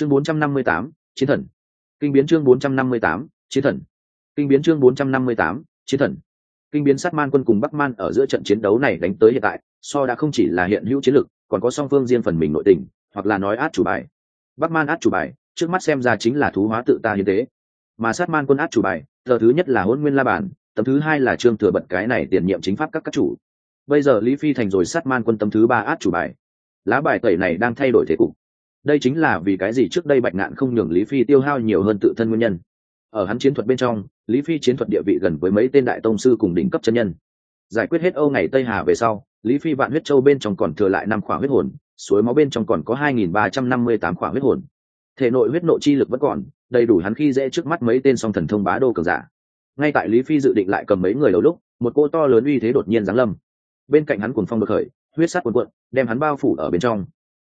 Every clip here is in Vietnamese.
chương 458, chiến thần. Kinh biến chương 458, chiến thần. Kinh biến chương 458, chiến thần. Kinh biến sát man quân cùng bắc man ở giữa trận chiến đấu này đánh tới hiện tại so đã không chỉ là hiện hữu chiến lực còn có song phương riêng phần mình nội tình hoặc là nói át chủ bài. Bắc man át chủ bài trước mắt xem ra chính là thú hóa tự ta hiến tế. Mà sát man quân át chủ bài tờ thứ nhất là hôn nguyên la bản tấm thứ hai là trương thừa bật cái này tiền nhiệm chính pháp các các chủ. Bây giờ lý phi thành rồi sát man quân tấm thứ ba át chủ bài. Lá bài tẩy này đang thay đổi thế cục đây chính là vì cái gì trước đây bạch ngạn không nhường lý phi tiêu hao nhiều hơn tự thân nguyên nhân. Ở hắn chiến thuật bên trong, lý phi chiến thuật địa vị gần với mấy tên đại tông sư cùng đỉnh cấp chân nhân. Giải quyết hết âu ngày tây hà về sau, lý phi vạn huyết châu bên trong còn thừa lại năm khỏa huyết hồn, suối máu bên trong còn có hai nghìn ba trăm năm mươi tám khỏa huyết hồn. Thể nội huyết nộ chi lực vẫn còn, đầy đủ hắn khi dễ trước mắt mấy tên song thần thông bá đô cường giả. Ngay tại lý phi dự định lại cầm mấy người đầu lúc, một cô to lớn uy thế đột nhiên giáng lâm. Bên cạnh hắn cuồng phong bực khởi, huyết sát cuồn cuộn, đem hắn bao phủ ở bên trong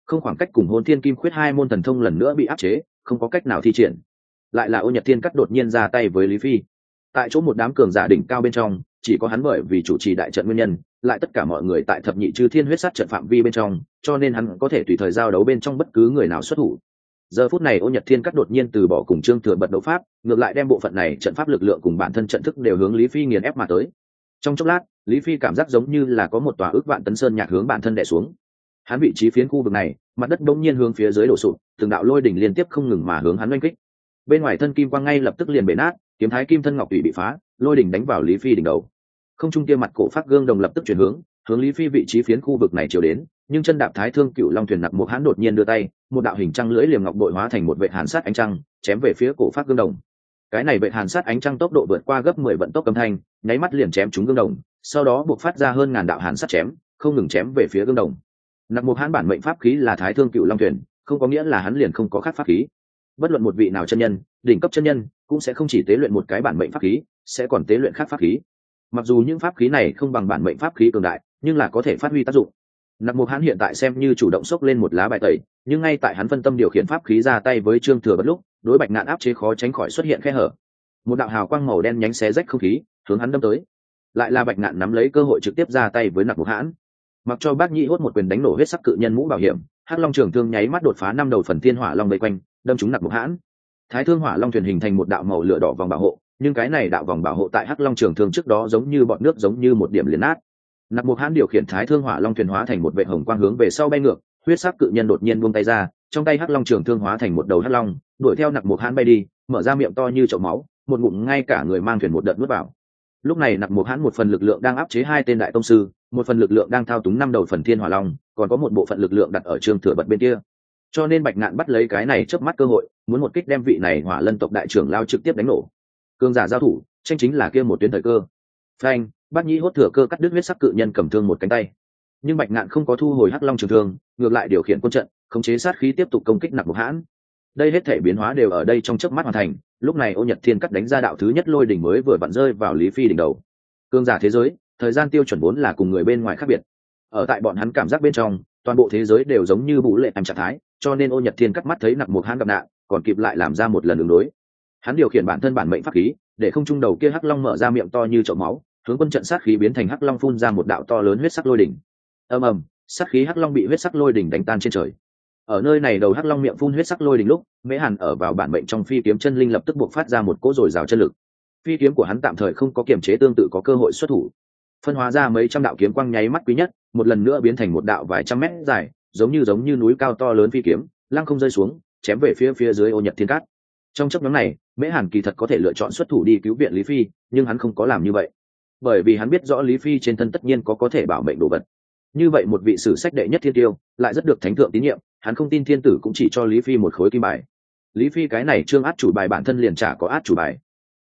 không khoảng cách cùng hôn thiên kim khuyết hai môn thần thông lần nữa bị áp chế, không có cách nào thi triển. Lại là ô nhật thiên cắt đột nhiên ra tay với lý phi. Tại chỗ một đám cường giả đỉnh cao bên trong, chỉ có hắn bởi vì chủ trì đại trận nguyên nhân, lại tất cả mọi người tại thập nhị chư thiên huyết sát trận phạm vi bên trong, cho nên hắn có thể tùy thời giao đấu bên trong bất cứ người nào xuất thủ. Giờ phút này ô nhật thiên cắt đột nhiên từ bỏ cùng trương thừa bật đấu pháp, ngược lại đem bộ phận này trận pháp lực lượng cùng bản thân trận thức đều hướng lý phi nghiền ép mà tới. Trong chốc lát, lý phi cảm giác giống như là có một tòa ước vạn tấn sơn nhạc hướng bản thân đẻ xuống hắn vị trí phiến khu vực này, mặt đất bỗng nhiên hướng phía dưới đổ sụp, từng đạo lôi đỉnh liên tiếp không ngừng mà hướng hắn oanh kích. Bên ngoài thân kim quang ngay lập tức liền bể nát, kiếm thái kim thân ngọc ủy bị phá, lôi đỉnh đánh vào lý phi đỉnh đầu. Không trung kia mặt cổ phát gương đồng lập tức chuyển hướng hướng lý phi vị trí phiến khu vực này chiều đến, nhưng chân đạp thái thương cựu long thuyền nặc một hãn đột nhiên đưa tay, một đạo hình trăng lưỡi liềm ngọc bội hóa thành một vệ hàn sát ánh trăng, chém về phía cổ phát gương đồng. Cái này vệ hàn sát ánh trăng tốc độ vượt qua gấp mười vận tốc âm thanh, nháy mắt liền chém trúng gương đồng, sau đó buộc phát ra hơn ngàn đạo hàn sát chém, không ngừng chém về phía gương đồng nặc mục hãn bản mệnh pháp khí là thái thương cựu long thuyền, không có nghĩa là hắn liền không có khác pháp khí. Bất luận một vị nào chân nhân, đỉnh cấp chân nhân, cũng sẽ không chỉ tế luyện một cái bản mệnh pháp khí, sẽ còn tế luyện khác pháp khí. Mặc dù những pháp khí này không bằng bản mệnh pháp khí cường đại, nhưng là có thể phát huy tác dụng. Nặc mục hãn hiện tại xem như chủ động xốc lên một lá bài tẩy, nhưng ngay tại hắn phân tâm điều khiển pháp khí ra tay với trương thừa bất lúc, đối bạch nạn áp chế khó tránh khỏi xuất hiện khe hở. Một đạo hào quang màu đen nhánh xé rách không khí, hướng hắn đâm tới. Lại là bạch nạn nắm lấy cơ hội trực tiếp ra tay với nặc mục hãn mặc cho bác nhĩ hốt một quyền đánh nổ huyết sắc cự nhân mũ bảo hiểm, hắc long trường thương nháy mắt đột phá năm đầu phần thiên hỏa long vây quanh, đâm chúng nặc mục hãn. Thái thương hỏa long thuyền hình thành một đạo màu lửa đỏ vòng bảo hộ, nhưng cái này đạo vòng bảo hộ tại hắc long trường thương trước đó giống như bọn nước giống như một điểm liền nát. Nặc mục hãn điều khiển thái thương hỏa long thuyền hóa thành một vệ hồng quang hướng về sau bay ngược, huyết sắc cự nhân đột nhiên buông tay ra, trong tay hắc long trường thương hóa thành một đầu hắc long, đuổi theo nặc mục hãn bay đi, mở ra miệng to như chậu máu, một ngụm ngay cả người mang thuyền một đợt nuốt vào lúc này nặc một hãn một phần lực lượng đang áp chế hai tên đại tông sư, một phần lực lượng đang thao túng năm đầu phần thiên hỏa long, còn có một bộ phận lực lượng đặt ở trường thừa bật bên kia. Cho nên bạch ngạn bắt lấy cái này trước mắt cơ hội, muốn một kích đem vị này hỏa lân tộc đại trưởng lao trực tiếp đánh nổ. Cương giả giao thủ, tranh chính là kia một tuyến thời cơ. Phanh bác nhĩ hốt thừa cơ cắt đứt huyết sắc cự nhân cầm thương một cánh tay. Nhưng bạch ngạn không có thu hồi hắc long trường thương, ngược lại điều khiển quân trận, khống chế sát khí tiếp tục công kích nặc một hãn. Đây hết thể biến hóa đều ở đây trong chớp mắt hoàn thành lúc này ô nhật thiên cắt đánh ra đạo thứ nhất lôi đỉnh mới vừa vặn rơi vào lý phi đỉnh đầu. Cương giả thế giới, thời gian tiêu chuẩn vốn là cùng người bên ngoài khác biệt. Ở tại bọn hắn cảm giác bên trong, toàn bộ thế giới đều giống như vũ lệ em trạng thái, cho nên ô nhật thiên cắt mắt thấy nặc một hắn gặp nạn, còn kịp lại làm ra một lần đường đối. Hắn điều khiển bản thân bản mệnh pháp khí, để không trung đầu kia hắc long mở ra miệng to như chậu máu, hướng quân trận sát khí biến thành hắc long phun ra một đạo to lớn huyết sắc lôi đỉnh. Ầm ầm, sát khí hắc long bị huyết sắc lôi đỉnh đánh tan trên trời ở nơi này đầu hắc long miệng phun huyết sắc lôi đỉnh lúc, mễ hàn ở vào bản mệnh trong phi kiếm chân linh lập tức buộc phát ra một cỗ dồi dào chân lực. Phi kiếm của hắn tạm thời không có kiềm chế tương tự có cơ hội xuất thủ. Phân hóa ra mấy trăm đạo kiếm quang nháy mắt quý nhất, một lần nữa biến thành một đạo vài trăm mét dài, giống như giống như núi cao to lớn phi kiếm, lăng không rơi xuống, chém về phía phía dưới ô nhật thiên cát. Trong chấp nhóm này, mễ hàn kỳ thật có thể lựa chọn xuất thủ đi cứu viện lý phi, nhưng hắn không có làm như vậy. Bởi vì hắn biết rõ lý phi trên thân tất nhiên có có thể bảo mệnh đồ vật như vậy một vị sử sách đệ nhất thiên tiêu, lại rất được thánh thượng tín nhiệm, hắn không tin thiên tử cũng chỉ cho lý phi một khối kim bài. Lý phi cái này trương át chủ bài bản thân liền trả có át chủ bài.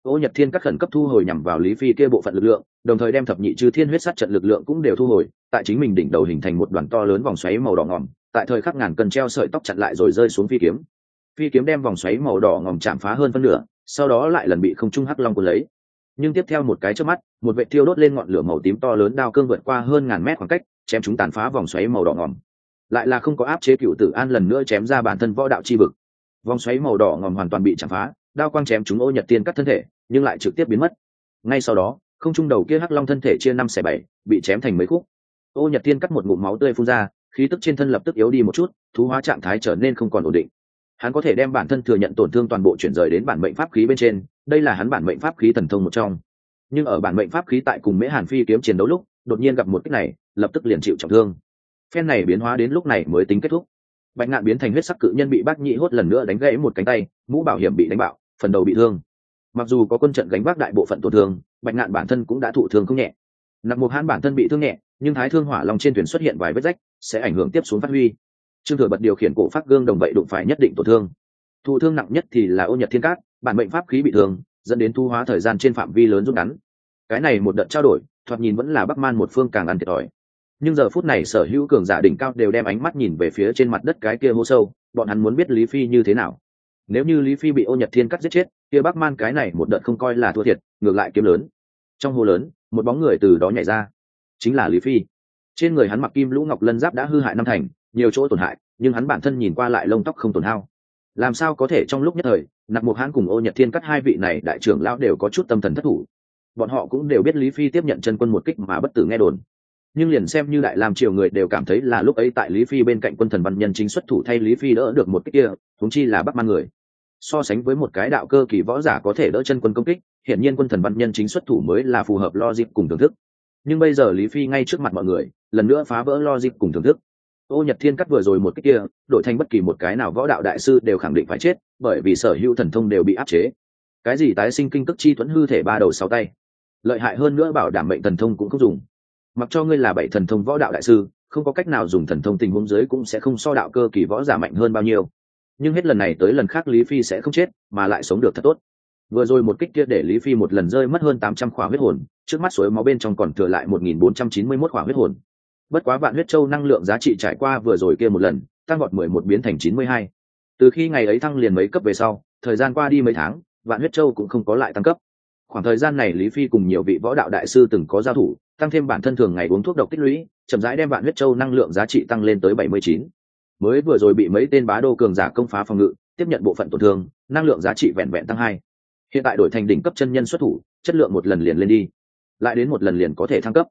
Ô nhật thiên các khẩn cấp thu hồi nhằm vào lý phi kia bộ phận lực lượng, đồng thời đem thập nhị chư thiên huyết sát trận lực lượng cũng đều thu hồi, tại chính mình đỉnh đầu hình thành một đoàn to lớn vòng xoáy màu đỏ ngòm, tại thời khắc ngàn cần treo sợi tóc chặn lại rồi rơi xuống phi kiếm. Phi kiếm đem vòng xoáy màu đỏ ngòm chạm phá hơn phân nửa, sau đó lại lần bị không trung hắc long cuốn lấy. Nhưng tiếp theo một cái trước mắt, một vệ thiêu đốt lên ngọn lửa màu tím to lớn đao cương vượt qua hơn ngàn mét khoảng cách chém chúng tàn phá vòng xoáy màu đỏ ngòm. Lại là không có áp chế cựu tử an lần nữa chém ra bản thân võ đạo chi vực. Vòng xoáy màu đỏ ngòm hoàn toàn bị chạm phá, đao quang chém chúng ô nhật tiên cắt thân thể, nhưng lại trực tiếp biến mất. Ngay sau đó, không trung đầu kia hắc long thân thể chia năm xẻ bảy, bị chém thành mấy khúc. Ô nhật tiên cắt một ngụm máu tươi phun ra, khí tức trên thân lập tức yếu đi một chút, thú hóa trạng thái trở nên không còn ổn định. Hắn có thể đem bản thân thừa nhận tổn thương toàn bộ chuyển rời đến bản mệnh pháp khí bên trên, đây là hắn bản mệnh pháp khí thần thông một trong. Nhưng ở bản mệnh pháp khí tại cùng mễ hàn phi kiếm chiến đấu lúc đột nhiên gặp một cách này, lập tức liền chịu trọng thương. Phen này biến hóa đến lúc này mới tính kết thúc. Bạch ngạn biến thành huyết sắc cự nhân bị bác nhị hốt lần nữa đánh gãy một cánh tay, mũ bảo hiểm bị đánh bạo, phần đầu bị thương. Mặc dù có quân trận gánh vác đại bộ phận tổn thương, bạch ngạn bản thân cũng đã thụ thương không nhẹ. Nặc mục hãn bản thân bị thương nhẹ, nhưng thái thương hỏa long trên thuyền xuất hiện vài vết rách, sẽ ảnh hưởng tiếp xuống phát huy. Trương thừa bật điều khiển cổ phát gương đồng vậy đụng phải nhất định tổn thương. Thụ thương nặng nhất thì là ô nhật thiên cát, bản mệnh pháp khí bị thương, dẫn đến thu hóa thời gian trên phạm vi lớn rút ngắn. Cái này một đợt trao đổi thoạt nhìn vẫn là bắc man một phương càng ăn thiệt thòi. Nhưng giờ phút này sở hữu cường giả đỉnh cao đều đem ánh mắt nhìn về phía trên mặt đất cái kia hô sâu, bọn hắn muốn biết lý phi như thế nào. Nếu như lý phi bị ô nhật thiên cắt giết chết, kia bắc man cái này một đợt không coi là thua thiệt, ngược lại kiếm lớn. Trong hồ lớn, một bóng người từ đó nhảy ra, chính là lý phi. Trên người hắn mặc kim lũ ngọc lân giáp đã hư hại năm thành, nhiều chỗ tổn hại, nhưng hắn bản thân nhìn qua lại lông tóc không tổn hao. Làm sao có thể trong lúc nhất thời nặc một hãn cùng ô nhật thiên cắt hai vị này đại trưởng lão đều có chút tâm thần thất thủ? Bọn họ cũng đều biết lý phi tiếp nhận chân quân một kích mà bất tử nghe đồn. Nhưng liền xem như đại làm triều người đều cảm thấy là lúc ấy tại lý phi bên cạnh quân thần văn nhân chính xuất thủ thay lý phi đỡ được một kích kia thúng chi là bắt man người. So sánh với một cái đạo cơ kỳ võ giả có thể đỡ chân quân công kích hiện nhiên quân thần văn nhân chính xuất thủ mới là phù hợp logic cùng thưởng thức. Nhưng bây giờ lý phi ngay trước mặt mọi người, lần nữa phá vỡ logic cùng thưởng thức. Ô nhật thiên cắt vừa rồi một cách kia, đổi thành bất kỳ một cái nào võ đạo đại sư đều khẳng định phải chết, bởi vì sở hữu thần thông đều bị áp chế cái gì tái sinh kinh tức chi thuẫn hư thể ba đầu sáu tay? Lợi hại hơn nữa bảo đảm mệnh thần thông cũng không dùng. Mặc cho ngươi là bảy thần thông võ đạo đại sư, không có cách nào dùng thần thông tình huống dưới cũng sẽ không so đạo cơ kỳ võ giả mạnh hơn bao nhiêu. Nhưng hết lần này tới lần khác lý phi sẽ không chết, mà lại sống được thật tốt. Vừa rồi một kích kia để lý phi một lần rơi mất hơn tám trăm khỏa huyết hồn, trước mắt suối máu bên trong còn thừa lại một nghìn bốn trăm chín mươi mốt khỏa huyết hồn. Bất quá vạn huyết châu năng lượng giá trị trải qua vừa rồi kia một lần, tăng gọt mười một biến thành chín mươi hai. Từ khi ngày ấy thăng liền mấy cấp về sau, thời gian qua đi mấy tháng vạn huyết châu cũng không có lại tăng cấp. Khoảng thời gian này lý phi cùng nhiều vị võ đạo đại sư từng có giao thủ, tăng thêm bản thân thường ngày uống thuốc độc tích lũy, chậm rãi đem vạn huyết châu năng lượng giá trị tăng lên tới bảy mươi chín. Mới vừa rồi bị mấy tên bá đô cường giả công phá phòng ngự, tiếp nhận bộ phận tổn thương, năng lượng giá trị vẹn vẹn tăng hai. Hiện tại đổi thành đỉnh cấp chân nhân xuất thủ, chất lượng một lần liền lên đi. Lại đến một lần liền có thể thăng cấp.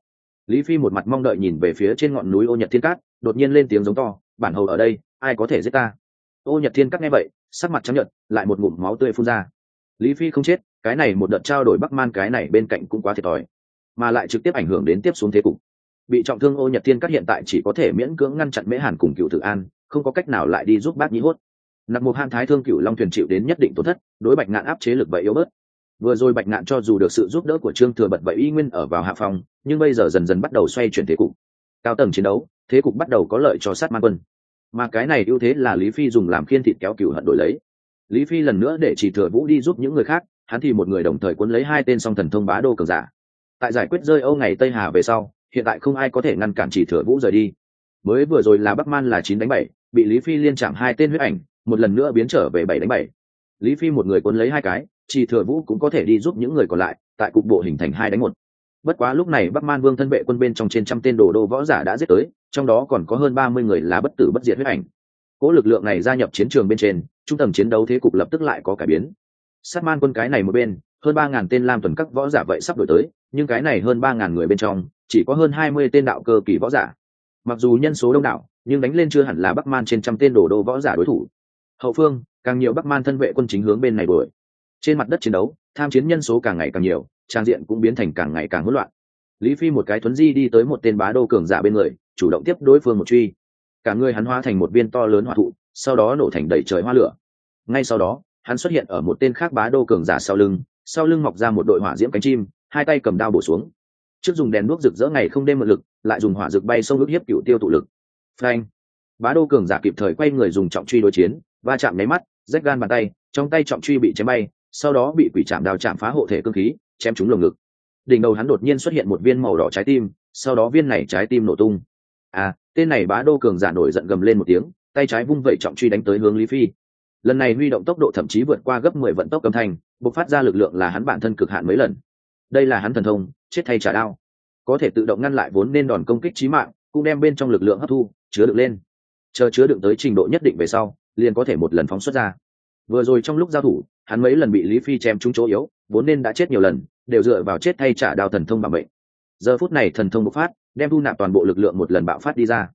Lý phi một mặt mong đợi nhìn về phía trên ngọn núi ô nhật thiên cát, đột nhiên lên tiếng giống to, bản hầu ở đây, ai có thể giết ta? Ô nhật thiên cát nghe vậy, sắc mặt trắng nhợt, lại một ngụm máu tươi phun ra lý phi không chết, cái này một đợt trao đổi bắc man cái này bên cạnh cũng quá thiệt thòi, mà lại trực tiếp ảnh hưởng đến tiếp xuống thế cục. Bị trọng thương ô nhật thiên các hiện tại chỉ có thể miễn cưỡng ngăn chặn mễ hàn cùng cựu tự an, không có cách nào lại đi giúp bác nhĩ hốt. Nặc một han thái thương cựu long thuyền chịu đến nhất định tổn thất, đối bạch ngạn áp chế lực vậy yếu bớt. Vừa rồi bạch ngạn cho dù được sự giúp đỡ của trương thừa bật vậy y nguyên ở vào hạ phòng, nhưng bây giờ dần dần bắt đầu xoay chuyển thế cục. Cao tầng chiến đấu, thế cục bắt đầu có lợi cho sát man quân. Mà cái này ưu thế là lý phi dùng làm khiên thịt kéo cựu hận đổi lấy lý phi lần nữa để chỉ thừa vũ đi giúp những người khác, hắn thì một người đồng thời cuốn lấy hai tên song thần thông bá đô cường giả. Tại giải quyết rơi âu ngày tây hà về sau, hiện tại không ai có thể ngăn cản chỉ thừa vũ rời đi. Mới vừa rồi là bắc man là chín đánh bảy, bị lý phi liên chạm hai tên huyết ảnh, một lần nữa biến trở về bảy đánh bảy. Lý phi một người cuốn lấy hai cái, chỉ thừa vũ cũng có thể đi giúp những người còn lại, tại cục bộ hình thành hai đánh một. Bất quá lúc này bắc man vương thân vệ quân bên trong trên trăm tên đồ đô võ giả đã giết tới, trong đó còn có hơn ba mươi người là bất tử bất diệt huyết ảnh cỗ lực lượng này gia nhập chiến trường bên trên, trung tâm chiến đấu thế cục lập tức lại có cải biến. Sát man quân cái này một bên, hơn ba ngàn tên lam tuần các võ giả vậy sắp đổi tới, nhưng cái này hơn ba ngàn người bên trong, chỉ có hơn hai mươi tên đạo cơ kỳ võ giả. Mặc dù nhân số đông đảo, nhưng đánh lên chưa hẳn là bắc man trên trăm tên đồ đô võ giả đối thủ. Hậu phương, càng nhiều bắc man thân vệ quân chính hướng bên này đuổi. Trên mặt đất chiến đấu, tham chiến nhân số càng ngày càng nhiều, trang diện cũng biến thành càng ngày càng hỗn loạn. Lý phi một cái thuấn di đi tới một tên bá đô cường giả bên người, chủ động tiếp đối phương một truy cả người hắn hóa thành một viên to lớn hỏa thụ, sau đó nổ thành đầy trời hoa lửa. Ngay sau đó, hắn xuất hiện ở một tên khác bá đô cường giả sau lưng sau lưng mọc ra một đội hỏa diễm cánh chim, hai tay cầm đao bổ xuống. Trước dùng đèn đuốc rực rỡ ngày không đêm mượn lực, lại dùng hỏa rực bay sông ước hiếp cựu tiêu tụ lực. Phanh! Bá đô cường giả kịp thời quay người dùng trọng truy đối chiến, va chạm máy mắt, rách gan bàn tay, trong tay trọng truy bị chém bay, sau đó bị quỷ chạm đào chạm phá hộ thể cơ khí, chém trúng lồng ngực. Đỉnh đầu hắn đột nhiên xuất hiện một viên màu đỏ trái tim, sau đó viên này trái tim nổ tung à tên này bá đô cường giả nổi giận gầm lên một tiếng, tay trái vung vẩy trọng truy đánh tới hướng lý phi. Lần này huy động tốc độ thậm chí vượt qua gấp mười vận tốc âm thanh, bộc phát ra lực lượng là hắn bản thân cực hạn mấy lần. Đây là hắn thần thông, chết thay trả đao. Có thể tự động ngăn lại vốn nên đòn công kích trí mạng, cũng đem bên trong lực lượng hấp thu, chứa được lên. Chờ chứa đựng tới trình độ nhất định về sau, liền có thể một lần phóng xuất ra. Vừa rồi trong lúc giao thủ, hắn mấy lần bị lý phi chém trúng chỗ yếu, vốn nên đã chết nhiều lần, đều dựa vào chết thay trả đao thần thông bảo mệnh. Giờ phút này thần thông bộc phát đem thu nạp toàn bộ lực lượng một lần bạo phát đi ra.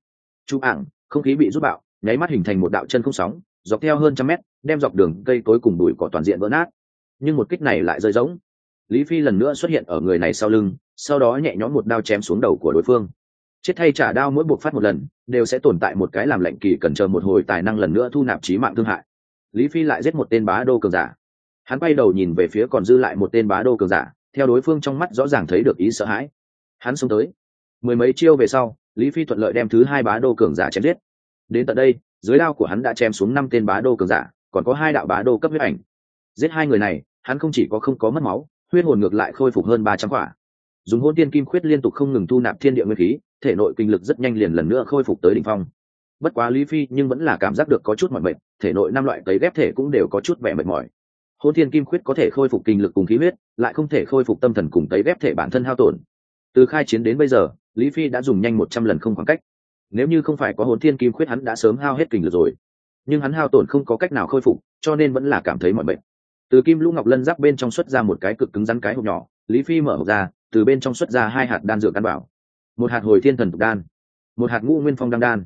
Chụp ảng, không khí bị rút bạo, nháy mắt hình thành một đạo chân không sóng, dọc theo hơn trăm mét, đem dọc đường cây cối cùng đùi cỏ toàn diện vỡ nát. Nhưng một kích này lại rơi rỗng. Lý phi lần nữa xuất hiện ở người này sau lưng, sau đó nhẹ nhõm một đao chém xuống đầu của đối phương. Chết thay trả đao mỗi buộc phát một lần, đều sẽ tồn tại một cái làm lệnh kỳ cần chờ một hồi tài năng lần nữa thu nạp trí mạng thương hại. Lý phi lại giết một tên bá đô cường giả. Hắn bay đầu nhìn về phía còn dư lại một tên bá đô cường giả, theo đối phương trong mắt rõ ràng thấy được ý sợ hãi. Hắn xông tới mười mấy chiêu về sau, lý phi thuận lợi đem thứ hai bá đô cường giả chém giết. Đến tận đây, dưới đao của hắn đã chém xuống năm tên bá đô cường giả, còn có hai đạo bá đô cấp huyết ảnh. Giết hai người này, hắn không chỉ có không có mất máu, huyết hồn ngược lại khôi phục hơn ba trăm quả. Dùng hôn tiên kim khuyết liên tục không ngừng thu nạp thiên địa nguyên khí, thể nội kinh lực rất nhanh liền lần nữa khôi phục tới đỉnh phong. Bất quá lý phi nhưng vẫn là cảm giác được có chút mỏi mệt, thể nội năm loại cấy ghép thể cũng đều có chút vẻ mệt mỏi. Hôn thiên kim khuyết có thể khôi phục kinh lực cùng khí huyết, lại không thể khôi phục tâm thần cùng cấy ghép thể bản thân hao tổn. Từ khai chiến đến bây giờ lý phi đã dùng nhanh một trăm lần không khoảng cách. Nếu như không phải có hồn thiên kim khuyết hắn đã sớm hao hết kinh lực rồi. Nhưng hắn hao tổn không có cách nào khôi phục, cho nên vẫn là cảm thấy mọi bệnh từ kim lũ ngọc lân giáp bên trong xuất ra một cái cực cứng rắn cái hộp nhỏ, lý phi mở hộp ra, từ bên trong xuất ra hai hạt đan dược căn bảo. Một hạt hồi thiên thần tục đan, một hạt ngũ nguyên phong đăng đan.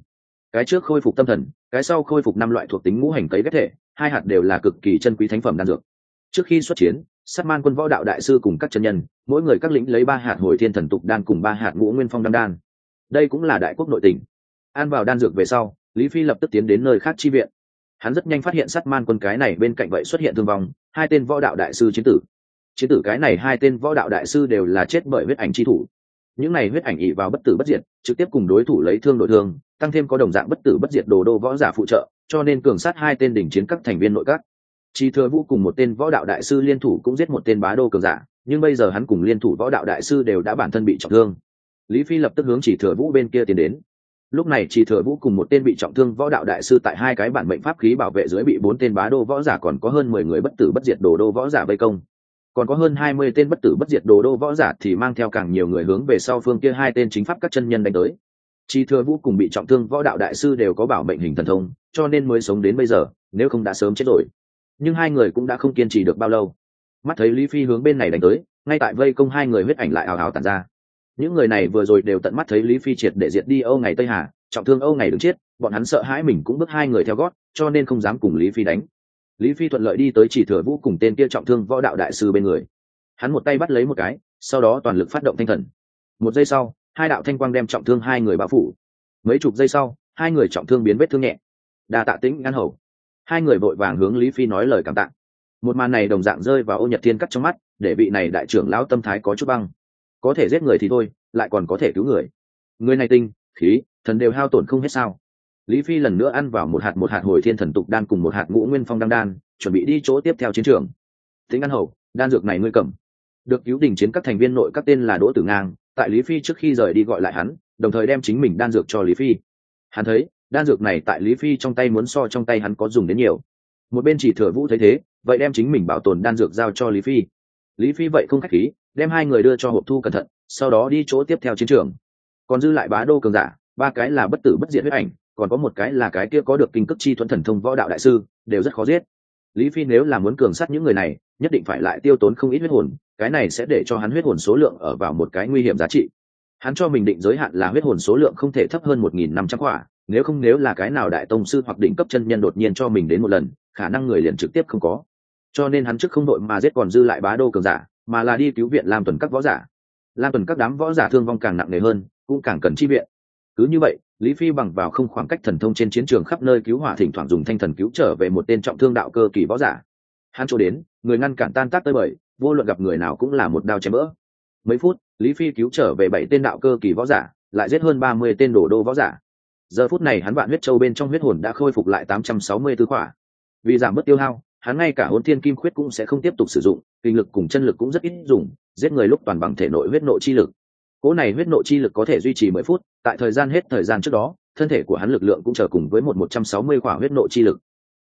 Cái trước khôi phục tâm thần, cái sau khôi phục năm loại thuộc tính ngũ hành cấy ghép thể, hai hạt đều là cực kỳ chân quý thánh phẩm đan dược. Trước khi xuất chiến sát man quân võ đạo đại sư cùng các chân nhân, mỗi người các lĩnh lấy ba hạt hồi thiên thần tục đan cùng ba hạt ngũ nguyên phong đan đan. Đây cũng là đại quốc nội tỉnh an vào đan dược về sau, lý phi lập tức tiến đến nơi khác chi viện. Hắn rất nhanh phát hiện sát man quân cái này bên cạnh vậy xuất hiện thương vong, hai tên võ đạo đại sư chiến tử. Chiến tử cái này hai tên võ đạo đại sư đều là chết bởi huyết ảnh chi thủ. Những này huyết ảnh ỉ vào bất tử bất diệt, trực tiếp cùng đối thủ lấy thương đội thương, tăng thêm có đồng dạng bất tử bất diệt đồ đô võ giả phụ trợ, cho nên cường sát hai tên đỉnh chiến các thành viên nội các chi thừa vũ cùng một tên võ đạo đại sư liên thủ cũng giết một tên bá đô cường giả, nhưng bây giờ hắn cùng liên thủ võ đạo đại sư đều đã bản thân bị trọng thương. Lý phi lập tức hướng chỉ thừa vũ bên kia tiến đến. Lúc này chỉ thừa vũ cùng một tên bị trọng thương võ đạo đại sư tại hai cái bản mệnh pháp khí bảo vệ dưới bị bốn tên bá đô võ giả còn có hơn mười người bất tử bất diệt đồ đô võ giả vây công. Còn có hơn hai mươi tên bất tử bất diệt đồ đô võ giả thì mang theo càng nhiều người hướng về sau phương kia hai tên chính pháp các chân nhân đánh tới. Chỉ thừa vũ cùng bị trọng thương võ đạo đại sư đều có bảo mệnh hình thần thông, cho nên mới sống đến bây giờ, nếu không đã sớm chết rồi nhưng hai người cũng đã không kiên trì được bao lâu. Mắt thấy lý phi hướng bên này đánh tới, ngay tại vây công hai người huyết ảnh lại ào ào tàn ra. Những người này vừa rồi đều tận mắt thấy lý phi triệt để diệt đi âu ngày tây hà, trọng thương âu ngày đứng chết, bọn hắn sợ hãi mình cũng bước hai người theo gót, cho nên không dám cùng lý phi đánh. Lý phi thuận lợi đi tới chỉ thừa vũ cùng tên kia trọng thương võ đạo đại sư bên người. Hắn một tay bắt lấy một cái, sau đó toàn lực phát động thanh thần. Một giây sau, hai đạo thanh quang đem trọng thương hai người bao phủ. Mấy chục giây sau, hai người trọng thương biến vết thương nhẹ. Đa tạ tĩnh ngăn hầu hai người vội vàng hướng lý phi nói lời cảm tạ. Một màn này đồng dạng rơi vào ô nhật thiên cắt trong mắt, để vị này đại trưởng lão tâm thái có chút băng. Có thể giết người thì thôi, lại còn có thể cứu người. Người này tinh, khí, thần đều hao tổn không hết sao. Lý phi lần nữa ăn vào một hạt một hạt hồi thiên thần tục đan cùng một hạt ngũ nguyên phong đăng đan, chuẩn bị đi chỗ tiếp theo chiến trường. Tính ăn hầu, đan dược này ngươi cầm. Được cứu đình chiến các thành viên nội các tên là đỗ tử ngang, tại lý phi trước khi rời đi gọi lại hắn, đồng thời đem chính mình đan dược cho lý phi. Hắn thấy đan dược này tại lý phi trong tay muốn so trong tay hắn có dùng đến nhiều. Một bên chỉ thừa vũ thấy thế, vậy đem chính mình bảo tồn đan dược giao cho lý phi. Lý phi vậy không k h á c h khí, đem hai người đưa cho hộp thu cẩn thận, sau đó đi chỗ tiếp theo chiến trường. Còn dư lại bá đô cường giả, ba cái là bất tử bất diệt huyết ảnh, còn có một cái là cái kia có được kinh cước chi thuẫn thần thông võ đạo đại sư, đều rất khó giết. Lý phi nếu là muốn cường sát những người này, nhất định phải lại tiêu tốn không ít huyết hồn, cái này sẽ để cho hắn huyết hồn số lượng ở vào một cái nguy hiểm giá trị. Hắn cho mình định giới hạn là huyết hồn số lượng không thể thấp hơn một nghìn năm trăm quả nếu không nếu là cái nào đại tông sư hoặc đỉnh cấp chân nhân đột nhiên cho mình đến một lần, khả năng người liền trực tiếp không có. Cho nên hắn trước không đội mà giết còn dư lại bá đô cường giả, mà là đi cứu viện làm tuần các võ giả. Làm tuần các đám võ giả thương vong càng nặng nề hơn, cũng càng cần chi viện. Cứ như vậy, lý phi bằng vào không khoảng cách thần thông trên chiến trường khắp nơi cứu hỏa thỉnh thoảng dùng thanh thần cứu trở về một tên trọng thương đạo cơ kỳ võ giả. Hắn chỗ đến, người ngăn cản tan tác tới bởi, vô luận gặp người nào cũng là một đao chém vỡ mấy phút, lý phi cứu trở về bảy tên đạo cơ kỳ võ giả, lại giết hơn ba mươi tên đổ đô võ giả giờ phút này hắn vạn huyết châu bên trong huyết hồn đã khôi phục lại tám trăm sáu mươi tư khỏa. Vì giảm bớt tiêu hao, hắn ngay cả hồn thiên kim khuyết cũng sẽ không tiếp tục sử dụng, kinh lực cùng chân lực cũng rất ít dùng, giết người lúc toàn bằng thể nội huyết nội chi lực. Cỗ này huyết nội chi lực có thể duy trì mười phút, tại thời gian hết thời gian trước đó, thân thể của hắn lực lượng cũng chờ cùng với một một trăm sáu mươi khỏa huyết nội chi lực.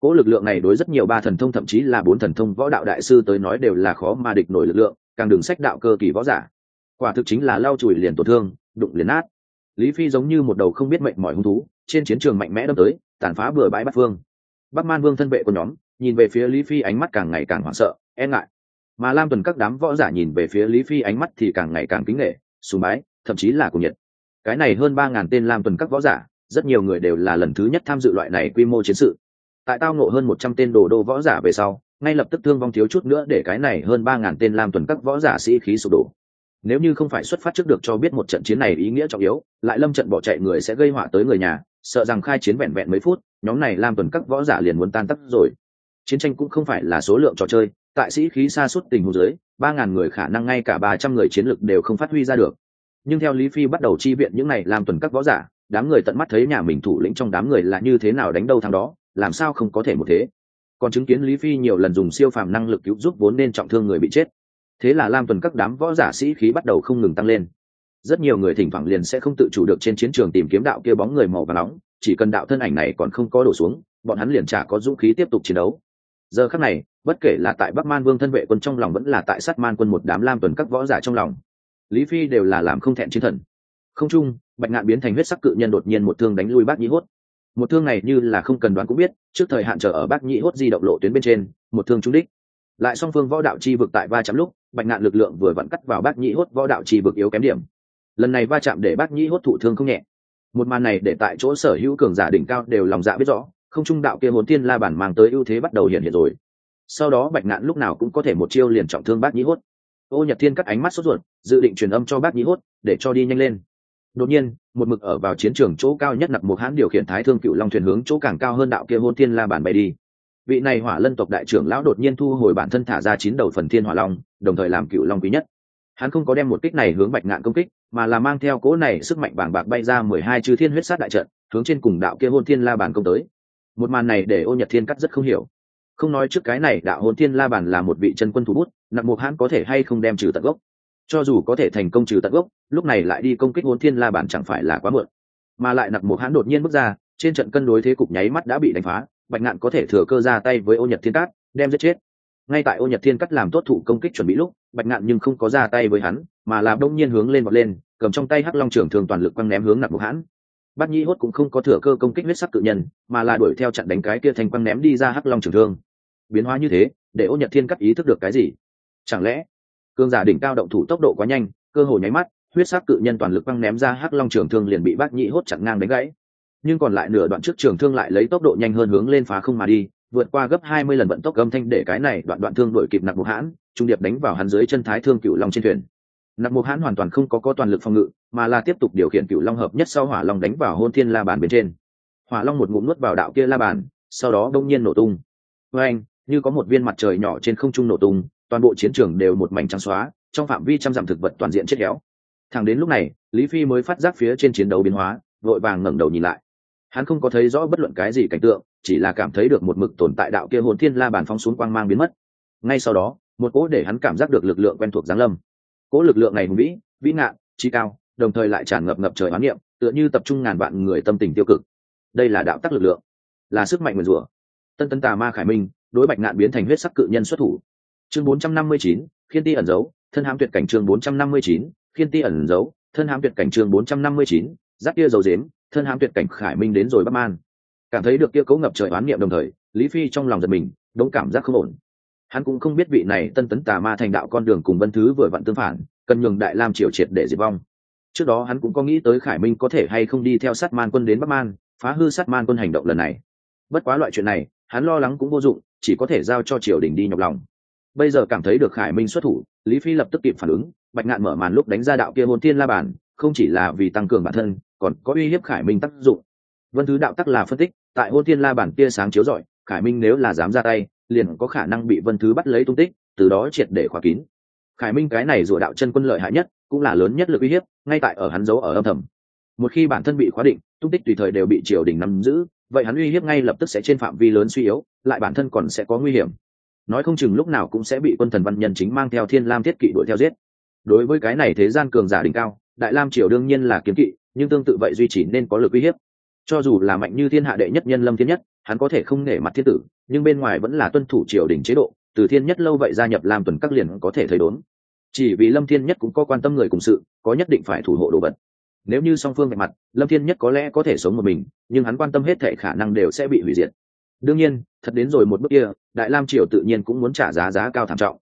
Cỗ lực lượng này đối rất nhiều ba thần thông thậm chí là bốn thần thông võ đạo đại sư tới nói đều là khó mà địch nổi lực lượng, càng đường sách đạo cơ kỳ võ giả. Quả thực chính là lau chùi liền tổn thương, đụng liền nát lý phi giống như một đầu không biết mệnh mỏi hung thú, trên chiến trường mạnh mẽ đâm tới, tàn phá bừa bãi bắt phương. Bắc man vương thân vệ của nhóm, nhìn về phía lý phi ánh mắt càng ngày càng hoảng sợ e ngại. Mà lam tuần các đám võ giả nhìn về phía lý phi ánh mắt thì càng ngày càng kính nghệ sùng bái, thậm chí là cùng nhiệt. Cái này hơn ba ngàn tên lam tuần các võ giả, rất nhiều người đều là lần thứ nhất tham dự loại này quy mô chiến sự. Tại tao nộ hơn một trăm tên đồ đô võ giả về sau, ngay lập tức thương vong thiếu chút nữa để cái này hơn ba ngàn tên lam tuần các võ giả sĩ khí sụp đổ nếu như không phải xuất phát trước được cho biết một trận chiến này ý nghĩa trọng yếu, lại lâm trận bỏ chạy người sẽ gây họa tới người nhà, sợ rằng khai chiến vẹn vẹn mấy phút, nhóm này lam tuần các võ giả liền muốn tan tắc rồi. Chiến tranh cũng không phải là số lượng trò chơi, tại sĩ khí xa suốt tình huống dưới, ba ngàn người khả năng ngay cả ba trăm người chiến lực đều không phát huy ra được. Nhưng theo lý phi bắt đầu chi viện những này làm tuần các võ giả, đám người tận mắt thấy nhà mình thủ lĩnh trong đám người là như thế nào đánh đâu thằng đó, làm sao không có thể một thế. Còn chứng kiến lý phi nhiều lần dùng siêu phàm năng lực cứu giúp vốn nên trọng thương người bị chết thế là lam tuần các đám võ giả sĩ khí bắt đầu không ngừng tăng lên. Rất nhiều người thỉnh thoảng liền sẽ không tự chủ được trên chiến trường tìm kiếm đạo kia bóng người màu và nóng, chỉ cần đạo thân ảnh này còn không có đổ xuống, bọn hắn liền chả có dũng khí tiếp tục chiến đấu. Giờ khắc này, bất kể là tại bắc man vương thân vệ quân trong lòng vẫn là tại sát man quân một đám lam tuần các võ giả trong lòng, lý phi đều là làm không thẹn chiến thần. Không chung, bạch ngạn biến thành huyết sắc cự nhân đột nhiên một thương đánh lui bác nhĩ hốt. Một thương này như là không cần đoán cũng biết, trước thời hạn chờ ở bác nhĩ hốt di động lộ tuyến bên trên, một thương trúng đích lại song phương võ đạo chi vực tại va chạm lúc, bạch ngạn lực lượng vừa vặn cắt vào bác nhĩ hốt võ đạo chi vực yếu kém điểm. Lần này va chạm để bác nhĩ hốt thụ thương không nhẹ. Một màn này để tại chỗ sở hữu cường giả đỉnh cao đều lòng dạ biết rõ, không trung đạo kia hồn tiên la bản mang tới ưu thế bắt đầu hiện hiện rồi. Sau đó bạch ngạn lúc nào cũng có thể một chiêu liền trọng thương bác nhĩ hốt. Ô nhật thiên cắt ánh mắt sốt ruột, dự định truyền âm cho bác nhĩ hốt, để cho đi nhanh lên. Đột nhiên, một mực ở vào chiến trường chỗ cao nhất nặc một hãn điều khiển thái thương cựu long thuyền hướng chỗ càng cao hơn đạo kia hôn thiên la bản bay đi vị này hỏa lân tộc đại trưởng lão đột nhiên thu hồi bản thân thả ra chín đầu phần thiên hỏa long, đồng thời làm cựu long quý nhất. Hắn không có đem một kích này hướng bạch ngạn công kích, mà là mang theo cỗ này sức mạnh bàng bạc bay ra mười hai chư thiên huyết sát đại trận, hướng trên cùng đạo kia hôn thiên la bàn công tới. Một màn này để ô nhật thiên cắt rất không hiểu. Không nói trước cái này, đạo hôn thiên la bàn là một vị chân quân thủ bút nặc mục hãn có thể hay không đem trừ tận gốc. Cho dù có thể thành công trừ tận gốc, lúc này lại đi công kích hôn thiên la bàn chẳng phải là quá muộn. Mà lại nặc mục hãn đột nhiên bước ra, trên trận cân đối thế cục nháy mắt đã bị đánh phá bạch ngạn có thể thừa cơ ra tay với ô nhật thiên cát, đem giết chết. Ngay tại ô nhật thiên cắt làm tốt thủ công kích chuẩn bị lúc, bạch ngạn nhưng không có ra tay với hắn, mà là đông nhiên hướng lên vọt lên, cầm trong tay hắc long trưởng thường toàn lực quăng ném hướng nặc mục hãn. Bát nhi hốt cũng không có thừa cơ công kích huyết sắc cự nhân, mà là đuổi theo chặn đánh cái kia thành quăng ném đi ra hắc long trưởng thương. Biến hóa như thế, để ô nhật thiên cắt ý thức được cái gì? Chẳng lẽ, cương giả đỉnh cao động thủ tốc độ quá nhanh, cơ hồ nháy mắt, huyết sắc cự nhân toàn lực quăng ném ra hắc long trưởng thương liền bị bát nhi hốt chặn ngang đánh gãy nhưng còn lại nửa đoạn trước trường thương lại lấy tốc độ nhanh hơn hướng lên phá không mà đi, vượt qua gấp hai mươi lần vận tốc âm thanh để cái này đoạn đoạn thương đổi kịp nặc mục hãn, trung điệp đánh vào hắn dưới chân thái thương cựu long trên thuyền. Nặc mục hãn hoàn toàn không có có toàn lực phòng ngự, mà là tiếp tục điều khiển cựu long hợp nhất sau hỏa long đánh vào hôn thiên la bàn bên trên. Hỏa long một ngụm nuốt vào đạo kia la bàn, sau đó đông nhiên nổ tung. Với anh như có một viên mặt trời nhỏ trên không trung nổ tung, toàn bộ chiến trường đều một mảnh trắng xóa, trong phạm vi trăm dặm thực vật toàn diện chết héo. Thẳng đến lúc này, lý phi mới phát giác phía trên chiến đấu biến hóa, vội vàng ngẩng đầu nhìn lại hắn không có thấy rõ bất luận cái gì cảnh tượng chỉ là cảm thấy được một mực tồn tại đạo kia hồn thiên la bàn phóng xuống quang mang biến mất. Ngay sau đó một cỗ để hắn cảm giác được lực lượng quen thuộc giáng lâm. Cỗ lực lượng này hùng vĩ vĩ ngạn chi cao đồng thời lại tràn ngập ngập trời oán niệm tựa như tập trung ngàn vạn người tâm tình tiêu cực. Đây là đạo tắc lực lượng là sức mạnh nguyền rủa. Tân tân tà ma khải minh đối bạch ngạn biến thành huyết sắc cự nhân xuất thủ. Chương 459, khiên ti ẩn dấu thân hám tuyệt cảnh chương 459, khiên ti ẩn dấu thân hám tuyệt cảnh chương 459, giáp kia dầu dếm thân hãm tuyệt cảnh khải minh đến rồi bắc man. Cảm thấy được kia cấu ngập trời oán niệm đồng thời, lý phi trong lòng giật mình, đống cảm giác không ổn. Hắn cũng không biết vị này tân tấn tà ma thành đạo con đường cùng vân thứ vừa vặn tương phản, cần nhường đại lam triều triệt để diệt vong. Trước đó hắn cũng có nghĩ tới khải minh có thể hay không đi theo sát man quân đến bắc man, phá hư sát man quân hành động lần này. Bất quá loại chuyện này, hắn lo lắng cũng vô dụng, chỉ có thể giao cho triều đình đi nhọc lòng. Bây giờ cảm thấy được khải minh xuất thủ, lý phi lập tức kịp phản ứng, bạch ngạn mở màn lúc đánh ra đạo kia hồn tiên la bản không chỉ là vì tăng cường bản thân còn có uy hiếp khải minh tác dụng. Vân thứ đạo tắc là phân tích, tại hôn Thiên la bản kia sáng chiếu rọi, khải minh nếu là dám ra tay, liền có khả năng bị vân thứ bắt lấy tung tích, từ đó triệt để khóa kín. Khải minh cái này rủa đạo chân quân lợi hại nhất, cũng là lớn nhất lực uy hiếp, ngay tại ở hắn giấu ở âm thầm. Một khi bản thân bị khóa định, tung tích tùy thời đều bị triều đình nắm giữ, vậy hắn uy hiếp ngay lập tức sẽ trên phạm vi lớn suy yếu, lại bản thân còn sẽ có nguy hiểm. Nói không chừng lúc nào cũng sẽ bị quân thần văn nhân chính mang theo thiên lam thiết kỵ đuổi theo giết. Đối với cái này thế gian cường giả đỉnh cao, đại lam triều đương nhiên là kiếm kỵ nhưng tương tự vậy duy trì nên có lực uy hiếp. Cho dù là mạnh như thiên hạ đệ nhất nhân lâm thiên nhất, hắn có thể không nể mặt thiên tử, nhưng bên ngoài vẫn là tuân thủ triều đình chế độ, từ thiên nhất lâu vậy gia nhập làm tuần các liền có thể thấy đốn. Chỉ vì lâm thiên nhất cũng có quan tâm người cùng sự, có nhất định phải thủ hộ đồ vật. Nếu như song phương về mặt, lâm thiên nhất có lẽ có thể sống một mình, nhưng hắn quan tâm hết thể khả năng đều sẽ bị hủy diệt. Đương nhiên, thật đến rồi một bước kia, đại lam triều tự nhiên cũng muốn trả giá giá cao thảm trọng.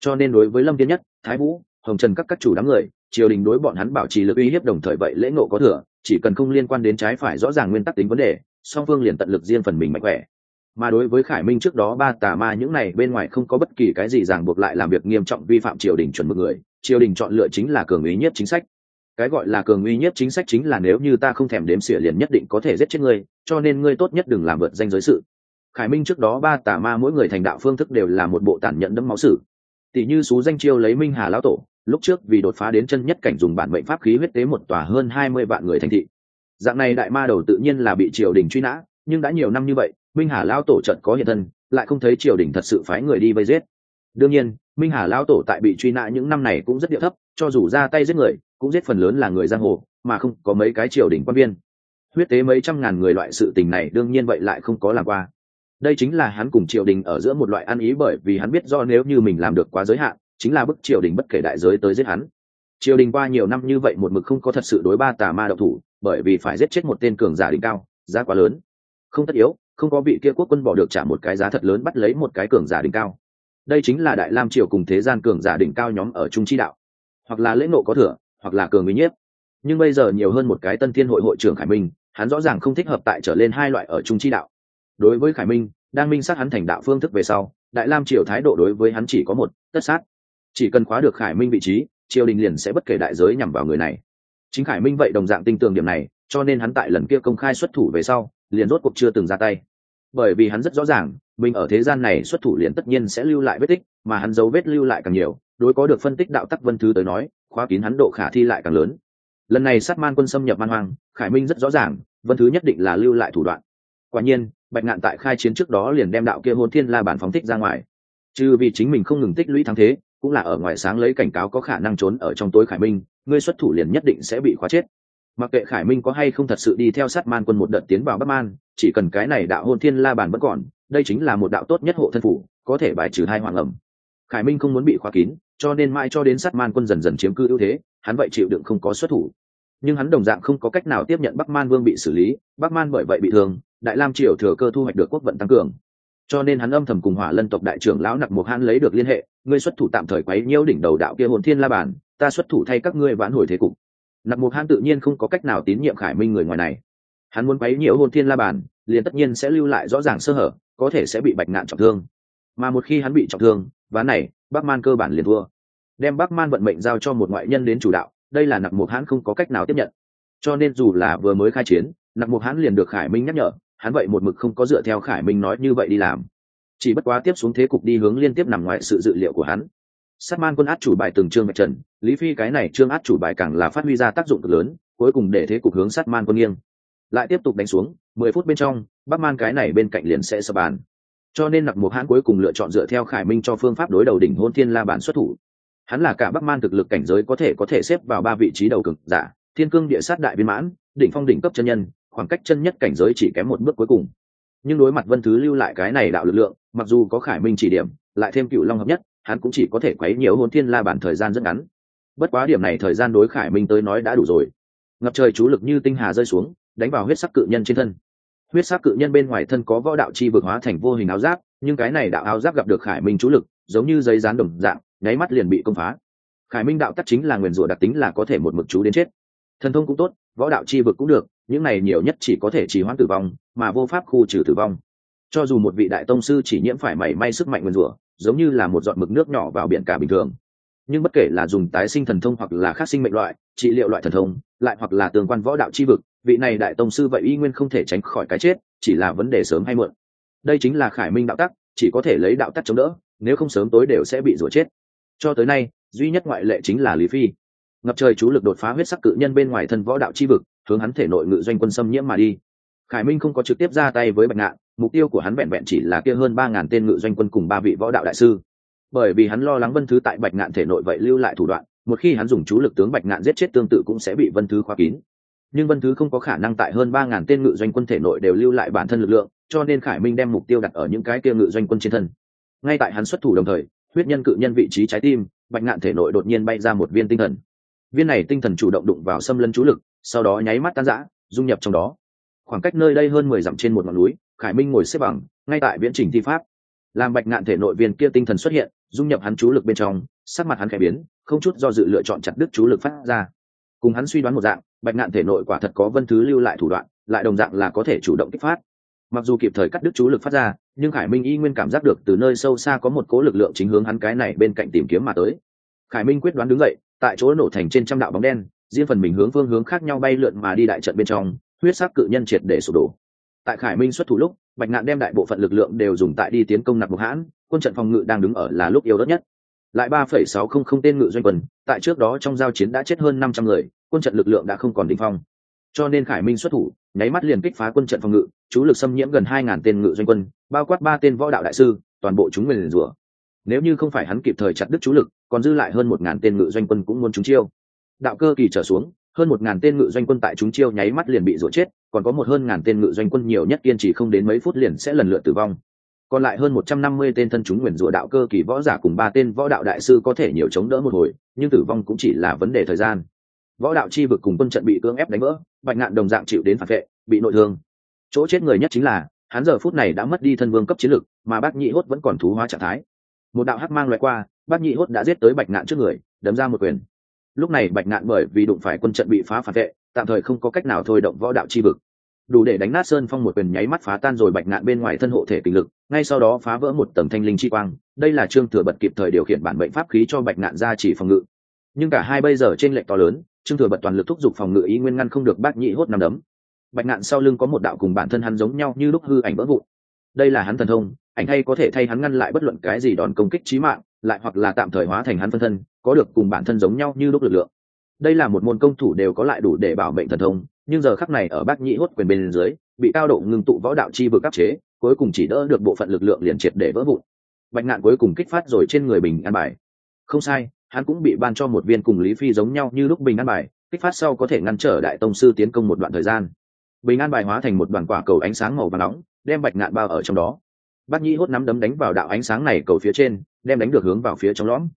Cho nên đối với lâm thiên nhất, thái vũ, hồng trần các các chủ đám người triều đình đối bọn hắn bảo trì lực uy hiếp đồng thời vậy lễ ngộ có thừa, chỉ cần không liên quan đến trái phải rõ ràng nguyên tắc tính vấn đề, song phương liền tận lực riêng phần mình mạnh khỏe. Mà đối với khải minh trước đó ba tà ma những này, bên ngoài không có bất kỳ cái gì ràng buộc lại làm việc nghiêm trọng vi phạm triều đình chuẩn mực người, triều đình chọn lựa chính là cường uy nhất chính sách. Cái gọi là cường uy nhất chính sách chính là nếu như ta không thèm đếm xỉa liền nhất định có thể giết chết ngươi, cho nên ngươi tốt nhất đừng làm vượt danh giới sự. Khải minh trước đó ba tà ma mỗi người thành đạo phương thức đều là một bộ tản nhận đẫm máu sử. Tỷ như xú danh chiêu lấy minh hà lão tổ lúc trước vì đột phá đến chân nhất cảnh dùng bản mệnh pháp khí huyết tế một tòa hơn hai mươi vạn người thành thị. Dạng này đại ma đầu tự nhiên là bị triều đình truy nã, nhưng đã nhiều năm như vậy, minh hà lão tổ trận có hiện thân, lại không thấy triều đình thật sự phái người đi vây giết. Đương nhiên, minh hà lão tổ tại bị truy nã những năm này cũng rất địa thấp, cho dù ra tay giết người, cũng giết phần lớn là người giang hồ, mà không có mấy cái triều đình quan viên. Huyết tế mấy trăm ngàn người loại sự tình này đương nhiên vậy lại không có làm qua. Đây chính là hắn cùng triều đình ở giữa một loại ăn ý bởi vì hắn biết do nếu như mình làm được quá giới hạn chính là bức triều đình bất kể đại giới tới giết hắn. Triều đình qua nhiều năm như vậy một mực không có thật sự đối ba tà ma độc thủ, bởi vì phải giết chết một tên cường giả đỉnh cao, giá quá lớn. Không tất yếu, không có vị kia quốc quân bỏ được trả một cái giá thật lớn bắt lấy một cái cường giả đỉnh cao. Đây chính là đại lam triều cùng thế gian cường giả đỉnh cao nhóm ở trung chi đạo. Hoặc là lễ nộ có thừa, hoặc là cường uy nhiếp. Nhưng bây giờ nhiều hơn một cái tân thiên hội hội trưởng khải minh, hắn rõ ràng không thích hợp tại trở lên hai loại ở trung chi đạo. Đối với khải minh, đang minh sát hắn thành đạo phương thức về sau, đại lam triều thái độ đối với hắn chỉ có một, tất sát chỉ cần khóa được khải minh vị trí, triều đình liền sẽ bất kể đại giới nhằm vào người này. Chính khải minh vậy đồng dạng tin tưởng điểm này, cho nên hắn tại lần kia công khai xuất thủ về sau, liền rốt cuộc chưa từng ra tay. Bởi vì hắn rất rõ ràng, mình ở thế gian này xuất thủ liền tất nhiên sẽ lưu lại vết tích, mà hắn dấu vết lưu lại càng nhiều, đối có được phân tích đạo tắc vân thứ tới nói, khóa kín hắn độ khả thi lại càng lớn. Lần này sát man quân xâm nhập man hoang, khải minh rất rõ ràng, vân thứ nhất định là lưu lại thủ đoạn. Quả nhiên, bạch ngạn tại khai chiến trước đó liền đem đạo kia hôn thiên la bản phóng thích ra ngoài. Trừ vì chính mình không ngừng tích lũy thắng thế cũng là ở ngoài sáng lấy cảnh cáo có khả năng trốn ở trong tối khải minh, ngươi xuất thủ liền nhất định sẽ bị khóa chết. Mặc kệ khải minh có hay không thật sự đi theo sát man quân một đợt tiến vào bắc man, chỉ cần cái này đạo hôn thiên la bàn vẫn còn, đây chính là một đạo tốt nhất hộ thân phủ, có thể bài trừ hai hoàng ẩm. Khải minh không muốn bị khóa kín, cho nên mãi cho đến sát man quân dần dần chiếm cư ưu thế, hắn vậy chịu đựng không có xuất thủ. Nhưng hắn đồng dạng không có cách nào tiếp nhận bắc man vương bị xử lý, bắc man bởi vậy bị thương, đại lam triều thừa cơ thu hoạch được quốc vận tăng cường cho nên hắn âm thầm cùng hỏa lân tộc đại trưởng lão nặc mục hãn lấy được liên hệ, ngươi xuất thủ tạm thời quấy nhiễu đỉnh đầu đạo kia hồn thiên la bản ta xuất thủ thay các ngươi vãn hồi thế cục. Nặc mục hãn tự nhiên không có cách nào tín nhiệm khải minh người ngoài này. Hắn muốn quấy nhiễu hồn thiên la bản liền tất nhiên sẽ lưu lại rõ ràng sơ hở, có thể sẽ bị bạch nạn trọng thương. Mà một khi hắn bị trọng thương, ván này, bắc man cơ bản liền thua. Đem bắc man vận mệnh giao cho một ngoại nhân đến chủ đạo, đây là nặc mục hãn không có cách nào tiếp nhận. Cho nên dù là vừa mới khai chiến, nặc mục hãn liền được khải minh nhắc nhở hắn vậy một mực không có dựa theo khải minh nói như vậy đi làm. Chỉ bất quá tiếp xuống thế cục đi hướng liên tiếp nằm ngoài sự dự liệu của hắn. Sát man quân át chủ bài từng trương mạch trần, lý phi cái này trương át chủ bài càng là phát huy ra tác dụng cực lớn, cuối cùng để thế cục hướng sát man quân nghiêng. Lại tiếp tục đánh xuống, mười phút bên trong, bắc man cái này bên cạnh liền sẽ sập bàn. Cho nên nặc một hãn cuối cùng lựa chọn dựa theo khải minh cho phương pháp đối đầu đỉnh hôn thiên la bản xuất thủ. Hắn là cả bắc man thực lực cảnh giới có thể có thể xếp vào ba vị trí đầu cực giả, thiên cương địa sát đại viên mãn, đỉnh phong đỉnh cấp chân nhân khoảng cách chân nhất cảnh giới chỉ kém một bước cuối cùng. Nhưng đối mặt vân thứ lưu lại cái này đạo lực lượng, mặc dù có khải minh chỉ điểm, lại thêm cựu long hợp nhất, hắn cũng chỉ có thể quấy nhiều hôn thiên la bản thời gian rất ngắn. Bất quá điểm này thời gian đối khải minh tới nói đã đủ rồi. Ngập trời chú lực như tinh hà rơi xuống, đánh vào huyết sắc cự nhân trên thân. Huyết sắc cự nhân bên ngoài thân có võ đạo chi vực hóa thành vô hình áo giáp, nhưng cái này đạo áo giáp gặp được khải minh chú lực, giống như giấy dán đồng dạng, nháy mắt liền bị công phá. Khải minh đạo tắc chính là nguyền rủa đặc tính là có thể một mực chú đến chết thần thông cũng tốt, võ đạo chi vực cũng được, những này nhiều nhất chỉ có thể trì hoãn tử vong, mà vô pháp khu trừ tử vong. Cho dù một vị đại tông sư chỉ nhiễm phải mảy may sức mạnh nguyên rủa, giống như là một giọt mực nước nhỏ vào biển cả bình thường. Nhưng bất kể là dùng tái sinh thần thông hoặc là khác sinh mệnh loại, trị liệu loại thần thông, lại hoặc là tương quan võ đạo chi vực, vị này đại tông sư vậy y nguyên không thể tránh khỏi cái chết, chỉ là vấn đề sớm hay muộn. Đây chính là khải minh đạo tắc, chỉ có thể lấy đạo tắc chống đỡ, nếu không sớm tối đều sẽ bị rủa chết. Cho tới nay, duy nhất ngoại lệ chính là lý phi ngập trời chú lực đột phá huyết sắc cự nhân bên ngoài thân võ đạo chi vực, hướng hắn thể nội ngự doanh quân xâm nhiễm mà đi. Khải minh không có trực tiếp ra tay với bạch ngạn, mục tiêu của hắn vẹn vẹn chỉ là kia hơn ba ngàn tên ngự doanh quân cùng ba vị võ đạo đại sư. Bởi vì hắn lo lắng vân thứ tại bạch ngạn thể nội vậy lưu lại thủ đoạn, một khi hắn dùng chú lực tướng bạch ngạn giết chết tương tự cũng sẽ bị vân thứ khóa kín. Nhưng vân thứ không có khả năng tại hơn ba ngàn tên ngự doanh quân thể nội đều lưu lại bản thân lực lượng, cho nên khải minh đem mục tiêu đặt ở những cái kia ngự doanh quân trên thân. Ngay tại hắn xuất thủ đồng thời, huyết nhân cự nhân vị trí trái tim, bạch ngạn thể nội đột nhiên bay ra một viên tinh thần viên này tinh thần chủ động đụng vào xâm lấn chú lực, sau đó nháy mắt tan rã, dung nhập trong đó. Khoảng cách nơi đây hơn mười dặm trên một ngọn núi, khải minh ngồi xếp bằng, ngay tại viễn trình thi pháp. Làm bạch ngạn thể nội viên kia tinh thần xuất hiện, dung nhập hắn chú lực bên trong, sắc mặt hắn khẽ biến, không chút do dự lựa chọn chặt đứt chú lực phát ra. Cùng hắn suy đoán một dạng, bạch ngạn thể nội quả thật có vân thứ lưu lại thủ đoạn, lại đồng dạng là có thể chủ động kích phát. Mặc dù kịp thời cắt đứt chú lực phát ra, nhưng khải minh y nguyên cảm giác được từ nơi sâu xa có một cố lực lượng chính hướng hắn cái này bên cạnh tìm kiếm mà tới. Khải minh quyết đoán đứng dậy tại chỗ nổ thành trên trăm đạo bóng đen, riêng phần mình hướng phương hướng khác nhau bay lượn mà đi đại trận bên trong, huyết sắc cự nhân triệt để sụp đổ. Tại khải minh xuất thủ lúc, bạch ngạn đem đại bộ phận lực lượng đều dùng tại đi tiến công nạp mục hãn, quân trận phòng ngự đang đứng ở là lúc yếu đất nhất. Lại ba phẩy sáu không không tên ngự doanh quân, tại trước đó trong giao chiến đã chết hơn năm trăm người, quân trận lực lượng đã không còn đ ỉ n h phong. Cho nên khải minh xuất thủ, nháy mắt liền kích phá quân trận phòng ngự, chú lực xâm nhiễm gần hai ngàn tên ngự doanh quân, bao quát ba tên võ đạo đại sư, toàn bộ chúng mình rủa nếu như không phải hắn kịp thời chặt đứt chú lực, còn dư lại hơn một ngàn tên ngự doanh quân cũng muốn trúng chiêu. Đạo cơ kỳ trở xuống, hơn một ngàn tên ngự doanh quân tại chúng chiêu nháy mắt liền bị rủa chết, còn có một hơn ngàn tên ngự doanh quân nhiều nhất kiên trì không đến mấy phút liền sẽ lần lượt tử vong. Còn lại hơn một trăm năm mươi tên thân chúng nguyền rủa đạo cơ kỳ võ giả cùng ba tên võ đạo đại sư có thể nhiều chống đỡ một hồi, nhưng tử vong cũng chỉ là vấn đề thời gian. Võ đạo chi vực cùng quân trận bị cưỡng ép đánh vỡ, bạch ngạn đồng dạng chịu đến phản vệ, bị nội thương. Chỗ chết người nhất chính là, hắn giờ phút này đã mất đi thân vương cấp chiến lực, mà bác nhị hốt vẫn còn thú hóa trạng thái một đạo hắc mang loại qua, bác nhị hốt đã giết tới bạch ngạn trước người, đấm ra một quyền. Lúc này bạch ngạn bởi vì đụng phải quân trận bị phá phản vệ, tạm thời không có cách nào thôi động võ đạo chi vực. Đủ để đánh nát sơn phong một quyền nháy mắt phá tan rồi bạch ngạn bên ngoài thân hộ thể kinh lực, ngay sau đó phá vỡ một tầng thanh linh chi quang. Đây là trương thừa bật kịp thời điều khiển bản bệnh pháp khí cho bạch ngạn ra chỉ phòng ngự. Nhưng cả hai bây giờ trên lệnh to lớn, trương thừa bật toàn lực thúc giục phòng ngự ý nguyên ngăn không được bác nhị hốt nằm đấm. Bạch ngạn sau lưng có một đạo cùng bản thân hắn giống nhau như lúc hư ảnh vỡ vụn. Đây là hắn thần thông ảnh hay có thể thay hắn ngăn lại bất luận cái gì đòn công kích trí mạng, lại hoặc là tạm thời hóa thành hắn phân thân, có được cùng bản thân giống nhau như lúc lực lượng. Đây là một môn công thủ đều có lại đủ để bảo mệnh thần thông, nhưng giờ khắc này ở bác nhĩ hốt quyền bên dưới, bị cao độ ngưng tụ võ đạo chi vực áp chế, cuối cùng chỉ đỡ được bộ phận lực lượng liền triệt để vỡ vụn. Bạch ngạn cuối cùng kích phát rồi trên người bình an bài. Không sai, hắn cũng bị ban cho một viên cùng lý phi giống nhau như lúc bình an bài, kích phát sau có thể ngăn trở đại tông sư tiến công một đoạn thời gian. Bình an bài hóa thành một đoàn quả cầu ánh sáng màu và nóng, đem bạch ngạn bao ở trong đó bác nhĩ hốt nắm đấm đánh vào đạo ánh sáng này cầu phía trên, đem đánh được hướng vào phía trong lõm.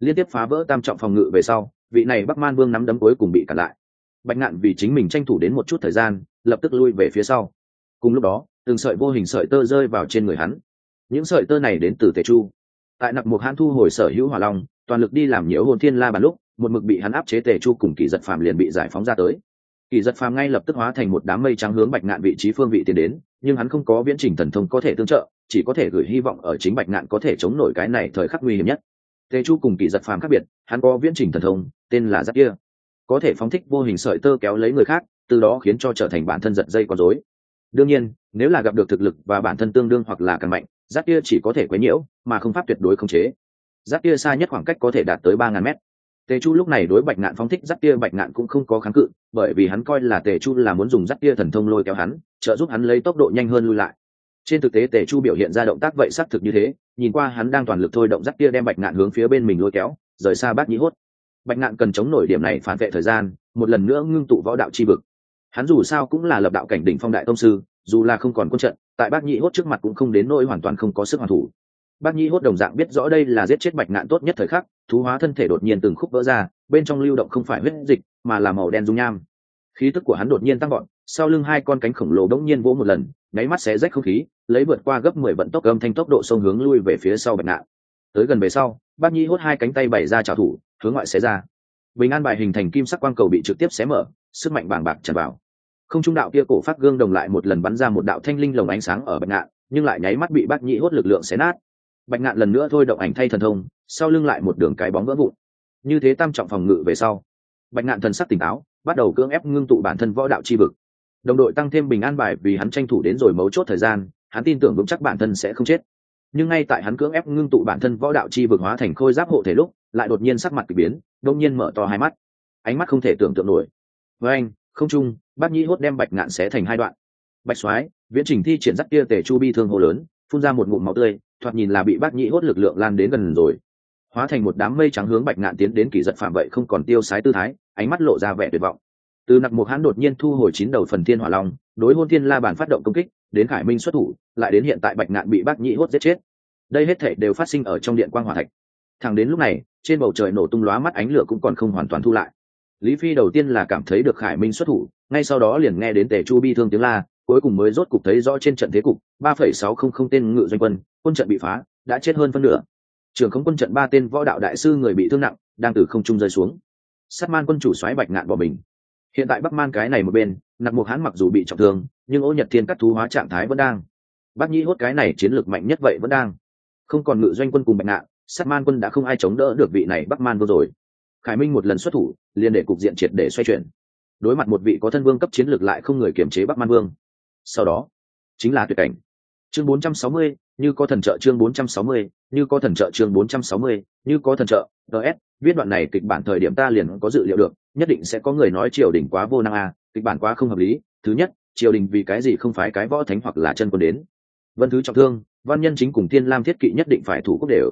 Liên tiếp phá vỡ tam trọng phòng ngự về sau, vị này bắc man vương nắm đấm cuối cùng bị cản lại. Bạch ngạn vì chính mình tranh thủ đến một chút thời gian, lập tức lui về phía sau. Cùng lúc đó, từng sợi vô hình sợi tơ rơi vào trên người hắn. Những sợi tơ này đến từ tề chu. Tại nặc mục hãn thu hồi sở hữu hỏa long, toàn lực đi làm nhiễu hồn thiên la bàn lúc, một mực bị hắn áp chế tề chu cùng kỳ giật phàm liền bị giải phóng ra tới. Kỳ giật phàm ngay lập tức hóa thành một đám mây trắng hướng bạch ngạn vị trí phương vị tiến đến, nhưng hắn không có viễn trình thần thông có thể tương trợ chỉ có thể gửi hy vọng ở chính bạch ngạn có thể chống nổi cái này thời khắc nguy hiểm nhất. Tề chu cùng kỳ giật phàm khác biệt, hắn có viễn trình thần thông, tên là giáp kia. Có thể phóng thích vô hình sợi tơ kéo lấy người khác, từ đó khiến cho trở thành bản thân giật dây con dối đương nhiên, nếu là gặp được thực lực và bản thân tương đương hoặc là càng mạnh giáp kia chỉ có thể quấy nhiễu, mà không pháp tuyệt đối không chế. Giáp kia xa nhất khoảng cách có thể đạt tới ba ngàn mét. Tề chu lúc này đối bạch ngạn phóng thích giáp kia, bạch ngạn cũng không có kháng cự, bởi vì hắn coi là tề chu là muốn dùng giáp kia thần thông lôi kéo hắn, trợ giúp hắn lấy tốc độ nhanh hơn lui lại trên thực tế, tề chu biểu hiện ra động tác vậy xác thực như thế, nhìn qua hắn đang toàn lực thôi động dắt kia đem bạch ngạn hướng phía bên mình lôi kéo, rời xa bác nhĩ hốt. Bạch ngạn cần chống nổi điểm này phản vệ thời gian, một lần nữa ngưng tụ võ đạo chi vực. Hắn dù sao cũng là lập đạo cảnh đỉnh phong đại công sư, dù là không còn quân trận, tại bác nhĩ hốt trước mặt cũng không đến nỗi hoàn toàn không có sức hoàn thủ. Bác nhĩ hốt đồng dạng biết rõ đây là giết chết bạch ngạn tốt nhất thời khắc, thú hóa thân thể đột nhiên từng khúc vỡ ra, bên trong lưu động không phải huyết dịch, mà là màu đen dung nham. Khí tức của hắn đột nhiên tăng gọn sau lưng hai con cánh khổng lồ đống nhiên vỗ một lần, nháy mắt xé rách không khí, lấy vượt qua gấp mười vận tốc âm thanh tốc độ sông hướng lui về phía sau bạch ngạn. Tới gần về sau, bác nhi hốt hai cánh tay bày ra trào thủ, hướng ngoại xé ra. Bình an bài hình thành kim sắc quang cầu bị trực tiếp xé mở, sức mạnh bàng bạc tràn vào. Không trung đạo kia cổ phát gương đồng lại một lần bắn ra một đạo thanh linh lồng ánh sáng ở bạch ngạn, nhưng lại nháy mắt bị bác nhĩ hốt lực lượng xé nát. Bạch ngạn lần nữa thôi động ảnh thay thần thông, sau lưng lại một đường cái bóng vỡ vụn. Như thế tam trọng phòng ngự về sau, bạch ngạn thần sắc tỉnh táo, bắt đầu cưỡng ép ngưng tụ bản thân võ đạo chi vực đồng đội tăng thêm bình an bài vì hắn tranh thủ đến rồi mấu chốt thời gian, hắn tin tưởng vững chắc bản thân sẽ không chết. Nhưng ngay tại hắn cưỡng ép ngưng tụ bản thân võ đạo chi vực hóa thành khôi giáp hộ thể lúc, lại đột nhiên sắc mặt k ỳ biến đông nhiên mở to hai mắt. Ánh mắt không thể tưởng tượng nổi. Với anh, không trung, bác nhĩ hốt đem bạch ngạn xé thành hai đoạn. Bạch soái, viễn trình thi triển giáp kia tề chu bi thương hồ lớn, phun ra một ngụm máu tươi, thoạt nhìn là bị bác nhĩ hốt lực lượng lan đến gần rồi. Hóa thành một đám mây trắng hướng bạch ngạn tiến đến kỳ giật phạm vậy không còn tiêu sái tư thái, ánh mắt lộ ra vẻ tuyệt vọng từ nặc một hãn đột nhiên thu hồi chín đầu phần thiên hỏa long, đối hôn thiên la bàn phát động công kích, đến khải minh xuất thủ, lại đến hiện tại bạch ngạn bị bác nhĩ hốt giết chết. Đây hết thể đều phát sinh ở trong điện quang hỏa thạch. Thẳng đến lúc này, trên bầu trời nổ tung lóa mắt ánh lửa cũng còn không hoàn toàn thu lại. Lý phi đầu tiên là cảm thấy được khải minh xuất thủ, ngay sau đó liền nghe đến tề chu bi thương tiếng la, cuối cùng mới rốt cục thấy rõ trên trận thế cục, ba phẩy sáu không không tên ngự doanh quân quân trận bị phá, đã chết hơn phân nửa. Trưởng không quân trận ba tên võ đạo đại sư người bị thương nặng, đang từ không trung rơi xuống. Sát man quân chủ xoáy bạch ngạn bỏ mình hiện tại bắc man cái này một bên nặc mục hán mặc dù bị trọng thương nhưng ô nhật thiên cắt thú hóa trạng thái vẫn đang. Bác nhĩ hốt cái này chiến lược mạnh nhất vậy vẫn đang. Không còn ngự doanh quân cùng bạch nạn sát man quân đã không ai chống đỡ được vị này bắc man vô rồi. Khải minh một lần xuất thủ liền để cục diện triệt để xoay chuyển. Đối mặt một vị có thân vương cấp chiến lược lại không người kiểm chế bắc man vương. Sau đó chính là tuyệt cảnh. Chương 460, như có thần trợ chương 460, như có thần trợ chương 460, như có thần trợ ts viết đoạn này kịch bản thời điểm ta liền có dự liệu được nhất định sẽ có người nói triều đình quá vô năng a, kịch bản quá không hợp lý. Thứ nhất, triều đình vì cái gì không phải cái võ thánh hoặc là chân quân đến? Vân thứ trọng thương, văn nhân chính cùng thiên lam thiết kỵ nhất định phải thủ quốc đều.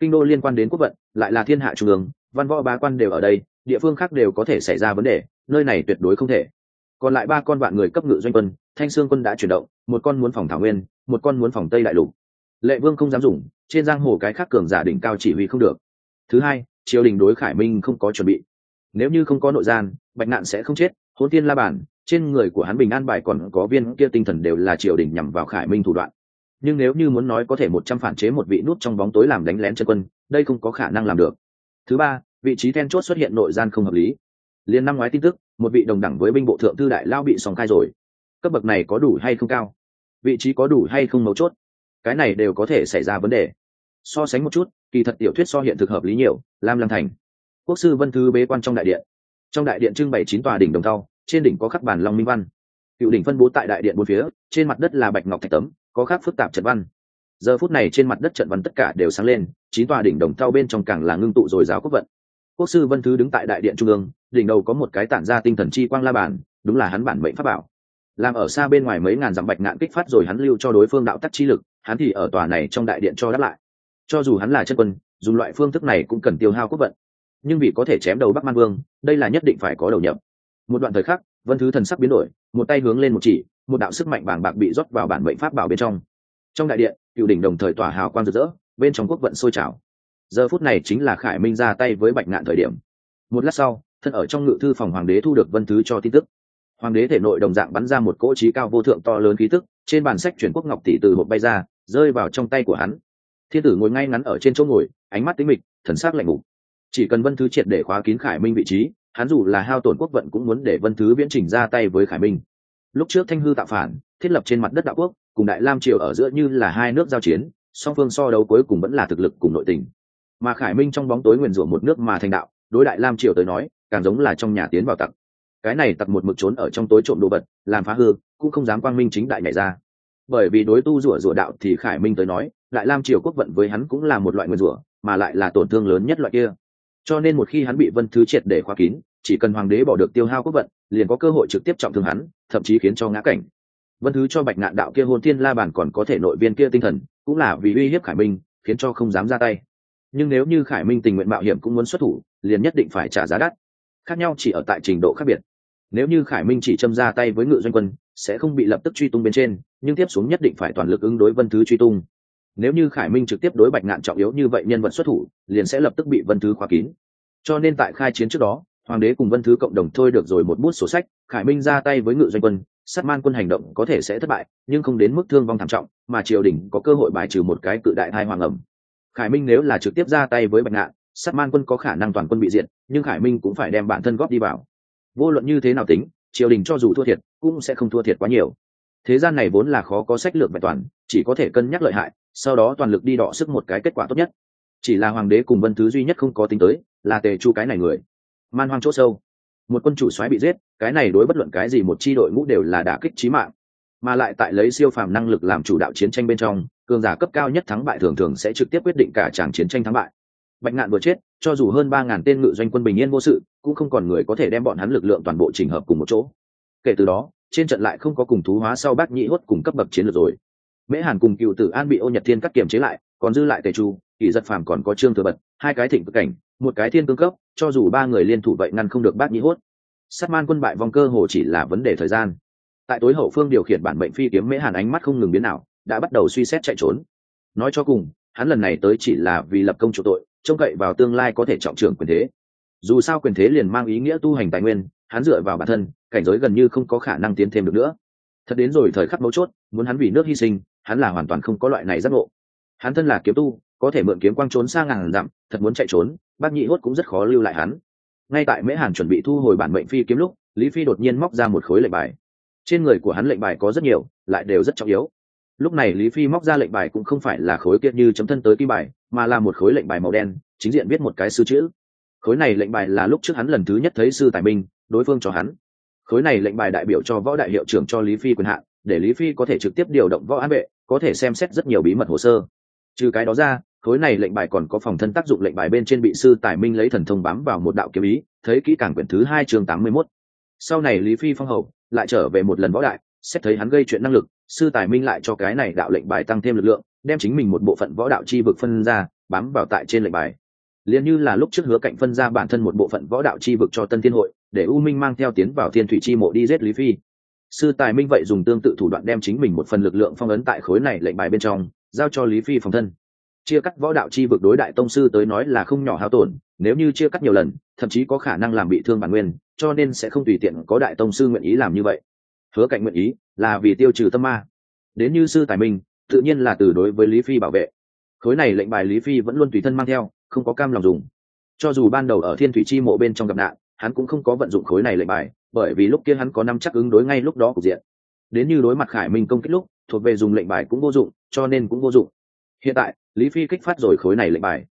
Kinh đô liên quan đến quốc vận, lại là thiên hạ trung ương, văn võ bá quan đều ở đây, địa phương khác đều có thể xảy ra vấn đề, nơi này tuyệt đối không thể. Còn lại ba con vạn người cấp ngự doanh quân, thanh sương quân đã chuyển động, một con muốn phòng thảo nguyên, một con muốn phòng tây đại lục. Lệ vương không dám dùng, trên giang hồ cái khác cường giả đỉnh cao chỉ huy không được. Thứ hai, triều đình đối khải minh không có chuẩn bị nếu như không có nội gian, bạch nạn sẽ không chết. Hôn tiên la bản, trên người của hắn bình an bài còn có viên kia tinh thần đều là triều đình nhằm vào khải minh thủ đoạn. Nhưng nếu như muốn nói có thể một trăm phản chế một vị nút trong bóng tối làm đánh lén chân quân, đây không có khả năng làm được. Thứ ba, vị trí then chốt xuất hiện nội gian không hợp lý. Liên năm ngoái tin tức, một vị đồng đẳng với binh bộ thượng thư đại lao bị sòng khai rồi. Cấp bậc này có đủ hay không cao? Vị trí có đủ hay không mấu chốt? Cái này đều có thể xảy ra vấn đề. So sánh một chút, kỳ thật tiểu thuyết so hiện thực hợp lý nhiều. Lam lăng thành quốc sư vân thư bế quan trong đại điện. Trong đại điện trưng bày chín tòa đỉnh đồng thau, trên đỉnh có khắc bản long minh văn. Cựu đỉnh phân bố tại đại điện bốn phía, trên mặt đất là bạch ngọc thạch tấm, có khắc phức tạp trận văn. Giờ phút này trên mặt đất trận văn tất cả đều sáng lên, chín tòa đỉnh đồng thau bên trong càng là ngưng tụ rồi giáo quốc vận. Quốc sư vân thứ đứng tại đại điện trung ương, đỉnh đầu có một cái tản ra tinh thần chi quang la bàn, đúng là hắn bản mệnh pháp bảo. Làm ở xa bên ngoài mấy ngàn dặm bạch ngạn kích phát rồi hắn lưu cho đối phương đạo tắc chi lực, hắn thì ở tòa này trong đại điện cho đáp lại. Cho dù hắn là chân quân, dùng loại phương thức này cũng cần tiêu hao quốc vận nhưng vì có thể chém đầu bắc man vương, đây là nhất định phải có đầu nhập. Một đoạn thời khắc, vân thứ thần sắc biến đổi, một tay hướng lên một chỉ, một đạo sức mạnh bàng bạc bị rót vào bản mệnh pháp bảo bên trong. Trong đại điện, cựu đỉnh đồng thời tỏa hào quang rực rỡ, bên trong quốc vận sôi trào. Giờ phút này chính là khải minh ra tay với bạch ngạn thời điểm. Một lát sau, thân ở trong ngự thư phòng hoàng đế thu được vân thứ cho tin tức. Hoàng đế thể nội đồng dạng bắn ra một cỗ trí cao vô thượng to lớn khí tức, trên bản sách chuyển quốc ngọc tỷ từ hộp bay ra, rơi vào trong tay của hắn. Thiên tử ngồi ngay ngắn ở trên chỗ ngồi, ánh mắt tính mịch, thần sắc lạnh ngục chỉ cần vân thứ triệt để khóa kín khải minh vị trí, hắn dù là hao tổn quốc vận cũng muốn để vân thứ viễn trình ra tay với khải minh. Lúc trước thanh hư tạo phản, thiết lập trên mặt đất đạo quốc, cùng đại lam triều ở giữa như là hai nước giao chiến, song phương so đấu cuối cùng vẫn là thực lực cùng nội tình. Mà khải minh trong bóng tối nguyền rủa một nước mà thành đạo, đối đại lam triều tới nói, càng giống là trong nhà tiến vào tặc. Cái này tặc một mực trốn ở trong tối trộm đồ vật, làm phá hư, cũng không dám quang minh chính đại nhảy ra. Bởi vì đối tu rủa rủa đạo thì khải minh tới nói, đại lam triều quốc vận với hắn cũng là một loại nguyền rủa, mà lại là tổn thương lớn nhất loại kia cho nên một khi hắn bị vân thứ triệt để khóa kín, chỉ cần hoàng đế bỏ được tiêu hao quốc vận, liền có cơ hội trực tiếp trọng thương hắn, thậm chí khiến cho ngã cảnh. Vân thứ cho bạch ngạn đạo kia hôn thiên la bàn còn có thể nội viên kia tinh thần, cũng là vì uy hiếp khải minh, khiến cho không dám ra tay. Nhưng nếu như khải minh tình nguyện mạo hiểm cũng muốn xuất thủ, liền nhất định phải trả giá đắt. Khác nhau chỉ ở tại trình độ khác biệt. Nếu như khải minh chỉ châm ra tay với ngự doanh quân, sẽ không bị lập tức truy tung bên trên, nhưng tiếp xuống nhất định phải toàn lực ứng đối vân thứ truy tung nếu như khải minh trực tiếp đối bạch ngạn trọng yếu như vậy nhân vật xuất thủ, liền sẽ lập tức bị vân thứ khóa kín. Cho nên tại khai chiến trước đó, hoàng đế cùng vân thứ cộng đồng thôi được rồi một bút sổ sách, khải minh ra tay với ngự doanh quân, sát man quân hành động có thể sẽ thất bại, nhưng không đến mức thương vong thảm trọng, mà triều đình có cơ hội bài trừ một cái cự đại thai hoàng ẩm. Khải minh nếu là trực tiếp ra tay với bạch ngạn, sát man quân có khả năng toàn quân bị diệt, nhưng khải minh cũng phải đem bản thân góp đi vào. Vô luận như thế nào tính, triều đình cho dù thua thiệt, cũng sẽ không thua thiệt quá nhiều. Thế gian này vốn là khó có sách lược bài toàn, chỉ có thể cân nhắc lợi hại sau đó toàn lực đi đọ sức một cái kết quả tốt nhất. Chỉ là hoàng đế cùng vân thứ duy nhất không có tính tới, là tề chu cái này người. Man hoang chỗ sâu. Một quân chủ soái bị giết, cái này đối bất luận cái gì một chi đội ngũ đều là đả kích trí mạng. Mà lại tại lấy siêu phàm năng lực làm chủ đạo chiến tranh bên trong, cường giả cấp cao nhất thắng bại thường thường sẽ trực tiếp quyết định cả tràng chiến tranh thắng bại. Bạch ngạn vừa chết, cho dù hơn ba ngàn tên ngự doanh quân bình yên vô sự, cũng không còn người có thể đem bọn hắn lực lượng toàn bộ trình hợp cùng một chỗ. Kể từ đó, trên trận lại không có cùng thú hóa sau bác nhĩ hốt cùng cấp bậc chiến lược rồi mễ hàn cùng cựu tử an bị ô nhật thiên cắt kiềm chế lại, còn dư lại tề chu kỷ giật phàm còn có trương thừa bật, hai cái thịnh cực cảnh, một cái thiên cương cấp, cho dù ba người liên thủ vậy ngăn không được bác nhĩ hốt. Sát man quân bại vòng cơ hồ chỉ là vấn đề thời gian. Tại tối hậu phương điều khiển bản bệnh phi kiếm mễ hàn ánh mắt không ngừng biến nào đã bắt đầu suy xét chạy trốn. Nói cho cùng, hắn lần này tới chỉ là vì lập công chủ tội, trông cậy vào tương lai có thể trọng trưởng quyền thế. Dù sao quyền thế liền mang ý nghĩa tu hành tài nguyên, hắn dựa vào bản thân, cảnh giới gần như không có khả năng tiến thêm được nữa. Thật đến rồi thời khắc mấu chốt, muốn hắn vì nước hy sinh hắn là hoàn toàn không có loại này giác ngộ. Hắn thân là kiếm tu, có thể mượn kiếm quang trốn xa ngàn dặm, thật muốn chạy trốn, bác nhị hốt cũng rất khó lưu lại hắn. Ngay tại mễ hàn chuẩn bị thu hồi bản mệnh phi kiếm lúc, lý phi đột nhiên móc ra một khối lệnh bài. Trên người của hắn lệnh bài có rất nhiều, lại đều rất trọng yếu. Lúc này lý phi móc ra lệnh bài cũng không phải là khối kiện như chấm thân tới kim bài, mà là một khối lệnh bài màu đen, chính diện viết một cái sư chữ. Khối này lệnh bài là lúc trước hắn lần thứ nhất thấy sư tài minh, đối phương cho hắn. Khối này lệnh bài đại biểu cho võ đại hiệu trưởng cho lý phi quyền hạn, để lý phi có thể trực tiếp điều động võ an vệ có thể xem xét rất nhiều bí mật hồ sơ. Trừ cái đó ra, khối này lệnh bài còn có phòng thân tác dụng lệnh bài bên trên bị sư tài minh lấy thần thông bám vào một đạo kiếm ý, thấy kỹ càng quyển thứ hai chương tám mươi mốt. Sau này lý phi phong hầu lại trở về một lần võ đại, xét thấy hắn gây chuyện năng lực, sư tài minh lại cho cái này đạo lệnh bài tăng thêm lực lượng, đem chính mình một bộ phận võ đạo chi vực phân ra, bám vào tại trên lệnh bài. Liền như là lúc trước hứa cạnh phân ra bản thân một bộ phận võ đạo chi vực cho tân thiên hội, để u minh mang theo tiến vào thiên thủy chi mộ đi giết lý phi sư tài minh vậy dùng tương tự thủ đoạn đem chính mình một phần lực lượng phong ấn tại khối này lệnh bài bên trong, giao cho lý phi phòng thân. Chia cắt võ đạo chi vực đối đại tông sư tới nói là không nhỏ hao tổn, nếu như chia cắt nhiều lần, thậm chí có khả năng làm bị thương bản nguyên, cho nên sẽ không tùy tiện có đại tông sư nguyện ý làm như vậy. Hứa cạnh nguyện ý, là vì tiêu trừ tâm ma. Đến như sư tài minh, tự nhiên là từ đối với lý phi bảo vệ. Khối này lệnh bài lý phi vẫn luôn tùy thân mang theo, không có cam lòng dùng. Cho dù ban đầu ở thiên thủy chi mộ bên trong gặp nạn hắn cũng không có vận dụng khối này lệnh bài, bởi vì lúc kia hắn có năm chắc ứng đối ngay lúc đó cục diện. Đến như đối mặt khải minh công kích lúc, thuộc về dùng lệnh bài cũng vô dụng, cho nên cũng vô dụng. Hiện tại, lý phi kích phát rồi khối này lệnh bài.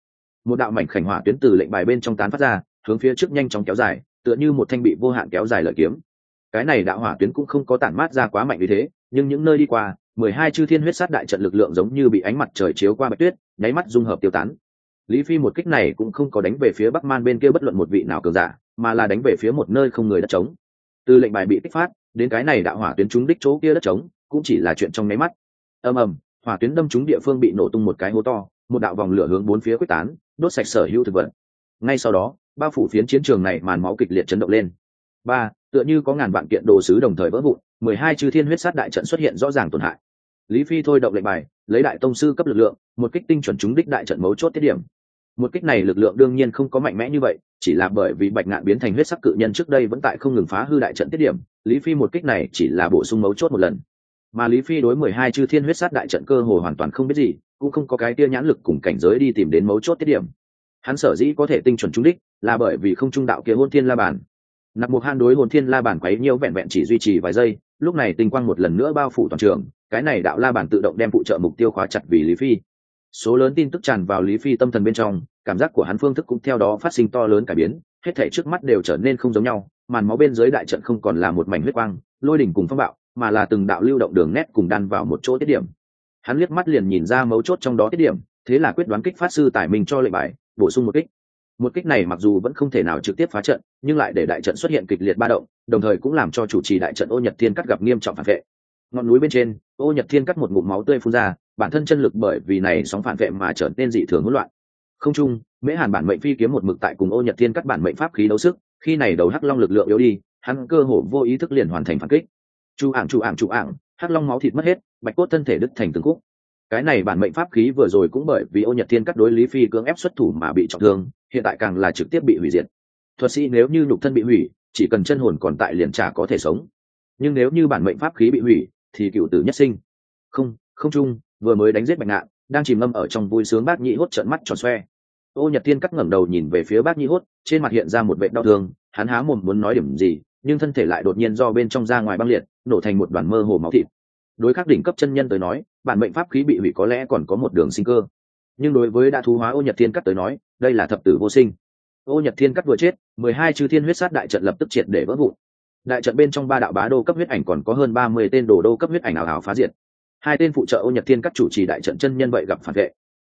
Một đạo mảnh khảnh hỏa tuyến từ lệnh bài bên trong tán phát ra, hướng phía trước nhanh chóng kéo dài, tựa như một thanh bị vô hạn kéo dài lợi kiếm. Cái này đạo hỏa tuyến cũng không có tản mát ra quá mạnh như thế, nhưng những nơi đi qua, mười hai chư thiên huyết sát đại trận lực lượng giống như bị ánh mặt trời chiếu qua bạch tuyết, nháy mắt dung hợp tiêu tán. Lý phi một kích này cũng không có đánh về phía bắc man bên kia bất luận một vị nào cường giả mà là đánh về phía một nơi không người đất trống. Từ lệnh bài bị kích phát, đến cái này đạo hỏa tuyến trúng đích chỗ kia đất trống, cũng chỉ là chuyện trong nháy mắt. Ầm ầm, hỏa tuyến đâm trúng địa phương bị nổ tung một cái hố to, một đạo vòng lửa hướng bốn phía quyết tán, đốt sạch sở hữu thực vật. Ngay sau đó bao phủ phiến chiến trường này màn máu kịch liệt chấn động lên. Ba, tựa như có ngàn vạn kiện đồ sứ đồng thời vỡ vụn, mười hai chư thiên huyết sát đại trận xuất hiện rõ ràng tổn hại. Lý phi thôi động lệnh bài, lấy đại tông sư cấp lực lượng, một kích tinh chuẩn trúng đích đại trận mấu chốt tiết điểm. Một kích này lực lượng đương nhiên không có mạnh mẽ như vậy chỉ là bởi vì bạch ngạn biến thành huyết sắc cự nhân trước đây vẫn tại không ngừng phá hư đại trận tiết điểm, lý phi một kích này chỉ là bổ sung mấu chốt một lần. Mà lý phi đối mười hai chư thiên huyết sát đại trận cơ hồ hoàn toàn không biết gì, cũng không có cái tia nhãn lực cùng cảnh giới đi tìm đến mấu chốt tiết điểm. Hắn sở dĩ có thể tinh chuẩn trúng đích, là bởi vì không trung đạo kia hôn thiên la bàn. Nặc mục han đối hồn thiên la bàn quấy nhiễu vẹn vẹn chỉ duy trì vài giây, lúc này tinh quang một lần nữa bao phủ toàn trường, cái này đạo la bàn tự động đem phụ trợ mục tiêu khóa chặt vì lý phi. Số lớn tin tức tràn vào lý phi tâm thần bên trong cảm giác của hắn phương thức cũng theo đó phát sinh to lớn cải biến, hết thể trước mắt đều trở nên không giống nhau, màn máu bên dưới đại trận không còn là một mảnh huyết quang, lôi đỉnh cùng phong bạo, mà là từng đạo lưu động đường nét cùng đan vào một chỗ tiết điểm. Hắn liếc mắt liền nhìn ra mấu chốt trong đó tiết điểm, thế là quyết đoán kích phát sư tài mình cho lệnh bài, bổ sung một kích. Một kích này mặc dù vẫn không thể nào trực tiếp phá trận, nhưng lại để đại trận xuất hiện kịch liệt ba động, đồng thời cũng làm cho chủ trì đại trận ô nhật thiên cắt gặp nghiêm trọng phản vệ. Ngọn núi bên trên, ô nhật thiên cắt một ngụm máu tươi phun ra, bản thân chân lực bởi vì này sóng phản vệ mà trở nên dị thường hỗn loạn không chung, mễ hàn bản mệnh phi kiếm một mực tại cùng ô nhật thiên cắt bản mệnh pháp khí đấu sức, khi này đầu hắc long lực lượng yếu đi, hắn cơ hồ vô ý thức liền hoàn thành phản kích. Chu ảng chu ảng chu ảng, hắc long máu thịt mất hết, bạch cốt thân thể đứt thành từng khúc. Cái này bản mệnh pháp khí vừa rồi cũng bởi vì ô nhật thiên cắt đối lý phi cưỡng ép xuất thủ mà bị trọng thương, hiện tại càng là trực tiếp bị hủy diệt. Thuật sĩ nếu như nhục thân bị hủy, chỉ cần chân hồn còn tại liền trả có thể sống. Nhưng nếu như bản mệnh pháp khí bị hủy, thì cựu tử nhất sinh. Không không chung, vừa mới đánh giết bạch ngạn đang chìm ngâm ở trong vui sướng bác nhĩ hốt trợn mắt tròn xoe. Ô nhật thiên cắt ngẩng đầu nhìn về phía bác nhĩ hốt, trên mặt hiện ra một vệ đau thương, hắn há mồm muốn nói điểm gì, nhưng thân thể lại đột nhiên do bên trong ra ngoài băng liệt, nổ thành một đoàn mơ hồ máu thịt. Đối khắc đỉnh cấp chân nhân tới nói, bản mệnh pháp khí bị hủy có lẽ còn có một đường sinh cơ. Nhưng đối với đã thú hóa ô nhật thiên cắt tới nói, đây là thập tử vô sinh. Ô nhật thiên cắt vừa chết, mười hai chư thiên huyết sát đại trận lập tức triệt để vỡ vụn. Đại trận bên trong ba đạo bá đô cấp huyết ảnh còn có hơn ba mươi tên đồ đô cấp huyết ảnh ảo ảo phá diệt hai tên phụ trợ ô nhật thiên cắt chủ trì đại trận chân nhân vậy gặp phản vệ.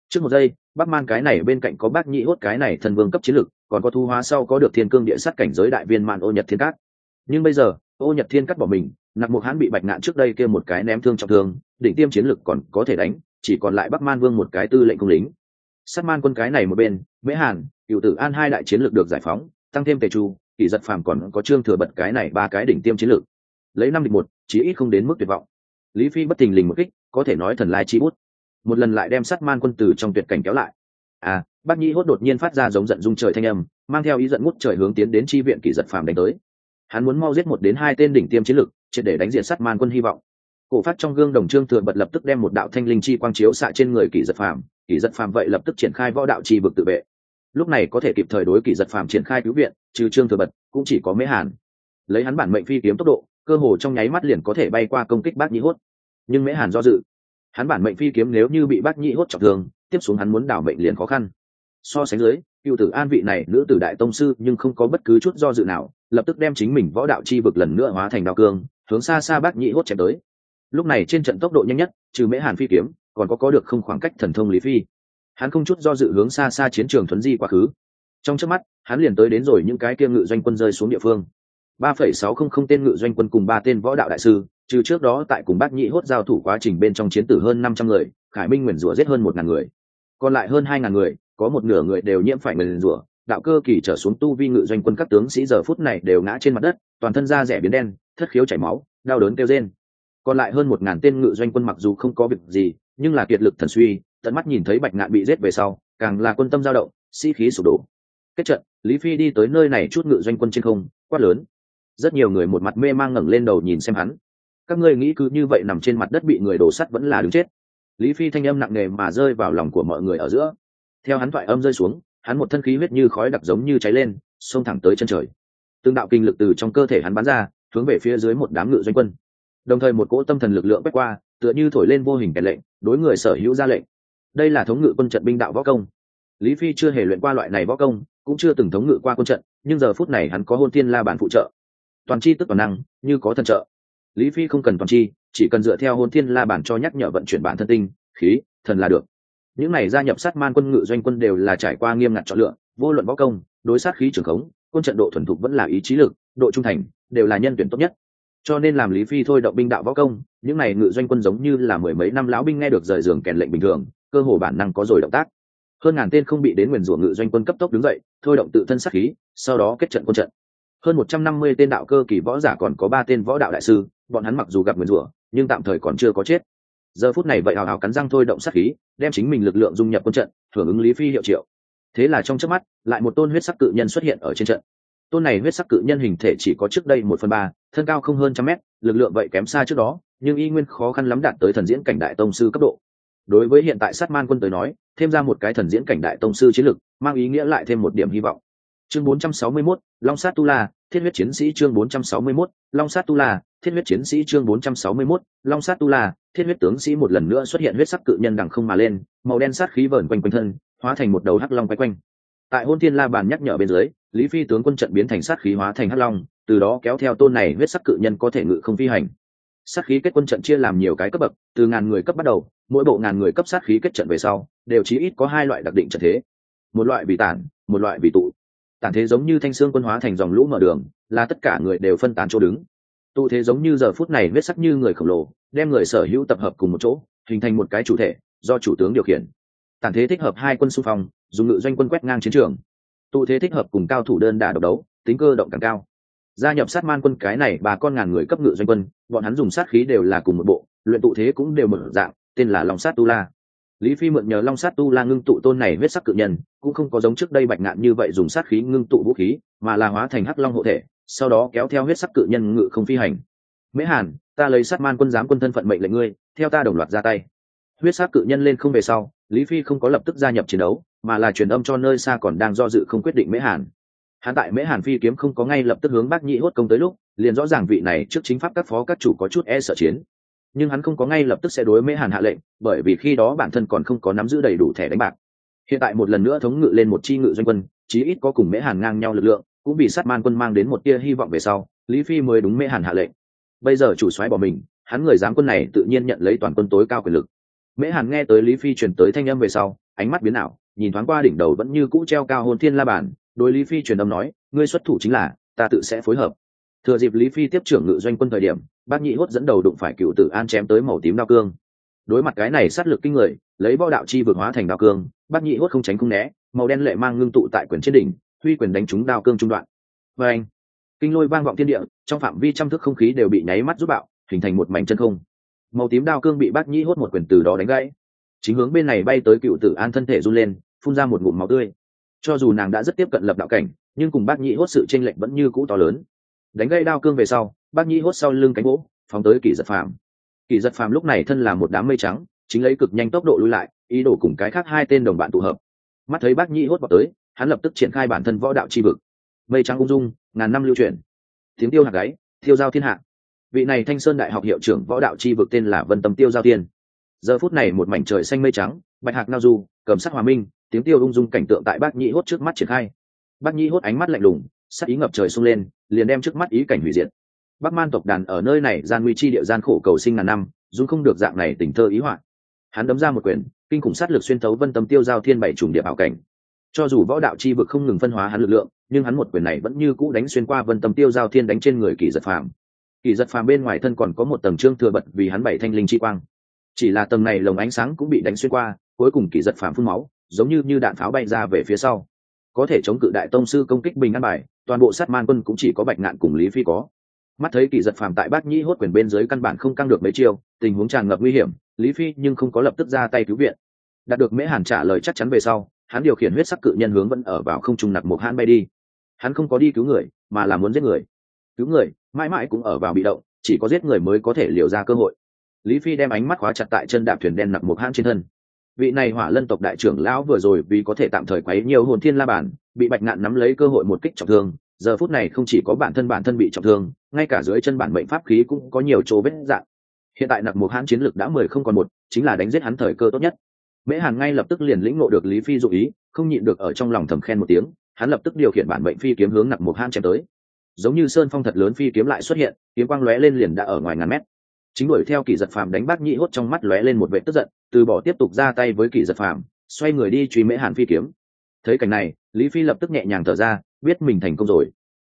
Trước một giây, bắc man cái này bên cạnh có bác nhĩ hốt cái này thần vương cấp chiến lực, còn có thu hóa sau có được thiên cương địa sát cảnh giới đại viên man ô nhật thiên cát nhưng bây giờ ô nhật thiên cắt bỏ mình, nặc mục hãn bị bạch ngạn trước đây kia một cái ném thương trọng thương, đỉnh tiêm chiến lực còn có thể đánh, chỉ còn lại bắc man vương một cái tư lệnh công lính. Sát man quân cái này một bên, mễ hàn, cựu tử an hai đại chiến lược được giải phóng, tăng thêm tề chu, kỷ giật phàm còn có trương thừa bật cái này ba cái đỉnh tiêm chiến lược lấy năm địch một, chí ít không đến mức tuyệt vọng lý phi bất tình lình một kích, có thể nói thần lai chi bút. Một lần lại đem sát man quân tử trong tuyệt cảnh kéo lại. À bác nhĩ hốt đột nhiên phát ra giống giận dung trời thanh âm, mang theo ý giận ngút trời hướng tiến đến chi viện kỷ giật phàm đánh tới. Hắn muốn mau giết một đến hai tên đỉnh tiêm chiến lực, triệt để đánh diện sát man quân hy vọng. Cổ phát trong gương đồng trương thừa bật lập tức đem một đạo thanh linh chi quang chiếu xạ trên người kỷ giật phàm, kỷ giật phàm vậy lập tức triển khai võ đạo chi vực tự vệ. Lúc này có thể kịp thời đối kỷ giật phàm triển khai cứu viện, trừ trương thừa bật, cũng chỉ có mễ hàn. Lấy hắn bản mệnh phi kiếm tốc độ cơ hồ trong nháy mắt liền có thể bay qua công kích bác nhĩ hốt. Nhưng mễ hàn do dự. Hắn bản mệnh phi kiếm nếu như bị bác nhĩ hốt trọng thương, tiếp xuống hắn muốn đảo mệnh liền khó khăn. So sánh dưới, cựu tử an vị này nữ tử đại tông sư nhưng không có bất cứ chút do dự nào, lập tức đem chính mình võ đạo chi vực lần nữa hóa thành đạo cương, hướng xa xa bác nhĩ hốt chém tới. Lúc này trên trận tốc độ nhanh nhất, trừ mễ hàn phi kiếm, còn có có được không khoảng cách thần thông lý phi. Hắn không chút do dự hướng xa xa chiến trường thuấn di quá khứ. Trong trước mắt, hắn liền tới đến rồi những cái kia ngự doanh quân rơi xuống địa phương ba phẩy sáu không không tên ngự doanh quân cùng ba tên võ đạo đại sư, trừ trước đó tại cùng bác nhị hốt giao thủ quá trình bên trong chiến tử hơn năm trăm người, khải minh nguyền rủa giết hơn một ngàn người. Còn lại hơn hai ngàn người, có một nửa người đều nhiễm phải nguyền rủa, đạo cơ kỳ trở xuống tu vi ngự doanh quân các tướng sĩ giờ phút này đều ngã trên mặt đất, toàn thân da rẻ biến đen, thất khiếu chảy máu, đau đớn kêu rên. Còn lại hơn một ngàn tên ngự doanh quân mặc dù không có việc gì, nhưng là kiệt lực thần suy, tận mắt nhìn thấy bạch ngạn bị giết về sau, càng là quân tâm dao động, sĩ khí sụp đổ. Kết trận, lý phi đi tới nơi này chút ngự doanh quân trên không, quát lớn rất nhiều người một mặt mê mang ngẩng lên đầu nhìn xem hắn. Các ngươi nghĩ cứ như vậy nằm trên mặt đất bị người đổ sắt vẫn là đứng chết. Lý phi thanh âm nặng nề mà rơi vào lòng của mọi người ở giữa. Theo hắn thoại âm rơi xuống, hắn một thân khí huyết như khói đặc giống như cháy lên, xông thẳng tới chân trời. Tương đạo kinh lực từ trong cơ thể hắn bắn ra, hướng về phía dưới một đám ngự doanh quân. Đồng thời một cỗ tâm thần lực lượng quét qua, tựa như thổi lên vô hình kèn lệnh, đối người sở hữu ra lệnh. Đây là thống ngự quân trận binh đạo võ công. Lý phi chưa hề luyện qua loại này võ công, cũng chưa từng thống ngự qua quân trận, nhưng giờ phút này hắn có hôn thiên la bản phụ trợ toàn chi tức toàn năng, như có thần trợ. Lý phi không cần toàn chi, chỉ cần dựa theo hôn thiên la bản cho nhắc nhở vận chuyển bản thân tinh, khí, thần là được. Những này gia nhập sát man quân ngự doanh quân đều là trải qua nghiêm ngặt chọn lựa, vô luận võ công, đối sát khí trường khống, quân trận độ thuần thục vẫn là ý chí lực, độ trung thành, đều là nhân tuyển tốt nhất. Cho nên làm lý phi thôi động binh đạo võ công, những này ngự doanh quân giống như là mười mấy năm lão binh nghe được rời giường kèn lệnh bình thường, cơ hồ bản năng có rồi động tác. Hơn ngàn tên không bị đến nguyền rủa ngự doanh quân cấp tốc đứng dậy, thôi động tự thân sát khí, sau đó kết trận quân trận hơn một trăm năm mươi tên đạo cơ kỳ võ giả còn có ba tên võ đạo đại sư, bọn hắn mặc dù gặp nguyền rủa, nhưng tạm thời còn chưa có chết. Giờ phút này vậy hào hào cắn răng thôi động sát khí, đem chính mình lực lượng dung nhập quân trận, hưởng ứng lý phi hiệu triệu. Thế là trong chớp mắt, lại một tôn huyết sắc cự nhân xuất hiện ở trên trận. Tôn này huyết sắc cự nhân hình thể chỉ có trước đây một phần ba, thân cao không hơn trăm mét, lực lượng vậy kém xa trước đó, nhưng y nguyên khó khăn lắm đạt tới thần diễn cảnh đại tông sư cấp độ. Đối với hiện tại sát man quân tới nói, thêm ra một cái thần diễn cảnh đại tông sư chiến lực, mang ý nghĩa lại thêm một điểm hy vọng chương 461, long sát tu la thiết huyết chiến sĩ chương 461, long sát tu la thiết huyết chiến sĩ chương 461, long sát tu la thiết huyết tướng sĩ một lần nữa xuất hiện huyết sắc cự nhân đằng không mà lên màu đen sát khí vờn quanh quanh thân hóa thành một đầu hắc long quay quanh. Tại hôn thiên la bàn nhắc nhở bên dưới lý phi tướng quân trận biến thành sát khí hóa thành hắc long từ đó kéo theo tôn này huyết sắc cự nhân có thể ngự không phi hành. Sát khí kết quân trận chia làm nhiều cái cấp bậc từ ngàn người cấp bắt đầu mỗi bộ ngàn người cấp sát khí kết trận về sau đều chí ít có hai loại đặc định trận thế. Một loại vì tản một loại vì tụ tản thế giống như thanh xương quân hóa thành dòng lũ mở đường, là tất cả người đều phân tán chỗ đứng. Tụ thế giống như giờ phút này huyết sắc như người khổng lồ, đem người sở hữu tập hợp cùng một chỗ, hình thành một cái chủ thể, do chủ tướng điều khiển. Tản thế thích hợp hai quân xung phong, dùng ngự doanh quân quét ngang chiến trường. Tụ thế thích hợp cùng cao thủ đơn đả độc đấu, tính cơ động càng cao. Gia nhập sát man quân cái này, bà con ngàn người cấp ngự doanh quân, bọn hắn dùng sát khí đều là cùng một bộ, luyện tụ thế cũng đều mở dạng, tên là lòng sát tu la lý phi mượn nhờ long sát tu la ngưng tụ tôn này huyết sắc cự nhân, cũng không có giống trước đây bạch ngạn như vậy dùng sát khí ngưng tụ vũ khí, mà là hóa thành hắc long hộ thể, sau đó kéo theo huyết sắc cự nhân ngự không phi hành. Mễ hàn, ta lấy sát man quân giám quân thân phận mệnh lệnh ngươi, theo ta đồng loạt ra tay. Huyết sắc cự nhân lên không về sau, lý phi không có lập tức gia nhập chiến đấu, mà là truyền âm cho nơi xa còn đang do dự không quyết định mễ hàn. Hắn tại mễ hàn phi kiếm không có ngay lập tức hướng bác nhị hốt công tới lúc, liền rõ ràng vị này trước chính pháp các phó các chủ có chút e sợ chiến nhưng hắn không có ngay lập tức sẽ đối mễ hàn hạ lệnh, bởi vì khi đó bản thân còn không có nắm giữ đầy đủ thẻ đánh bạc. Hiện tại một lần nữa thống ngự lên một chi ngự doanh quân, chí ít có cùng mễ hàn ngang nhau lực lượng, cũng bị sát man quân mang đến một tia hy vọng về sau, lý phi mới đúng mễ hàn hạ lệnh. Bây giờ chủ soái bỏ mình, hắn người giám quân này tự nhiên nhận lấy toàn quân tối cao quyền lực. Mễ hàn nghe tới lý phi truyền tới thanh âm về sau, ánh mắt biến ảo, nhìn thoáng qua đỉnh đầu vẫn như cũ treo cao hồn thiên la bản đối lý phi truyền âm nói, ngươi xuất thủ chính là, ta tự sẽ phối hợp thừa dịp lý phi tiếp trưởng ngự doanh quân thời điểm, bác nhị hốt dẫn đầu đụng phải cựu tử an chém tới màu tím đao cương. Đối mặt cái này sát lực kinh người, lấy võ đạo chi vượt hóa thành đao cương, bác nhị hốt không tránh không né, màu đen lệ mang ngưng tụ tại quyền trên đỉnh, huy quyền đánh trúng đao cương trung đoạn. Và anh, kinh lôi vang vọng thiên địa, trong phạm vi trăm thước không khí đều bị nháy mắt rút bạo, hình thành một mảnh chân không. Màu tím đao cương bị bác Nhị hốt một quyền từ đó đánh gãy. Chính hướng bên này bay tới cựu tử an thân thể run lên, phun ra một ngụm máu tươi. Cho dù nàng đã rất tiếp cận lập đạo cảnh, nhưng cùng bác Nhị hốt sự tranh lệch vẫn như cũ to lớn đánh gây đao cương về sau, bác nhĩ hốt sau lưng cánh gỗ, phóng tới kỷ giật phàm. Kỷ giật phàm lúc này thân là một đám mây trắng, chính lấy cực nhanh tốc độ lui lại, ý đồ cùng cái khác hai tên đồng bạn tụ hợp. Mắt thấy bác nhĩ hốt vào tới, hắn lập tức triển khai bản thân võ đạo chi vực. Mây trắng ung dung, ngàn năm lưu truyền tiếng tiêu hạt gáy thiêu giao thiên hạ. Vị này thanh sơn đại học hiệu trưởng võ đạo chi vực tên là vân tâm tiêu giao tiên giờ phút này một mảnh trời xanh mây trắng, bạch hạc nao du, cầm sắc hòa minh, tiếng tiêu ung dung cảnh tượng tại bác nhĩ hốt trước mắt triển khai. Bác nhĩ hốt ánh mắt lạnh lùng sắc ý ngập trời sung lên, liền đem trước mắt ý cảnh hủy diệt. Bắc man tộc đàn ở nơi này gian nguy chi địa gian khổ cầu sinh ngàn năm, dù không được dạng này tình thơ ý họa hắn đấm ra một quyền, kinh khủng sát lực xuyên thấu vân tâm tiêu giao thiên bảy trùng điệp ảo cảnh. Cho dù võ đạo chi vực không ngừng phân hóa hắn lực lượng, nhưng hắn một quyền này vẫn như cũ đánh xuyên qua vân tâm tiêu giao thiên đánh trên người kỳ giật phàm. Kỳ giật phàm bên ngoài thân còn có một tầng trương thừa bật vì hắn bảy thanh linh chi quang. Chỉ là tầng này lồng ánh sáng cũng bị đánh xuyên qua, cuối cùng kỳ giật phàm phun máu, giống như như đạn pháo bay ra về phía sau có thể chống cự đại tông sư công kích bình an bài, toàn bộ sát man quân cũng chỉ có bạch ngạn cùng lý phi có. Mắt thấy kỳ giật phàm tại bát nhĩ hốt quyền bên dưới căn bản không căng được mấy chiêu, tình huống tràn ngập nguy hiểm, lý phi nhưng không có lập tức ra tay cứu viện. Đạt được mễ hàn trả lời chắc chắn về sau, hắn điều khiển huyết sắc cự nhân hướng vẫn ở vào không trung nặc một hãn bay đi. Hắn không có đi cứu người, mà là muốn giết người. Cứu người, mãi mãi cũng ở vào bị động, chỉ có giết người mới có thể liều ra cơ hội. Lý phi đem ánh mắt khóa chặt tại chân đạp thuyền đen nặc một hãn trên thân vị này hỏa lân tộc đại trưởng lão vừa rồi vì có thể tạm thời quấy nhiều hồn thiên la bản bị bạch ngạn nắm lấy cơ hội một kích trọng thương, giờ phút này không chỉ có bản thân bản thân bị trọng thương, ngay cả dưới chân bản mệnh pháp khí cũng có nhiều chỗ vết dạng. Hiện tại nặc một hãn chiến lược đã mười không còn một, chính là đánh giết hắn thời cơ tốt nhất. Mễ hàn ngay lập tức liền lĩnh ngộ được lý phi dụ ý, không nhịn được ở trong lòng thầm khen một tiếng, hắn lập tức điều khiển bản mệnh phi kiếm hướng nặc một hãn chém tới. Giống như sơn phong thật lớn phi kiếm lại xuất hiện, kiếm quang lóe lên liền đã ở ngoài ngàn mét chính đuổi theo kỳ giật phàm đánh bác nhị hốt trong mắt lóe lên một vệ tức giận, từ bỏ tiếp tục ra tay với kỳ giật phàm, xoay người đi truy mễ hàn phi kiếm. Thấy cảnh này, lý phi lập tức nhẹ nhàng thở ra, biết mình thành công rồi.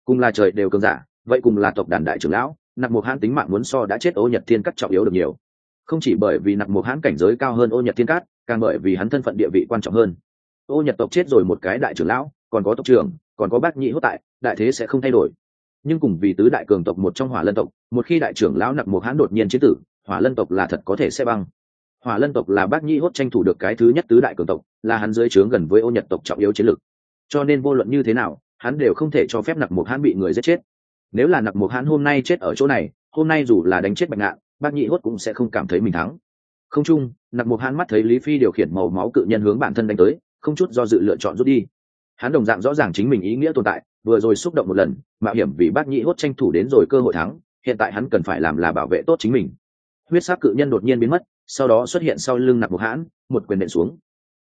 Cùng là trời đều cường giả, vậy cùng là tộc đàn đại trưởng lão, nặc một hãn tính mạng muốn so đã chết ô nhật thiên cắt trọng yếu được nhiều. Không chỉ bởi vì nặc một hãn cảnh giới cao hơn ô nhật thiên cát, càng bởi vì hắn thân phận địa vị quan trọng hơn. Ô nhật tộc chết rồi một cái đại trưởng lão, còn có tộc trưởng, còn có bác nhị hốt tại, đại thế sẽ không thay đổi nhưng cùng vì tứ đại cường tộc một trong hỏa lân tộc, một khi đại trưởng lão nặc một hãn đột nhiên chế tử, hỏa lân tộc là thật có thể sẽ băng. Hỏa lân tộc là bác nhị hốt tranh thủ được cái thứ nhất tứ đại cường tộc, là hắn dưới trướng gần với ô nhật tộc trọng yếu chiến lược. Cho nên vô luận như thế nào, hắn đều không thể cho phép nặc một hãn bị người giết chết. Nếu là nặc một hãn hôm nay chết ở chỗ này, hôm nay dù là đánh chết bạch ngạn, bác nhị hốt cũng sẽ không cảm thấy mình thắng. Không chung, nặc một hãn mắt thấy lý phi điều khiển màu máu cự nhân hướng bản thân đánh tới, không chút do dự lựa chọn rút đi. Hắn đồng dạng rõ ràng chính mình ý nghĩa tồn tại vừa rồi xúc động một lần, mạo hiểm vì bác nhị hốt tranh thủ đến rồi cơ hội thắng, hiện tại hắn cần phải làm là bảo vệ tốt chính mình. Huyết sắc cự nhân đột nhiên biến mất, sau đó xuất hiện sau lưng nặc một hãn, một quyền nện xuống.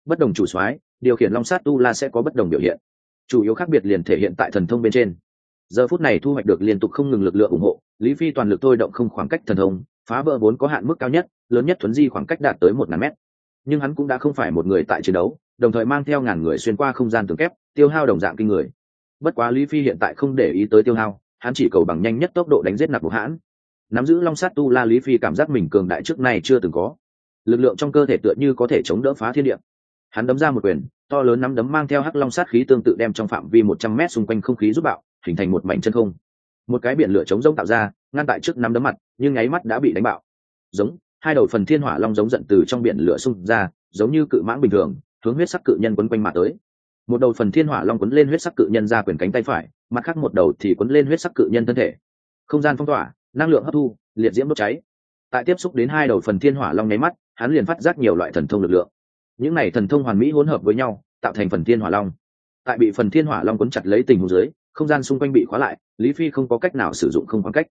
Bất đồng chủ soái, điều khiển long sát tu la sẽ có bất đồng biểu hiện. Chủ yếu khác biệt liền thể hiện tại thần thông bên trên. Giờ phút này thu hoạch được liên tục không ngừng lực lượng ủng hộ, lý phi toàn lực thôi động không khoảng cách thần thông, phá vỡ vốn có hạn mức cao nhất, lớn nhất thuấn di khoảng cách đạt tới một ngàn mét. Nhưng hắn cũng đã không phải một người tại chiến đấu, đồng thời mang theo ngàn người xuyên qua không gian tường kép, tiêu hao đồng dạng kinh người bất quá lý phi hiện tại không để ý tới tiêu hao, hắn chỉ cầu bằng nhanh nhất tốc độ đánh giết nặc bộ hãn. Nắm giữ long sát tu la lý phi cảm giác mình cường đại trước nay chưa từng có. Lực lượng trong cơ thể tựa như có thể chống đỡ phá thiên địa. Hắn đấm ra một quyền, to lớn nắm đấm mang theo hắc long sát khí tương tự đem trong phạm vi một trăm mét xung quanh không khí giúp bạo, hình thành một mảnh chân không. Một cái biển lửa chống rông tạo ra, ngăn tại trước nắm đấm mặt, nhưng nháy mắt đã bị đánh bạo. Giống, hai đầu phần thiên hỏa long giống giận từ trong biển lửa xung ra, giống như cự mãng bình thường, hướng huyết sắc cự nhân quấn quanh mà tới một đầu phần thiên hỏa long quấn lên huyết sắc cự nhân ra quyền cánh tay phải, mặt khác một đầu thì quấn lên huyết sắc cự nhân thân thể. Không gian phong tỏa, năng lượng hấp thu, liệt diễm đốt cháy. Tại tiếp xúc đến hai đầu phần thiên hỏa long nháy mắt, hắn liền phát giác nhiều loại thần thông lực lượng. Những này thần thông hoàn mỹ hỗn hợp với nhau, tạo thành phần thiên hỏa long. Tại bị phần thiên hỏa long quấn chặt lấy tình huống dưới, không gian xung quanh bị khóa lại, lý phi không có cách nào sử dụng không khoảng cách.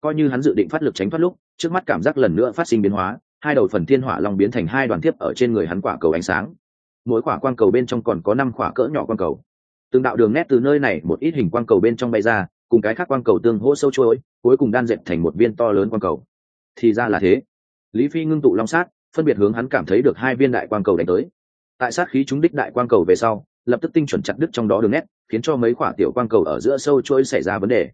Coi như hắn dự định phát lực tránh thoát lúc, trước mắt cảm giác lần nữa phát sinh biến hóa, hai đầu phần thiên hỏa long biến thành hai đoàn tiếp ở trên người hắn quả cầu ánh sáng mỗi quả quang cầu bên trong còn có năm quả cỡ nhỏ quang cầu. Từng đạo đường nét từ nơi này một ít hình quang cầu bên trong bay ra, cùng cái khác quang cầu tương hỗ sâu trôi cuối cùng đan dệt thành một viên to lớn quang cầu. Thì ra là thế. Lý phi ngưng tụ long sát, phân biệt hướng hắn cảm thấy được hai viên đại quang cầu đánh tới. Tại sát khí chúng đích đại quang cầu về sau, lập tức tinh chuẩn chặt đứt trong đó đường nét, khiến cho mấy quả tiểu quang cầu ở giữa sâu trôi xảy ra vấn đề.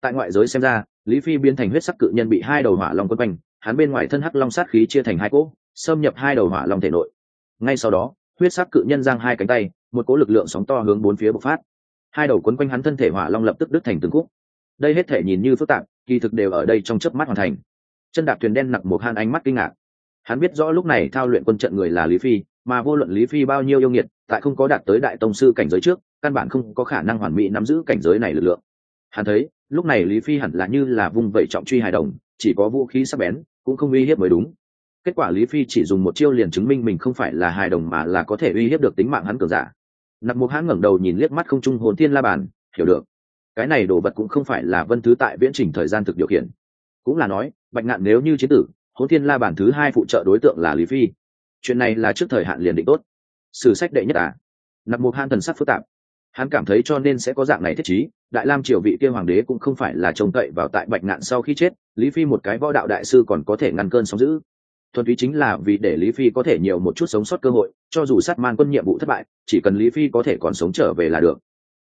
Tại ngoại giới xem ra, lý phi biến thành huyết sắc cự nhân bị hai đầu hỏa long quân quanh, hắn bên ngoài thân hắc long sát khí chia thành hai cỗ, xâm nhập hai đầu hỏa long thể nội. Ngay sau đó huyết sắc cự nhân giang hai cánh tay, một cỗ lực lượng sóng to hướng bốn phía bộc phát. Hai đầu quấn quanh hắn thân thể hỏa long lập tức đứt thành từng khúc. Đây hết thể nhìn như phức tạp, kỳ thực đều ở đây trong chớp mắt hoàn thành. Chân đạp thuyền đen nặc một han ánh mắt kinh ngạc. Hắn biết rõ lúc này thao luyện quân trận người là lý phi, mà vô luận lý phi bao nhiêu yêu nghiệt, tại không có đạt tới đại tông sư cảnh giới trước, căn bản không có khả năng hoàn mỹ nắm giữ cảnh giới này lực lượng. Hắn thấy, lúc này lý phi hẳn là như là vung vẩy trọng truy hài đồng, chỉ có vũ khí sắc bén, cũng không uy hiếp mới đúng kết quả lý phi chỉ dùng một chiêu liền chứng minh mình không phải là hài đồng mà là có thể uy hiếp được tính mạng hắn cường giả. Nặc mục hãn ngẩng đầu nhìn liếc mắt không trung hồn thiên la bàn, hiểu được. Cái này đồ vật cũng không phải là vân thứ tại viễn trình thời gian thực điều khiển. Cũng là nói, bạch ngạn nếu như chiến tử, Hồn thiên la Bàn thứ hai phụ trợ đối tượng là lý phi. Chuyện này là trước thời hạn liền định tốt. Sử sách đệ nhất à? Nặc mục hãn thần sắc phức tạp. Hắn cảm thấy cho nên sẽ có dạng này thiết chí đại lam triều vị kia hoàng đế cũng không phải là trông cậy vào tại bạch ngạn sau khi chết, lý phi một cái võ đạo đại sư còn có thể ngăn cơn sóng giữ thuần túy chính là vì để lý phi có thể nhiều một chút sống sót cơ hội, cho dù sát man quân nhiệm vụ thất bại, chỉ cần lý phi có thể còn sống trở về là được.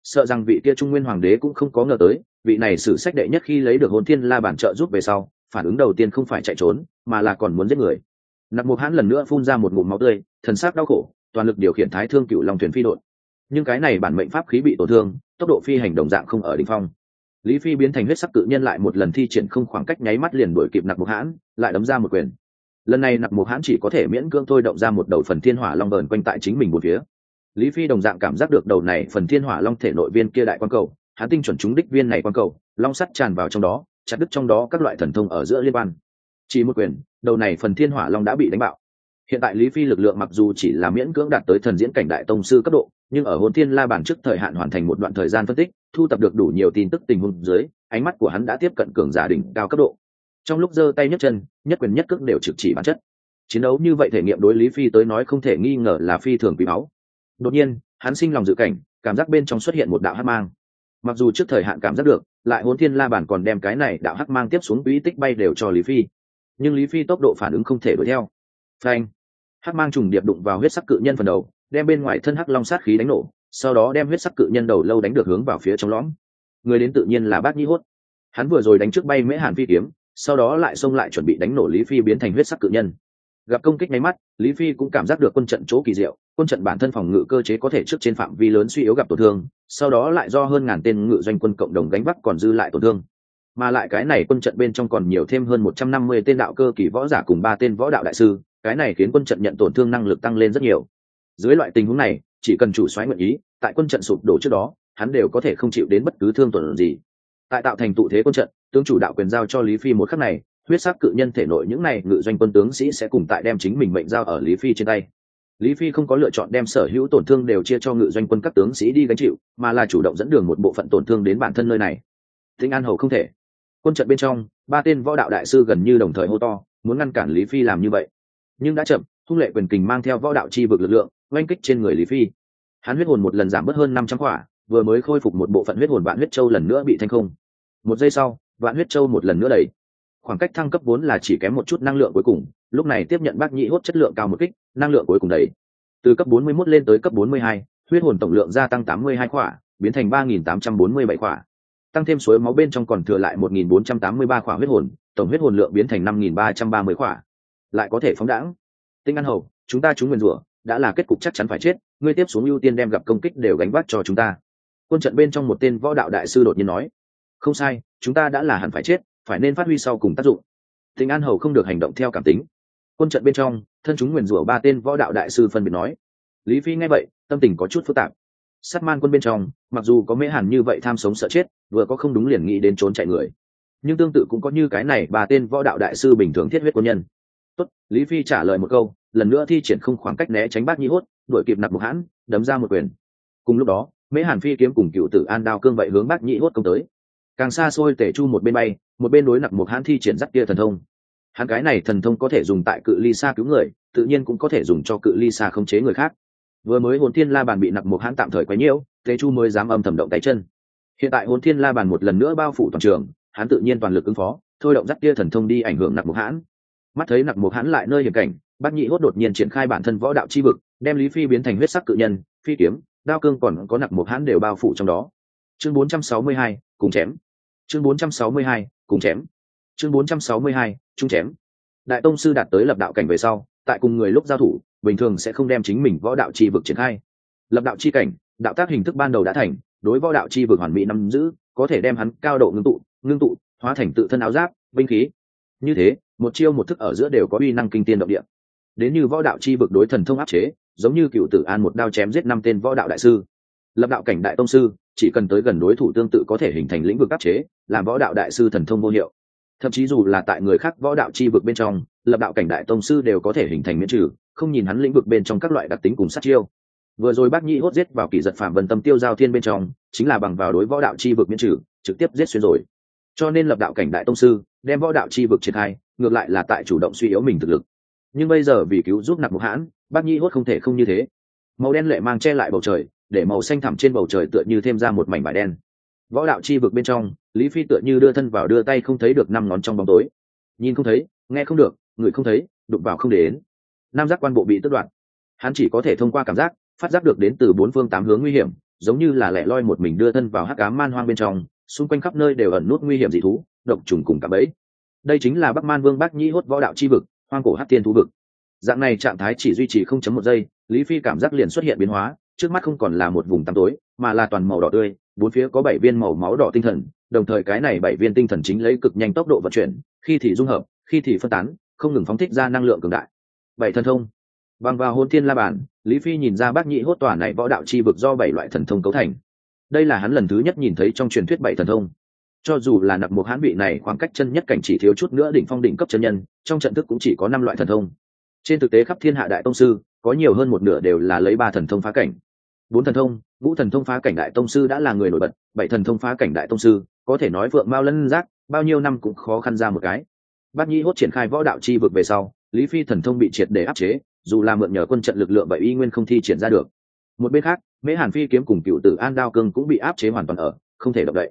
Sợ rằng vị kia trung nguyên hoàng đế cũng không có ngờ tới, vị này sử sách đệ nhất khi lấy được hồn thiên la bản trợ giúp về sau, phản ứng đầu tiên không phải chạy trốn, mà là còn muốn giết người. Nặc mục hãn lần nữa phun ra một ngụm máu tươi, thần sắc đau khổ, toàn lực điều khiển thái thương cựu lòng thuyền phi đội. Nhưng cái này bản mệnh pháp khí bị tổn thương, tốc độ phi hành đồng dạng không ở đ ỉ n h phong. Lý phi biến thành huyết sắc cự nhân lại một lần thi triển không khoảng cách nháy mắt liền đổi kịp nặc mục hãn, lại đấm ra một quyền lần này nặc mục hãn chỉ có thể miễn cưỡng thôi động ra một đầu phần thiên hỏa long vờn quanh tại chính mình một phía. Lý phi đồng dạng cảm giác được đầu này phần thiên hỏa long thể nội viên kia đại quan cầu, hắn tinh chuẩn chúng đích viên này quan cầu, long sắt tràn vào trong đó, chặt đứt trong đó các loại thần thông ở giữa liên quan. Chỉ một quyền, đầu này phần thiên hỏa long đã bị đánh bạo. Hiện tại lý phi lực lượng mặc dù chỉ là miễn cưỡng đạt tới thần diễn cảnh đại tông sư cấp độ, nhưng ở hôn thiên la bản trước thời hạn hoàn thành một đoạn thời gian phân tích, thu tập được đủ nhiều tin tức tình huống dưới, ánh mắt của hắn đã tiếp cận cường giả đỉnh cao cấp độ trong lúc giơ tay nhấc chân, nhất quyền nhất cước đều trực chỉ bản chất. Chiến đấu như vậy thể nghiệm đối lý phi tới nói không thể nghi ngờ là phi thường quý báu. Đột nhiên, hắn sinh lòng dự cảnh, cảm giác bên trong xuất hiện một đạo hắc mang. Mặc dù trước thời hạn cảm giác được, lại hồn thiên la bản còn đem cái này đạo hắc mang tiếp xuống quỹ tích bay đều cho lý phi. Nhưng lý phi tốc độ phản ứng không thể đuổi theo. Phanh! Hắc mang trùng điệp đụng vào huyết sắc cự nhân phần đầu, đem bên ngoài thân hắc long sát khí đánh nổ, sau đó đem huyết sắc cự nhân đầu lâu đánh được hướng vào phía trong lõm. Người đến tự nhiên là bác nhĩ hốt. Hắn vừa rồi đánh trước bay mễ hàn phi kiếm sau đó lại xông lại chuẩn bị đánh nổ lý phi biến thành huyết sắc cự nhân. Gặp công kích máy mắt, lý phi cũng cảm giác được quân trận chỗ kỳ diệu, quân trận bản thân phòng ngự cơ chế có thể trước trên phạm vi lớn suy yếu gặp tổn thương, sau đó lại do hơn ngàn tên ngự doanh quân cộng đồng gánh vác còn dư lại tổn thương. Mà lại cái này quân trận bên trong còn nhiều thêm hơn một trăm năm mươi tên đạo cơ kỳ võ giả cùng ba tên võ đạo đại sư, cái này khiến quân trận nhận tổn thương năng lực tăng lên rất nhiều. Dưới loại tình huống này, chỉ cần chủ soái nguyện ý, tại quân trận sụp đổ trước đó, hắn đều có thể không chịu đến bất cứ thương tổn gì. Tại tạo thành tụ thế quân trận tướng chủ đạo quyền giao cho lý phi một khắc này, huyết sắc cự nhân thể nội những này ngự doanh quân tướng sĩ sẽ cùng tại đem chính mình mệnh giao ở lý phi trên tay. Lý phi không có lựa chọn đem sở hữu tổn thương đều chia cho ngự doanh quân các tướng sĩ đi gánh chịu, mà là chủ động dẫn đường một bộ phận tổn thương đến bản thân nơi này. Thinh an hầu không thể. Quân trận bên trong, ba tên võ đạo đại sư gần như đồng thời hô to, muốn ngăn cản lý phi làm như vậy. Nhưng đã chậm, hung lệ quyền kình mang theo võ đạo chi vực lực lượng, oanh kích trên người lý phi. Hắn huyết hồn một lần giảm bớt hơn năm trăm quả, vừa mới khôi phục một bộ phận huyết hồn vạn huyết châu lần nữa bị thanh không. Một giây sau vạn huyết châu một lần nữa đẩy khoảng cách thăng cấp vốn là chỉ kém một chút năng lượng cuối cùng lúc này tiếp nhận bác nhĩ hốt chất lượng cao một kích năng lượng cuối cùng đẩy từ cấp 41 lên tới cấp 42, huyết hồn tổng lượng gia tăng 82 khỏa biến thành 3.847 khỏa. Tăng thêm suối máu bên trong còn thừa lại 1.483 khỏa huyết hồn tổng huyết hồn lượng biến thành 5.330 khỏa. Lại có thể phóng đãng. Tinh ăn hầu chúng ta chúng nguyên rủa đã là kết cục chắc chắn phải chết ngươi tiếp xuống ưu tiên đem gặp công kích đều gánh vác cho chúng ta. Quân trận bên trong một tên võ đạo đại sư đột nhiên nói không sai, chúng ta đã là hẳn phải chết, phải nên phát huy sau cùng tác dụng. Tình an hầu không được hành động theo cảm tính. Quân trận bên trong, thân chúng nguyền rủa ba tên võ đạo đại sư phân biệt nói. Lý phi nghe vậy, tâm tình có chút phức tạp. Sát man quân bên trong, mặc dù có mễ hàn như vậy tham sống sợ chết, vừa có không đúng liền nghĩ đến trốn chạy người. Nhưng tương tự cũng có như cái này ba tên võ đạo đại sư bình thường thiết huyết quân nhân. Tốt, lý phi trả lời một câu, lần nữa thi triển không khoảng cách né tránh bác nhi hốt, đuổi kịp nạp một hãn, đấm ra một quyền. Cùng lúc đó, mễ hàn phi kiếm cùng cựu tử an đao cương vậy hướng bác nhĩ hốt công tới càng xa xôi tể chu một bên bay một bên đối nặc một hãn thi triển dắt kia thần thông. Hắn cái này thần thông có thể dùng tại cự ly xa cứu người tự nhiên cũng có thể dùng cho cự ly xa khống chế người khác. Vừa mới hồn thiên la bàn bị nặc một hãn tạm thời quấy nhiễu tề chu mới dám âm thầm động tay chân. Hiện tại hồn thiên la bàn một lần nữa bao phủ toàn trường hắn tự nhiên toàn lực ứng phó thôi động dắt kia thần thông đi ảnh hưởng nặc một hãn. Mắt thấy nặc một hãn lại nơi hiểm cảnh bác nhị hốt đột nhiên triển khai bản thân võ đạo chi vực đem lý phi biến thành huyết sắc cự nhân phi kiếm đao cương còn có nặc một hãn đều bao phủ trong đó. Chương 462, cùng chém chương 462, cùng chém. Chương 462, chung chém. Đại tông sư đạt tới lập đạo cảnh về sau tại cùng người lúc giao thủ bình thường sẽ không đem chính mình võ đạo chi vực triển khai. Lập đạo chi cảnh đạo tác hình thức ban đầu đã thành đối võ đạo chi vực hoàn mỹ nắm giữ có thể đem hắn cao độ ngưng tụ ngưng tụ hóa thành tự thân áo giáp binh khí. Như thế một chiêu một thức ở giữa đều có uy năng kinh tiên động địa. Đến như võ đạo chi vực đối thần thông áp chế giống như cựu tử an một đao chém giết năm tên võ đạo đại sư. Lập đạo cảnh đại tông sư chỉ cần tới gần đối thủ tương tự có thể hình thành lĩnh vực áp chế, làm võ đạo đại sư thần thông vô hiệu. Thậm chí dù là tại người khác võ đạo chi vực bên trong, lập đạo cảnh đại tông sư đều có thể hình thành miễn trừ, không nhìn hắn lĩnh vực bên trong các loại đặc tính cùng sát chiêu. Vừa rồi bác nhĩ hốt giết vào kỳ giật phạm vân tâm tiêu giao thiên bên trong, chính là bằng vào đối võ đạo chi vực miễn trừ, trực tiếp giết xuyên rồi. Cho nên lập đạo cảnh đại tông sư, đem võ đạo chi vực triển khai, ngược lại là tại chủ động suy yếu mình thực lực. Nhưng bây giờ vì cứu giúp nặc mục hãn, bác nhĩ hốt không thể không như thế. Màu đen lệ mang che lại bầu trời để màu xanh thẳm trên bầu trời tựa như thêm ra một mảnh vải đen. Võ đạo chi vực bên trong, lý phi tựa như đưa thân vào đưa tay không thấy được năm ngón trong bóng tối. Nhìn không thấy, nghe không được người không thấy, đụng vào không để đến. Nam giác quan bộ bị tước đoạt. Hắn chỉ có thể thông qua cảm giác, phát giác được đến từ bốn phương tám hướng nguy hiểm, giống như là lẻ loi một mình đưa thân vào hắc ám man hoang bên trong, xung quanh khắp nơi đều ẩn nút nguy hiểm dị thú, độc trùng cùng cả bẫy. Đây chính là bắc man vương bác nhĩ hốt võ đạo chi vực, hoang cổ hát tiên thú vực. Dạng này trạng thái chỉ duy trì không chấm một giây, lý phi cảm giác liền xuất hiện biến hóa trước mắt không còn là một vùng tăm tối, mà là toàn màu đỏ tươi, bốn phía có bảy viên màu máu đỏ tinh thần, đồng thời cái này bảy viên tinh thần chính lấy cực nhanh tốc độ vận chuyển, khi thì dung hợp, khi thì phân tán, không ngừng phóng thích ra năng lượng cường đại. Bảy thần thông. Bằng vào hôn thiên la bản lý phi nhìn ra bác nhị hốt tòa này võ đạo chi vực do bảy loại thần thông cấu thành. Đây là hắn lần thứ nhất nhìn thấy trong truyền thuyết bảy thần thông. Cho dù là nặc một hãn vị này khoảng cách chân nhất cảnh chỉ thiếu chút nữa đỉnh phong đỉnh cấp chân nhân, trong trận thức cũng chỉ có năm loại thần thông. Trên thực tế khắp thiên hạ đại tông sư có nhiều hơn một nửa đều là lấy ba thần thông phá cảnh. Bốn thần thông, ngũ thần thông phá cảnh đại tông sư đã là người nổi bật, bảy thần thông phá cảnh đại tông sư, có thể nói vượng mao lân giác, bao nhiêu năm cũng khó khăn ra một cái. Bác nhi hốt triển khai võ đạo chi vực về sau, lý phi thần thông bị triệt để áp chế, dù là mượn nhờ quân trận lực lượng vậy y nguyên không thi triển ra được. Một bên khác, mễ hàn phi kiếm cùng cựu tử an đao cương cũng bị áp chế hoàn toàn ở, không thể động đậy.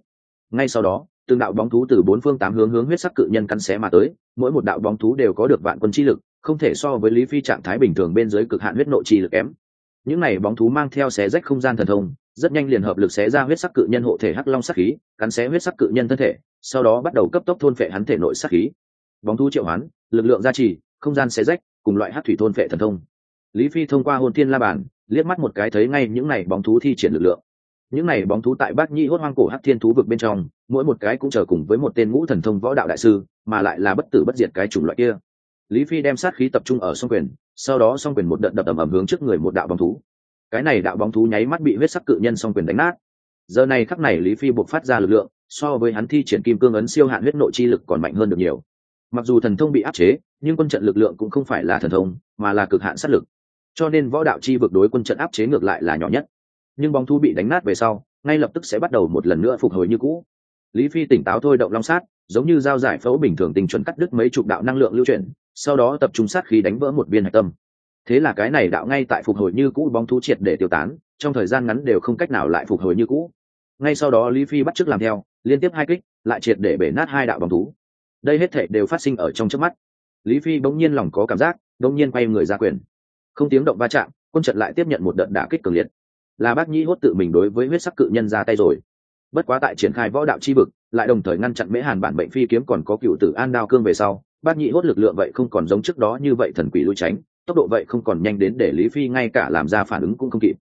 Ngay sau đó, từng đạo bóng thú từ bốn phương tám hướng hướng huyết sắc cự nhân cắn xé mà tới, mỗi một đạo bóng thú đều có được vạn quân chi lực không thể so với lý phi trạng thái bình thường bên dưới cực hạn huyết nội chi lực kém. Những này bóng thú mang theo xé rách không gian thần thông, rất nhanh liền hợp lực xé ra huyết sắc cự nhân hộ thể hắc long sắc khí, cắn xé huyết sắc cự nhân thân thể, sau đó bắt đầu cấp tốc thôn phệ hắn thể nội sắc khí. Bóng thú triệu hoán, lực lượng gia trì, không gian xé rách, cùng loại hát thủy thôn phệ thần thông. Lý phi thông qua hôn thiên la bàn, liếc mắt một cái thấy ngay những này bóng thú thi triển lực lượng. Những này bóng thú tại bát Nhi hốt hoang cổ hát thiên thú vực bên trong, mỗi một cái cũng chờ cùng với một tên ngũ thần thông võ đạo đại sư, mà lại là bất tử bất diệt cái chủng loại kia lý phi đem sát khí tập trung ở song quyền, sau đó song quyền một đợt đập ầm ầm hướng trước người một đạo bóng thú. Cái này đạo bóng thú nháy mắt bị huyết sắc cự nhân song quyền đánh nát. Giờ này khắc này lý phi buộc phát ra lực lượng, so với hắn thi triển kim cương ấn siêu hạn huyết nội chi lực còn mạnh hơn được nhiều. Mặc dù thần thông bị áp chế, nhưng quân trận lực lượng cũng không phải là thần thông, mà là cực hạn sát lực. Cho nên võ đạo chi vực đối quân trận áp chế ngược lại là nhỏ nhất. Nhưng bóng thú bị đánh nát về sau, ngay lập tức sẽ bắt đầu một lần nữa phục hồi như cũ. Lý phi tỉnh táo thôi, động long sát, giống như dao giải phẫu bình thường tình chuẩn cắt đứt mấy chục đạo năng lượng lưu chuyển sau đó tập trung sát khí đánh vỡ một viên hạch tâm. Thế là cái này đạo ngay tại phục hồi như cũ bóng thú triệt để tiêu tán, trong thời gian ngắn đều không cách nào lại phục hồi như cũ. Ngay sau đó lý phi bắt chước làm theo, liên tiếp hai kích, lại triệt để bể nát hai đạo bóng thú. Đây hết thể đều phát sinh ở trong trước mắt. Lý phi bỗng nhiên lòng có cảm giác, bỗng nhiên quay người ra quyền. Không tiếng động va chạm, quân trận lại tiếp nhận một đợt đả kích cường liệt. Là bác nhĩ hốt tự mình đối với huyết sắc cự nhân ra tay rồi. Bất quá tại triển khai võ đạo chi vực, lại đồng thời ngăn chặn mễ hàn bản bệnh phi kiếm còn có cựu tử an đao cương về sau Bát nhị hốt lực lượng vậy không còn giống trước đó như vậy thần quỷ lui tránh, tốc độ vậy không còn nhanh đến để lý phi ngay cả làm ra phản ứng cũng không kịp.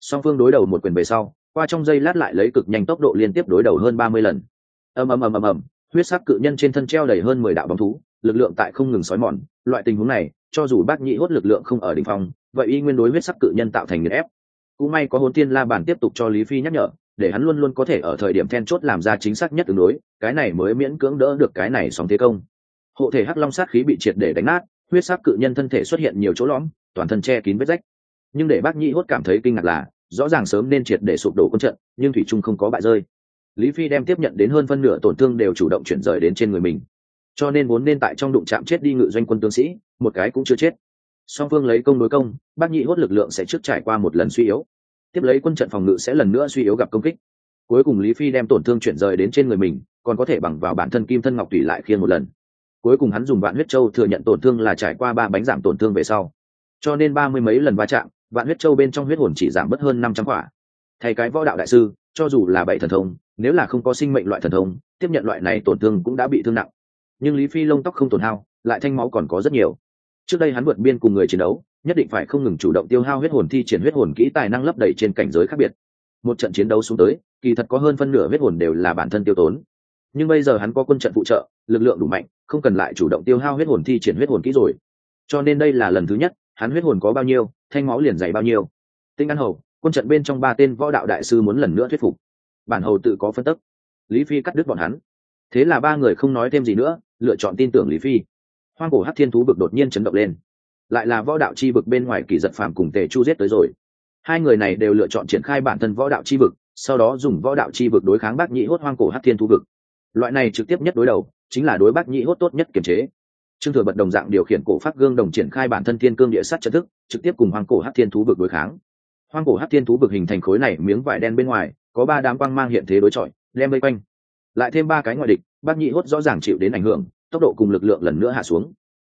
Song phương đối đầu một quyền về sau, qua trong giây lát lại lấy cực nhanh tốc độ liên tiếp đối đầu hơn ba mươi lần. Ầm ầm ầm ầm ầm, huyết sắc cự nhân trên thân treo đầy hơn mười đạo bóng thú, lực lượng tại không ngừng sói mòn. Loại tình huống này, cho dù bác nhị hốt lực lượng không ở đ ỉ n h phong, vậy y nguyên đối huyết sắc cự nhân tạo thành nghiền ép. Cũng may có hồn tiên la bàn tiếp tục cho lý phi nhắc nhở, để hắn luôn luôn có thể ở thời điểm then chốt làm ra chính xác nhất tương đối, cái này mới miễn cưỡng đỡ được cái này sóng thế công hộ thể hắc long sát khí bị triệt để đánh nát, huyết sắc cự nhân thân thể xuất hiện nhiều chỗ lõm, toàn thân che kín vết rách. Nhưng để bác nhĩ hốt cảm thấy kinh ngạc là, rõ ràng sớm nên triệt để sụp đổ quân trận, nhưng thủy trung không có bại rơi. Lý phi đem tiếp nhận đến hơn phân nửa tổn thương đều chủ động chuyển rời đến trên người mình. Cho nên vốn nên tại trong đụng chạm chết đi ngự doanh quân tướng sĩ, một cái cũng chưa chết. Song phương lấy công đối công, bác nhị hốt lực lượng sẽ trước trải qua một lần suy yếu. Tiếp lấy quân trận phòng ngự sẽ lần nữa suy yếu gặp công kích. Cuối cùng lý phi đem tổn thương chuyển rời đến trên người mình, còn có thể bằng vào bản thân kim thân ngọc tùy lại khiên một lần cuối cùng hắn dùng vạn huyết châu thừa nhận tổn thương là trải qua ba bánh giảm tổn thương về sau. Cho nên ba mươi mấy lần va chạm, vạn huyết châu bên trong huyết hồn chỉ giảm bớt hơn năm trăm quả. Thay cái võ đạo đại sư, cho dù là bảy thần thông, nếu là không có sinh mệnh loại thần thông, tiếp nhận loại này tổn thương cũng đã bị thương nặng. Nhưng lý phi lông tóc không tổn hao, lại thanh máu còn có rất nhiều. Trước đây hắn vượt biên cùng người chiến đấu, nhất định phải không ngừng chủ động tiêu hao huyết hồn thi triển huyết hồn kỹ tài năng lấp đầy trên cảnh giới khác biệt. Một trận chiến đấu xuống tới, kỳ thật có hơn phân nửa huyết hồn đều là bản thân tiêu tốn. Nhưng bây giờ hắn có quân trận phụ trợ, lực lượng đủ mạnh không cần lại chủ động tiêu hao huyết hồn thi triển huyết hồn kỹ rồi. Cho nên đây là lần thứ nhất, hắn huyết hồn có bao nhiêu, thanh máu liền dày bao nhiêu. Tinh ăn hầu, quân trận bên trong ba tên võ đạo đại sư muốn lần nữa thuyết phục. Bản hầu tự có phân tức. Lý phi cắt đứt bọn hắn. Thế là ba người không nói thêm gì nữa, lựa chọn tin tưởng lý phi. Hoang cổ hát thiên thú bực đột nhiên chấn động lên. Lại là võ đạo chi vực bên ngoài kỳ giật phàm cùng tề chu giết tới rồi. Hai người này đều lựa chọn triển khai bản thân võ đạo chi vực, sau đó dùng võ đạo chi vực đối kháng bác nhị hốt hoang cổ hát thiên thú vực. Loại này trực tiếp nhất đối đầu chính là đối bác nhĩ hốt tốt nhất kiềm chế. Trương thừa bật đồng dạng điều khiển cổ phát gương đồng triển khai bản thân thiên cương địa sắt trận thức, trực tiếp cùng hoang cổ hát thiên thú vực đối kháng. Hoang cổ hát thiên thú vực hình thành khối này miếng vải đen bên ngoài, có ba đám quang mang hiện thế đối chọi đem vây quanh. Lại thêm ba cái ngoại địch, bác nhị hốt rõ ràng chịu đến ảnh hưởng, tốc độ cùng lực lượng lần nữa hạ xuống.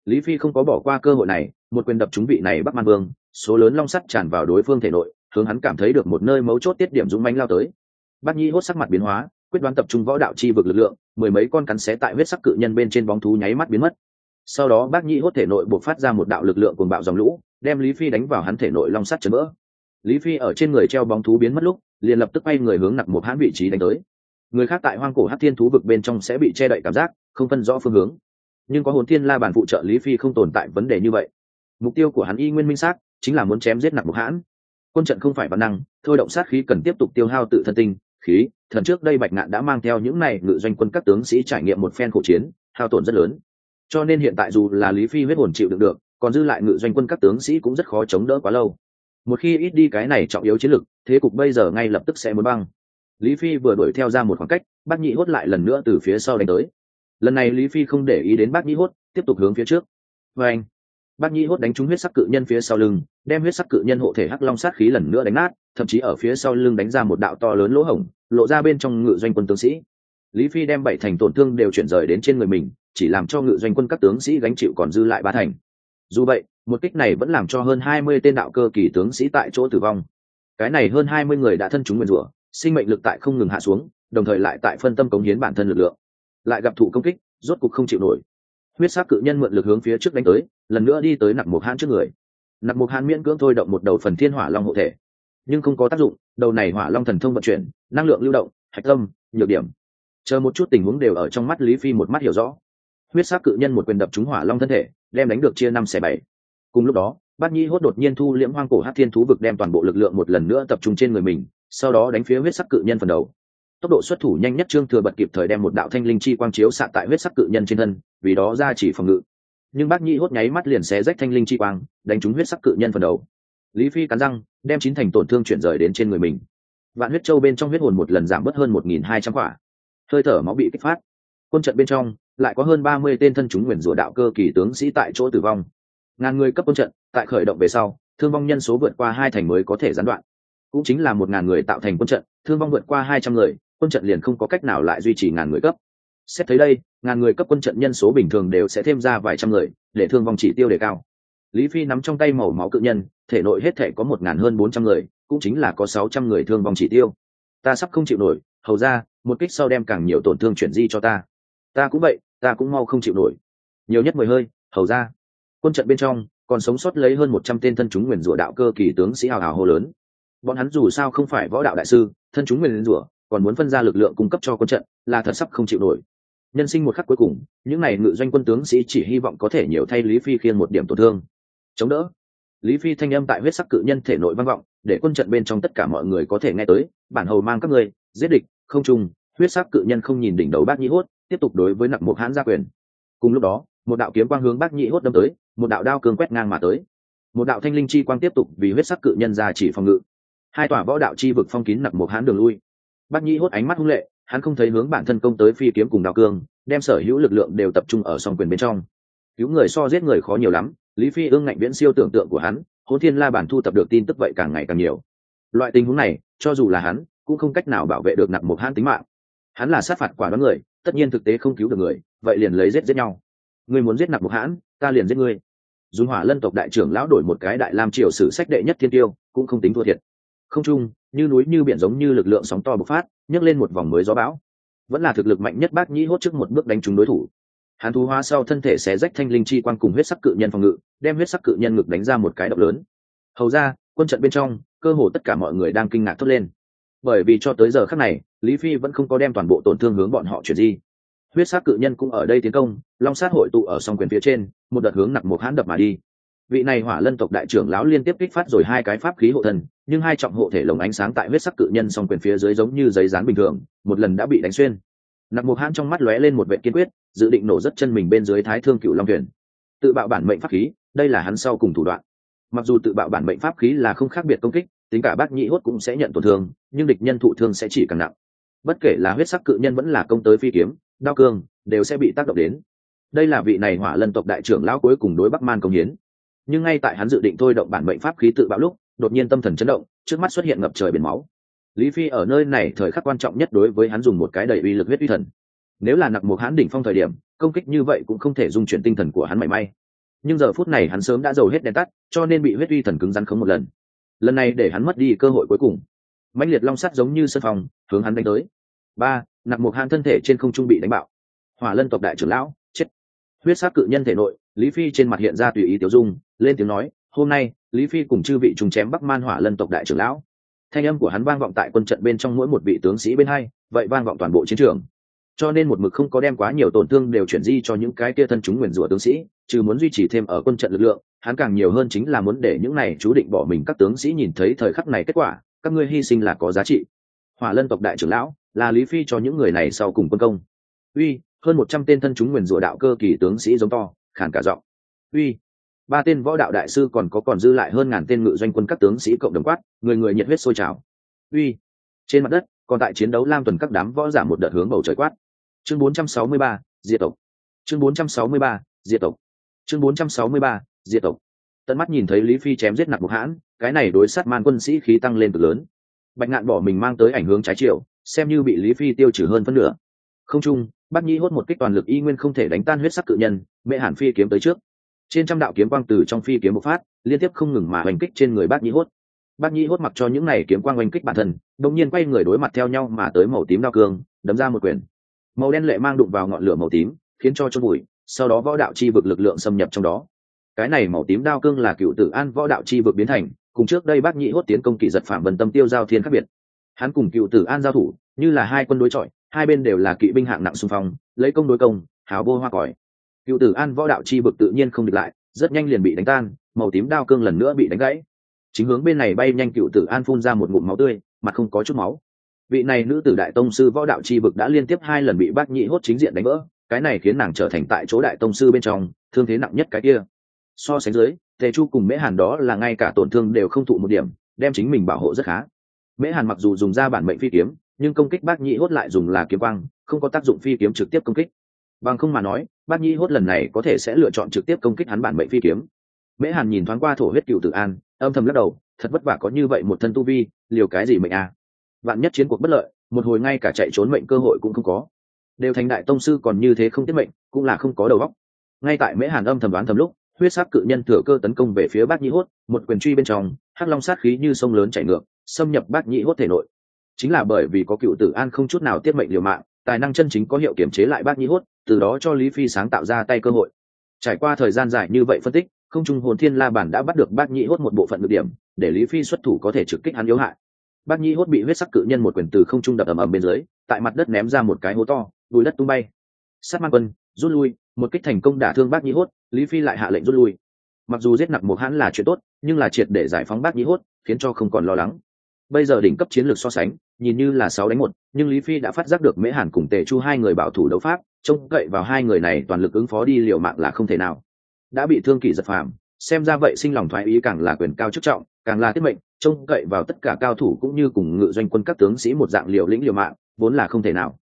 Lý phi không có bỏ qua cơ hội này, một quyền đập trúng vị này bắc man vương, số lớn long sắt tràn vào đối phương thể nội, hướng hắn cảm thấy được một nơi mấu chốt tiết điểm dũng manh lao tới. Bác nhi hốt sắc mặt biến hóa quyết đoán tập trung võ đạo chi vực lực lượng, mười mấy con cắn xé tại huyết sắc cự nhân bên trên bóng thú nháy mắt biến mất. Sau đó, bác nhị hốt thể nội buộc phát ra một đạo lực lượng cuồng bạo dòng lũ, đem lý phi đánh vào hắn thể nội long sắt chấn vỡ. Lý phi ở trên người treo bóng thú biến mất lúc, liền lập tức bay người hướng nặc một hãn vị trí đánh tới. Người khác tại hoang cổ hát thiên thú vực bên trong sẽ bị che đậy cảm giác, không phân rõ phương hướng. Nhưng có hồn thiên la bản phụ trợ lý phi không tồn tại vấn đề như vậy. Mục tiêu của hắn y nguyên minh xác, chính là muốn chém giết nặc một hãn. Quân trận không phải bản năng, thôi động sát khí cần tiếp tục tiêu hao tự thân tinh khí, thần trước đây bạch ngạn đã mang theo những này ngự doanh quân các tướng sĩ trải nghiệm một phen khổ chiến, hao tổn rất lớn. Cho nên hiện tại dù là lý phi huyết hồn chịu đựng được, còn dư lại ngự doanh quân các tướng sĩ cũng rất khó chống đỡ quá lâu. Một khi ít đi cái này trọng yếu chiến lực, thế cục bây giờ ngay lập tức sẽ muốn băng. Lý phi vừa đuổi theo ra một khoảng cách, bác nhị hốt lại lần nữa từ phía sau đánh tới. Lần này lý phi không để ý đến bác nhị hốt, tiếp tục hướng phía trước. Và anh bác nhị hốt đánh trúng huyết sắc cự nhân phía sau lưng, đem huyết sắc cự nhân hộ thể hắc long sát khí lần nữa đánh nát, thậm chí ở phía sau lưng đánh ra một đạo to lớn lỗ hổng, lộ ra bên trong ngự doanh quân tướng sĩ. Lý phi đem bảy thành tổn thương đều chuyển rời đến trên người mình, chỉ làm cho ngự doanh quân các tướng sĩ gánh chịu còn dư lại ba thành. Dù vậy, một kích này vẫn làm cho hơn hai mươi tên đạo cơ kỳ tướng sĩ tại chỗ tử vong. Cái này hơn hai mươi người đã thân chúng nguyên rủa, sinh mệnh lực tại không ngừng hạ xuống, đồng thời lại tại phân tâm cống hiến bản thân lực lượng. Lại gặp thủ công kích, rốt cục không chịu nổi. Huyết sắc cự nhân mượn lực hướng phía trước đánh tới lần nữa đi tới nặc một hãn trước người. Nặc một hãn miễn cưỡng thôi động một đầu phần thiên hỏa long hộ thể, nhưng không có tác dụng, đầu này hỏa long thần thông vận chuyển, năng lượng lưu động, hạch tâm, nhược điểm. Chờ một chút tình huống đều ở trong mắt lý phi một mắt hiểu rõ. Huyết sắc cự nhân một quyền đập trúng hỏa long thân thể, đem đánh được chia năm xẻ bảy. Cùng lúc đó, bát nhi hốt đột nhiên thu liễm hoang cổ hát thiên thú vực đem toàn bộ lực lượng một lần nữa tập trung trên người mình, sau đó đánh phía huyết sắc cự nhân phần đầu. Tốc độ xuất thủ nhanh nhất trương thừa bật kịp thời đem một đạo thanh linh chi quang chiếu xạ tại huyết sắc cự nhân trên thân, vì đó ra chỉ phòng ngự nhưng bác nhi hốt nháy mắt liền xé rách thanh linh chi quang, đánh trúng huyết sắc cự nhân phần đầu. Lý phi cắn răng, đem chín thành tổn thương chuyển rời đến trên người mình. Vạn huyết châu bên trong huyết hồn một lần giảm bớt hơn một nghìn hai trăm quả. Hơi thở máu bị kích phát. Quân trận bên trong, lại có hơn ba mươi tên thân chúng nguyền rủa đạo cơ kỳ tướng sĩ tại chỗ tử vong. Ngàn người cấp quân trận, tại khởi động về sau, thương vong nhân số vượt qua hai thành mới có thể gián đoạn. Cũng chính là một ngàn người tạo thành quân trận, thương vong vượt qua hai trăm người, quân trận liền không có cách nào lại duy trì ngàn người cấp xét thấy đây, ngàn người cấp quân trận nhân số bình thường đều sẽ thêm ra vài trăm người, để thương vong chỉ tiêu đề cao. Lý phi nắm trong tay màu máu cự nhân, thể nội hết thể có một ngàn hơn bốn trăm người, cũng chính là có sáu trăm người thương vong chỉ tiêu. Ta sắp không chịu nổi, hầu ra, một kích sau đem càng nhiều tổn thương chuyển di cho ta. Ta cũng vậy, ta cũng mau không chịu nổi. Nhiều nhất mười hơi, hầu ra. Quân trận bên trong, còn sống sót lấy hơn một trăm tên thân chúng nguyền rủa đạo cơ kỳ tướng sĩ hào hào hô lớn. Bọn hắn dù sao không phải võ đạo đại sư, thân chúng nguyền rủa, còn muốn phân ra lực lượng cung cấp cho quân trận, là thật sắp không chịu nổi nhân sinh một khắc cuối cùng, những n à y ngự doanh quân tướng sĩ chỉ hy vọng có thể nhiều thay lý phi khiên một điểm tổn thương. Chống đỡ. Lý phi thanh âm tại huyết sắc cự nhân thể nội vang vọng, để quân trận bên trong tất cả mọi người có thể nghe tới, bản hầu mang các người giết địch, không trung, huyết sắc cự nhân không nhìn đỉnh đầu bác nhĩ hốt, tiếp tục đối với nặc mục hãn gia quyền. Cùng lúc đó, một đạo kiếm quang hướng bác nhĩ hốt đâm tới, một đạo đao cường quét ngang mà tới. Một đạo thanh linh chi quang tiếp tục vì huyết sắc cự nhân ra chỉ phòng ngự. Hai tòa võ đạo chi vực phong kín nặc mục hãn đường lui. Bác nhĩ hốt ánh mắt hung lệ hắn không thấy hướng bản thân công tới phi kiếm cùng đào cương, đem sở hữu lực lượng đều tập trung ở song quyền bên trong. Cứu người so giết người khó nhiều lắm, lý phi ương ngạnh viễn siêu tưởng tượng của hắn hôn thiên la bản thu tập được tin tức vậy càng ngày càng nhiều. Loại tình huống này, cho dù là hắn, cũng không cách nào bảo vệ được nặng một hãn tính mạng. Hắn là sát phạt quả đoán người, tất nhiên thực tế không cứu được người, vậy liền lấy giết giết nhau. Người muốn giết nặng một hãn, ta liền giết ngươi. Dùng hỏa lân tộc đại trưởng lão đổi một cái đại lam triều sử sách đệ nhất thiên tiêu, cũng không tính thua thiệt. Không chung, như núi như biển giống như lực lượng sóng to bộc phát nhấc lên một vòng mới gió bão. Vẫn là thực lực mạnh nhất bác nhĩ hốt trước một bước đánh trúng đối thủ. Hắn thú hóa sau thân thể xé rách thanh linh chi quan cùng huyết sắc cự nhân phòng ngự, đem huyết sắc cự nhân ngực đánh ra một cái động lớn. Hầu ra, quân trận bên trong, cơ hồ tất cả mọi người đang kinh ngạc thốt lên. Bởi vì cho tới giờ khác này, lý phi vẫn không có đem toàn bộ tổn thương hướng bọn họ chuyển di. Huyết sắc cự nhân cũng ở đây tiến công, long sát hội tụ ở song quyền phía trên, một đợt hướng nặng một hãn đập mà đi vị này hỏa lân tộc đại trưởng lão liên tiếp kích phát rồi hai cái pháp khí hộ thần nhưng hai trọng hộ thể lồng ánh sáng tại huyết sắc cự nhân song quyền phía dưới giống như giấy dán bình thường, một lần đã bị đánh xuyên. Nặc mục hãn trong mắt lóe lên một vệ kiên quyết, dự định nổ rất chân mình bên dưới thái thương cựu long thuyền. Tự bạo bản mệnh pháp khí, đây là hắn sau cùng thủ đoạn. Mặc dù tự bạo bản mệnh pháp khí là không khác biệt công kích, tính cả bác nhị hốt cũng sẽ nhận tổn thương, nhưng địch nhân thụ thương sẽ chỉ càng nặng. Bất kể là huyết sắc cự nhân vẫn là công tới phi kiếm, đao cương, đều sẽ bị tác động đến. Đây là vị này hỏa lân tộc đại trưởng lão cuối cùng đối bắc man công hiến nhưng ngay tại hắn dự định thôi động bản mệnh pháp khí tự bạo lúc, đột nhiên tâm thần chấn động, trước mắt xuất hiện ngập trời biển máu. Lý phi ở nơi này thời khắc quan trọng nhất đối với hắn dùng một cái đầy uy lực huyết uy thần. Nếu là nặc một hán đỉnh phong thời điểm, công kích như vậy cũng không thể dung chuyển tinh thần của hắn mảy may. Nhưng giờ phút này hắn sớm đã giàu hết đèn tắt, cho nên bị huyết uy thần cứng rắn không một lần. Lần này để hắn mất đi cơ hội cuối cùng. Mãnh liệt long sắt giống như sân phòng, hướng hắn đánh tới. Ba, nặc một hán thân thể trên không trung bị đánh bạo. Hỏa lân tộc đại trưởng lão, chết. Huyết sát cự nhân thể nội, lý phi trên mặt hiện ra tùy ý tiểu dung lên tiếng nói, hôm nay, lý phi cùng chư vị trùng chém bắc man hỏa lân tộc đại trưởng lão. Thanh âm của hắn vang vọng tại quân trận bên trong mỗi một vị tướng sĩ bên hai, vậy vang vọng toàn bộ chiến trường. Cho nên một mực không có đem quá nhiều tổn thương đều chuyển di cho những cái kia thân chúng nguyền rủa tướng sĩ, trừ muốn duy trì thêm ở quân trận lực lượng, hắn càng nhiều hơn chính là muốn để những này chú định bỏ mình các tướng sĩ nhìn thấy thời khắc này kết quả, các ngươi hy sinh là có giá trị. Hỏa lân tộc đại trưởng lão, là lý phi cho những người này sau cùng quân công. Uy, hơn một trăm tên thân chúng nguyền rủa đạo cơ kỳ tướng sĩ giống to khản cả giọng. Uy ba tên võ đạo đại sư còn có còn dư lại hơn ngàn tên ngự doanh quân các tướng sĩ cộng đồng quát người người nhiệt huyết sôi trào. Uy trên mặt đất còn tại chiến đấu lam tuần các đám võ giả một đợt hướng bầu trời quát. Chương 463, diệt tộc. Chương 463, diệt tộc. Chương 463, diệt tộc. Tận mắt nhìn thấy lý phi chém giết nặc một hãn cái này đối sát man quân sĩ khí tăng lên cực lớn. Bạch ngạn bỏ mình mang tới ảnh hướng trái chiều xem như bị lý phi tiêu trừ hơn phân nửa. Không chung bác nhi hốt một kích toàn lực y nguyên không thể đánh tan huyết sắc cự nhân mẹ hàn phi kiếm tới trước trên trăm đạo kiếm quang từ trong phi kiếm một phát, liên tiếp không ngừng mà oanh kích trên người bác nhĩ hốt. Bác nhĩ hốt mặc cho những này kiếm quang oanh kích bản thân, đột nhiên quay người đối mặt theo nhau mà tới màu tím đao cương, đấm ra một quyền. Màu đen lệ mang đụng vào ngọn lửa màu tím, khiến cho chôn bụi, sau đó võ đạo chi vực lực lượng xâm nhập trong đó. Cái này màu tím đao cương là cựu tử an võ đạo chi vực biến thành, cùng trước đây bác nhị hốt tiến công kỵ giật phạm vần tâm tiêu giao thiên khác biệt. Hắn cùng cựu tử an giao thủ, như là hai quân đối chọi, hai bên đều là kỵ binh hạng nặng xung phong, lấy công đối công, hào vô hoa còi cựu tử an võ đạo chi vực tự nhiên không địch lại rất nhanh liền bị đánh tan màu tím đao cương lần nữa bị đánh gãy. Chính hướng bên này bay nhanh cựu tử an phun ra một ngụm máu tươi mặt không có chút máu. Vị này nữ tử đại tông sư võ đạo chi vực đã liên tiếp hai lần bị bác nhị hốt chính diện đánh vỡ cái này khiến nàng trở thành tại chỗ đại tông sư bên trong thương thế nặng nhất cái kia. So sánh dưới tề chu cùng mễ hàn đó là ngay cả tổn thương đều không thụ một điểm đem chính mình bảo hộ rất khá. Mễ hàn mặc dù dùng ra bản mệnh phi kiếm nhưng công kích bác nhị hốt lại dùng là kiếm băng, không có tác dụng phi kiếm trực tiếp công kích. Bằng không mà nói bác Nhi hốt lần này có thể sẽ lựa chọn trực tiếp công kích hắn bản mệnh phi kiếm. Mễ hàn nhìn thoáng qua thổ huyết cựu tự an, âm thầm lắc đầu, thật vất vả có như vậy một thân tu vi, liều cái gì mệnh a? À? vạn nhất chiến cuộc bất lợi, một hồi ngay cả chạy trốn mệnh cơ hội cũng không có. Đều thành đại tông sư còn như thế không tiết mệnh, cũng là không có đầu óc. Ngay tại mễ hàn âm thầm đoán thầm lúc, huyết sắc cự nhân thừa cơ tấn công về phía bác nhĩ hốt, một quyền truy bên trong, hắc long sát khí như sông lớn chảy ngược, xâm nhập bác nhĩ hốt thể nội. Chính là bởi vì có cựu tử an không chút nào tiết mệnh liều mạng tài năng chân chính có hiệu kiểm chế lại bác nhĩ hốt, từ đó cho lý phi sáng tạo ra tay cơ hội. Trải qua thời gian dài như vậy phân tích, không trung hồn thiên la bản đã bắt được bác nhĩ hốt một bộ phận được điểm, để lý phi xuất thủ có thể trực kích hắn yếu hại. Bác nhĩ hốt bị huyết sắc cự nhân một quyền từ không trung đập ầm ầm bên dưới, tại mặt đất ném ra một cái hố to đùi đất tung bay. Sát man quân, rút lui, một kích thành công đả thương bác nhĩ hốt, lý phi lại hạ lệnh rút lui. Mặc dù giết nặc một hãn là chuyện tốt, nhưng là triệt để giải phóng bác nhĩ hốt, khiến cho không còn lo lắng. Bây giờ đỉnh cấp chiến lược so sánh nhìn như là sáu đánh một, nhưng lý phi đã phát giác được mễ hàn cùng tề chu hai người bảo thủ đấu pháp, trông cậy vào hai người này toàn lực ứng phó đi liều mạng là không thể nào. Đã bị thương kỷ giật phàm, xem ra vậy sinh lòng thoái ý càng là quyền cao chức trọng, càng là tiết mệnh, trông cậy vào tất cả cao thủ cũng như cùng ngự doanh quân các tướng sĩ một dạng liều lĩnh liều mạng, vốn là không thể nào.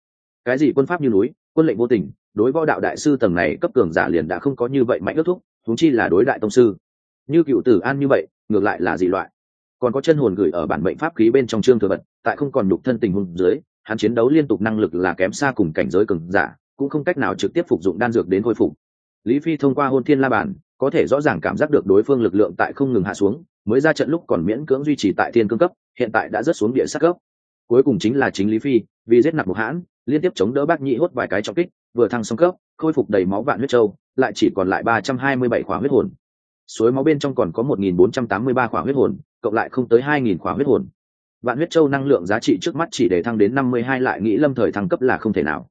Cái gì quân pháp như núi, quân lệnh vô tình, đối võ đạo đại sư tầng này cấp cường giả liền đã không có như vậy mạnh ước thúc thúng chi là đối đại tông sư. Như cựu tử an như vậy, ngược lại là dị loại còn có chân hồn gửi ở bản mệnh pháp khí bên trong trương thừa vật, tại không còn nhục thân tình huống dưới, hắn chiến đấu liên tục năng lực là kém xa cùng cảnh giới cường giả, cũng không cách nào trực tiếp phục dụng đan dược đến khôi phục. Lý phi thông qua hôn thiên la bản có thể rõ ràng cảm giác được đối phương lực lượng tại không ngừng hạ xuống, mới ra trận lúc còn miễn cưỡng duy trì tại thiên cương cấp, hiện tại đã rớt xuống địa sát cấp cuối cùng chính là chính lý phi, vì giết nặc một hãn, liên tiếp chống đỡ bác nhị hốt vài cái trọng kích, vừa thăng xong cấp, khôi phục đầy máu vạn huyết châu, lại chỉ còn lại ba trăm hai mươi bảy khỏa huyết hồn. Suối máu bên trong còn có một nghìn bốn trăm tám mươi ba khỏa huyết hồn cộng lại không tới hai nghìn khỏa huyết hồn. Vạn huyết châu năng lượng giá trị trước mắt chỉ để thăng đến năm mươi hai lại nghĩ lâm thời thăng cấp là không thể nào.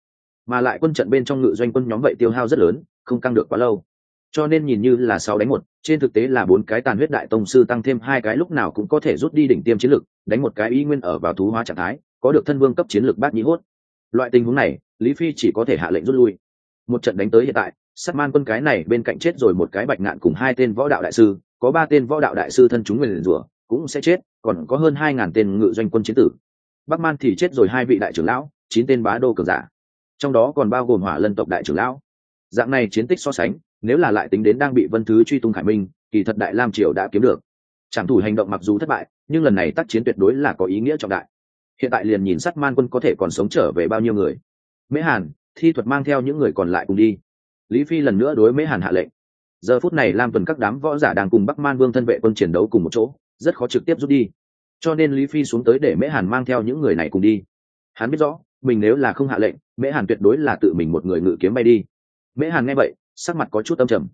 Mà lại quân trận bên trong ngự doanh quân nhóm vậy tiêu hao rất lớn, không căng được quá lâu. Cho nên nhìn như là sáu đánh một, trên thực tế là bốn cái tàn huyết đại tông sư tăng thêm hai cái lúc nào cũng có thể rút đi đỉnh tiêm chiến lực, đánh một cái ý nguyên ở vào thú hóa trạng thái, có được thân vương cấp chiến lược bát nhĩ hốt. Loại tình huống này, lý phi chỉ có thể hạ lệnh rút lui. Một trận đánh tới hiện tại, sát man quân cái này bên cạnh chết rồi một cái bạch ngạn cùng hai tên võ đạo đại sư, có ba tên võ đạo đại sư thân chúng nguyền rủa cũng sẽ chết, còn có hơn hai ngàn tên ngự doanh quân chiến tử. Bắc man thì chết rồi hai vị đại trưởng lão, chín tên bá đô cường giả. Trong đó còn bao gồm hỏa lân tộc đại trưởng lão. Dạng này chiến tích so sánh, nếu là lại tính đến đang bị vân thứ truy tung khải minh, kỳ thật đại lam triều đã kiếm được. Trảm thủ hành động mặc dù thất bại, nhưng lần này tác chiến tuyệt đối là có ý nghĩa trọng đại. Hiện tại liền nhìn sắt man quân có thể còn sống trở về bao nhiêu người. Mễ hàn, thi thuật mang theo những người còn lại cùng đi. Lý phi lần nữa đối mễ hàn hạ lệnh. Giờ phút này lam tuần các đám võ giả đang cùng bắc man vương thân vệ quân chiến đấu cùng một chỗ rất khó trực tiếp rút đi. Cho nên lý phi xuống tới để mễ hàn mang theo những người này cùng đi. Hắn biết rõ mình nếu là không hạ lệnh mễ hàn tuyệt đối là tự mình một người ngự kiếm bay đi. Mễ hàn nghe vậy sắc mặt có chút tâm trầm.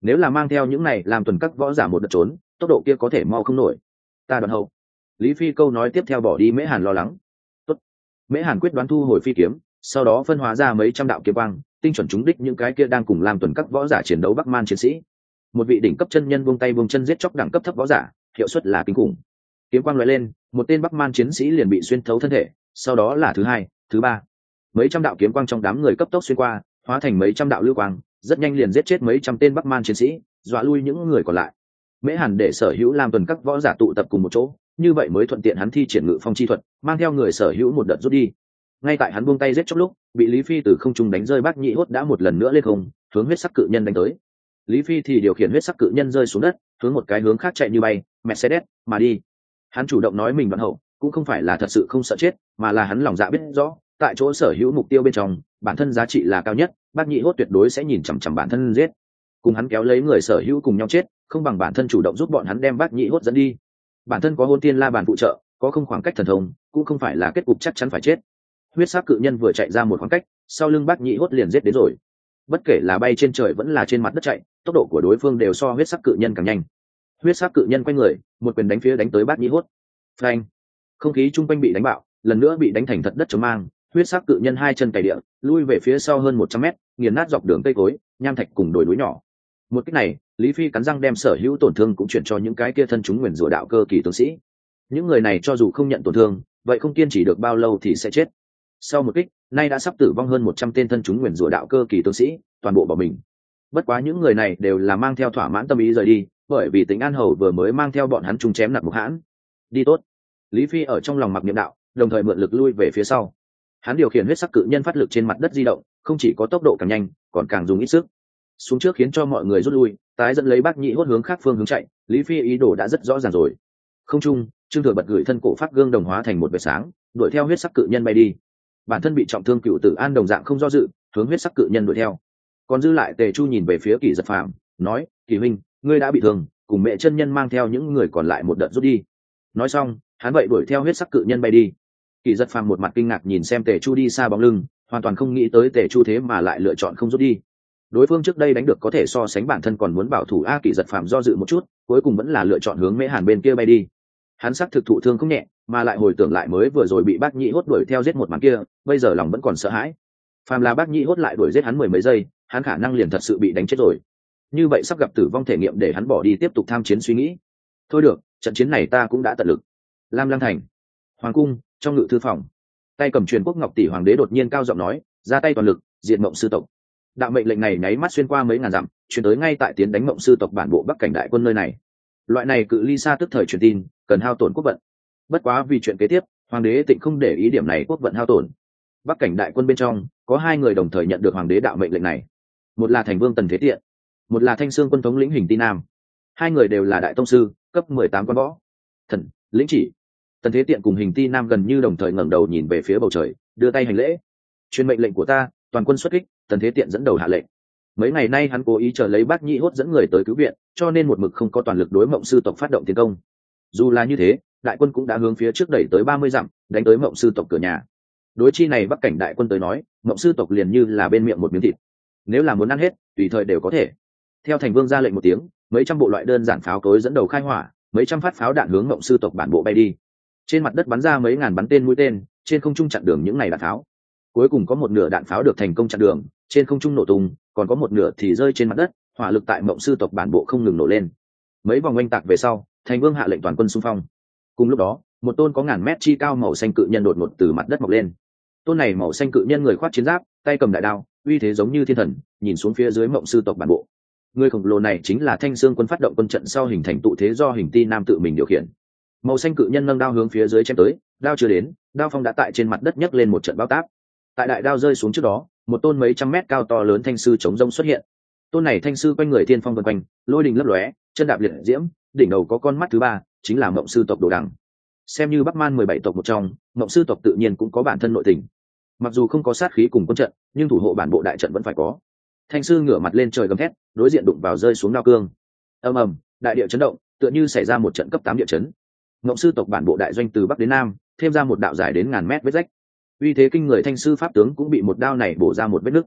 Nếu là mang theo những này làm tuần các võ giả một đợt trốn tốc độ kia có thể mau không nổi. Ta đoạn hậu. Lý phi câu nói tiếp theo bỏ đi mễ hàn lo lắng. Tốt. mễ hàn quyết đoán thu hồi phi kiếm sau đó phân hóa ra mấy trăm đạo kiếm băng, tinh chuẩn trúng đích những cái kia đang cùng làm tuần các võ giả chiến đấu bắc man chiến sĩ. Một vị đỉnh cấp chân nhân buông tay buông chân giết chóc đẳng cấp thấp võ giả hiệu suất là kinh khủng. Kiếm quang loại lên, một tên bắc man chiến sĩ liền bị xuyên thấu thân thể, sau đó là thứ hai, thứ ba. Mấy trăm đạo kiếm quang trong đám người cấp tốc xuyên qua, hóa thành mấy trăm đạo lưu quang, rất nhanh liền giết chết mấy trăm tên bắc man chiến sĩ, dọa lui những người còn lại. Mễ hàn để sở hữu làm tuần các võ giả tụ tập cùng một chỗ, như vậy mới thuận tiện hắn thi triển ngự phong chi thuật, mang theo người sở hữu một đợt rút đi. Ngay tại hắn buông tay giết chốc lúc, bị lý phi từ không trung đánh rơi bác nhị hốt đã một lần nữa lên không, hướng huyết sắc cự nhân đánh tới. Lý phi thì điều khiển huyết sắc cự nhân rơi xuống đất, hướng một cái hướng khác chạy như bay mercedes, mà đi. Hắn chủ động nói mình đoạn hậu, cũng không phải là thật sự không sợ chết, mà là hắn lòng dạ biết rõ, tại chỗ sở hữu mục tiêu bên trong, bản thân giá trị là cao nhất, bác nhị hốt tuyệt đối sẽ nhìn chằm chằm bản thân giết. Cùng hắn kéo lấy người sở hữu cùng nhau chết, không bằng bản thân chủ động giúp bọn hắn đem bác nhị hốt dẫn đi. Bản thân có hôn tiên la bàn phụ trợ, có không khoảng cách thần thông, cũng không phải là kết cục chắc chắn phải chết. Huyết sắc cự nhân vừa chạy ra một khoảng cách, sau lưng bác nhị hốt liền giết đến rồi. Bất kể là bay trên trời vẫn là trên mặt đất chạy, tốc độ của đối phương đều so huyết sắc cự nhân càng nhanh huyết sắc cự nhân quay người, một quyền đánh phía đánh tới bát nhĩ hốt. Phanh. Không khí chung quanh bị đánh bạo, lần nữa bị đánh thành thật đất chống mang, huyết sắc cự nhân hai chân cày địa, lui về phía sau hơn một trăm mét, nghiền nát dọc đường cây cối, nham thạch cùng đồi núi nhỏ. Một cách này, lý phi cắn răng đem sở hữu tổn thương cũng chuyển cho những cái kia thân chúng nguyền rủa đạo cơ kỳ tướng sĩ. Những người này cho dù không nhận tổn thương, vậy không kiên trì được bao lâu thì sẽ chết. Sau một kích, nay đã sắp tử vong hơn một trăm tên thân chúng nguyền rủa đạo cơ kỳ tướng sĩ, toàn bộ bỏ mình. Bất quá những người này đều là mang theo thỏa mãn tâm ý rời đi bởi vì tính an hầu vừa mới mang theo bọn hắn chung chém nặng mục hãn. Đi tốt. Lý phi ở trong lòng mặc niệm đạo, đồng thời mượn lực lui về phía sau. Hắn điều khiển huyết sắc cự nhân phát lực trên mặt đất di động, không chỉ có tốc độ càng nhanh, còn càng dùng ít sức. Xuống trước khiến cho mọi người rút lui, tái dẫn lấy bác nhị hốt hướng khác phương hướng chạy, lý phi ý đồ đã rất rõ ràng rồi. Không trung trương thừa bật gửi thân cổ phát gương đồng hóa thành một vệt sáng, đuổi theo huyết sắc cự nhân bay đi. Bản thân bị trọng thương cựu tử an đồng dạng không do dự, hướng huyết sắc cự nhân đuổi theo. Còn dư lại tề chu nhìn về phía kỳ giật phạm nói, kỳ huynh ngươi đã bị thương, cùng mẹ chân nhân mang theo những người còn lại một đợt rút đi. Nói xong, hắn vậy đuổi theo huyết sắc cự nhân bay đi. Kỳ giật phàm một mặt kinh ngạc nhìn xem tề chu đi xa bóng lưng, hoàn toàn không nghĩ tới tề chu thế mà lại lựa chọn không rút đi. Đối phương trước đây đánh được có thể so sánh bản thân còn muốn bảo thủ a kỳ giật phàm do dự một chút, cuối cùng vẫn là lựa chọn hướng mễ hàn bên kia bay đi. Hắn xác thực thụ thương không nhẹ, mà lại hồi tưởng lại mới vừa rồi bị bác nhĩ hốt đuổi theo giết một màn kia, bây giờ lòng vẫn còn sợ hãi. Phàm là bác nhĩ hốt lại đuổi giết hắn mười mấy giây, hắn khả năng liền thật sự bị đánh chết rồi như vậy sắp gặp tử vong thể nghiệm để hắn bỏ đi tiếp tục tham chiến suy nghĩ. Thôi được, trận chiến này ta cũng đã tận lực. Lam lang thành. Hoàng cung, trong ngự thư phòng. Tay cầm truyền quốc ngọc tỷ hoàng đế đột nhiên cao giọng nói, ra tay toàn lực diện mộng sư tộc. Đạo mệnh lệnh này nháy mắt xuyên qua mấy ngàn dặm, chuyển tới ngay tại tiến đánh mộng sư tộc bản bộ bắc cảnh đại quân nơi này. Loại này cự ly xa tức thời truyền tin, cần hao tổn quốc vận. Bất quá vì chuyện kế tiếp, hoàng đế tịnh không để ý điểm này quốc vận hao tổn. Bắc cảnh đại quân bên trong, có hai người đồng thời nhận được hoàng đế đạo mệnh lệnh này. Một là thành vương tần thế tiện một là thanh sương quân thống lĩnh hình ti nam. Hai người đều là đại tông sư, cấp mười tám con võ. Thần, lĩnh chỉ. Tần thế tiện cùng hình ti nam gần như đồng thời ngẩng đầu nhìn về phía bầu trời, đưa tay hành lễ. Truyền mệnh lệnh của ta, toàn quân xuất kích, tần thế tiện dẫn đầu hạ lệnh. Mấy ngày nay hắn cố ý chờ lấy bác nhĩ hốt dẫn người tới cứu viện, cho nên một mực không có toàn lực đối mộng sư tộc phát động tiến công. Dù là như thế, đại quân cũng đã hướng phía trước đẩy tới ba mươi dặm, đánh tới mộng sư tộc cửa nhà. Đối chi này bắc cảnh đại quân tới nói, mộng sư tộc liền như là bên miệng một miếng thịt. Nếu là muốn ăn hết, tùy thời đều có thể theo thành vương ra lệnh một tiếng, mấy trăm bộ loại đơn giản pháo cối dẫn đầu khai hỏa, mấy trăm phát pháo đạn hướng mộng sư tộc bản bộ bay đi. Trên mặt đất bắn ra mấy ngàn bắn tên mũi tên, trên không trung chặn đường những ngày đạn pháo. Cuối cùng có một nửa đạn pháo được thành công chặn đường, trên không trung nổ tung, còn có một nửa thì rơi trên mặt đất, hỏa lực tại mộng sư tộc bản bộ không ngừng nổ lên. Mấy vòng oanh tạc về sau, thành vương hạ lệnh toàn quân xung phong. Cùng lúc đó, một tôn có ngàn mét chi cao màu xanh cự nhân đột ngột từ mặt đất mọc lên. Tôn này màu xanh cự nhân người khoác chiến giáp, tay cầm đại đao, uy thế giống như thiên thần, nhìn xuống phía dưới mộng sư tộc bản bộ người khổng lồ này chính là thanh sương quân phát động quân trận sau hình thành tụ thế do hình ti nam tự mình điều khiển. Màu xanh cự nhân nâng đao hướng phía dưới chém tới, đao chưa đến, đao phong đã tại trên mặt đất nhấc lên một trận bao táp tại đại đao rơi xuống trước đó, một tôn mấy trăm mét cao to lớn thanh sư chống rông xuất hiện. Tôn này thanh sư quanh người thiên phong vân quanh, lôi đình lấp lóe, chân đạp liệt diễm, đỉnh đầu có con mắt thứ ba, chính là mộng sư tộc đồ đằng. Xem như bắc man mười bảy tộc một trong, mộng sư tộc tự nhiên cũng có bản thân nội tình. Mặc dù không có sát khí cùng quân trận, nhưng thủ hộ bản bộ đại trận vẫn phải có thanh sư ngửa mặt lên trời gầm thét, đối diện đụng vào rơi xuống đao cương. Ầm ầm, đại địa chấn động, tựa như xảy ra một trận cấp tám địa chấn. Ngộng sư tộc bản bộ đại doanh từ bắc đến nam, thêm ra một đạo dài đến ngàn mét vết rách. Uy thế kinh người thanh sư pháp tướng cũng bị một đao này bổ ra một vết nứt.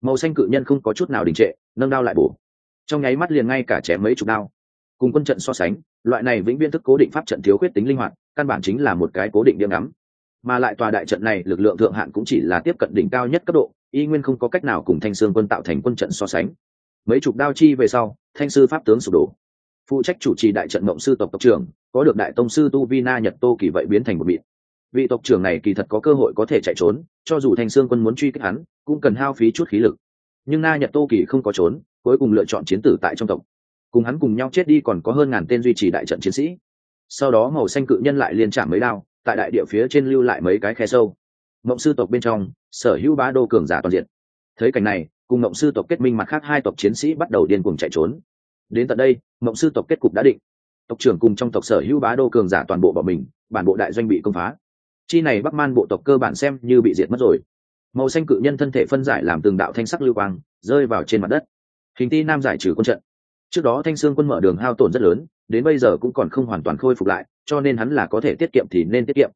Màu xanh cự nhân không có chút nào đình trệ, nâng đao lại bổ. Trong nháy mắt liền ngay cả chém mấy chục đao. Cùng quân trận so sánh, loại này vĩnh viễn thức cố định pháp trận thiếu khuyết tính linh hoạt, căn bản chính là một cái cố định điểm ngắm. Mà lại tòa đại trận này lực lượng thượng hạn cũng chỉ là tiếp cận đỉnh cao nhất cấp độ y nguyên không có cách nào cùng thanh sương quân tạo thành quân trận so sánh. Mấy chục đao chi về sau, thanh sư pháp tướng sụp đổ. Phụ trách chủ trì đại trận mộng sư tộc tộc trưởng, có được đại tông sư tu vi na nhật tô kỳ vậy biến thành một mịn. Vị tộc trưởng này kỳ thật có cơ hội có thể chạy trốn, cho dù thanh sương quân muốn truy kích hắn, cũng cần hao phí chút khí lực. Nhưng na nhật tô kỳ không có trốn, cuối cùng lựa chọn chiến tử tại trong tộc. Cùng hắn cùng nhau chết đi còn có hơn ngàn tên duy trì đại trận chiến sĩ. Sau đó màu xanh cự nhân lại liên trả mấy đao, tại đại địa phía trên lưu lại mấy cái khe sâu mộng sư tộc bên trong, sở hữu bá đô cường giả toàn diện. Thấy cảnh này, cùng mộng sư tộc kết minh mặt khác hai tộc chiến sĩ bắt đầu điên cuồng chạy trốn. Đến tận đây mộng sư tộc kết cục đã định. Tộc trưởng cùng trong tộc sở hữu bá đô cường giả toàn bộ bỏ mình, bản bộ đại doanh bị công phá. Chi này bắc man bộ tộc cơ bản xem như bị diệt mất rồi. Màu xanh cự nhân thân thể phân giải làm từng đạo thanh sắc lưu quang, rơi vào trên mặt đất. Hình ti nam giải trừ quân trận. Trước đó thanh sương quân mở đường hao tổn rất lớn, đến bây giờ cũng còn không hoàn toàn khôi phục lại, cho nên hắn là có thể tiết kiệm thì nên tiết kiệm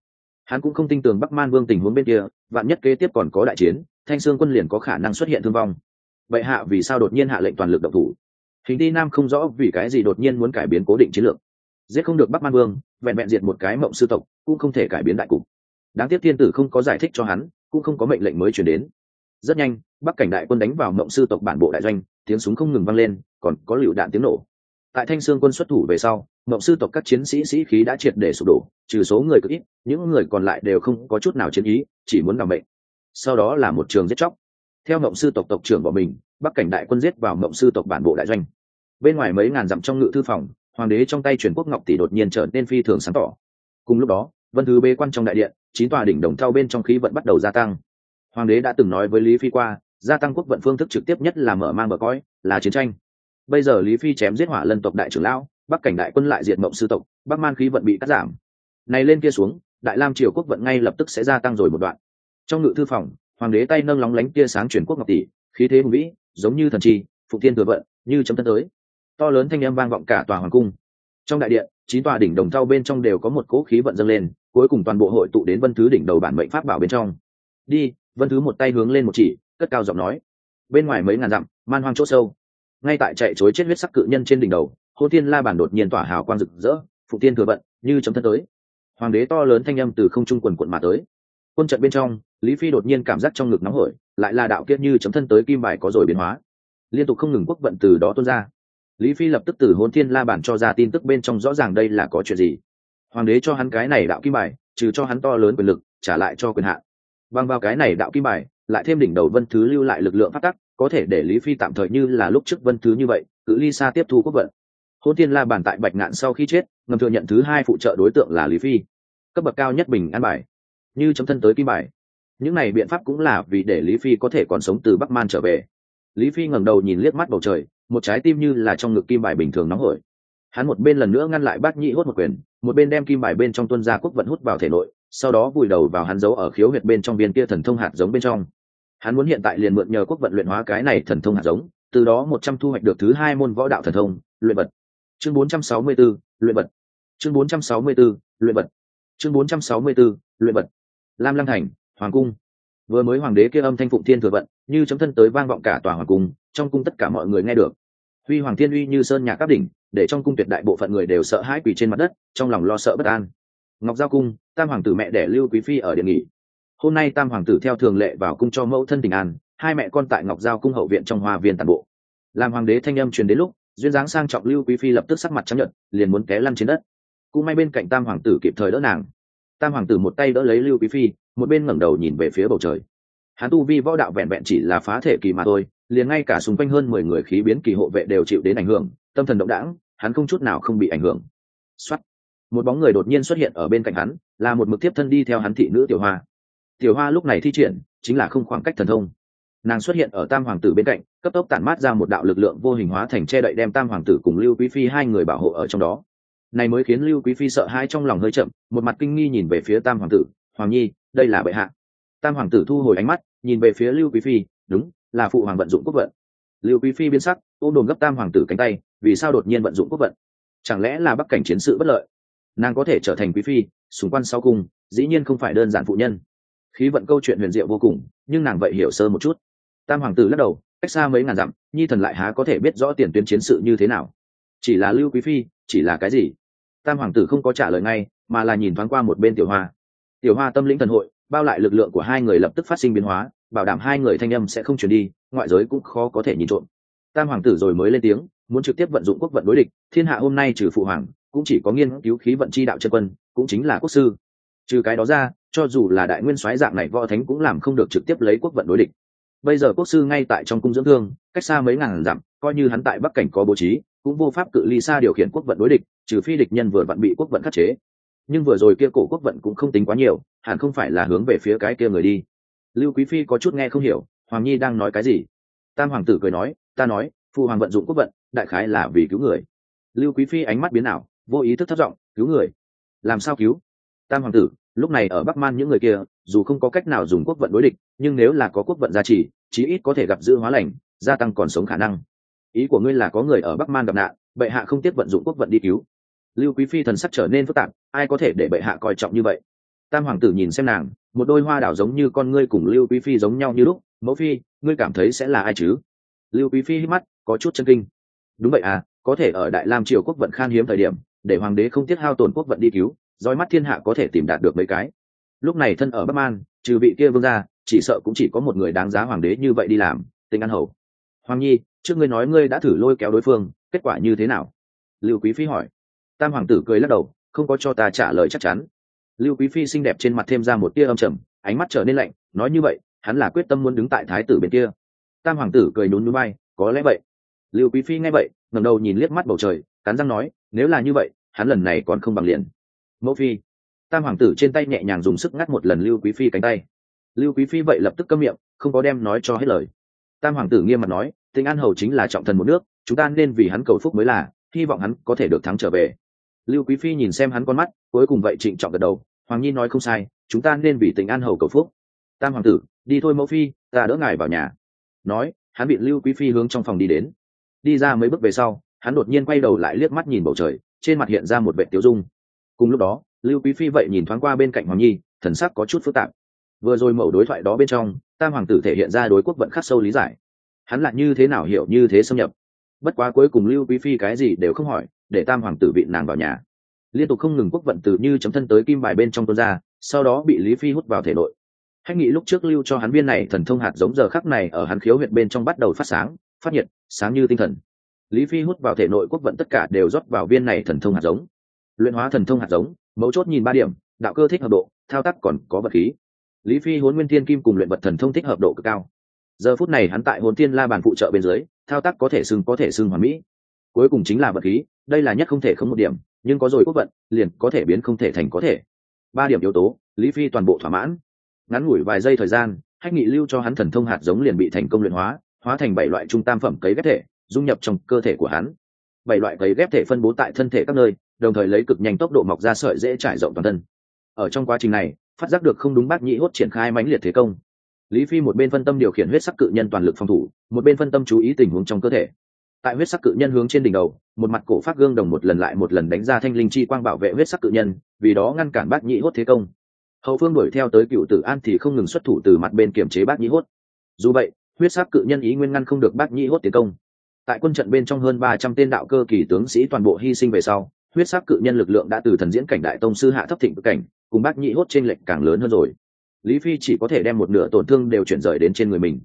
hắn cũng không tin tưởng bắc man vương tình huống bên kia, vạn nhất kế tiếp còn có đại chiến, thanh sương quân liền có khả năng xuất hiện thương vong. Vậy hạ vì sao đột nhiên hạ lệnh toàn lực động thủ? Hình ti nam không rõ vì cái gì đột nhiên muốn cải biến cố định chiến lược. Giết không được bắc man vương, vẹn vẹn diệt một cái mộng sư tộc, cũng không thể cải biến đại cục. Đáng tiếc thiên tử không có giải thích cho hắn, cũng không có mệnh lệnh mới chuyển đến. Rất nhanh, bắc cảnh đại quân đánh vào mộng sư tộc bản bộ đại doanh, tiếng súng không ngừng vang lên, còn có lựu đạn tiếng nổ. Tại thanh sương quân xuất thủ về sau mộng sư tộc các chiến sĩ sĩ khí đã triệt để sụp đổ, trừ số người cực ít, những người còn lại đều không có chút nào chiến ý, chỉ muốn làm mệnh. Sau đó là một trường giết chóc. Theo mộng sư tộc tộc trưởng của mình, bắc cảnh đại quân giết vào mộng sư tộc bản bộ đại doanh. Bên ngoài mấy ngàn dặm trong ngự thư phòng, hoàng đế trong tay truyền quốc ngọc tỷ đột nhiên trở nên phi thường sáng tỏ. Cùng lúc đó, vân thứ bê quan trong đại điện, chín tòa đỉnh đồng thau bên trong khí vận bắt đầu gia tăng. Hoàng đế đã từng nói với lý phi qua, gia tăng quốc vận phương thức trực tiếp nhất là mở mang bờ cõi, là chiến tranh. Bây giờ lý phi chém giết hỏa lân tộc đại trưởng lão bắc cảnh đại quân lại diệt mộng sư tộc, bắc man khí vận bị cắt giảm. Này lên kia xuống, đại lam triều quốc vận ngay lập tức sẽ gia tăng rồi một đoạn. Trong ngự thư phòng, hoàng đế tay nâng lóng lánh tia sáng chuyển quốc ngọc tỷ, khí thế hùng vĩ, giống như thần trì phụ thiên thừa vận, như chấm tân tới. To lớn thanh âm vang vọng cả tòa hoàng cung. Trong đại điện, chín tòa đỉnh đồng thau bên trong đều có một cỗ khí vận dâng lên, cuối cùng toàn bộ hội tụ đến vân thứ đỉnh đầu bản mệnh pháp bảo bên trong. Đi, vân thứ một tay hướng lên một chỉ, cất cao giọng nói. Bên ngoài mấy ngàn dặm, man hoang chỗ sâu. Ngay tại chạy chối chết huyết sắc cự nhân trên đỉnh đầu hôn tiên la bản đột nhiên tỏa hào quang rực rỡ, phụ tiên thừa vận, như chấm thân tới. Hoàng đế to lớn thanh âm từ không trung quần quận mà tới. Quân trận bên trong, lý phi đột nhiên cảm giác trong ngực nóng hổi, lại là đạo kiết như chấm thân tới kim bài có rồi biến hóa. Liên tục không ngừng quốc vận từ đó tuôn ra. Lý phi lập tức từ hôn thiên la bản cho ra tin tức bên trong rõ ràng đây là có chuyện gì. Hoàng đế cho hắn cái này đạo kim bài, trừ cho hắn to lớn quyền lực, trả lại cho quyền hạn. Bằng vào cái này đạo kim bài, lại thêm đỉnh đầu vân thứ lưu lại lực lượng phát tắc, có thể để lý phi tạm thời như là lúc trước vân thứ như vậy, cự ly xa tiếp thu quốc vận hôn thiên la bản tại bạch ngạn sau khi chết, ngầm thừa nhận thứ hai phụ trợ đối tượng là lý phi. Cấp bậc cao nhất bình an bài. Như chấm thân tới kim bài. Những này biện pháp cũng là vì để lý phi có thể còn sống từ bắc man trở về. Lý phi ngẩng đầu nhìn liếc mắt bầu trời, một trái tim như là trong ngực kim bài bình thường nóng hổi. Hắn một bên lần nữa ngăn lại Bát Nhị hốt một quyền, một bên đem kim bài bên trong tuân gia quốc vận hút vào thể nội, sau đó vùi đầu vào hắn giấu ở khiếu huyệt bên trong viên kia thần thông hạt giống bên trong. Hắn muốn hiện tại liền mượn nhờ quốc vận luyện hóa cái này thần thông hạt giống, từ đó một trăm thu hoạch được thứ hai môn võ đạo thần thông, luyện vật chương 464, luyện vật. Chương 464, luyện vật. Chương 464, luyện vật. Lam lăng thành hoàng cung. Vừa mới hoàng đế kia âm thanh phụng thiên thừa vận như chấm thân tới vang vọng cả tòa hoàng cung trong cung tất cả mọi người nghe được. Huy hoàng thiên uy như sơn nhà các đỉnh để trong cung tuyệt đại bộ phận người đều sợ hãi quỳ trên mặt đất trong lòng lo sợ bất an. Ngọc giao cung tam hoàng tử mẹ đẻ lưu quý phi ở điện nghỉ. Hôm nay tam hoàng tử theo thường lệ vào cung cho mẫu thân tình an hai mẹ con tại ngọc giao cung hậu viện trong hoa viên tàn bộ. Làm hoàng đế thanh âm truyền đến lúc duyên dáng sang trọng lưu quý phi lập tức sắc mặt trắng nhợt, liền muốn té lăn trên đất. Cũng may bên cạnh tam hoàng tử kịp thời đỡ nàng. Tam hoàng tử một tay đỡ lấy lưu quý phi, một bên ngẩng đầu nhìn về phía bầu trời. Hắn tu vi võ đạo vẹn vẹn chỉ là phá thể kỳ mà thôi, liền ngay cả xung quanh hơn mười người khí biến kỳ hộ vệ đều chịu đến ảnh hưởng, tâm thần động đãng, hắn không chút nào không bị ảnh hưởng. Xuất một bóng người đột nhiên xuất hiện ở bên cạnh hắn, là một mực tiếp thân đi theo hắn thị nữ tiểu hoa. Tiểu hoa lúc này thi triển, chính là không khoảng cách thần thông nàng xuất hiện ở tam hoàng tử bên cạnh, cấp tốc tản mát ra một đạo lực lượng vô hình hóa thành che đậy đem tam hoàng tử cùng lưu quý phi hai người bảo hộ ở trong đó. Này mới khiến lưu quý phi sợ hãi trong lòng hơi chậm, một mặt kinh nghi nhìn về phía tam hoàng tử, hoàng nhi, đây là bệ hạ. Tam hoàng tử thu hồi ánh mắt, nhìn về phía lưu quý phi, đúng, là phụ hoàng vận dụng quốc vận. Lưu quý phi biến sắc, ôm đồn gấp tam hoàng tử cánh tay, vì sao đột nhiên vận dụng quốc vận? Chẳng lẽ là bắc cảnh chiến sự bất lợi? Nàng có thể trở thành quý phi xung quanh sau cùng, dĩ nhiên không phải đơn giản phụ nhân. Khí vận câu chuyện huyền diệu vô cùng, nhưng nàng vậy hiểu sơ một chút tam hoàng tử lắc đầu, cách xa mấy ngàn dặm, nhi thần lại há có thể biết rõ tiền tuyến chiến sự như thế nào. Chỉ là lưu quý phi, chỉ là cái gì? Tam hoàng tử không có trả lời ngay, mà là nhìn thoáng qua một bên tiểu hoa. Tiểu hoa tâm lĩnh thần hội, bao lại lực lượng của hai người lập tức phát sinh biến hóa, bảo đảm hai người thanh âm sẽ không chuyển đi, ngoại giới cũng khó có thể nhìn trộm. Tam hoàng tử rồi mới lên tiếng, muốn trực tiếp vận dụng quốc vận đối địch, thiên hạ hôm nay trừ phụ hoàng, cũng chỉ có nghiên cứu khí vận chi đạo chân quân, cũng chính là quốc sư. Trừ cái đó ra, cho dù là đại nguyên soái dạng này võ thánh cũng làm không được trực tiếp lấy quốc vận đối địch bây giờ quốc sư ngay tại trong cung dưỡng thương, cách xa mấy ngàn dặm, coi như hắn tại bắc cảnh có bố trí, cũng vô pháp cự ly xa điều khiển quốc vận đối địch, trừ phi địch nhân vừa vặn bị quốc vận khắc chế. Nhưng vừa rồi kia cổ quốc vận cũng không tính quá nhiều, hẳn không phải là hướng về phía cái kia người đi. Lưu quý phi có chút nghe không hiểu, hoàng nhi đang nói cái gì? Tam hoàng tử cười nói, ta nói phụ hoàng vận dụng quốc vận, đại khái là vì cứu người. Lưu quý phi ánh mắt biến ảo, vô ý thức thất giọng, cứu người? Làm sao cứu? Tam hoàng tử lúc này ở bắc man những người kia, dù không có cách nào dùng quốc vận đối địch, nhưng nếu là có quốc vận gia trì, chí ít có thể gặp giữ hóa lành, gia tăng còn sống khả năng. Ý của ngươi là có người ở bắc man gặp nạn, bệ hạ không tiếc vận dụng quốc vận đi cứu. Lưu quý phi thần sắc trở nên phức tạp, ai có thể để bệ hạ coi trọng như vậy? Tam hoàng tử nhìn xem nàng, một đôi hoa đảo giống như con ngươi cùng lưu quý phi giống nhau như lúc, mẫu phi, ngươi cảm thấy sẽ là ai chứ? Lưu quý phi hít mắt, có chút chân kinh. Đúng vậy à có thể ở đại lam triều quốc vận khan hiếm thời điểm, để hoàng đế không tiếc hao tổn quốc vận đi cứu dõi mắt thiên hạ có thể tìm đạt được mấy cái. Lúc này thân ở bắc man, trừ vị kia vương gia, chỉ sợ cũng chỉ có một người đáng giá hoàng đế như vậy đi làm tình an hầu. Hoàng nhi, trước ngươi nói ngươi đã thử lôi kéo đối phương, kết quả như thế nào? Lưu quý phi hỏi. Tam hoàng tử cười lắc đầu, không có cho ta trả lời chắc chắn. Lưu quý phi xinh đẹp trên mặt thêm ra một tia âm trầm, ánh mắt trở nên lạnh, nói như vậy, hắn là quyết tâm muốn đứng tại thái tử bên kia. Tam hoàng tử cười nhún núi bay có lẽ vậy. Lưu quý phi nghe vậy, ngẩng đầu nhìn liếc mắt bầu trời, cắn răng nói, nếu là như vậy, hắn lần này còn không bằng liền mẫu phi. Tam hoàng tử trên tay nhẹ nhàng dùng sức ngắt một lần lưu quý phi cánh tay. Lưu quý phi vậy lập tức câm miệng, không có đem nói cho hết lời. Tam hoàng tử nghiêm mặt nói tình an hầu chính là trọng thần một nước, chúng ta nên vì hắn cầu phúc mới là, hy vọng hắn có thể được thắng trở về. Lưu quý phi nhìn xem hắn con mắt, cuối cùng vậy trịnh trọng gật đầu, hoàng nhi nói không sai, chúng ta nên vì tình an hầu cầu phúc. Tam hoàng tử, đi thôi mẫu phi, ta đỡ ngài vào nhà. Nói, hắn bị lưu quý phi hướng trong phòng đi đến. Đi ra mấy bước về sau, hắn đột nhiên quay đầu lại liếc mắt nhìn bầu trời, trên mặt hiện ra một vệ tiêu dung cùng lúc đó, lưu quý phi vậy nhìn thoáng qua bên cạnh hoàng nhi, thần sắc có chút phức tạp. Vừa rồi mẫu đối thoại đó bên trong, tam hoàng tử thể hiện ra đối quốc vận khắc sâu lý giải. Hắn lại như thế nào hiểu như thế xâm nhập? Bất quá cuối cùng lưu quý phi cái gì đều không hỏi, để tam hoàng tử vị nàng vào nhà. Liên tục không ngừng quốc vận từ như chấm thân tới kim bài bên trong tuôn ra, sau đó bị lý phi hút vào thể nội. Hãy nghĩ lúc trước lưu cho hắn viên này thần thông hạt giống giờ khắc này ở hắn khiếu huyện bên trong bắt đầu phát sáng, phát nhiệt, sáng như tinh thần. Lý phi hút vào thể nội quốc vận tất cả đều rót vào viên này thần thông hạt giống luyện hóa thần thông hạt giống, mấu chốt nhìn ba điểm, đạo cơ thích hợp độ, thao tác còn có vật khí. Lý phi hôn nguyên thiên kim cùng luyện vật thần thông thích hợp độ cực cao. Giờ phút này hắn tại hồn thiên la bàn phụ trợ bên dưới, thao tác có thể xưng, có thể xưng hoàn mỹ. Cuối cùng chính là vật khí, đây là nhất không thể không một điểm, nhưng có rồi quốc vận, liền có thể biến không thể thành có thể. Ba điểm yếu tố, lý phi toàn bộ thỏa mãn. Ngắn ngủi vài giây thời gian, hách nghị lưu cho hắn thần thông hạt giống liền bị thành công luyện hóa hóa thành bảy loại trung tam phẩm cấy ghép thể, dung nhập trong cơ thể của hắn. Bảy loại cấy ghép thể phân bố tại thân thể các nơi đồng thời lấy cực nhanh tốc độ mọc ra sợi dễ trải rộng toàn thân. Ở trong quá trình này, phát giác được không đúng bác nhĩ hốt triển khai mãnh liệt thế công. Lý phi một bên phân tâm điều khiển huyết sắc cự nhân toàn lực phòng thủ, một bên phân tâm chú ý tình huống trong cơ thể. Tại huyết sắc cự nhân hướng trên đỉnh đầu, một mặt cổ phát gương đồng một lần lại một lần đánh ra thanh linh chi quang bảo vệ huyết sắc cự nhân, vì đó ngăn cản bác nhĩ hốt thế công. Hậu phương đuổi theo tới cựu tử an thì không ngừng xuất thủ từ mặt bên kiểm chế bác nhĩ hốt. Dù vậy, huyết sắc cự nhân ý nguyên ngăn không được bác nhĩ hốt tiến công. Tại quân trận bên trong hơn ba trăm tên đạo cơ kỳ tướng sĩ toàn bộ hy sinh về sau huyết sắc cự nhân lực lượng đã từ thần diễn cảnh đại tông sư hạ thấp thịnh cực cảnh, cùng bác nhị hốt trên lệnh càng lớn hơn rồi. Lý phi chỉ có thể đem một nửa tổn thương đều chuyển rời đến trên người mình.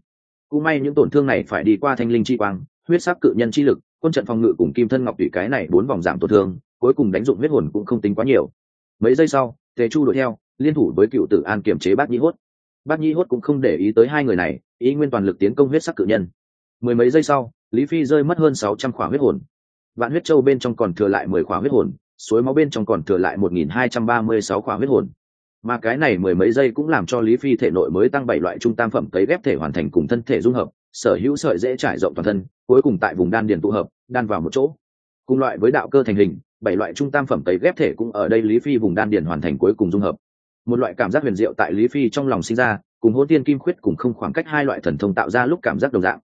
Cũng may những tổn thương này phải đi qua thanh linh chi quang, huyết sắc cự nhân chi lực, quân trận phòng ngự cùng kim thân ngọc tùy cái này bốn vòng giảm tổn thương, cuối cùng đánh dụng huyết hồn cũng không tính quá nhiều. Mấy giây sau, tề chu đuổi theo, liên thủ với cựu tử an kiểm chế bác nhị hốt. Bác nhị hốt cũng không để ý tới hai người này, ý nguyên toàn lực tiến công huyết sắc cự nhân. Mười mấy giây sau, lý phi rơi mất hơn sáu trăm khỏa huyết hồn vạn huyết châu bên trong còn thừa lại mười khóa huyết hồn, suối máu bên trong còn thừa lại một nghìn hai trăm ba mươi sáu khóa huyết hồn. Mà cái này mười mấy giây cũng làm cho lý phi thể nội mới tăng bảy loại trung tam phẩm cấy ghép thể hoàn thành cùng thân thể dung hợp, sở hữu sợi dễ trải rộng toàn thân, cuối cùng tại vùng đan điền tụ hợp, đan vào một chỗ. Cùng loại với đạo cơ thành hình, bảy loại trung tam phẩm cấy ghép thể cũng ở đây lý phi vùng đan điền hoàn thành cuối cùng dung hợp. Một loại cảm giác huyền diệu tại lý phi trong lòng sinh ra, cùng hôn tiên kim khuyết cùng không khoảng cách hai loại thần thông tạo ra lúc cảm giác đồng dạng.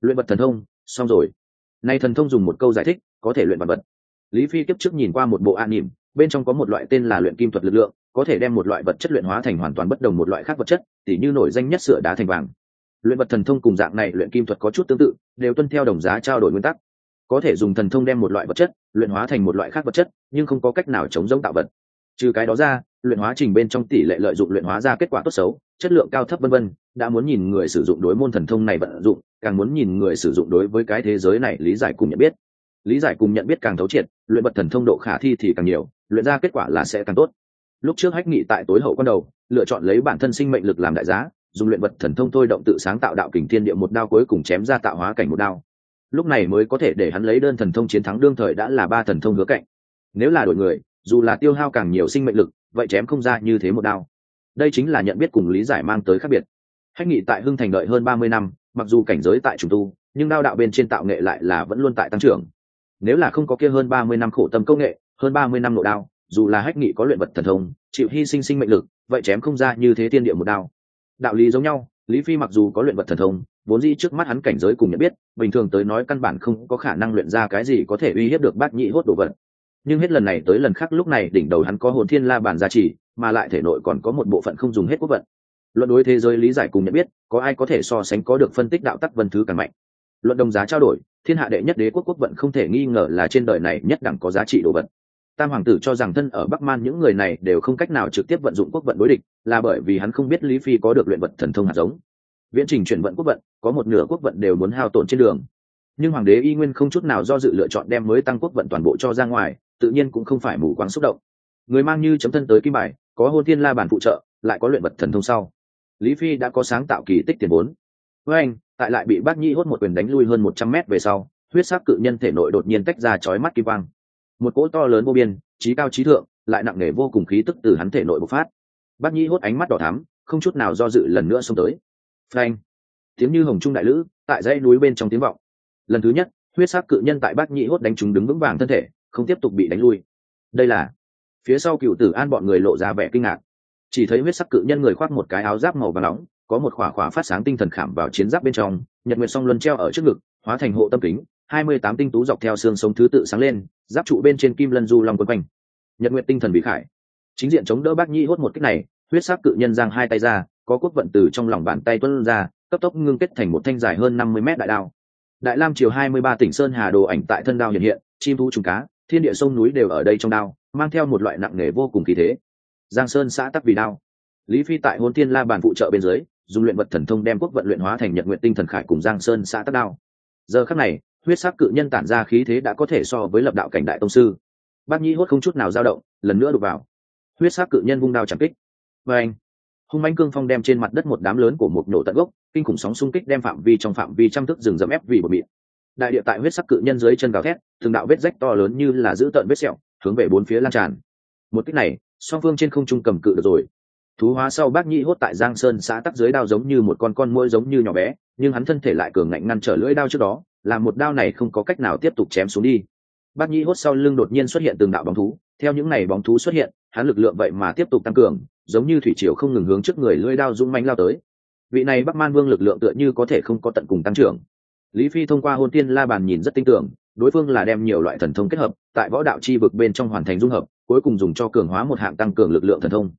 Luyện vật thần thông, xong rồi. Nay thần thông dùng một câu giải thích có thể luyện vật vật. Lý phi kiếp trước nhìn qua một bộ an nỉm bên trong có một loại tên là luyện kim thuật lực lượng, có thể đem một loại vật chất luyện hóa thành hoàn toàn bất đồng một loại khác vật chất, tỉ như nổi danh nhất sửa đá thành vàng. Luyện vật thần thông cùng dạng này luyện kim thuật có chút tương tự, đều tuân theo đồng giá trao đổi nguyên tắc. Có thể dùng thần thông đem một loại vật chất luyện hóa thành một loại khác vật chất, nhưng không có cách nào chống giống tạo vật. Trừ cái đó ra, luyện hóa trình bên trong tỷ lệ lợi dụng luyện hóa ra kết quả tốt xấu, chất lượng cao thấp vân vân, đã muốn nhìn người sử dụng đối môn thần thông này vận dụng, càng muốn nhìn người sử dụng đối với cái thế giới này lý giải cùng nhận biết lý giải cùng nhận biết càng thấu triệt, luyện bật thần thông độ khả thi thì càng nhiều, luyện ra kết quả là sẽ càng tốt. Lúc trước hách nghị tại tối hậu quan đầu, lựa chọn lấy bản thân sinh mệnh lực làm đại giá, dùng luyện vật thần thông thôi động tự sáng tạo đạo kình thiên địa một đao cuối cùng chém ra tạo hóa cảnh một đao. Lúc này mới có thể để hắn lấy đơn thần thông chiến thắng đương thời đã là ba thần thông hứa cạnh. Nếu là đổi người, dù là tiêu hao càng nhiều sinh mệnh lực, vậy chém không ra như thế một đao. Đây chính là nhận biết cùng lý giải mang tới khác biệt. Hách nghị tại hưng thành đợi hơn ba mươi năm, mặc dù cảnh giới tại trùng tu, nhưng đao đạo bên trên tạo nghệ lại là vẫn luôn tại tăng trưởng nếu là không có kia hơn ba mươi năm khổ tâm công nghệ, hơn ba mươi năm nội đao, dù là hách nghị có luyện vật thần thông, chịu hy sinh sinh mệnh lực, vậy chém không ra như thế tiên địa một đao. Đạo lý giống nhau, lý phi mặc dù có luyện vật thần thông, vốn dĩ trước mắt hắn cảnh giới cùng nhận biết, bình thường tới nói căn bản không có khả năng luyện ra cái gì có thể uy hiếp được bác nhị hốt đồ vật. Nhưng hết lần này tới lần khác lúc này đỉnh đầu hắn có hồn thiên la bàn gia trì, mà lại thể nội còn có một bộ phận không dùng hết quốc vận. Luận đối thế giới lý giải cùng nhận biết, có ai có thể so sánh có được phân tích đạo tắc vân thứ càng mạnh? Luận đồng giá trao đổi, thiên hạ đệ nhất đế quốc quốc vận không thể nghi ngờ là trên đời này nhất đẳng có giá trị đồ vật. Tam hoàng tử cho rằng thân ở bắc man những người này đều không cách nào trực tiếp vận dụng quốc vận đối địch, là bởi vì hắn không biết lý phi có được luyện vật thần thông hạt giống. Viễn trình chuyển vận quốc vận, có một nửa quốc vận đều muốn hao tổn trên đường. Nhưng hoàng đế y nguyên không chút nào do dự lựa chọn đem mới tăng quốc vận toàn bộ cho ra ngoài, tự nhiên cũng không phải mù quáng xúc động. Người mang như chấm thân tới kim bài, có hôn thiên la bản phụ trợ, lại có luyện vật thần thông sau. Lý phi đã có sáng tạo kỳ tích tiền vốn. Với anh tại lại bị bác nhĩ hốt một quyền đánh lui hơn một trăm mét về sau, huyết sắc cự nhân thể nội đột nhiên tách ra chói mắt kim quang. Một cỗ to lớn vô biên, trí cao trí thượng, lại nặng nề vô cùng khí tức từ hắn thể nội bộc phát. Bác nhĩ hốt ánh mắt đỏ thắm, không chút nào do dự lần nữa xông tới. Phanh! Tiếng như hồng trung đại lữ, tại dãy núi bên trong tiếng vọng. Lần thứ nhất, huyết sắc cự nhân tại bác nhĩ hốt đánh chúng đứng vững vàng thân thể, không tiếp tục bị đánh lui. Đây là phía sau cựu tử an bọn người lộ ra vẻ kinh ngạc. Chỉ thấy huyết sắc cự nhân người khoác một cái áo giáp màu và nóng có một khỏa khỏa phát sáng tinh thần khảm vào chiến giáp bên trong, nhật nguyệt song luân treo ở trước ngực, hóa thành hộ tâm kính, hai mươi tám tinh tú dọc theo xương sống thứ tự sáng lên, giáp trụ bên trên kim lân du long quân quanh. Nhật nguyệt tinh thần bị khải. Chính diện chống đỡ bác nhi hốt một cách này, huyết sắc cự nhân giang hai tay ra, có quốc vận từ trong lòng bàn tay tuân ra, cấp tốc ngưng kết thành một thanh dài hơn năm mươi mét đại đao. Đại lam chiều hai mươi ba tỉnh sơn hà đồ ảnh tại thân đao hiện hiện, chim thu trùng cá, thiên địa sông núi đều ở đây trong đao, mang theo một loại nặng nề vô cùng kỳ thế. Giang sơn xã tắc vì đao. Lý phi tại hôn thiên la bàn phụ trợ bên dưới dùng luyện vật thần thông đem quốc vận luyện hóa thành nhật nguyện tinh thần khải cùng giang sơn xã tắc đao. Giờ khắc này, huyết sắc cự nhân tản ra khí thế đã có thể so với lập đạo cảnh đại tông sư. Bác nhi hốt không chút nào dao động, lần nữa đục vào. Huyết sắc cự nhân vung đao chẳng kích. Và anh hung manh cương phong đem trên mặt đất một đám lớn của một nổ tận gốc, kinh khủng sóng xung kích đem phạm vi trong phạm vi trăm thức rừng rậm ép vì một mịt. đại địa tại huyết sắc cự nhân dưới chân gào thét, từng đạo vết rách to lớn như là giữ tợn vết sẹo, hướng về bốn phía lan tràn. Một cách này, song phương trên không trung cầm cự được rồi thú hóa sau bác nhĩ hốt tại giang sơn xã tắc dưới đao giống như một con con mũi giống như nhỏ bé, nhưng hắn thân thể lại cường ngạnh ngăn trở lưỡi đao trước đó, làm một đao này không có cách nào tiếp tục chém xuống đi. Bác nhĩ hốt sau lưng đột nhiên xuất hiện từng đạo bóng thú, theo những n à y bóng thú xuất hiện, hắn lực lượng vậy mà tiếp tục tăng cường, giống như thủy triều không ngừng hướng trước người lưỡi đao dũng mánh lao tới. Vị này bắc man vương lực lượng tựa như có thể không có tận cùng tăng trưởng. Lý phi thông qua hôn tiên la bàn nhìn rất tin tưởng, đối phương là đem nhiều loại thần thông kết hợp, tại võ đạo chi vực bên trong hoàn thành dung hợp, cuối cùng dùng cho cường hóa một hạng tăng cường lực lượng thần thông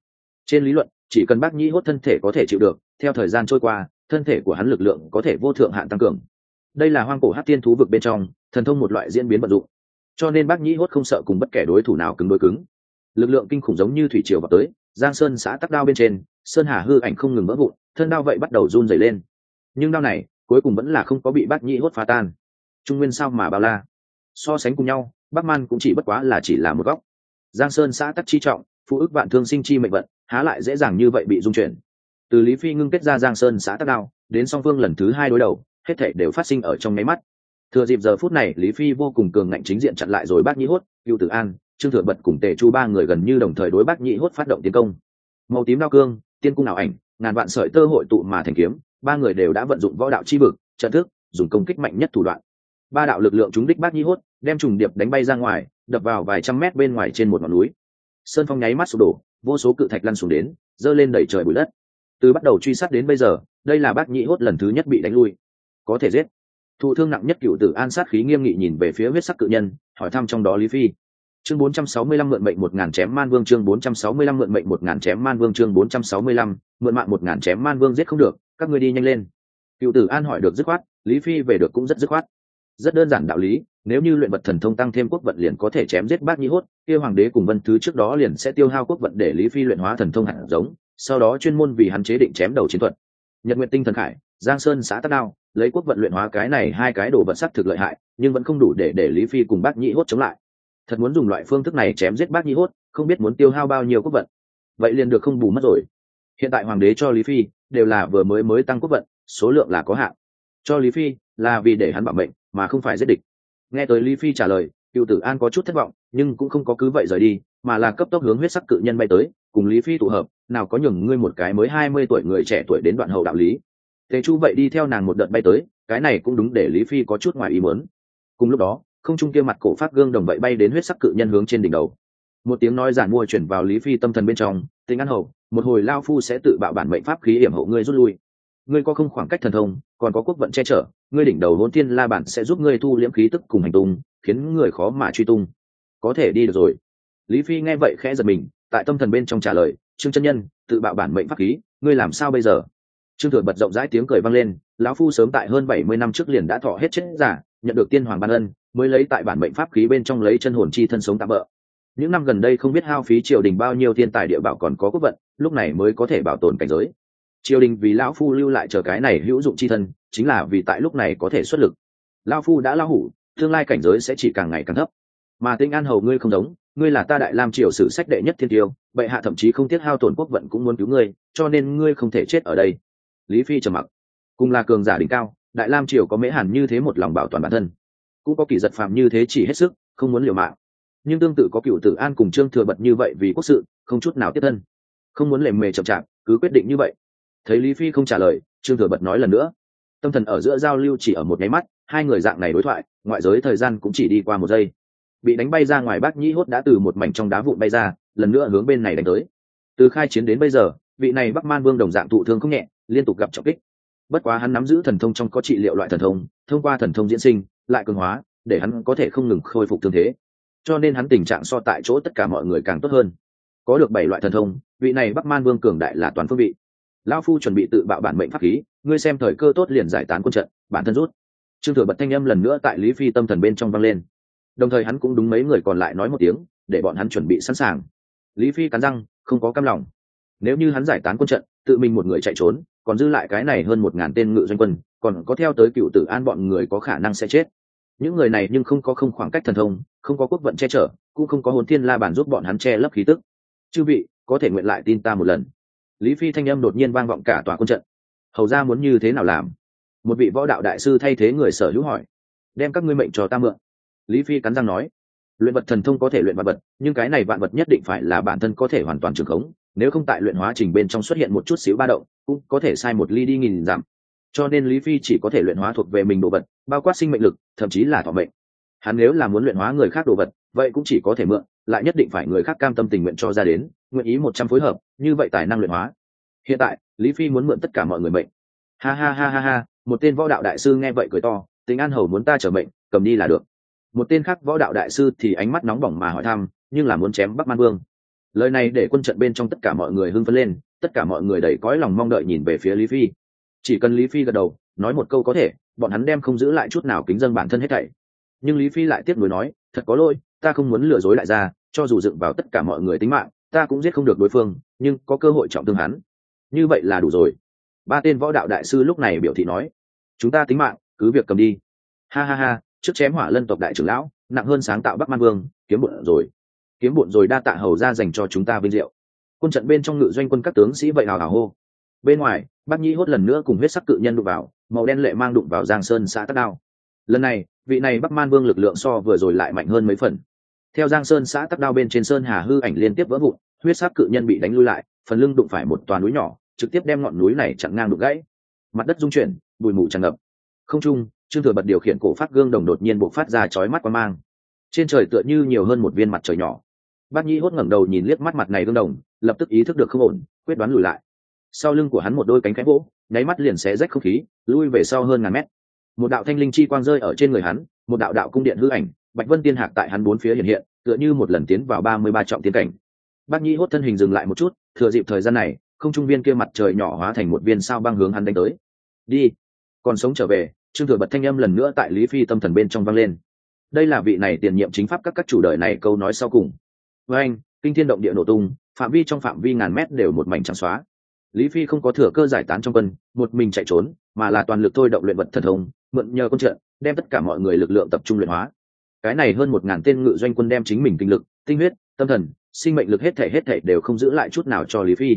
trên lý luận, chỉ cần bác nhĩ hốt thân thể có thể chịu được, theo thời gian trôi qua, thân thể của hắn lực lượng có thể vô thượng hạn tăng cường. Đây là hoang cổ hát tiên thú vực bên trong, thần thông một loại diễn biến vận dụng. Cho nên bác nhĩ hốt không sợ cùng bất kể đối thủ nào cứng đối cứng. Lực lượng kinh khủng giống như thủy triều vào tới, giang sơn xã tắc đao bên trên, sơn hà hư ảnh không ngừng vỡ vụn, thân đao vậy bắt đầu run dày lên. Nhưng đao này, cuối cùng vẫn là không có bị bác nhĩ hốt phá tan. Trung nguyên sao mà bao la? So sánh cùng nhau, bắc man cũng chỉ bất quá là chỉ là một góc. Giang sơn xã tắc chi trọng, phụ ức vạn thương sinh chi mệnh vận há lại dễ dàng như vậy bị dung chuyển. Từ lý phi ngưng kết ra giang sơn xã tắc đao, đến song phương lần thứ hai đối đầu, hết thể đều phát sinh ở trong máy mắt. Thừa dịp giờ phút này, lý phi vô cùng cường ngạnh chính diện chặn lại rồi bác nhĩ hốt cựu tử an, trương thừa bật cùng tề chu ba người gần như đồng thời đối bác nhĩ hốt phát động tiến công. Màu tím đao cương, tiên cung ảo ảnh, ngàn vạn sợi tơ hội tụ mà thành kiếm, ba người đều đã vận dụng võ đạo chi vực, trận thức, dùng công kích mạnh nhất thủ đoạn. Ba đạo lực lượng chúng đích bác nhi hốt, đem trùng điệp đánh bay ra ngoài, đập vào vài trăm mét bên ngoài trên một ngọn núi sơn phong nháy mắt sụp đổ vô số cự thạch lăn xuống đến giơ lên đẩy trời bụi đất. Từ bắt đầu truy sát đến bây giờ đây là bác nhĩ hốt lần thứ nhất bị đánh lui. Có thể giết. Thụ thương nặng nhất cựu tử an sát khí nghiêm nghị nhìn về phía huyết sắc cự nhân hỏi thăm trong đó lý phi. Chương 465 mượn mệnh một ngàn chém man vương chương 465 mượn mệnh một ngàn chém man vương chương 465, mượn mạng một ngàn chém man vương giết không được các ngươi đi nhanh lên. Cựu tử an hỏi được dứt khoát lý phi về được cũng rất dứt khoát rất đơn giản đạo lý, nếu như luyện vật thần thông tăng thêm quốc vận liền có thể chém giết bác nhĩ hốt, kia hoàng đế cùng vân thứ trước đó liền sẽ tiêu hao quốc vận để lý phi luyện hóa thần thông hạt giống, sau đó chuyên môn vì hắn chế định chém đầu chiến thuật. Nhật nguyện tinh thần khải, giang sơn xã tắc đao, lấy quốc vận luyện hóa cái này hai cái đồ vật sắc thực lợi hại, nhưng vẫn không đủ để để lý phi cùng bác nhĩ hốt chống lại. Thật muốn dùng loại phương thức này chém giết bác nhĩ hốt, không biết muốn tiêu hao bao nhiêu quốc vận. Vậy liền được không bù mất rồi. Hiện tại hoàng đế cho lý phi đều là vừa mới mới tăng quốc vận, số lượng là có hạn. Cho lý phi là vì để hắn bảo mệnh mà không phải giết địch. Nghe tới lý phi trả lời, cựu tử an có chút thất vọng, nhưng cũng không có cứ vậy rời đi, mà là cấp tốc hướng huyết sắc cự nhân bay tới, cùng lý phi tụ hợp, nào có nhường ngươi một cái mới hai mươi tuổi người trẻ tuổi đến đoạn hậu đạo lý. Thế chu vậy đi theo nàng một đợt bay tới, cái này cũng đúng để lý phi có chút ngoài ý muốn. Cùng lúc đó, không trung kia mặt cổ phát gương đồng vậy bay đến huyết sắc cự nhân hướng trên đỉnh đầu. Một tiếng nói giản mua chuyển vào lý phi tâm thần bên trong tính ăn hậu một hồi lao phu sẽ tự bạo bản mệnh pháp khí hiểm hộ ngươi rút lui ngươi có không khoảng cách thần thông, còn có quốc vận che chở, ngươi đỉnh đầu hôn tiên la bản sẽ giúp ngươi thu liễm khí tức cùng hành tung, khiến người khó mà truy tung. Có thể đi được rồi. Lý phi nghe vậy khẽ giật mình, tại tâm thần bên trong trả lời, trương chân nhân, tự bạo bản mệnh pháp khí, ngươi làm sao bây giờ? Trương thừa bật rộng rãi tiếng cười vang lên, lão phu sớm tại hơn bảy mươi năm trước liền đã thọ hết chết giả, nhận được tiên hoàng ban ân, mới lấy tại bản mệnh pháp khí bên trong lấy chân hồn chi thân sống tạm bỡ những năm gần đây không biết hao phí triều đình bao nhiêu thiên tài địa bảo còn có quốc vận, lúc này mới có thể bảo tồn cảnh giới triều đình vì lão phu lưu lại chờ cái này hữu dụng chi thân, chính là vì tại lúc này có thể xuất lực. Lão phu đã lão hủ, tương lai cảnh giới sẽ chỉ càng ngày càng thấp. Mà tinh an hầu ngươi không giống, ngươi là ta đại lam triều sử sách đệ nhất thiên tiêu, bệ hạ thậm chí không tiếc hao tổn quốc vận cũng muốn cứu ngươi, cho nên ngươi không thể chết ở đây. Lý phi trầm mặc. Cùng là cường giả đỉnh cao, đại lam triều có mễ hàn như thế một lòng bảo toàn bản thân. Cũng có kỳ giật phạm như thế chỉ hết sức, không muốn liều mạng. Nhưng tương tự có cựu tử an cùng trương thừa bật như vậy vì quốc sự, không chút nào tiếp thân. Không muốn lề mề chậm chạp, cứ quyết định như vậy thấy lý phi không trả lời, trương thừa bật nói lần nữa. Tâm thần ở giữa giao lưu chỉ ở một nháy mắt, hai người dạng này đối thoại, ngoại giới thời gian cũng chỉ đi qua một giây. Bị đánh bay ra ngoài bác nhĩ hốt đã từ một mảnh trong đá vụn bay ra, lần nữa hướng bên này đánh tới. Từ khai chiến đến bây giờ, vị này bắc man vương đồng dạng thụ thương không nhẹ, liên tục gặp trọng kích. Bất quá hắn nắm giữ thần thông trong có trị liệu loại thần thông thông qua thần thông diễn sinh, lại cường hóa, để hắn có thể không ngừng khôi phục thương thế. Cho nên hắn tình trạng so tại chỗ tất cả mọi người càng tốt hơn. Có được bảy loại thần thông, vị này bắc man vương cường đại là toàn phương vị lao phu chuẩn bị tự bạo bản mệnh pháp khí, ngươi xem thời cơ tốt liền giải tán quân trận, bản thân rút. Trương thừa bật thanh âm lần nữa tại lý phi tâm thần bên trong vang lên. Đồng thời hắn cũng đúng mấy người còn lại nói một tiếng, để bọn hắn chuẩn bị sẵn sàng. Lý phi cắn răng, không có cam lòng. Nếu như hắn giải tán quân trận, tự mình một người chạy trốn, còn dư lại cái này hơn một ngàn tên ngự doanh quân, còn có theo tới cựu tử an bọn người có khả năng sẽ chết. Những người này nhưng không có không khoảng cách thần thông, không có quốc vận che chở, cũng không có hồn thiên la bàn giúp bọn hắn che lấp khí tức. Chư vị, có thể nguyện lại tin ta một lần lý phi thanh âm đột nhiên vang vọng cả tòa quân trận. Hầu ra muốn như thế nào làm? Một vị võ đạo đại sư thay thế người sở hữu hỏi. Đem các ngươi mệnh cho ta mượn. Lý phi cắn răng nói. Luyện vật thần thông có thể luyện vật vật, nhưng cái này vạn vật nhất định phải là bản thân có thể hoàn toàn trường khống, nếu không tại luyện hóa trình bên trong xuất hiện một chút xíu ba động, cũng có thể sai một ly đi nghìn giảm cho nên lý phi chỉ có thể luyện hóa thuộc về mình đồ vật, bao quát sinh mệnh lực, thậm chí là thọ mệnh. Hắn nếu là muốn luyện hóa người khác đồ vật, vậy cũng chỉ có thể mượn, lại nhất định phải người khác cam tâm tình nguyện cho ra đến nguyện ý một trăm phối hợp, như vậy tài năng luyện hóa. Hiện tại, lý phi muốn mượn tất cả mọi người mệnh. Ha ha ha ha ha, một tên võ đạo đại sư nghe vậy cười to tính an hầu muốn ta trở mệnh, cầm đi là được. Một tên khác võ đạo đại sư thì ánh mắt nóng bỏng mà hỏi thăm, nhưng là muốn chém bắc man vương. Lời này để quân trận bên trong tất cả mọi người hưng phấn lên, tất cả mọi người đầy cõi lòng mong đợi nhìn về phía lý phi. Chỉ cần lý phi gật đầu, nói một câu có thể, bọn hắn đem không giữ lại chút nào kính dân bản thân hết thảy. Nhưng lý phi lại tiếp nối nói, thật có lỗi, ta không muốn lừa dối lại ra, cho dù dựng vào tất cả mọi người tính mạng ta cũng giết không được đối phương, nhưng có cơ hội trọng thương hắn. Như vậy là đủ rồi. Ba tên võ đạo đại sư lúc này biểu thị nói. Chúng ta tính mạng, cứ việc cầm đi. Ha ha ha, trước chém hỏa lân tộc đại trưởng lão, nặng hơn sáng tạo bắc man vương, kiếm bụn rồi. Kiếm bụn rồi đa tạ hầu ra dành cho chúng ta vinh diệu. Quân trận bên trong ngự doanh quân các tướng sĩ vậy hào hào hô. Bên ngoài, bác nhi hốt lần nữa cùng huyết sắc cự nhân đụng vào, màu đen lệ mang đụng vào giang sơn xã tắc đao. Lần này, vị này bắc man vương lực lượng so vừa rồi lại mạnh hơn mấy phần. Theo giang sơn xã tắc đao bên trên sơn hà hư ảnh liên tiếp vỡ vụn huyết sắc cự nhân bị đánh lui lại, phần lưng đụng phải một toàn núi nhỏ, trực tiếp đem ngọn núi này chặn ngang đục gãy. Mặt đất rung chuyển, bụi mù tràn ngập. Không trung, trương thừa bật điều khiển cổ phát gương đồng đột nhiên buộc phát ra chói mắt qua mang. Trên trời tựa như nhiều hơn một viên mặt trời nhỏ. Bác nhi hốt ngẩng đầu nhìn liếc mắt mặt này gương đồng, lập tức ý thức được không ổn, quyết đoán lùi lại. Sau lưng của hắn một đôi cánh cánh vỗ, nháy mắt liền xé rách không khí, lui về sau hơn ngàn mét. Một đạo thanh linh chi quang rơi ở trên người hắn, một đạo đạo cung điện hư ảnh, bạch vân tiên hạc tại hắn bốn phía hiện hiện, tựa như một lần tiến vào ba mươi ba trọng tiến cảnh bác nhi hốt thân hình dừng lại một chút, thừa dịp thời gian này, không trung viên kia mặt trời nhỏ hóa thành một viên sao băng hướng hắn đánh tới. Đi, còn sống trở về, trương thừa bật thanh âm lần nữa tại lý phi tâm thần bên trong vang lên. Đây là vị này tiền nhiệm chính pháp các các chủ đời này câu nói sau cùng. Với anh, kinh thiên động địa nổ tung, phạm vi trong phạm vi ngàn mét đều một mảnh trắng xóa. Lý phi không có thừa cơ giải tán trong quân, một mình chạy trốn, mà là toàn lực thôi động luyện vật thần thông, mượn nhờ con trận, đem tất cả mọi người lực lượng tập trung luyện hóa. Cái này hơn một ngàn tên ngự doanh quân đem chính mình kinh lực, tinh huyết, tâm thần sinh mệnh lực hết thể hết thể đều không giữ lại chút nào cho lý phi.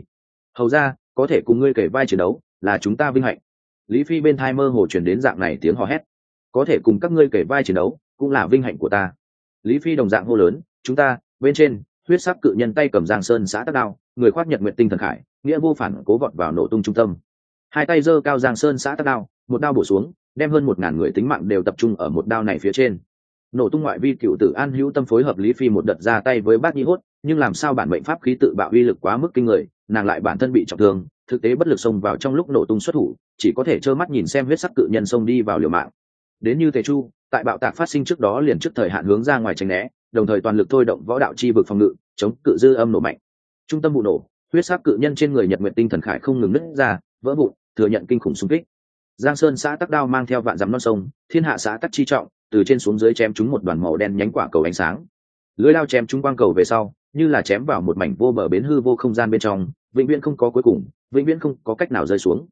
Hầu ra, có thể cùng ngươi kể vai chiến đấu, là chúng ta vinh hạnh. Lý phi bên thai mơ hồ chuyển đến dạng này tiếng hò hét. Có thể cùng các ngươi kể vai chiến đấu, cũng là vinh hạnh của ta. Lý phi đồng dạng hô lớn, chúng ta, bên trên, huyết sắc cự nhân tay cầm giang sơn xã tắc đao, người khoác nhật nguyện tinh thần khải, nghĩa vô phản cố vọt vào nổ tung trung tâm. Hai tay giơ cao giang sơn xã tắc đao, một đao bổ xuống, đem hơn một ngàn người tính mạng đều tập trung ở một đao này phía trên. Nổ tung ngoại vi cựu tử an hữu tâm phối hợp lý phi một đợt ra tay với bác nhi hốt nhưng làm sao bản mệnh pháp khí tự bạo uy lực quá mức kinh người, nàng lại bản thân bị trọng thương, thực tế bất lực xông vào trong lúc nổ tung xuất thủ, chỉ có thể trơ mắt nhìn xem huyết sắc cự nhân xông đi vào liều mạng. Đến như tề chu, tại bạo tạc phát sinh trước đó liền trước thời hạn hướng ra ngoài tránh né, đồng thời toàn lực thôi động võ đạo chi vực phòng ngự, chống cự dư âm nổ mạnh. Trung tâm vụ nổ, huyết sắc cự nhân trên người nhật nguyện tinh thần khải không ngừng nứt ra, vỡ vụn, thừa nhận kinh khủng xung kích. Giang sơn xã tắc đao mang theo vạn dắm non sông, thiên hạ xã tắc chi trọng, từ trên xuống dưới chém chúng một đoàn màu đen nhánh quả cầu ánh sáng. Lưới lao chém chúng quang cầu về sau như là chém vào một mảnh vô bờ bến hư vô không gian bên trong, vĩnh viễn không có cuối cùng, vĩnh viễn không có cách nào rơi xuống.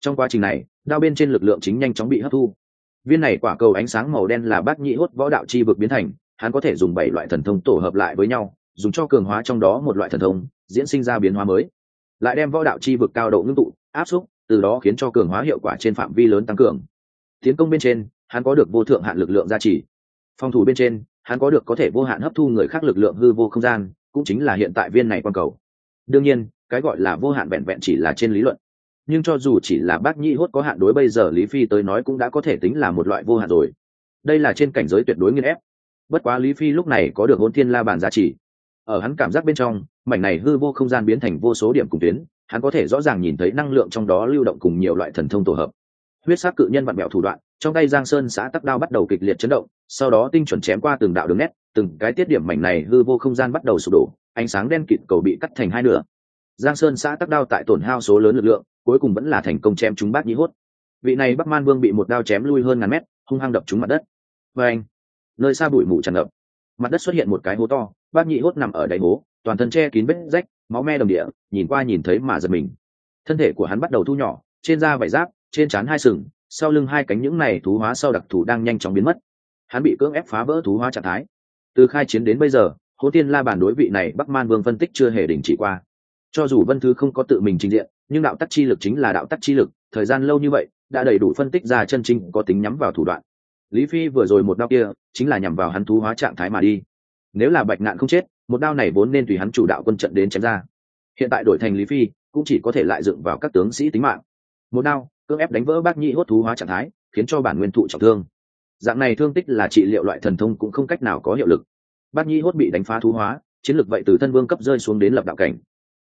Trong quá trình này, đao bên trên lực lượng chính nhanh chóng bị hấp thu. Viên này quả cầu ánh sáng màu đen là bác nhị hốt võ đạo chi vực biến thành, hắn có thể dùng bảy loại thần thông tổ hợp lại với nhau, dùng cho cường hóa trong đó một loại thần thông, diễn sinh ra biến hóa mới. Lại đem võ đạo chi vực cao độ ngưng tụ, áp xúc, từ đó khiến cho cường hóa hiệu quả trên phạm vi lớn tăng cường. Tiến công bên trên, hắn có được vô thượng hạn lực lượng gia trì. Phòng thủ bên trên, hắn có được có thể vô hạn hấp thu người khác lực lượng hư vô không gian cũng chính là hiện tại viên này quan cầu. Đương nhiên, cái gọi là vô hạn vẹn vẹn chỉ là trên lý luận. Nhưng cho dù chỉ là bác nhĩ hốt có hạn đối bây giờ lý phi tới nói cũng đã có thể tính là một loại vô hạn rồi. Đây là trên cảnh giới tuyệt đối nghiên ép. Bất quá lý phi lúc này có được hôn thiên la bàn giá trị. Ở hắn cảm giác bên trong, mảnh này hư vô không gian biến thành vô số điểm cùng tuyến, hắn có thể rõ ràng nhìn thấy năng lượng trong đó lưu động cùng nhiều loại thần thông tổ hợp. Huyết sắc cự nhân vặn bẹo thủ đoạn, trong tay giang sơn xã tắc đao bắt đầu kịch liệt chấn động, sau đó tinh chuẩn chém qua từng đạo đường nét từng cái tiết điểm mảnh này hư vô không gian bắt đầu sụp đổ, ánh sáng đen kịt cầu bị cắt thành hai nửa. Giang sơn xã tắc đao tại tổn hao số lớn lực lượng, cuối cùng vẫn là thành công chém chúng bác nhĩ hốt. Vị này bắc man vương bị một đao chém lui hơn ngàn mét, hung hăng đập trúng mặt đất. Và anh nơi xa bụi mù tràn ngập. Mặt đất xuất hiện một cái hố to bác nhị hốt nằm ở đáy hố, toàn thân che kín vết rách, máu me đồng địa, nhìn qua nhìn thấy mà giật mình. Thân thể của hắn bắt đầu thu nhỏ, trên da vải giáp, trên trán hai sừng, sau lưng hai cánh những này thú hóa sau đặc thù đang nhanh chóng biến mất. Hắn bị cưỡng ép phá vỡ thú hóa trạng thái từ khai chiến đến bây giờ hố tiên la bản đối vị này bắc man vương phân tích chưa hề đình chỉ qua. Cho dù vân thư không có tự mình trình diện, nhưng đạo tắc chi lực chính là đạo tắc chi lực, thời gian lâu như vậy, đã đầy đủ phân tích ra chân chính có tính nhắm vào thủ đoạn. Lý phi vừa rồi một đao kia, chính là nhằm vào hắn thú hóa trạng thái mà đi. Nếu là bạch ngạn không chết, một đao này vốn nên tùy hắn chủ đạo quân trận đến chém ra. Hiện tại đổi thành lý phi, cũng chỉ có thể lại dựng vào các tướng sĩ tính mạng. Một đao, cưỡng ép đánh vỡ bác nhị hốt thú hóa trạng thái, khiến cho bản nguyên thụ trọng thương dạng này thương tích là trị liệu loại thần thông cũng không cách nào có hiệu lực. Bát nhi hốt bị đánh phá thú hóa, chiến lược vậy từ thân vương cấp rơi xuống đến lập đạo cảnh.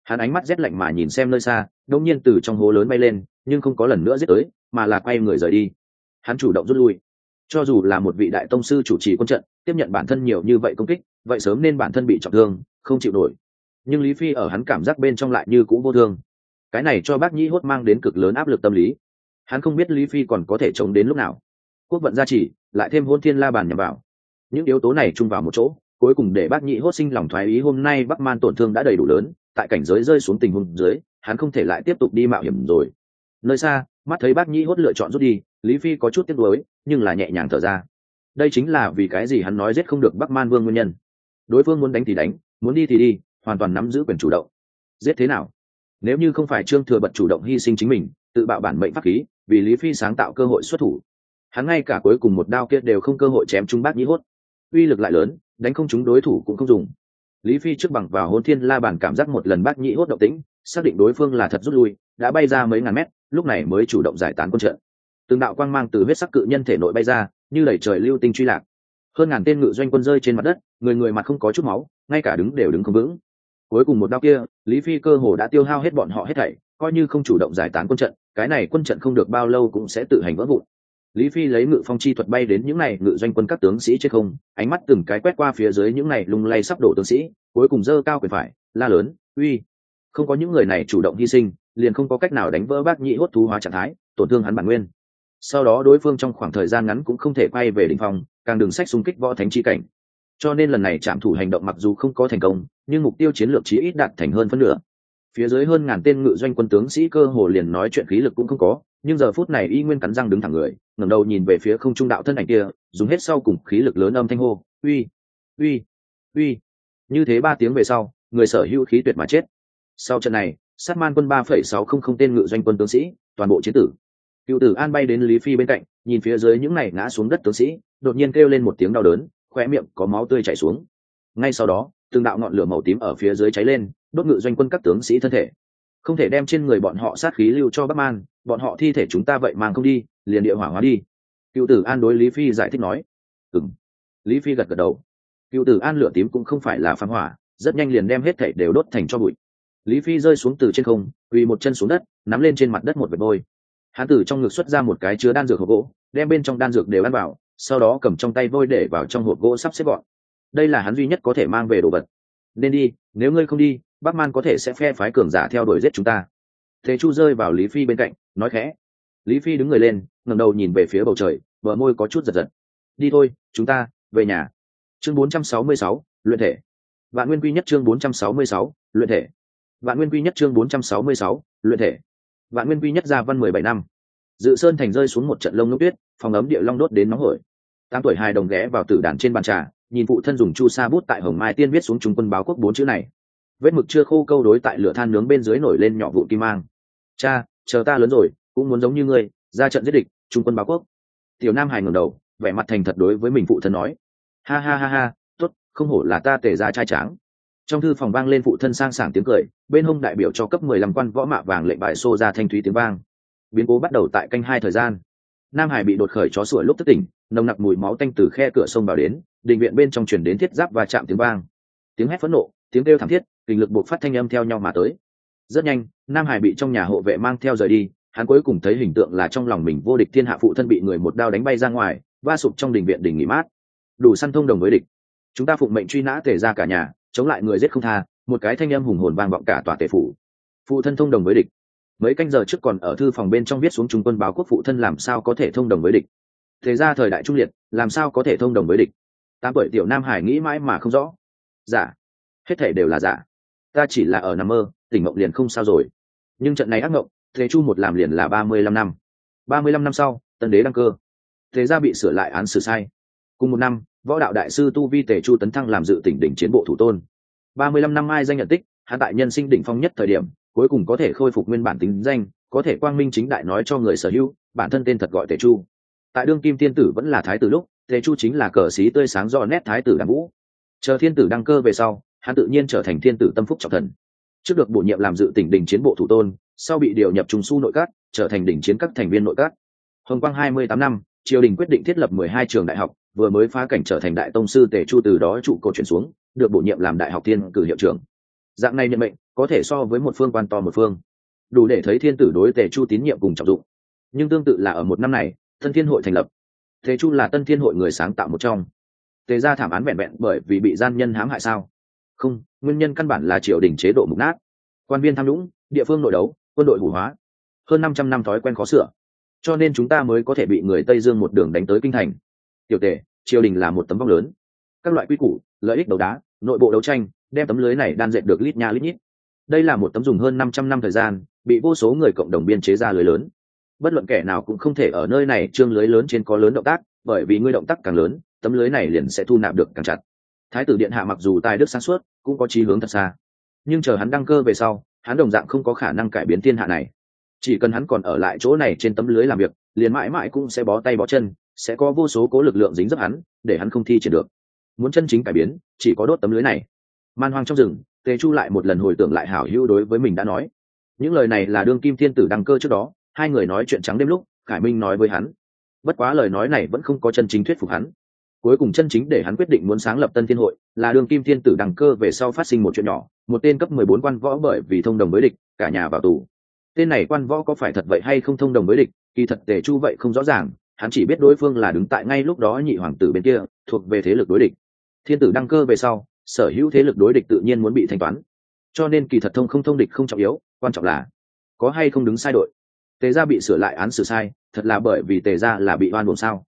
Hắn ánh mắt rét lạnh mà nhìn xem nơi xa, đông nhiên từ trong hố lớn bay lên, nhưng không có lần nữa giết tới, mà là quay người rời đi. Hắn chủ động rút lui. Cho dù là một vị đại tông sư chủ trì quân trận, tiếp nhận bản thân nhiều như vậy công kích, vậy sớm nên bản thân bị trọng thương, không chịu nổi. Nhưng lý phi ở hắn cảm giác bên trong lại như cũng vô thương. Cái này cho bác nhĩ hốt mang đến cực lớn áp lực tâm lý. Hắn không biết lý phi còn có thể chống đến lúc nào. Quốc vận gia trì lại thêm hôn thiên la bàn nhằm vào. Những yếu tố này chung vào một chỗ, cuối cùng để bác nhị hốt sinh lòng thoái ý hôm nay bắc man tổn thương đã đầy đủ lớn, tại cảnh giới rơi xuống tình huống dưới, hắn không thể lại tiếp tục đi mạo hiểm rồi. Nơi xa, mắt thấy bác nhị hốt lựa chọn rút đi, lý phi có chút tiếc nuối, nhưng là nhẹ nhàng thở ra. Đây chính là vì cái gì hắn nói giết không được bắc man vương nguyên nhân. Đối phương muốn đánh thì đánh, muốn đi thì đi, hoàn toàn nắm giữ quyền chủ động. Giết thế nào? Nếu như không phải trương thừa bật chủ động hy sinh chính mình, tự bạo bản mệnh pháp khí, vì lý phi sáng tạo cơ hội xuất thủ hắn ngay cả cuối cùng một đao kia đều không cơ hội chém chúng bác nhĩ hốt. Uy lực lại lớn, đánh không chúng đối thủ cũng không dùng. Lý phi trước bằng vào hôn thiên la bản cảm giác một lần bác nhĩ hốt động tĩnh, xác định đối phương là thật rút lui, đã bay ra mấy ngàn mét, lúc này mới chủ động giải tán quân trận. Từng đạo quang mang từ huyết sắc cự nhân thể nội bay ra, như đẩy trời lưu tinh truy lạc. Hơn ngàn tên ngự doanh quân rơi trên mặt đất, người người mặt không có chút máu, ngay cả đứng đều đứng không vững. Cuối cùng một đao kia, lý phi cơ hồ đã tiêu hao hết bọn họ hết thảy, coi như không chủ động giải tán quân trận, cái này quân trận không được bao lâu cũng sẽ tự hành vỡ vụn lý phi lấy ngự phong chi thuật bay đến những này ngự doanh quân các tướng sĩ trên không, ánh mắt từng cái quét qua phía dưới những này lung lay sắp đổ tướng sĩ, cuối cùng dơ cao quyền phải, la lớn, uy! Không có những người này chủ động hy sinh, liền không có cách nào đánh vỡ bác nhị hốt thú hóa trạng thái, tổn thương hắn bản nguyên. Sau đó đối phương trong khoảng thời gian ngắn cũng không thể quay về đ ỉ n h phòng càng đường sách xung kích võ thánh chi cảnh. Cho nên lần này trạm thủ hành động mặc dù không có thành công, nhưng mục tiêu chiến lược chí ít đạt thành hơn phân nửa. Phía dưới hơn ngàn tên ngự doanh quân tướng sĩ cơ hồ liền nói chuyện khí lực cũng không có nhưng giờ phút này y nguyên cắn răng đứng thẳng người, ngẩng đầu nhìn về phía không trung đạo thân ảnh kia, dùng hết sau cùng khí lực lớn âm thanh hô, uy uy uy. Như thế ba tiếng về sau, người sở hữu khí tuyệt mà chết. Sau trận này, sát man quân ba phẩy sáu không không tên ngự doanh quân tướng sĩ, toàn bộ chiến tử. Cựu tử an bay đến lý phi bên cạnh, nhìn phía dưới những này ngã xuống đất tướng sĩ, đột nhiên kêu lên một tiếng đau đớn khoe miệng có máu tươi chảy xuống. Ngay sau đó, từng đạo ngọn lửa màu tím ở phía dưới cháy lên, đốt ngự doanh quân các tướng sĩ thân thể không thể đem trên người bọn họ sát khí lưu cho bắc man bọn họ thi thể chúng ta vậy mang không đi, liền địa hỏa hóa đi. Cựu tử an đối lý phi giải thích nói. Ừng lý phi gật gật đầu. Cựu tử an lửa tím cũng không phải là phán hỏa, rất nhanh liền đem hết thảy đều đốt thành cho bụi. Lý phi rơi xuống từ trên không, quỳ một chân xuống đất, nắm lên trên mặt đất một vệt bôi. Hắn từ trong ngực xuất ra một cái chứa đan dược hộp gỗ, đem bên trong đan dược đều ăn vào, sau đó cầm trong tay vôi để vào trong hộp gỗ sắp xếp gọn. Đây là hắn duy nhất có thể mang về đồ vật. Nên đi, nếu ngươi không đi bắc man có thể sẽ phe phái cường giả theo đuổi giết chúng ta. Thế chu rơi vào lý phi bên cạnh nói khẽ. Lý phi đứng người lên ngẩng đầu nhìn về phía bầu trời bờ môi có chút giật giật. Đi thôi chúng ta về nhà. Chương 466, luyện thể. Vạn nguyên quy nhất chương 466, luyện thể. Vạn nguyên quy nhất chương 466, luyện thể. Vạn nguyên quy nhất gia văn mười bảy năm. Dự sơn thành rơi xuống một trận lông nước tuyết phòng ấm địa long đốt đến nóng hổi. Tám tuổi hai đồng ghé vào tử đàn trên bàn trà nhìn phụ thân dùng chu sa bút tại hồng mai tiên viết xuống trung quân báo quốc bốn chữ này vết mực chưa khô câu đối tại lửa than nướng bên dưới nổi lên nhỏ vụ kim mang. Cha, chờ ta lớn rồi, cũng muốn giống như ngươi, ra trận giết địch, trung quân báo quốc. Tiểu nam hải ngẩng đầu, vẻ mặt thành thật đối với mình phụ thân nói. Ha ha ha ha, tốt, không hổ là ta tề ra trai tráng. Trong thư phòng vang lên phụ thân sang sảng tiếng cười, bên hông đại biểu cho cấp mười lăm quan võ mạ vàng lệnh bài xô ra thanh thúy tiếng vang. Biến cố bắt đầu tại canh hai thời gian. Nam hải bị đột khởi chó sủa lúc thất tỉnh, nồng nặc mùi máu tanh từ khe cửa sông vào đến định viện bên trong chuyển đến thiết giáp và chạm tiếng vang. Tiếng hét phẫn nộ, tiếng kêu thảm thiết kình lực buộc phát thanh âm theo nhau mà tới. Rất nhanh, nam hải bị trong nhà hộ vệ mang theo rời đi, hắn cuối cùng thấy hình tượng là trong lòng mình vô địch thiên hạ phụ thân bị người một đao đánh bay ra ngoài, va sụp trong đình viện đình nghỉ mát. Đủ săn thông đồng với địch. Chúng ta phụng mệnh truy nã tề ra cả nhà, chống lại người giết không tha, một cái thanh âm hùng hồn vang vọng cả tòa tể phủ. Phụ thân thông đồng với địch. Mấy canh giờ trước còn ở thư phòng bên trong viết xuống trung quân báo quốc phụ thân làm sao có thể thông đồng với địch. Thế ra thời đại trung liệt, làm sao có thể thông đồng với địch. Tám tuổi tiểu nam hải nghĩ mãi mà không rõ. Giả. Hết thể đều là giả ta chỉ là ở nằm mơ, tỉnh mộng liền không sao rồi. Nhưng trận này ác mộng, thế chu một làm liền là ba mươi lăm năm. Ba mươi lăm năm sau, tân đế đăng cơ. Thế ra bị sửa lại án xử sai. Cùng một năm, võ đạo đại sư tu vi tề chu tấn thăng làm dự tỉnh đỉnh chiến bộ thủ tôn. Ba mươi lăm năm mai danh nhận tích hạ tại nhân sinh đỉnh phong nhất thời điểm, cuối cùng có thể khôi phục nguyên bản tính danh, có thể quang minh chính đại nói cho người sở hữu, bản thân tên thật gọi tề chu. Tại đương kim tiên tử vẫn là thái tử lúc, tề chu chính là cờ xí tươi sáng do nét thái tử đàm vũ. Chờ thiên tử đăng cơ về sau hắn tự nhiên trở thành thiên tử tâm phúc trọng thần. Trước được bổ nhiệm làm dự tỉnh đình chiến bộ thủ tôn, sau bị điều nhập trùng su nội các, trở thành đỉnh chiến các thành viên nội các. Hồng quang hai mươi tám năm, triều đình quyết định thiết lập mười hai trường đại học, vừa mới phá cảnh trở thành đại tông sư tề chu từ đó trụ cột chuyển xuống, được bổ nhiệm làm đại học thiên cử hiệu trưởng. Dạng này nhận mệnh, có thể so với một phương quan to một phương. Đủ để thấy thiên tử đối tề chu tín nhiệm cùng trọng dụng. Nhưng tương tự là ở một năm này, tân thiên hội thành lập. Tề chu là tân thiên hội người sáng tạo một trong. Tề ra thảm án vẹn vẹn bởi vì bị gian nhân hãm hại sao? Không, nguyên nhân căn bản là triều đình chế độ mục nát. Quan viên tham nhũng, địa phương nội đấu, quân đội hủ hóa. Hơn năm trăm năm thói quen khó sửa. Cho nên chúng ta mới có thể bị người tây dương một đường đánh tới kinh thành. Tiểu tề triều đình là một tấm vóc lớn. Các loại quy củ, lợi ích đấu đá, nội bộ đấu tranh, đem tấm lưới này đan dệt được lít nha lít nhít. Đây là một tấm dùng hơn năm trăm năm thời gian, bị vô số người cộng đồng biên chế ra lưới lớn. Bất luận kẻ nào cũng không thể ở nơi này, trương lưới lớn trên có lớn động tác, bởi vì ngươi động tác càng lớn, tấm lưới này liền sẽ thu nạp được càng chặt. Thái tử điện hạ mặc dù tài đức sáng suốt cũng có chí hướng thật xa. Nhưng chờ hắn đăng cơ về sau, hắn đồng dạng không có khả năng cải biến thiên hạ này. Chỉ cần hắn còn ở lại chỗ này trên tấm lưới làm việc, liền mãi mãi cũng sẽ bó tay bó chân, sẽ có vô số cố lực lượng dính dấp hắn, để hắn không thi triển được. Muốn chân chính cải biến, chỉ có đốt tấm lưới này. Man hoang trong rừng, tề chu lại một lần hồi tưởng lại hảo hữu đối với mình đã nói. Những lời này là đương kim thiên tử đăng cơ trước đó, hai người nói chuyện trắng đêm lúc, khải minh nói với hắn. Bất quá lời nói này vẫn không có chân chính thuyết phục hắn cuối cùng chân chính để hắn quyết định muốn sáng lập tân thiên hội là Đường kim thiên tử đăng cơ về sau phát sinh một chuyện nhỏ, một tên cấp mười bốn quan võ bởi vì thông đồng với địch, cả nhà vào tù. Tên này quan võ có phải thật vậy hay không thông đồng với địch, kỳ thật tề chu vậy không rõ ràng, hắn chỉ biết đối phương là đứng tại ngay lúc đó nhị hoàng tử bên kia, thuộc về thế lực đối địch. Thiên tử đăng cơ về sau, sở hữu thế lực đối địch tự nhiên muốn bị thanh toán. Cho nên kỳ thật thông không thông địch không trọng yếu, quan trọng là có hay không đứng sai đội. Tề gia bị sửa lại án xử sai, thật là bởi vì tề gia là bị oan buồn sao?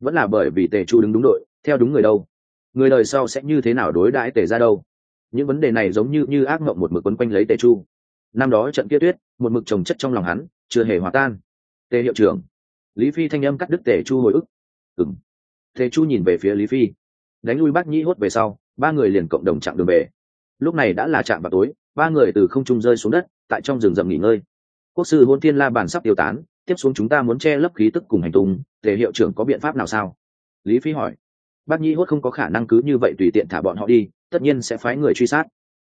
Vẫn là bởi vì tề chu đứng đúng đội, theo đúng người đâu. Người đời sau sẽ như thế nào đối đãi tề gia đâu? Những vấn đề này giống như như ác mộng một mực quấn quanh lấy tề chu. Năm đó trận kia tuyết, một mực trồng chất trong lòng hắn, chưa hề hòa tan. Tề hiệu trưởng, lý phi thanh âm cắt đứt tề chu hồi ức. Ừng tề chu nhìn về phía lý phi. Đánh lui bác nhĩ hốt về sau, ba người liền cộng đồng chạm đường về. Lúc này đã là chạm vào tối, ba người từ không trung rơi xuống đất, tại trong rừng rậm nghỉ ngơi. Quốc sư hôn thiên la bàn sắp tiêu tán, tiếp xuống chúng ta muốn che lấp khí tức cùng hành tung tề hiệu trưởng có biện pháp nào sao? Lý phi hỏi. Bác nhi hốt không có khả năng cứ như vậy tùy tiện thả bọn họ đi, tất nhiên sẽ phái người truy sát.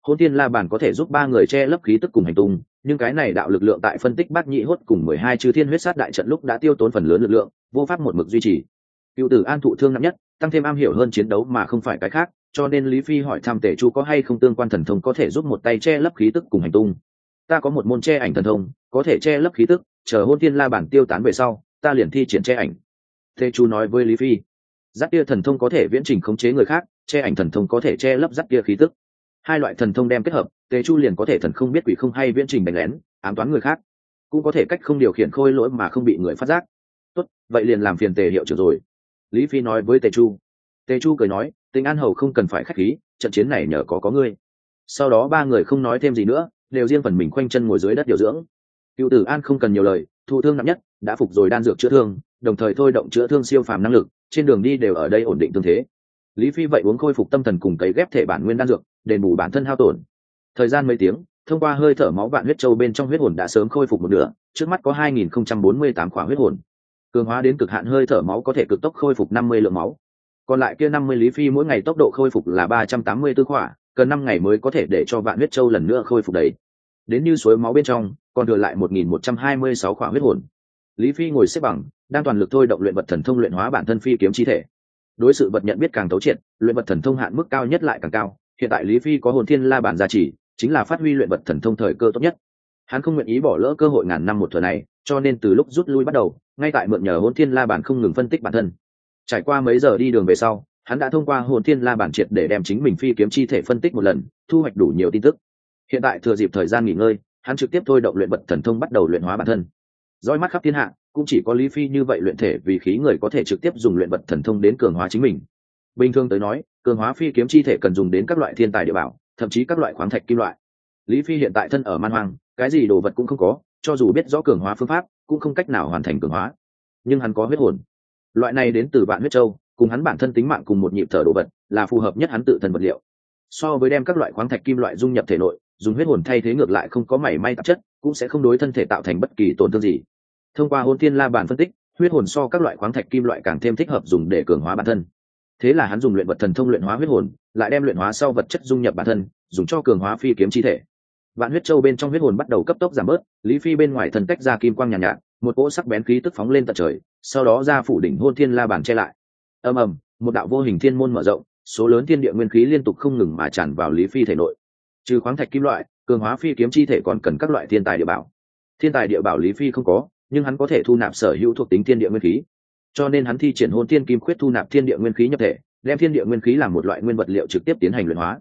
Hôn tiên la bàn có thể giúp ba người che lấp khí tức cùng hành tung, nhưng cái này đạo lực lượng tại phân tích bác Nhị hốt cùng mười hai chư thiên huyết sát đại trận lúc đã tiêu tốn phần lớn lực lượng, vô pháp một mực duy trì. Cựu tử an thụ thương nặng nhất, tăng thêm am hiểu hơn chiến đấu mà không phải cái khác, cho nên lý phi hỏi thăm tề chu có hay không tương quan thần thông có thể giúp một tay che lấp khí tức cùng hành tung. Ta có một môn che ảnh thần thông, có thể che lấp khí tức, chờ hôn tiên la bản tiêu tán về sau ta liền thi triển che ảnh. Tề chu nói với lý phi, giáp kia thần thông có thể viễn trình khống chế người khác, che ảnh thần thông có thể che lấp giáp kia khí tức. Hai loại thần thông đem kết hợp tề chu liền có thể thần không biết quỷ không hay viễn trình đánh lén, ám toán người khác. Cũng có thể cách không điều khiển khôi lỗi mà không bị người phát giác. Tốt, vậy liền làm phiền tề hiệu trưởng rồi. Lý phi nói với tề chu. Tề chu cười nói tình an hầu không cần phải k h á c h khí, trận chiến này nhờ có có ngươi. Sau đó ba người không nói thêm gì nữa, đều riêng phần mình khoanh chân ngồi dưới đất điều dưỡng. Cựu tử an không cần nhiều lời, thụ thương nặng nhất đã phục rồi đan dược chữa thương, đồng thời thôi động chữa thương siêu phàm năng lực, trên đường đi đều ở đây ổn định tương thế. Lý phi vậy uống khôi phục tâm thần cùng cấy ghép thể bản nguyên đan dược, đền bù bản thân hao tổn. Thời gian mấy tiếng, thông qua hơi thở máu vạn huyết châu bên trong huyết hồn đã sớm khôi phục một nửa, trước mắt có 2048 khỏa huyết hồn. Cường hóa đến cực hạn hơi thở máu có thể cực tốc khôi phục 50 lượng máu. Còn lại kia 50 lý phi mỗi ngày tốc độ khôi phục là 384 khỏa, cần năm ngày mới có thể để cho vạn huyết châu lần nữa khôi phục đầy. Đến như suối máu bên trong, còn thừa lại 1126 khỏa huyết hồn lý phi ngồi xếp bằng, đang toàn lực thôi động luyện vật thần thông luyện hóa bản thân phi kiếm chi thể. Đối sự vật nhận biết càng tấu triệt, luyện vật thần thông hạn mức cao nhất lại càng cao. Hiện tại lý phi có hồn thiên la bản gia trì, chính là phát huy luyện vật thần thông thời cơ tốt nhất. Hắn không nguyện ý bỏ lỡ cơ hội ngàn năm một thừa này, cho nên từ lúc rút lui bắt đầu, ngay tại mượn nhờ hồn thiên la bản không ngừng phân tích bản thân. Trải qua mấy giờ đi đường về sau, hắn đã thông qua hồn thiên la bản triệt để đem chính mình phi kiếm chi thể phân tích một lần, thu hoạch đủ nhiều tin tức. Hiện tại thừa dịp thời gian nghỉ ngơi, hắn trực tiếp thôi động luyện vật thần thông bắt đầu luyện hóa bản thân roi mắt khắp thiên hạ, cũng chỉ có lý phi như vậy luyện thể vì khí người có thể trực tiếp dùng luyện vật thần thông đến cường hóa chính mình. Bình thường tới nói, cường hóa phi kiếm chi thể cần dùng đến các loại thiên tài địa bảo, thậm chí các loại khoáng thạch kim loại. Lý phi hiện tại thân ở man hoang, cái gì đồ vật cũng không có, cho dù biết rõ cường hóa phương pháp, cũng không cách nào hoàn thành cường hóa. Nhưng hắn có huyết hồn. Loại này đến từ vạn huyết châu, cùng hắn bản thân tính mạng cùng một nhịp thở đồ vật, là phù hợp nhất hắn tự thân vật liệu. So với đem các loại khoáng thạch kim loại dung nhập thể nội, dùng huyết hồn thay thế ngược lại không có mảy may tạp chất, cũng sẽ không đối thân thể tạo thành bất kỳ tổn thương gì thông qua hôn thiên la bản phân tích huyết hồn so các loại khoáng thạch kim loại càng thêm thích hợp dùng để cường hóa bản thân. Thế là hắn dùng luyện vật thần thông luyện hóa huyết hồn lại đem luyện hóa sau vật chất dung nhập bản thân dùng cho cường hóa phi kiếm chi thể. Vạn huyết châu bên trong huyết hồn bắt đầu cấp tốc giảm bớt lý phi bên ngoài thần tách ra kim quang nhàn nhạt, nhạt một cỗ sắc bén khí tức phóng lên tận trời sau đó ra phủ đỉnh hôn thiên la bàn che lại. Ầm ầm một đạo vô hình thiên môn mở rộng số lớn thiên địa nguyên khí liên tục không ngừng mà tràn vào lý phi thể nội. Trừ khoáng thạch kim loại cường hóa phi kiếm chi thể còn cần các loại thiên tài địa bảo. Thiên tài địa bảo lý phi không có nhưng hắn có thể thu nạp sở hữu thuộc tính thiên địa nguyên khí. Cho nên hắn thi triển hôn thiên kim khuyết thu nạp thiên địa nguyên khí nhập thể, đem thiên địa nguyên khí làm một loại nguyên vật liệu trực tiếp tiến hành luyện hóa.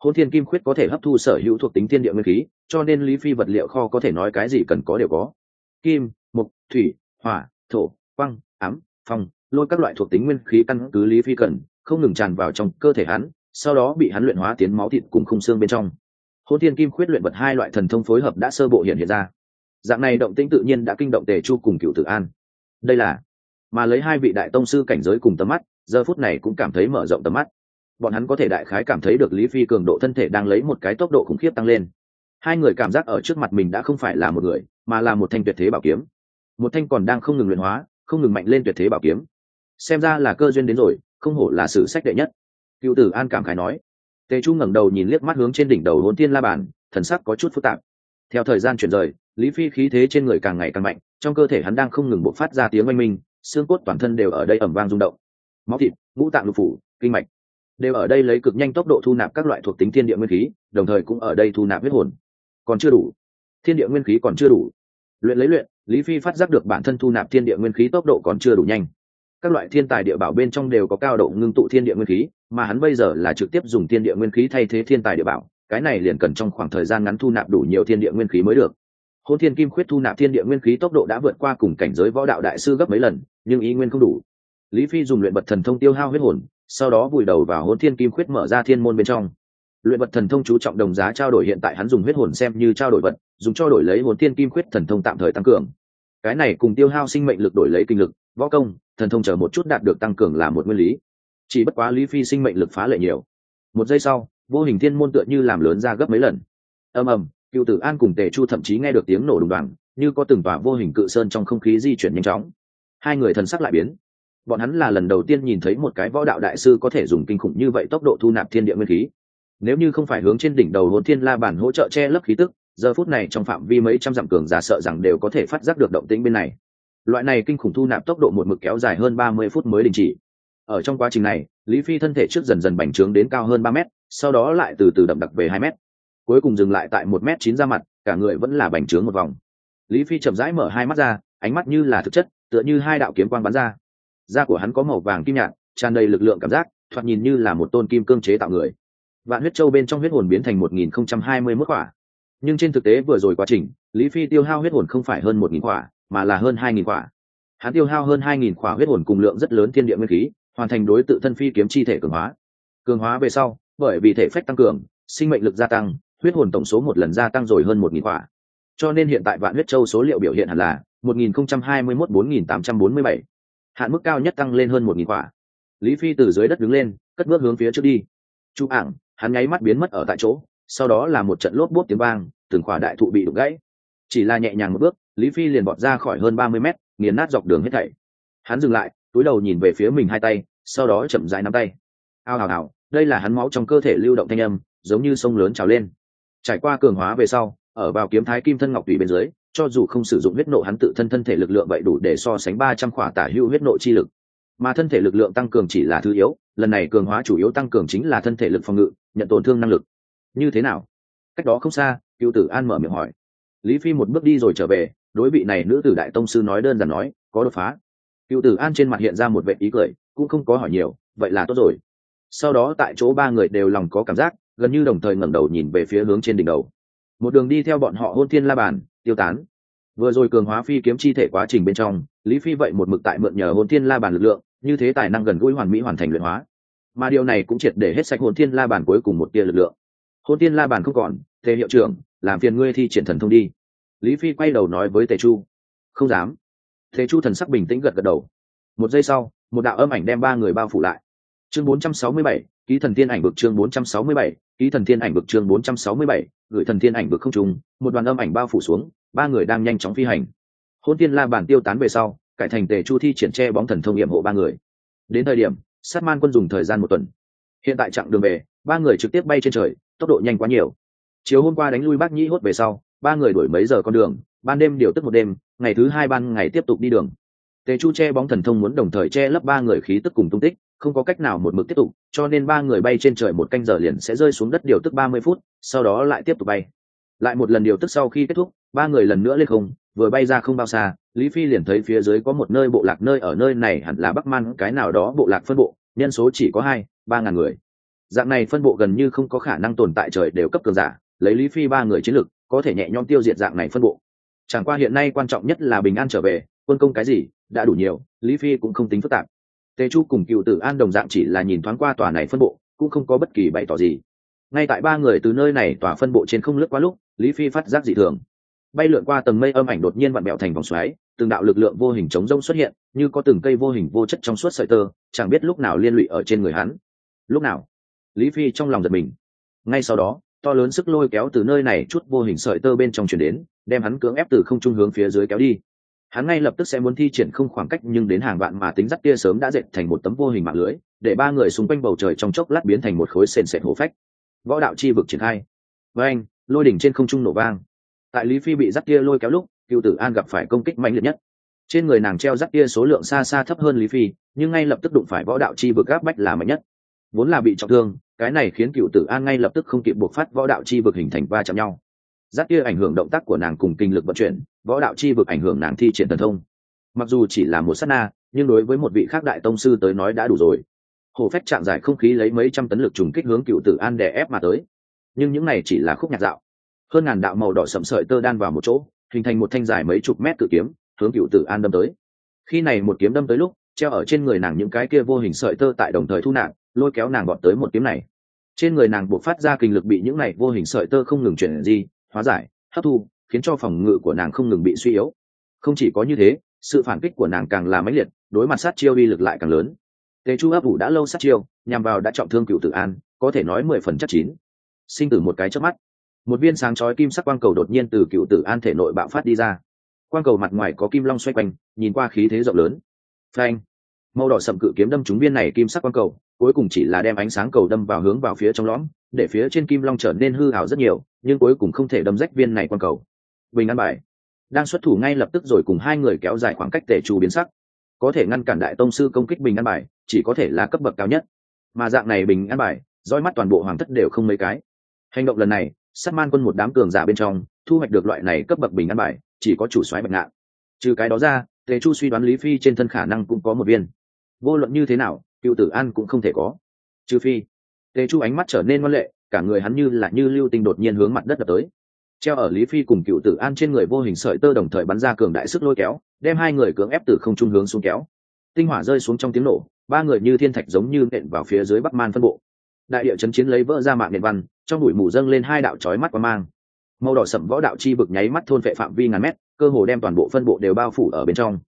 Hôn thiên kim khuyết có thể hấp thu sở hữu thuộc tính thiên địa nguyên khí, cho nên lý phi vật liệu kho có thể nói cái gì cần có đều có. Kim mục thủy, hỏa, thổ quăng ám, phong, lôi các loại thuộc tính nguyên khí căn cứ lý phi cần, không ngừng tràn vào trong cơ thể hắn, sau đó bị hắn luyện hóa tiến máu thịt cùng khung xương bên trong. Hôn thiên kim khuyết luyện vật hai loại thần thông phối hợp đã sơ bộ hiện hiện ra dạng này động tĩnh tự nhiên đã kinh động tề chu cùng cựu tử an. Đây là, mà lấy hai vị đại tông sư cảnh giới cùng tầm mắt, giờ phút này cũng cảm thấy mở rộng tầm mắt. Bọn hắn có thể đại khái cảm thấy được lý phi cường độ thân thể đang lấy một cái tốc độ khủng khiếp tăng lên. Hai người cảm giác ở trước mặt mình đã không phải là một người, mà là một thanh tuyệt thế bảo kiếm. Một thanh còn đang không ngừng luyện hóa, không ngừng mạnh lên tuyệt thế bảo kiếm. Xem ra là cơ duyên đến rồi, không hổ là sử sách đệ nhất. Cựu tử an cảm khái nói. Tề chu ngẩng đầu nhìn liếc mắt hướng trên đỉnh đầu hôn tiên la bàn, thần sắc có chút phức tạp theo thời gian chuyển rời, lý phi khí thế trên người càng ngày càng mạnh, trong cơ thể hắn đang không ngừng bộc phát ra tiếng oanh minh, xương cốt toàn thân đều ở đây ẩm vang rung động. Máu thịt, ngũ tạng lục phủ, kinh mạch đều ở đây lấy cực nhanh tốc độ thu nạp các loại thuộc tính thiên địa nguyên khí, đồng thời cũng ở đây thu nạp huyết hồn. Còn chưa đủ. Thiên địa nguyên khí còn chưa đủ. Luyện lấy luyện, lý phi phát giác được bản thân thu nạp thiên địa nguyên khí tốc độ còn chưa đủ nhanh. Các loại thiên tài địa bảo bên trong đều có cao độ ngưng tụ thiên địa nguyên khí, mà hắn bây giờ là trực tiếp dùng thiên địa nguyên khí thay thế thiên tài địa bảo cái này liền cần trong khoảng thời gian ngắn thu nạp đủ nhiều thiên địa nguyên khí mới được. Hôn thiên kim khuyết thu nạp thiên địa nguyên khí tốc độ đã vượt qua cùng cảnh giới võ đạo đại sư gấp mấy lần, nhưng ý nguyên không đủ. Lý phi dùng luyện bật thần thông tiêu hao huyết hồn, sau đó vùi đầu vào hôn thiên kim khuyết mở ra thiên môn bên trong. Luyện vật thần thông chú trọng đồng giá trao đổi hiện tại hắn dùng huyết hồn xem như trao đổi vật, dùng cho đổi lấy hồn thiên kim khuyết thần thông tạm thời tăng cường. Cái này cùng tiêu hao sinh mệnh lực đổi lấy kinh lực, võ công, thần thông chờ một chút đạt được tăng cường là một nguyên lý. Chỉ bất quá lý phi sinh mệnh lực phá lệ nhiều. Một giây sau vô hình thiên môn tựa như làm lớn ra gấp mấy lần. Ầm ầm, cựu tử an cùng tề chu thậm chí nghe được tiếng nổ đùng đoàn như có từng tòa vô hình cự sơn trong không khí di chuyển nhanh chóng. Hai người thần sắc lại biến. Bọn hắn là lần đầu tiên nhìn thấy một cái võ đạo đại sư có thể dùng kinh khủng như vậy tốc độ thu nạp thiên địa nguyên khí. Nếu như không phải hướng trên đỉnh đầu hồn thiên la bản hỗ trợ che lấp khí tức, giờ phút này trong phạm vi mấy trăm dặm cường giả sợ rằng đều có thể phát giác được động tĩnh bên này. Loại này kinh khủng thu nạp tốc độ một mực kéo dài hơn ba mươi phút mới đình chỉ. Ở trong quá trình này, lý phi thân thể trước dần dần bành trướng đến cao hơn ba mét sau đó lại từ từ đậm đặc về hai mét, cuối cùng dừng lại tại một mét chín ra mặt, cả người vẫn là bành trướng một vòng. Lý phi chậm rãi mở hai mắt ra, ánh mắt như là thực chất, tựa như hai đạo kiếm quang bắn ra. Da của hắn có màu vàng kim nhạt, tràn đầy lực lượng cảm giác, thoạt nhìn như là một tôn kim cương chế tạo người. Vạn huyết châu bên trong huyết hồn biến thành một nghìn không trăm hai mươi mức quả nhưng trên thực tế vừa rồi quá trình, lý phi tiêu hao huyết hồn không phải hơn một nghìn quả mà là hơn hai nghìn quả hắn tiêu hao hơn hai nghìn quả huyết hồn cùng lượng rất lớn thiên địa nguyên khí, hoàn thành đối tự thân phi kiếm chi thể cường hóa. Cường hóa về sau bởi vì thể phách tăng cường, sinh mệnh lực gia tăng, huyết hồn tổng số một lần gia tăng rồi hơn một nghìn quả. Cho nên hiện tại vạn huyết châu số liệu biểu hiện hẳn là một nghìn không trăm hai mươi mốt bốn nghìn tám trăm bốn mươi bảy. Hạn mức cao nhất tăng lên hơn một nghìn quả. Lý phi từ dưới đất đứng lên, cất bước hướng phía trước đi. Chú ảng, hắn nháy mắt biến mất ở tại chỗ, sau đó là một trận lốp bốt tiếng vang, từng khỏa đại thụ bị đục gãy. Chỉ là nhẹ nhàng một bước, lý phi liền bọt ra khỏi hơn ba mươi mét, nghiền nát dọc đường hết thảy. Hắn dừng lại, túi đầu nhìn về phía mình hai tay, sau đó chậm rãi nắm tay. Ao hào hào đây là hắn máu trong cơ thể lưu động thanh âm, giống như sông lớn trào lên. Trải qua cường hóa về sau, ở vào kiếm thái kim thân ngọc tùy bên dưới, cho dù không sử dụng huyết nộ hắn tự thân thân thể lực lượng vậy đủ để so sánh ba trăm khỏa tả hữu huyết nộ chi lực. Mà thân thể lực lượng tăng cường chỉ là thứ yếu, lần này cường hóa chủ yếu tăng cường chính là thân thể lực phòng ngự, nhận tổn thương năng lực. Như thế nào? Cách đó không xa, cựu tử an mở miệng hỏi. Lý phi một bước đi rồi trở về, đối vị này nữ tử đại tông sư nói đơn giản nói, có đột phá. Cựu tử an trên mặt hiện ra một vệ ý cười, cũng không có hỏi nhiều, vậy là tốt rồi sau đó tại chỗ ba người đều lòng có cảm giác, gần như đồng thời ngẩng đầu nhìn về phía hướng trên đỉnh đầu. Một đường đi theo bọn họ hôn thiên la bàn, tiêu tán. Vừa rồi cường hóa phi kiếm chi thể quá trình bên trong, lý phi vậy một mực tại mượn nhờ hôn thiên la bàn lực lượng, như thế tài năng gần gũi hoàn mỹ hoàn thành luyện hóa. Mà điều này cũng triệt để hết sạch hồn thiên la bàn cuối cùng một tia lực lượng. Hồn thiên la bàn không còn thế hiệu trưởng, làm phiền ngươi thi triển thần thông đi. Lý phi quay đầu nói với tề chu. Không dám. Thế chu thần sắc bình tĩnh gật gật đầu. Một giây sau, một đạo âm ảnh đem ba người bao phủ lại chương 467, ký thần thiên ảnh vực chương 467, ký thần thiên ảnh vực chương 467, gửi thần thiên ảnh vực không trùng một đoàn âm ảnh bao phủ xuống ba người đang nhanh chóng phi hành. Hôn tiên la bàn tiêu tán về sau cải thành tề chu thi triển che bóng thần thông nghiệm hộ ba người. Đến thời điểm sát man quân dùng thời gian một tuần. Hiện tại chặng đường về ba người trực tiếp bay trên trời tốc độ nhanh quá nhiều. Chiều hôm qua đánh lui bác nhĩ hốt về sau ba người đuổi mấy giờ con đường ban đêm điều tức một đêm ngày thứ hai ban ngày tiếp tục đi đường. Tề chu che bóng thần thông muốn đồng thời che lấp ba người khí tức cùng tung tích không có cách nào một mực tiếp tục, cho nên ba người bay trên trời một canh giờ liền sẽ rơi xuống đất điều tức ba mươi phút, sau đó lại tiếp tục bay. Lại một lần điều tức sau khi kết thúc, ba người lần nữa lên không, vừa bay ra không bao xa, lý phi liền thấy phía dưới có một nơi bộ lạc nơi ở nơi này hẳn là bắc man cái nào đó bộ lạc phân bộ, nhân số chỉ có hai, ba ngàn người. Dạng này phân bộ gần như không có khả năng tồn tại trời đều cấp cường giả, lấy lý phi ba người chiến lực, có thể nhẹ nhõm tiêu diệt dạng này phân bộ. Chẳng qua hiện nay quan trọng nhất là bình an trở về, quân công cái gì, đã đủ nhiều, lý phi cũng không tính phức tạp tề chu cùng cựu tử an đồng dạng chỉ là nhìn thoáng qua tòa này phân bộ, cũng không có bất kỳ bày tỏ gì. Ngay tại ba người từ nơi này tòa phân bộ trên không lướt qua lúc, lý phi phát giác dị thường. Bay lượn qua tầng mây âm ảnh đột nhiên vặn bẹo thành vòng xoáy, từng đạo lực lượng vô hình chống rông xuất hiện, như có từng cây vô hình vô chất trong suốt sợi tơ, chẳng biết lúc nào liên lụy ở trên người hắn. Lúc nào? Lý phi trong lòng giật mình. Ngay sau đó, to lớn sức lôi kéo từ nơi này chút vô hình sợi tơ bên trong chuyển đến, đem hắn cưỡng ép từ không trung hướng phía dưới kéo đi hắn ngay lập tức sẽ muốn thi triển không khoảng cách nhưng đến hàng vạn mà tính dắt tia sớm đã dệt thành một tấm vô hình mạng lưới, để ba người xung quanh bầu trời trong chốc lát biến thành một khối sền sệt hổ phách. Võ đạo chi vực triển khai. Với anh, lôi đỉnh trên không trung nổ vang. Tại lý phi bị dắt kia lôi kéo lúc, cựu tử an gặp phải công kích mạnh liệt nhất. Trên người nàng treo dắt kia số lượng xa xa thấp hơn lý phi, nhưng ngay lập tức đụng phải võ đạo chi vực gáp bách là mạnh nhất. Vốn là bị trọng thương, cái này khiến cựu tử an ngay lập tức không kịp buộc phát võ đạo chi vực hình thành va chạm nhau giáp kia ảnh hưởng động tác của nàng cùng kinh lực vận chuyển, võ đạo chi vực ảnh hưởng nàng thi triển thần thông. Mặc dù chỉ là một s á t na, nhưng đối với một vị khác đại tông sư tới nói đã đủ rồi. Hồ phách chạm giải không khí lấy mấy trăm tấn lực trùng kích hướng cựu tử an đè ép mà tới. Nhưng những này chỉ là khúc nhạc dạo. Hơn ngàn đạo màu đỏ sậm sợi tơ đan vào một chỗ, hình thành một thanh dài mấy chục mét cự kiếm, hướng cựu tử an đâm tới. Khi này một kiếm đâm tới lúc, treo ở trên người nàng những cái kia vô hình sợi tơ tại đồng thời thu nạn lôi kéo nàng gọn tới một kiếm này. Trên người nàng buộc phát ra kinh lực bị những này vô hình sợi tơ không ngừng chuyển di hóa giải, hấp thu, khiến cho phòng ngự của nàng không ngừng bị suy yếu. Không chỉ có như thế, sự phản kích của nàng càng là mãnh liệt, đối mặt sát chiêu uy lực lại càng lớn. Tề chu ấp ủ đã lâu sát chiêu, nhằm vào đã trọng thương cựu tử an, có thể nói mười phần chắc chín. Sinh tử một cái trước mắt. Một viên sáng chói kim sắc quang cầu đột nhiên từ cựu tử an thể nội bạo phát đi ra. Quang cầu mặt ngoài có kim long xoay quanh, nhìn qua khí thế rộng lớn. Phanh. Màu đỏ sậm cự kiếm đâm trúng viên này kim sắc quang cầu cuối cùng chỉ là đem ánh sáng cầu đâm vào hướng vào phía trong lõm, để phía trên kim long trở nên hư hào rất nhiều, nhưng cuối cùng không thể đâm rách viên này quan cầu. Bình an bài. Đang xuất thủ ngay lập tức rồi cùng hai người kéo dài khoảng cách tể trù biến sắc. Có thể ngăn cản đại tông sư công kích bình an bài, chỉ có thể là cấp bậc cao nhất. Mà dạng này bình an bài, roi mắt toàn bộ hoàng thất đều không mấy cái. Hành động lần này, sát man quân một đám cường giả bên trong, thu hoạch được loại này cấp bậc bình an bài, chỉ có chủ soái bạch ngạn. Trừ cái đó ra, tề chu suy đoán lý phi trên thân khả năng cũng có một viên. Vô luận như thế nào cựu tử an cũng không thể có. Trừ phi, tề chu ánh mắt trở nên ngoan lệ, cả người hắn như là như lưu tinh đột nhiên hướng mặt đất đập tới. Treo ở lý phi cùng cựu tử an trên người vô hình sợi tơ đồng thời bắn ra cường đại sức lôi kéo, đem hai người cưỡng ép từ không trung hướng xuống kéo. Tinh hỏa rơi xuống trong tiếng nổ, ba người như thiên thạch giống như nện vào phía dưới bắc man phân bộ. Đại địa chấn chiến lấy vỡ ra mạng nền văn, trong bụi mù dâng lên hai đạo trói mắt qua mang. Màu đỏ sậm võ đạo chi vực nháy mắt thôn vệ phạm vi ngàn mét, cơ hồ đem toàn bộ phân bộ đều bao phủ ở bên trong.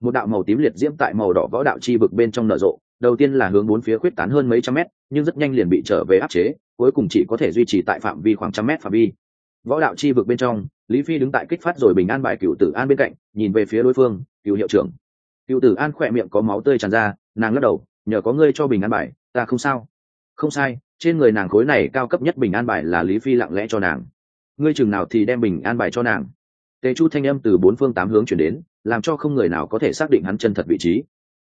Một đạo màu tím liệt diễm tại màu đỏ võ đạo chi vực bên trong nở rộ đầu tiên là hướng bốn phía khuyết tán hơn mấy trăm mét, nhưng rất nhanh liền bị trở về áp chế, cuối cùng chỉ có thể duy trì tại phạm vi khoảng trăm mét phạm vi. Võ đạo chi vực bên trong, lý phi đứng tại kích phát rồi bình an bài cựu tử an bên cạnh, nhìn về phía đối phương cựu hiệu trưởng. Cựu tử an khỏe miệng có máu tươi tràn ra, nàng lắc đầu, nhờ có ngươi cho bình an bài, ta không sao. Không sai, trên người nàng khối này cao cấp nhất bình an bài là lý phi lặng lẽ cho nàng. Ngươi chừng nào thì đem bình an bài cho nàng. Tề chu thanh âm từ bốn phương tám hướng chuyển đến, làm cho không người nào có thể xác định hắn chân thật vị trí.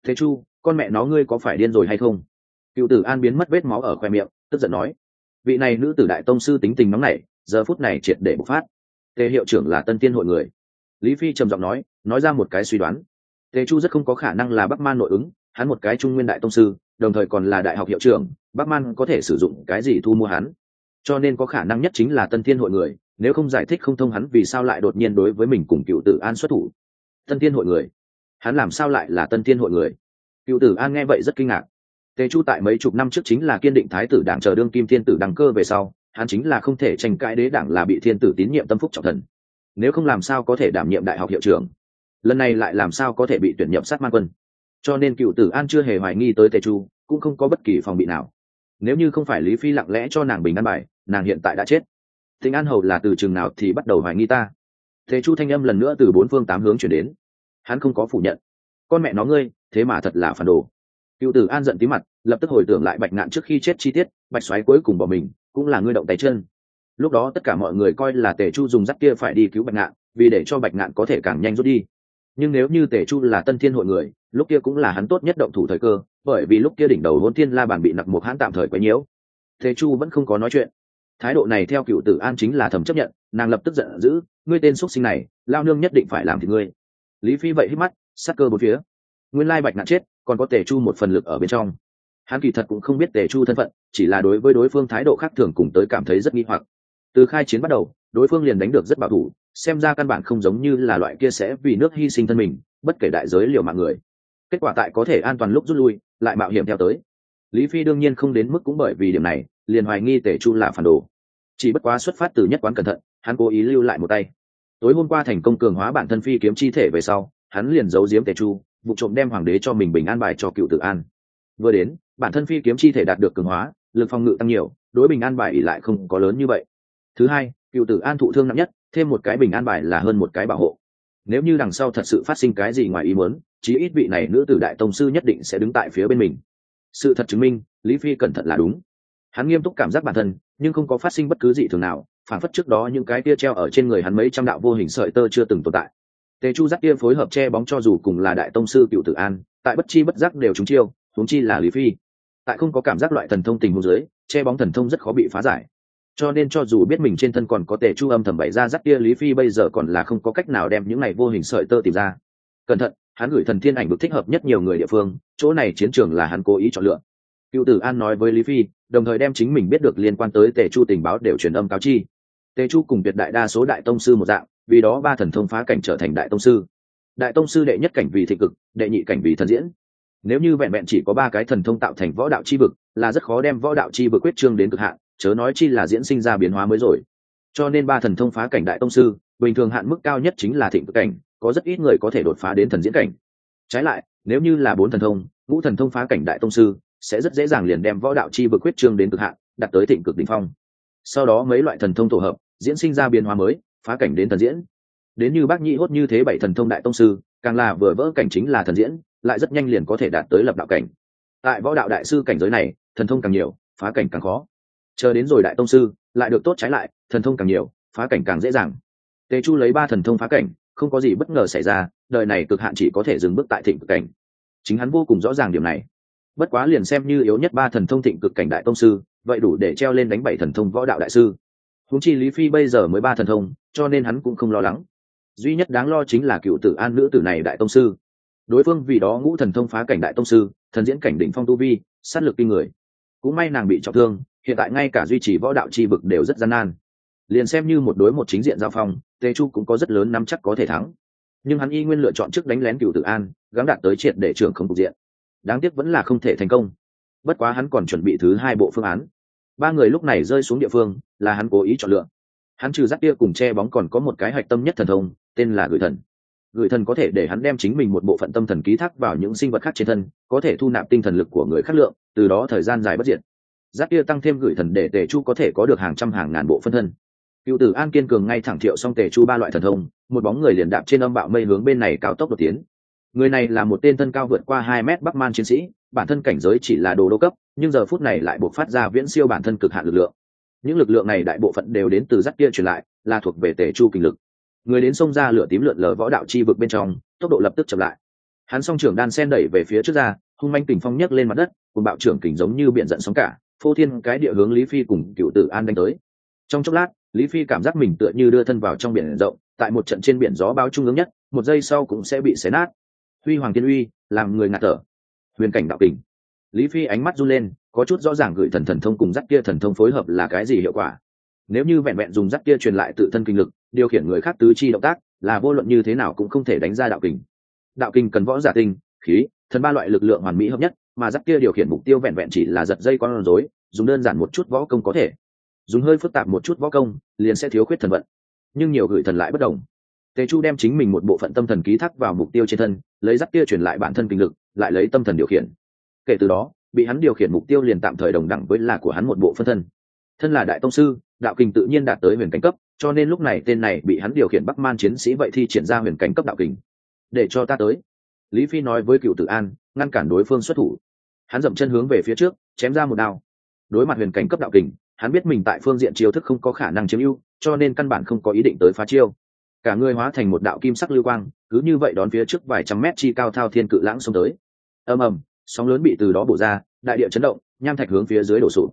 Thế chu con mẹ nó ngươi có phải điên rồi hay không? Cựu tử an biến mất vết máu ở khoe miệng, tức giận nói. Vị này nữ tử đại tông sư tính tình nóng nảy, giờ phút này triệt để bộc phát. Tề hiệu trưởng là tân tiên hội người. Lý phi trầm giọng nói nói ra một cái suy đoán. Tề chu rất không có khả năng là bắc man nội ứng, hắn một cái trung nguyên đại tông sư, đồng thời còn là đại học hiệu trưởng, bắc man có thể sử dụng cái gì thu mua hắn? Cho nên có khả năng nhất chính là tân thiên hội người, nếu không giải thích không thông hắn vì sao lại đột nhiên đối với mình cùng cựu tử an xuất thủ. Tân thiên hội người. Hắn làm sao lại là tân thiên hội người? Cựu tử an nghe vậy rất kinh ngạc. Tề chu tại mấy chục năm trước chính là kiên định thái tử đảng chờ đương kim thiên tử đăng cơ về sau, hắn chính là không thể tranh cãi đế đảng là bị thiên tử tín nhiệm tâm phúc trọng thần. Nếu không làm sao có thể đảm nhiệm đại học hiệu trưởng? Lần này lại làm sao có thể bị tuyển nhậm sát man quân? Cho nên cựu tử an chưa hề hoài nghi tới tề chu, cũng không có bất kỳ phòng bị nào. Nếu như không phải lý phi lặng lẽ cho nàng bình an bài, nàng hiện tại đã chết. Thịnh an hầu là từ chừng nào thì bắt đầu hoài nghi ta. Thế chu thanh âm lần nữa từ bốn phương tám hướng chuyển đến. Hắn không có phủ nhận con mẹ nó ngươi, thế mà thật là phản đồ. Cựu tử an giận tí mặt, lập tức hồi tưởng lại bạch ngạn trước khi chết chi tiết, bạch xoáy cuối cùng bỏ mình, cũng là ngươi động tay chân. Lúc đó tất cả mọi người coi là tề chu dùng rắt kia phải đi cứu bạch ngạn, vì để cho bạch ngạn có thể càng nhanh rút đi. Nhưng nếu như tề chu là tân thiên hội người, lúc kia cũng là hắn tốt nhất động thủ thời cơ, bởi vì lúc kia đỉnh đầu hôn thiên la bàn bị nặc một hãn tạm thời quấy nhiễu. Tề chu vẫn không có nói chuyện. Thái độ này theo cựu tử an chính là thầm chấp nhận, nàng lập tức giận dữ, ngươi tên x sinh này, lao nương nhất định phải làm thì ngươi. Lý phi vậy hít mắt sắc cơ bốn phía. Nguyên lai bạch ngạn chết, còn có tề chu một phần lực ở bên trong. Hắn kỳ thật cũng không biết tề chu thân phận, chỉ là đối với đối phương thái độ khác thường cùng tới cảm thấy rất nghi hoặc. Từ khai chiến bắt đầu, đối phương liền đánh được rất bảo thủ, xem ra căn bản không giống như là loại kia sẽ vì nước hy sinh thân mình, bất kể đại giới liều mạng người. Kết quả tại có thể an toàn lúc rút lui, lại mạo hiểm theo tới. Lý phi đương nhiên không đến mức cũng bởi vì điểm này, liền hoài nghi tề chu là phản đồ. Chỉ bất quá xuất phát từ nhất quán cẩn thận, hắn cố ý lưu lại một tay. Tối hôm qua thành công cường hóa bản thân phi kiếm chi thể về sau hắn liền giấu giếm tề chu, vụ trộm đem hoàng đế cho mình bình an bài cho cựu Tử an. Vừa đến, bản thân phi kiếm chi thể đạt được cường hóa, lực phòng ngự tăng nhiều, đối bình an bài ỉ lại không có lớn như vậy. Thứ hai, cựu tử an thụ thương nặng nhất, thêm một cái bình an bài là hơn một cái bảo hộ. Nếu như đằng sau thật sự phát sinh cái gì ngoài ý muốn, chí ít vị này nữ tử đại tông sư nhất định sẽ đứng tại phía bên mình. Sự thật chứng minh, lý phi cẩn thận là đúng. Hắn nghiêm túc cảm giác bản thân, nhưng không có phát sinh bất cứ gì thường nào, phản phất trước đó những cái tia treo ở trên người hắn mấy trăm đạo vô hình sợi tơ chưa từng tồn tại tề chu giác kia phối hợp che bóng cho dù cùng là đại tông sư cựu tử an, tại bất chi bất giác đều trúng chiêu, huống chi là lý phi. Tại không có cảm giác loại thần thông tình huống dưới, che bóng thần thông rất khó bị phá giải. Cho nên cho dù biết mình trên thân còn có tề chu âm thầm bày ra rắc kia, lý phi bây giờ còn là không có cách nào đem những này vô hình sợi tơ tìm ra. Cẩn thận, hắn gửi thần thiên ảnh được thích hợp nhất nhiều người địa phương, chỗ này chiến trường là hắn cố ý chọn lựa. Cựu tử an nói với lý phi, đồng thời đem chính mình biết được liên quan tới tề chu tình báo đều truyền âm cáo chi. Tề chu cùng tuyệt đại đa số đại tông sư một dạng vì đó ba thần thông phá cảnh trở thành đại tông sư. Đại tông sư đệ nhất cảnh vì thị cực, đệ nhị cảnh vì thần diễn. Nếu như vẹn vẹn chỉ có ba cái thần thông tạo thành võ đạo chi vực, là rất khó đem võ đạo chi vực quyết trương đến cực hạn, chớ nói chi là diễn sinh ra biến hóa mới rồi. Cho nên ba thần thông phá cảnh đại tông sư, bình thường hạn mức cao nhất chính là thịnh cực cảnh, có rất ít người có thể đột phá đến thần diễn cảnh. Trái lại, nếu như là bốn thần thông, ngũ thần thông phá cảnh đại tông sư, sẽ rất dễ dàng liền đem võ đạo chi vực quyết trương đến cực hạn, đạt tới thịnh cực đỉnh phong. Sau đó mấy loại thần thông tổ hợp, diễn sinh ra biến hóa mới phá cảnh đến thần diễn. Đến như bác nhĩ hốt như thế bảy thần thông đại tông sư, càng là vừa vỡ cảnh chính là thần diễn, lại rất nhanh liền có thể đạt tới lập đạo cảnh. Tại võ đạo đại sư cảnh giới này, thần thông càng nhiều, phá cảnh càng khó. Chờ đến rồi đại tông sư, lại được tốt trái lại, thần thông càng nhiều, phá cảnh càng dễ dàng. Tề chu lấy ba thần thông phá cảnh, không có gì bất ngờ xảy ra, đời này cực hạn chỉ có thể dừng bước tại thịnh cực cảnh. Chính hắn vô cùng rõ ràng điểm này. Bất quá liền xem như yếu nhất ba thần thông thịnh cực cảnh đại tông sư, vậy đủ để treo lên đánh bảy thần thông võ đạo đại sư húng chi lý phi bây giờ mới ba thần thông, cho nên hắn cũng không lo lắng. Duy nhất đáng lo chính là cựu tử an nữ tử này đại tông sư. Đối phương vì đó ngũ thần thông phá cảnh đại tông sư, thần diễn cảnh đỉnh phong tu vi, sát lực kinh người. Cũng may nàng bị trọng thương, hiện tại ngay cả duy trì võ đạo chi vực đều rất gian nan. Liền xem như một đối một chính diện giao phong, tề chu cũng có rất lớn nắm chắc có thể thắng. Nhưng hắn y nguyên lựa chọn trước đánh lén cựu tử an, gắng đạt tới triệt để trưởng không cục diện. Đáng tiếc vẫn là không thể thành công. Bất quá hắn còn chuẩn bị thứ hai bộ phương án ba người lúc này rơi xuống địa phương, là hắn cố ý chọn lựa. Hắn trừ Giáp kia cùng che bóng còn có một cái hạch tâm nhất thần thông, tên là gửi thần. Gửi thần có thể để hắn đem chính mình một bộ phận tâm thần ký thác vào những sinh vật khác trên thân, có thể thu nạp tinh thần lực của người khác lượng, từ đó thời gian dài bất diệt. Giáp kia tăng thêm gửi thần để tề chu có thể có được hàng trăm hàng ngàn bộ phân thân. Cựu tử an kiên cường ngay thẳng thiệu xong tề chu ba loại thần thông, một bóng người liền đạp trên âm bạo mây hướng bên này cao tốc đột tiến người này là một tên thân cao vượt qua hai mét bắc man chiến sĩ, bản thân cảnh giới chỉ là đồ đô cấp, nhưng giờ phút này lại buộc phát ra viễn siêu bản thân cực hạn lực lượng. Những lực lượng này đại bộ phận đều đến từ giáp kia truyền lại, là thuộc về tề chu kinh lực. Người đến xông ra lửa tím lượn lờ võ đạo chi vực bên trong, tốc độ lập tức chậm lại. Hắn song trưởng đan sen đẩy về phía trước ra, hung manh kình phong nhấc lên mặt đất, cùng bạo trưởng kình giống như biển giận sóng cả, phô thiên cái địa hướng lý phi cùng cựu tử an đánh tới. Trong chốc lát, lý phi cảm giác mình tựa như đưa thân vào trong biển rộng, tại một trận trên biển gió bao trung ương nhất, một giây sau cũng sẽ bị xé nát huy hoàng tiên uy, làm người ngạt thở. Huyền cảnh đạo kình. Lý phi ánh mắt run lên, có chút rõ ràng gửi thần thần thông cùng dắt kia thần thông phối hợp là cái gì hiệu quả. Nếu như vẹn vẹn dùng dắt kia truyền lại tự thân kinh lực, điều khiển người khác tứ chi động tác, là vô luận như thế nào cũng không thể đánh ra đạo kình. Đạo kình cần võ giả tinh, khí, thần ba loại lực lượng hoàn mỹ hợp nhất, mà dắt kia điều khiển mục tiêu vẹn vẹn chỉ là giật dây con rối, dùng đơn giản một chút võ công có thể. Dùng hơi phức tạp một chút võ công, liền sẽ thiếu khuyết thần vận. Nhưng nhiều gửi thần lại bất đồng tề chu đem chính mình một bộ phận tâm thần ký thác vào mục tiêu trên thân, lấy dắt kia truyền lại bản thân kinh lực, lại lấy tâm thần điều khiển. Kể từ đó, bị hắn điều khiển mục tiêu liền tạm thời đồng đẳng với là của hắn một bộ phân thân. Thân là đại tông sư, đạo kình tự nhiên đạt tới huyền cảnh cấp, cho nên lúc này tên này bị hắn điều khiển bắc man chiến sĩ vậy thì triển ra huyền cảnh cấp đạo kình để cho ta tới. Lý phi nói với cựu tử an, ngăn cản đối phương xuất thủ. Hắn dậm chân hướng về phía trước, chém ra một đao. Đối mặt huyền cảnh cấp đạo kình hắn biết mình tại phương diện chiêu thức không có khả năng chiếm ưu, cho nên căn bản không có ý định tới phá chiêu cả người hóa thành một đạo kim sắc lưu quang, cứ như vậy đón phía trước vài trăm mét chi cao thao thiên cự lãng xông tới. Ầm ầm, sóng lớn bị từ đó bổ ra, đại địa chấn động, nham thạch hướng phía dưới đổ sụp.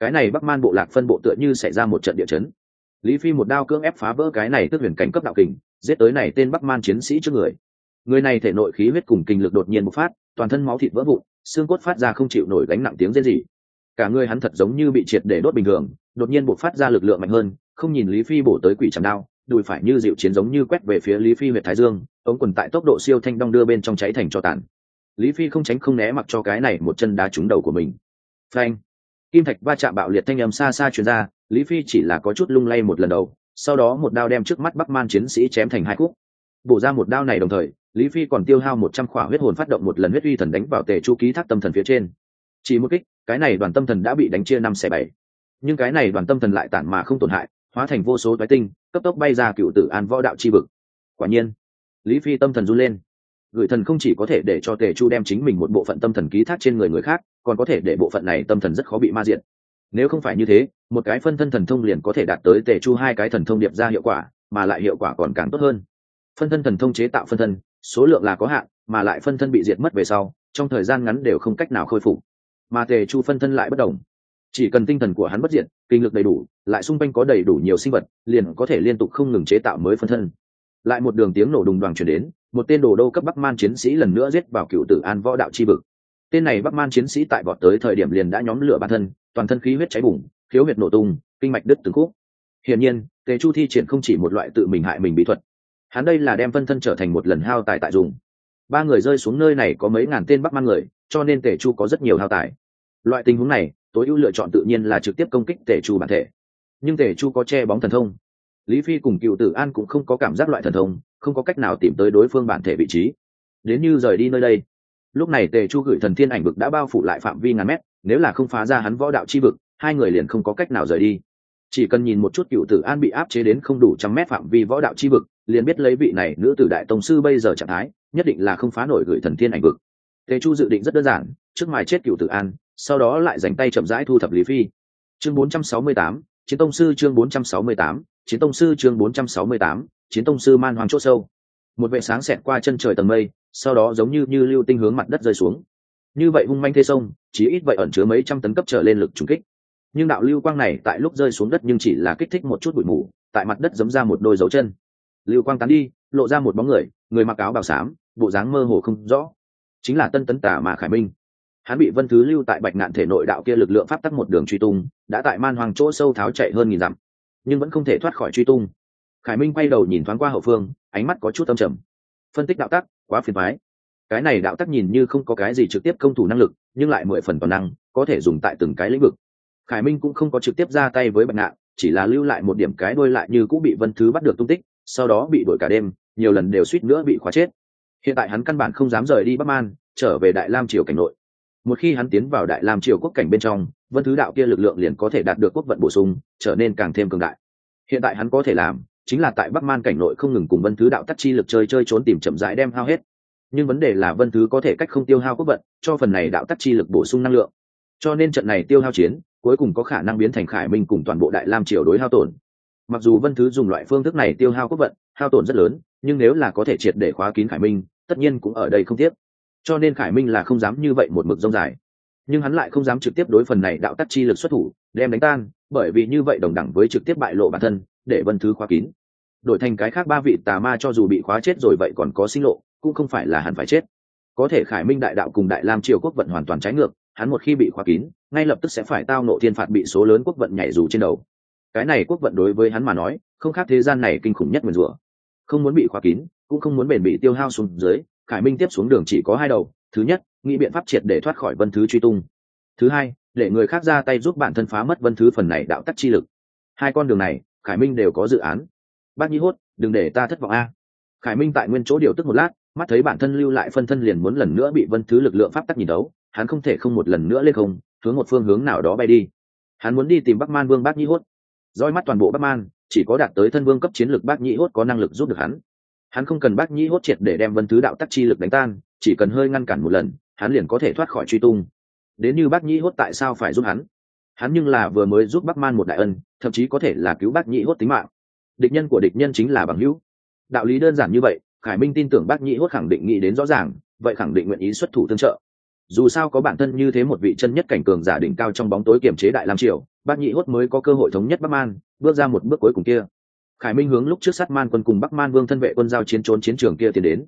Cái này bắc man bộ lạc phân bộ tựa như xảy ra một trận địa chấn. Lý phi một đao cưỡng ép phá vỡ cái này tức huyền cảnh cấp đạo kình, giết tới này tên bắc man chiến sĩ trước người. Người này thể nội khí huyết cùng kinh lực đột nhiên bộc phát, toàn thân máu thịt vỡ vụn, xương cốt phát ra không chịu nổi gánh nặng tiếng rên rỉ. Cả người hắn thật giống như bị triệt để đốt bình thường, đột nhiên bộc phát ra lực lượng mạnh hơn, không nhìn lý phi bổ tới quỷ trầm đao đùi phải như dịu chiến giống như quét về phía lý phi huyện thái dương, ống quần tại tốc độ siêu thanh đong đưa bên trong cháy thành cho tàn. Lý phi không tránh không né mặc cho cái này một chân đá trúng đầu của mình. Phanh! Kim thạch va chạm bạo liệt thanh âm xa xa truyền ra, lý phi chỉ là có chút lung lay một lần đầu, sau đó một đao đem trước mắt bắc man chiến sĩ chém thành hai khúc. Bổ ra một đao này đồng thời, lý phi còn tiêu hao một trăm khỏa huyết hồn phát động một lần huyết uy thần đánh vào tề chu ký thác tâm thần phía trên. Chỉ một kích, cái này đoàn tâm thần đã bị đánh chia năm xẻ bảy. Nhưng cái này đoàn tâm thần lại tản mà không tổn hại hóa thành vô số toái tinh, cấp tốc bay ra cựu tử an võ đạo chi vực. Quả nhiên, lý phi tâm thần run lên. Gửi thần không chỉ có thể để cho tề chu đem chính mình một bộ phận tâm thần ký thác trên người người khác, còn có thể để bộ phận này tâm thần rất khó bị ma diện nếu không phải như thế, một cái phân thân thần thông liền có thể đạt tới tề chu hai cái thần thông điệp ra hiệu quả, mà lại hiệu quả còn càng tốt hơn. Phân thân thần thông chế tạo phân thân, số lượng là có hạn, mà lại phân thân bị diệt mất về sau, trong thời gian ngắn đều không cách nào khôi phục. Mà tề chu phân thân lại bất đồng chỉ cần tinh thần của hắn bất diệt, kinh lực đầy đủ, lại xung quanh có đầy đủ nhiều sinh vật, liền có thể liên tục không ngừng chế tạo mới phân thân. Lại một đường tiếng nổ đùng đoàn chuyển đến, một tên đồ đô cấp bắc man chiến sĩ lần nữa giết vào cựu tử an võ đạo chi vực. Tên này bắc man chiến sĩ tại vọt tới thời điểm liền đã nhóm lửa bản thân, toàn thân khí huyết cháy bùng, khiếu huyệt nổ tung, kinh mạch đứt từng khúc. Hiển nhiên, tề chu thi triển không chỉ một loại tự mình hại mình bí thuật, hắn đây là đem phân thân trở thành một lần hao tài tại dùng. Ba người rơi xuống nơi này có mấy ngàn tên bắc man người, cho nên tề chu có rất nhiều hao tài. Loại tình huống này tối ưu lựa chọn tự nhiên là trực tiếp công kích tề chu bản thể. Nhưng tề chu có che bóng thần thông. Lý phi cùng cựu tử an cũng không có cảm giác loại thần thông, không có cách nào tìm tới đối phương bản thể vị trí. Đến như rời đi nơi đây, lúc này tề chu gửi thần thiên ảnh vực đã bao phủ lại phạm vi ngàn mét, nếu là không phá ra hắn võ đạo chi vực, hai người liền không có cách nào rời đi. Chỉ cần nhìn một chút cựu tử an bị áp chế đến không đủ trăm mét phạm vi võ đạo chi vực, liền biết lấy vị này nữ tử đại tông sư bây giờ trạng thái, nhất định là không phá nổi gửi thần thiên ảnh vực. Tề chu dự định rất đơn giản, trước ngoài chết cựu tử an sau đó lại dành tay chậm rãi thu thập lý phi. Chương 468, chiến tông sư chương 468, chiến tông sư chương 468, chiến tông sư man hoàng chỗ sâu. Một vệ sáng xẹt qua chân trời tầng mây sau đó giống như như lưu tinh hướng mặt đất rơi xuống. Như vậy hung manh thế sông chỉ ít vậy ẩn chứa mấy trăm tấn cấp trở lên lực trùng kích. Nhưng đạo lưu quang này tại lúc rơi xuống đất nhưng chỉ là kích thích một chút bụi mù tại mặt đất giấm ra một đôi dấu chân. Lưu quang tán đi lộ ra một bóng người người mặc áo bào xám bộ dáng mơ hồ không rõ. Chính là tân tấn tả mà khải minh hắn bị vân thứ lưu tại bạch nạn thể nội đạo kia lực lượng pháp tắc một đường truy tung, đã tại man hoàng chỗ sâu tháo chạy hơn nghìn dặm, nhưng vẫn không thể thoát khỏi truy tung. Khải minh quay đầu nhìn thoáng qua hậu phương, ánh mắt có chút tâm trầm. Phân tích đạo tắc, quá phiền thoái cái này đạo tắc nhìn như không có cái gì trực tiếp công thủ năng lực, nhưng lại mười phần toàn năng, có thể dùng tại từng cái lĩnh vực. Khải minh cũng không có trực tiếp ra tay với bạch nạn chỉ là lưu lại một điểm cái đôi lại như cũng bị vân thứ bắt được tung tích, sau đó bị đuổi cả đêm, nhiều lần đều suýt nữa bị khóa chết. Hiện tại hắn căn bản không dám rời đi bắc man, trở về đại lam triều cảnh nội một khi hắn tiến vào đại lam triều quốc cảnh bên trong, vân thứ đạo kia lực lượng liền có thể đạt được quốc vận bổ sung, trở nên càng thêm cường đại. Hiện tại hắn có thể làm, chính là tại bắc man cảnh nội không ngừng cùng vân thứ đạo tắt chi lực chơi chơi trốn tìm chậm rãi đem hao hết. Nhưng vấn đề là vân thứ có thể cách không tiêu hao quốc vận, cho phần này đạo tắt chi lực bổ sung năng lượng. Cho nên trận này tiêu hao chiến, cuối cùng có khả năng biến thành khải minh cùng toàn bộ đại lam triều đối hao tổn. Mặc dù vân thứ dùng loại phương thức này tiêu hao quốc vận, hao tổn rất lớn, nhưng nếu là có thể triệt để khóa kín khải minh, tất nhiên cũng ở đây không tiếp cho nên khải minh là không dám như vậy một mực rông dài. nhưng hắn lại không dám trực tiếp đối phần này đạo tắc chi lực xuất thủ, đem đánh tan, bởi vì như vậy đồng đẳng với trực tiếp bại lộ bản thân, để vân thứ khóa kín. đổi thành cái khác ba vị tà ma cho dù bị khóa chết rồi vậy còn có sinh lộ, cũng không phải là hắn phải chết. có thể khải minh đại đạo cùng đại lam triều quốc vận hoàn toàn trái ngược, hắn một khi bị khóa kín, ngay lập tức sẽ phải tao nộ thiên phạt bị số lớn quốc vận nhảy dù trên đầu. cái này quốc vận đối với hắn mà nói, không khác thế gian này kinh khủng nhất nguyền rủa. không muốn bị khóa kín, cũng không muốn bền bị tiêu hao xuống dưới khải minh tiếp xuống đường chỉ có hai đầu. Thứ nhất, nghĩ biện pháp triệt để thoát khỏi vân thứ truy tung. Thứ hai, để người khác ra tay giúp bản thân phá mất vân thứ phần này đạo tắc chi lực. Hai con đường này, khải minh đều có dự án. Bác nhi hốt, đừng để ta thất vọng a. Khải minh tại nguyên chỗ điều tức một lát, mắt thấy bản thân lưu lại phân thân liền muốn lần nữa bị vân thứ lực lượng pháp tắc nhìn đấu, hắn không thể không một lần nữa lên không, hướng một phương hướng nào đó bay đi. Hắn muốn đi tìm bắc man vương bác nhi hốt. Roi mắt toàn bộ bắc man, chỉ có đạt tới thân vương cấp chiến lược bác Nhi hốt có năng lực giúp được hắn hắn không cần bác nhĩ hốt triệt để đem vân thứ đạo tắc chi lực đánh tan, chỉ cần hơi ngăn cản một lần, hắn liền có thể thoát khỏi truy tung. Đến như bác nhĩ hốt tại sao phải giúp hắn? Hắn nhưng là vừa mới giúp bắc man một đại ân, thậm chí có thể là cứu bác nhĩ hốt tính mạng. Địch nhân của địch nhân chính là bằng hữu. Đạo lý đơn giản như vậy, khải minh tin tưởng bác nhĩ hốt khẳng định nghĩ đến rõ ràng, vậy khẳng định nguyện ý xuất thủ tương trợ. Dù sao có bản thân như thế một vị chân nhất cảnh cường giả đỉnh cao trong bóng tối kiềm chế đại lam triều, bác nhĩ hốt mới có cơ hội thống nhất bắc man, bước ra một bước cuối cùng kia khải minh hướng lúc trước sát man quân cùng bắc man vương thân vệ quân giao chiến trốn chiến trường kia tiến đến.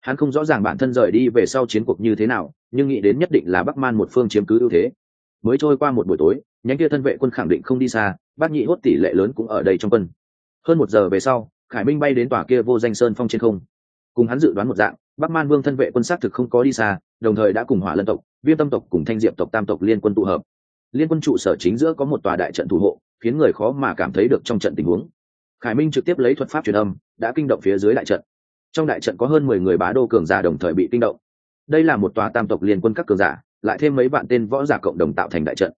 Hắn không rõ ràng bản thân rời đi về sau chiến cuộc như thế nào, nhưng nghĩ đến nhất định là bắc man một phương chiếm cứ ưu thế. Mới trôi qua một buổi tối, nhánh kia thân vệ quân khẳng định không đi xa, bác nhị hốt tỷ lệ lớn cũng ở đây trong quân. Hơn một giờ về sau, khải minh bay đến tòa kia vô danh sơn phong trên không. Cùng hắn dự đoán một dạng, bắc man vương thân vệ quân xác thực không có đi xa, đồng thời đã cùng hỏa lân tộc, viêm tâm tộc cùng thanh diệp tộc, tam tộc liên quân tụ hợp. Liên quân trụ sở chính giữa có một tòa đại trận thủ hộ, khiến người khó mà cảm thấy được trong trận tình huống khải minh trực tiếp lấy thuật pháp truyền âm, đã kinh động phía dưới đại trận. Trong đại trận có hơn mười người bá đô cường giả đồng thời bị kinh động. Đây là một tòa tam tộc liên quân các cường giả, lại thêm mấy bạn tên võ giả cộng đồng tạo thành đại trận.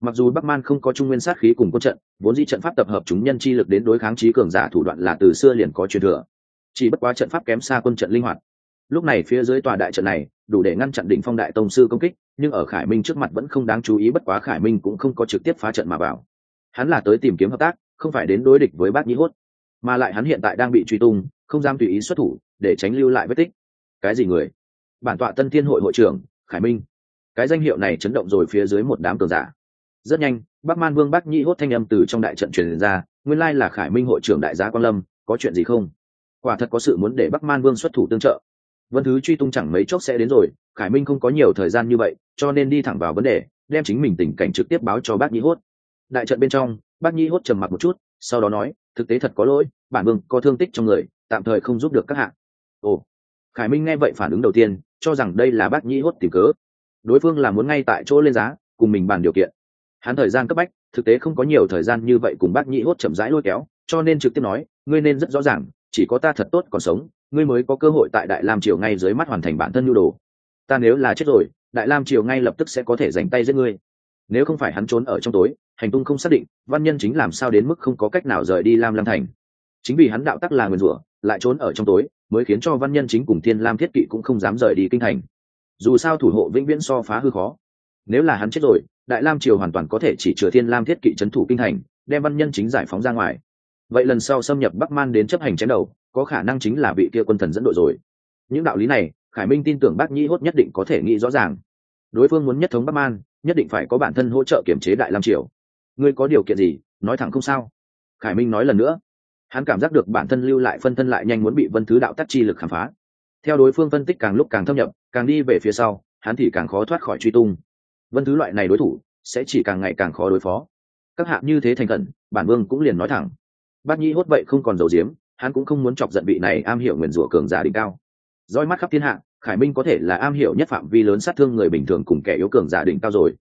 Mặc dù bắc man không có trung nguyên sát khí cùng quân trận, vốn di trận pháp tập hợp chúng nhân chi lực đến đối kháng trí cường giả thủ đoạn là từ xưa liền có truyền thừa. Chỉ bất quá trận pháp kém xa quân trận linh hoạt. Lúc này phía dưới tòa đại trận này, đủ để ngăn chặn đỉnh phong đại tông sư công kích, nhưng ở khải minh trước mặt vẫn không đáng chú ý bất quá khải minh cũng không có trực tiếp phá trận mà vào. Hắn là tới tìm kiếm hợp tác không phải đến đối địch với bác nhĩ hốt, mà lại hắn hiện tại đang bị truy tung, không dám tùy ý xuất thủ để tránh lưu lại vết tích. Cái gì người? Bản tọa tân thiên hội hội trưởng, khải minh. Cái danh hiệu này chấn động rồi phía dưới một đám cường giả. Rất nhanh, bắc man vương Bác nhĩ hốt thanh âm từ trong đại trận truyền ra, nguyên lai là khải minh hội trưởng đại gia quan lâm, có chuyện gì không? Quả thật có sự muốn để bắc man vương xuất thủ tương trợ. Vân thứ truy tung chẳng mấy chốc sẽ đến rồi, khải minh không có nhiều thời gian như vậy, cho nên đi thẳng vào vấn đề, đem chính mình tình cảnh trực tiếp báo cho bác nhĩ hốt. Đại trận bên trong bác Nhi hốt trầm mặc một chút, sau đó nói, thực tế thật có lỗi, bản vương có thương tích trong người, tạm thời không giúp được các hạng ồ, khải minh nghe vậy phản ứng đầu tiên, cho rằng đây là bác Nhi hốt tìm cớ. Đối phương là muốn ngay tại chỗ lên giá, cùng mình bàn điều kiện. Hắn thời gian cấp bách, thực tế không có nhiều thời gian như vậy cùng bác nhĩ hốt chậm rãi lôi kéo, cho nên trực tiếp nói, ngươi nên rất rõ ràng, chỉ có ta thật tốt còn sống, ngươi mới có cơ hội tại đại lam triều ngay dưới mắt hoàn thành bản thân nhu đồ. Ta nếu là chết rồi, đại lam triều ngay lập tức sẽ có thể dành tay giết ngươi nếu không phải hắn trốn ở trong tối, hành tung không xác định, văn nhân chính làm sao đến mức không có cách nào rời đi lam lam thành. Chính vì hắn đạo tắc là nguyên rủa, lại trốn ở trong tối, mới khiến cho văn nhân chính cùng thiên lam thiết kỵ cũng không dám rời đi kinh thành. Dù sao thủ hộ vĩnh viễn so phá hư khó. Nếu là hắn chết rồi, đại lam triều hoàn toàn có thể chỉ chừa thiên lam thiết kỵ c h ấ n thủ kinh thành, đem văn nhân chính giải phóng ra ngoài. Vậy lần sau xâm nhập bắc man đến chấp hành chém đầu, có khả năng chính là vị kia quân thần dẫn đội rồi. Những đạo lý này, khải minh tin tưởng bác nhĩ hốt nhất định có thể nghĩ rõ ràng. Đối phương muốn nhất thống bắc man nhất định phải có bản thân hỗ trợ kiểm chế đại lam triều. Ngươi có điều kiện gì? Nói thẳng không sao. Khải minh nói lần nữa. Hắn cảm giác được bản thân lưu lại phân thân lại nhanh muốn bị vân thứ đạo tắc chi lực khám phá. Theo đối phương phân tích càng lúc càng thâm nhập, càng đi về phía sau, hắn thì càng khó thoát khỏi truy tung. Vân thứ loại này đối thủ sẽ chỉ càng ngày càng khó đối phó. Các hạ như thế thành khẩn, bản vương cũng liền nói thẳng. Bát nhi hốt vậy không còn dầu diếm hắn cũng không muốn chọc giận vị này am hiểu nguyền rủa cường giả đỉnh cao roi mắt khắp thiên hạ, khải minh có thể là am hiểu nhất phạm vi lớn sát thương người bình thường cùng kẻ yếu cường giả đỉnh cao rồi.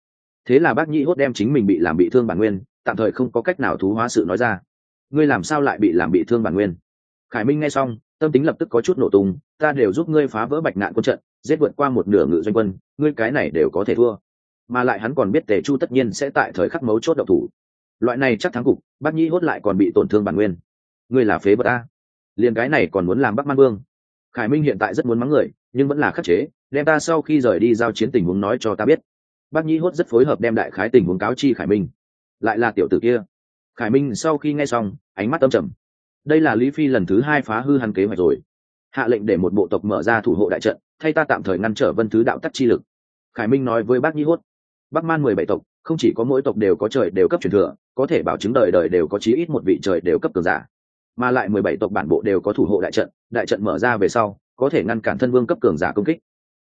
Thế là bác Nhĩ hốt đem chính mình bị làm bị thương bản nguyên, tạm thời không có cách nào thú hóa sự nói ra. Ngươi làm sao lại bị làm bị thương bản nguyên? Khải minh nghe xong, tâm tính lập tức có chút nổ tung, ta đều giúp ngươi phá vỡ bạch nạn quân trận, giết vượt qua một nửa ngự doanh quân, ngươi cái này đều có thể thua. Mà lại hắn còn biết tề chu tất nhiên sẽ tại thời khắc mấu chốt độc thủ. Loại này chắc thắng cục, bác nhĩ hốt lại còn bị tổn thương bản nguyên. Ngươi là phế vật ta. Liền cái này còn muốn làm bắc man vương khải minh hiện tại rất muốn mắng người, nhưng vẫn là khắc chế, đem ta sau khi rời đi giao chiến tình huống nói cho ta biết. Bác nhĩ hốt rất phối hợp đem đại khái tình huống cáo chi khải minh. Lại là tiểu tử kia. Khải minh sau khi nghe xong, ánh mắt âm trầm. Đây là lý phi lần thứ hai phá hư hắn kế hoạch rồi. Hạ lệnh để một bộ tộc mở ra thủ hộ đại trận, thay ta tạm thời ngăn trở vân thứ đạo tắc chi lực. Khải minh nói với bác nhĩ hốt, bắc man mười bảy tộc, không chỉ có mỗi tộc đều có trời đều cấp truyền thừa, có thể bảo chứng đời đời đều có chí ít một vị trời đều cấp cường giả mà lại mười bảy tộc bản bộ đều có thủ hộ đại trận đại trận mở ra về sau, có thể ngăn cản thân vương cấp cường giả công kích.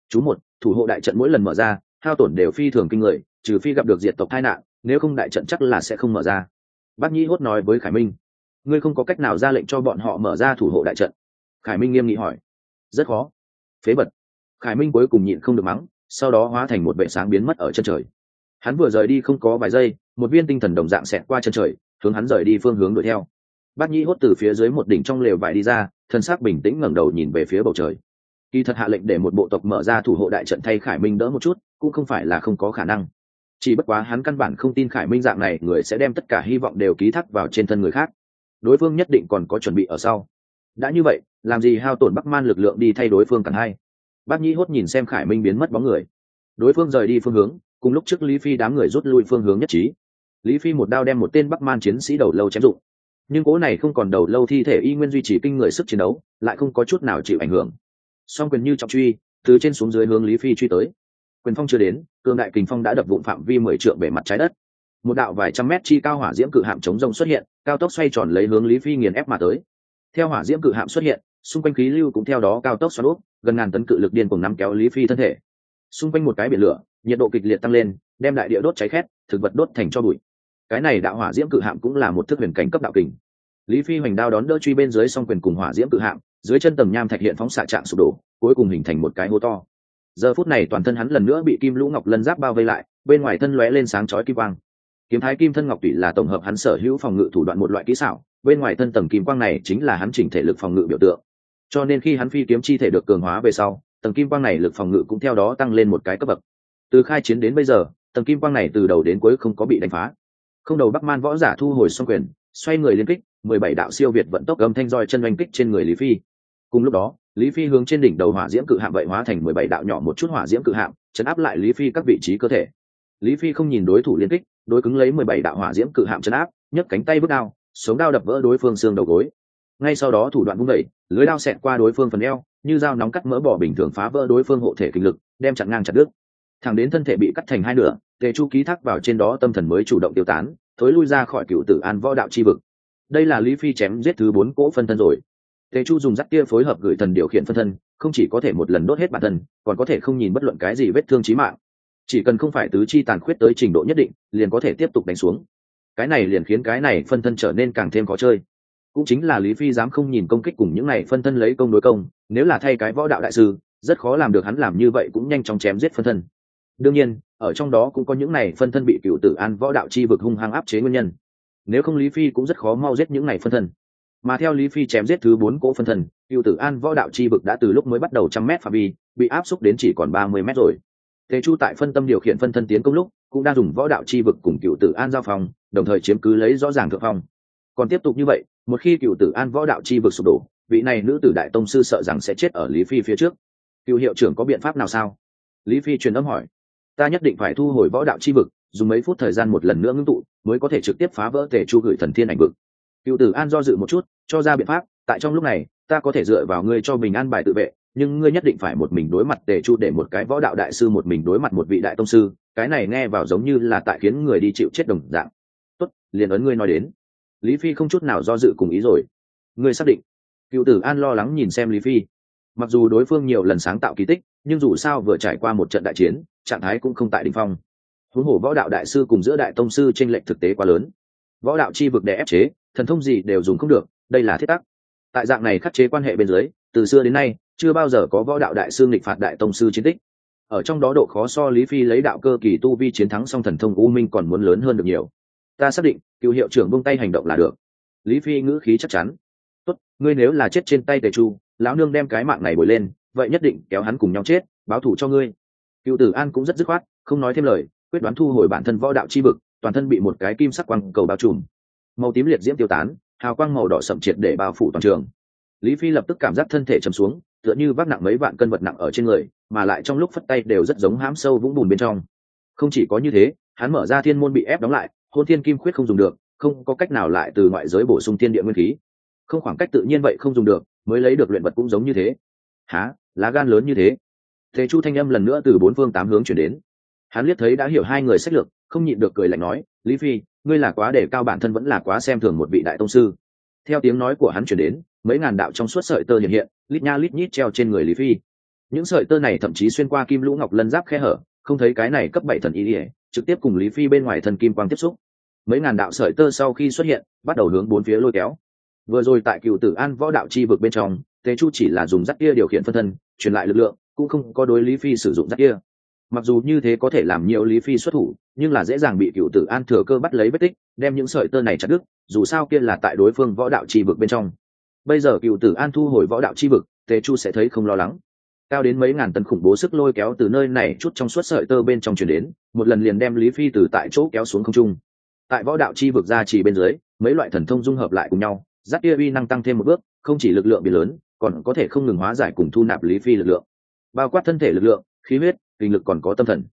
Chú một, thủ hộ đại trận mỗi lần mở ra, hao tổn đều phi thường kinh người, trừ phi gặp được diệt tộc tai nạn, nếu không đại trận chắc là sẽ không mở ra. Bác nhĩ hốt nói với khải minh, ngươi không có cách nào ra lệnh cho bọn họ mở ra thủ hộ đại trận. Khải minh nghiêm nghị hỏi, rất khó. Phế bật khải minh cuối cùng nhịn không được mắng, sau đó hóa thành một vệ sáng biến mất ở chân trời. Hắn vừa rời đi không có vài giây, một viên tinh thần đồng dạng xẹt qua chân trời, hướng hắn rời đi phương hướng đuổi theo bác nhĩ hốt từ phía dưới một đỉnh trong lều vải đi ra, thân xác bình tĩnh ngẩng đầu nhìn về phía bầu trời. Kỳ thật hạ lệnh để một bộ tộc mở ra thủ hộ đại trận thay khải minh đỡ một chút, cũng không phải là không có khả năng. Chỉ bất quá hắn căn bản không tin khải minh dạng này, người sẽ đem tất cả hy vọng đều ký thác vào trên thân người khác. Đối phương nhất định còn có chuẩn bị ở sau. Đã như vậy, làm gì hao tổn bắc man lực lượng đi thay đối phương càng hay? Bác nhĩ hốt nhìn xem khải minh biến mất bóng người. Đối phương rời đi phương hướng, cùng lúc trước lý phi đám người rút lui phương hướng nhất trí. Lý phi một đao đem một tên bắc man chiến sĩ đầu lâu chém dụng nhưng cố này không còn đầu lâu thi thể y nguyên duy trì kinh người sức chiến đấu, lại không có chút nào chịu ảnh hưởng. Song quyền như trọng truy, từ trên xuống dưới hướng lý phi truy tới. Quyền phong chưa đến, cương đại kình phong đã đập vụn phạm vi mười trượng bề mặt trái đất. Một đạo vài trăm mét chi cao hỏa diễm cự hạm chống rông xuất hiện, cao tốc xoay tròn lấy hướng lý phi nghiền ép mà tới. Theo hỏa diễm cự hạm xuất hiện, xung quanh khí lưu cũng theo đó cao tốc xoắn úp, gần ngàn tấn cự lực điên cùng nắm kéo lý phi thân thể. Xung quanh một cái biển lửa, nhiệt độ kịch liệt tăng lên, đem đại địa đốt cháy khét, thực vật đốt thành cho bụi cái này đạo hỏa diễm cự hạm cũng là một thức huyền cảnh cấp đạo kình. Lý phi hoành đao đón đỡ truy bên dưới song quyền cùng hỏa diễm cự hạm, dưới chân tầng nham thạch hiện phóng xạ trạng sụp đổ, cuối cùng hình thành một cái hố to. Giờ phút này toàn thân hắn lần nữa bị kim lũ ngọc lân giáp bao vây lại, bên ngoài thân lóe lên sáng chói kim quang. Kiếm thái kim thân ngọc tủy là tổng hợp hắn sở hữu phòng ngự thủ đoạn một loại kỹ xảo, bên ngoài thân tầng kim quang này chính là hắn chỉnh thể lực phòng ngự biểu tượng. Cho nên khi hắn phi kiếm chi thể được cường hóa về sau, tầng kim quang này lực phòng ngự cũng theo đó tăng lên một cái cấp bậc. Từ khai chiến đến bây giờ, tầng kim quang này từ đầu đến cuối không có bị đánh phá không đầu bắc man võ giả thu hồi xong quyền, xoay người liên kích, mười bảy đạo siêu việt vận tốc âm thanh roi chân oanh kích trên người lý phi. Cùng lúc đó, lý phi hướng trên đỉnh đầu hỏa diễm cự hạm vậy hóa thành mười bảy đạo nhỏ một chút hỏa diễm cự hạm, chấn áp lại lý phi các vị trí cơ thể. Lý phi không nhìn đối thủ liên kích, đối cứng lấy mười bảy đạo hỏa diễm cự hạm chấn áp, nhấc cánh tay bước đao, sống đao đập vỡ đối phương xương đầu gối. Ngay sau đó thủ đoạn vung đẩy lưới đao xẹt qua đối phương phần eo, như dao nóng cắt mỡ bỏ bình thường phá vỡ đối phương hộ thể kinh lực, đem chặn ngang chặt đứt. Thẳng đến thân thể bị cắt thành hai nửa tề chu ký thác vào trên đó tâm thần mới chủ động tiêu tán, thối lui ra khỏi cựu tử an võ đạo chi vực. Đây là lý phi chém giết thứ bốn cỗ phân thân rồi. Tề chu dùng rắc kia phối hợp gửi thần điều khiển phân thân, không chỉ có thể một lần đốt hết bản thân, còn có thể không nhìn bất luận cái gì vết thương trí mạng. Chỉ cần không phải tứ chi tàn khuyết tới trình độ nhất định, liền có thể tiếp tục đánh xuống. Cái này liền khiến cái này phân thân trở nên càng thêm khó chơi. Cũng chính là lý phi dám không nhìn công kích cùng những này phân thân lấy công đối công, nếu là thay cái võ đạo đại sư, rất khó làm được hắn làm như vậy cũng nhanh chóng chém giết phân thân. Đương nhiên ở trong đó cũng có những này phân thân bị cựu tử an võ đạo chi vực hung hăng áp chế nguyên nhân. Nếu không lý phi cũng rất khó mau giết những này phân thân. Mà theo lý phi chém giết thứ bốn cỗ phân thân, cựu tử an võ đạo chi vực đã từ lúc mới bắt đầu trăm mét phạm vi, bị áp xúc đến chỉ còn ba mươi mét rồi. Thế chu tại phân tâm điều khiển phân thân tiến công lúc, cũng đang dùng võ đạo chi vực cùng cựu tử an giao phòng đồng thời chiếm cứ lấy rõ ràng thượng phong. Còn tiếp tục như vậy, một khi cựu tử an võ đạo chi vực sụp đổ, vị này nữ tử đại tông sư sợ rằng sẽ chết ở lý phi phía trước. Cựu hiệu trưởng có biện pháp nào sao? Lý phi truyền âm hỏi ta nhất định phải thu hồi võ đạo chi vực, dùng mấy phút thời gian một lần nữa ngưng tụ, mới có thể trực tiếp phá vỡ tề chu gửi thần thiên ảnh vực. Cựu tử an do dự một chút, cho ra biện pháp, tại trong lúc này, ta có thể dựa vào ngươi cho mình an bài tự vệ, nhưng ngươi nhất định phải một mình đối mặt tề chu để một cái võ đạo đại sư một mình đối mặt một vị đại tông sư, cái này nghe vào giống như là tại khiến người đi chịu chết đồng dạng. Tốt, liền ấn ngươi nói đến. Lý phi không chút nào do dự cùng ý rồi. Ngươi xác định. Cựu tử an lo lắng nhìn xem lý phi. Mặc dù đối phương nhiều lần sáng tạo kỳ tích, nhưng dù sao vừa trải qua một trận đại chiến trạng thái cũng không tại đỉnh phong. Huống hồ võ đạo đại sư cùng giữa đại tông sư t lệch thực tế quá lớn. Võ đạo chi vực để ép chế, thần thông gì đều dùng không được, đây là thiết tắc. Tại dạng này khắc chế quan hệ bên dưới, từ xưa đến nay, chưa bao giờ có võ đạo đại sư nghịch phạt đại tông sư chiến tích. Ở trong đó độ khó so lý phi lấy đạo cơ kỳ tu vi chiến thắng song thần thông u minh còn muốn lớn hơn được nhiều. Ta xác định, cựu hiệu trưởng bông tay hành động là được. Lý phi ngữ khí chắc chắn. Tốt, ngươi nếu là chết trên tay tề chu, lão nương đem cái mạng này bồi lên, vậy nhất định kéo hắn cùng nhau chết, báo thủ cho ngươi cựu tử an cũng rất dứt khoát, không nói thêm lời, quyết đoán thu hồi bản thân võ đạo chi vực, toàn thân bị một cái kim sắc quang cầu bao trùm. Màu tím liệt diễm tiêu tán, hào quang màu đỏ sậm triệt để bao phủ toàn trường. Lý phi lập tức cảm giác thân thể chầm xuống, tựa như vác nặng mấy vạn cân vật nặng ở trên người, mà lại trong lúc phất tay đều rất giống hãm sâu vũng bùn bên trong. Không chỉ có như thế, hắn mở ra thiên môn bị ép đóng lại, hôn thiên kim khuyết không dùng được, không có cách nào lại từ ngoại giới bổ sung thiên địa nguyên khí. Không khoảng cách tự nhiên vậy không dùng được, mới lấy được luyện vật cũng giống như thế. Há lá gan lớn như thế? Thế chu thanh âm lần nữa từ bốn phương tám hướng chuyển đến. Hắn liếc thấy đã hiểu hai người sách lược, không nhịn được cười lạnh nói, lý phi, ngươi là quá để cao bản thân vẫn là quá xem thường một vị đại tông sư. Theo tiếng nói của hắn chuyển đến, mấy ngàn đạo trong suốt sợi tơ hiện hiện, lít nha lít nhít treo trên người lý phi. Những sợi tơ này thậm chí xuyên qua kim lũ ngọc lân giáp khe hở, không thấy cái này cấp bảy thần ý ỉa trực tiếp cùng lý phi bên ngoài thần kim quang tiếp xúc. Mấy ngàn đạo sợi tơ sau khi xuất hiện, bắt đầu hướng bốn phía lôi kéo. Vừa rồi tại cựu tử an võ đạo chi vực bên trong tề chu chỉ là dùng rắc kia điều khiển phân thân, truyền lại lực lượng cũng không có đối lý phi sử dụng giáp kia. Mặc dù như thế có thể làm nhiều lý phi xuất thủ, nhưng là dễ dàng bị cựu tử an thừa cơ bắt lấy vết tích, đem những sợi tơ này chặt đứt, dù sao kia là tại đối phương võ đạo chi vực bên trong. Bây giờ cựu tử an thu hồi võ đạo chi vực, tề chu sẽ thấy không lo lắng. Cao đến mấy ngàn tấn khủng bố sức lôi kéo từ nơi này chút trong suốt sợi tơ bên trong chuyển đến, một lần liền đem lý phi từ tại chỗ kéo xuống không trung. Tại võ đạo chi vực ra chỉ bên dưới, mấy loại thần thông dung hợp lại cùng nhau giáp kia uy năng tăng thêm một bước, không chỉ lực lượng bị lớn, còn có thể không ngừng hóa giải cùng thu nạp lý phi lực lượng bao quát thân thể lực lượng, khí huyết, kinh lực còn có tâm thần.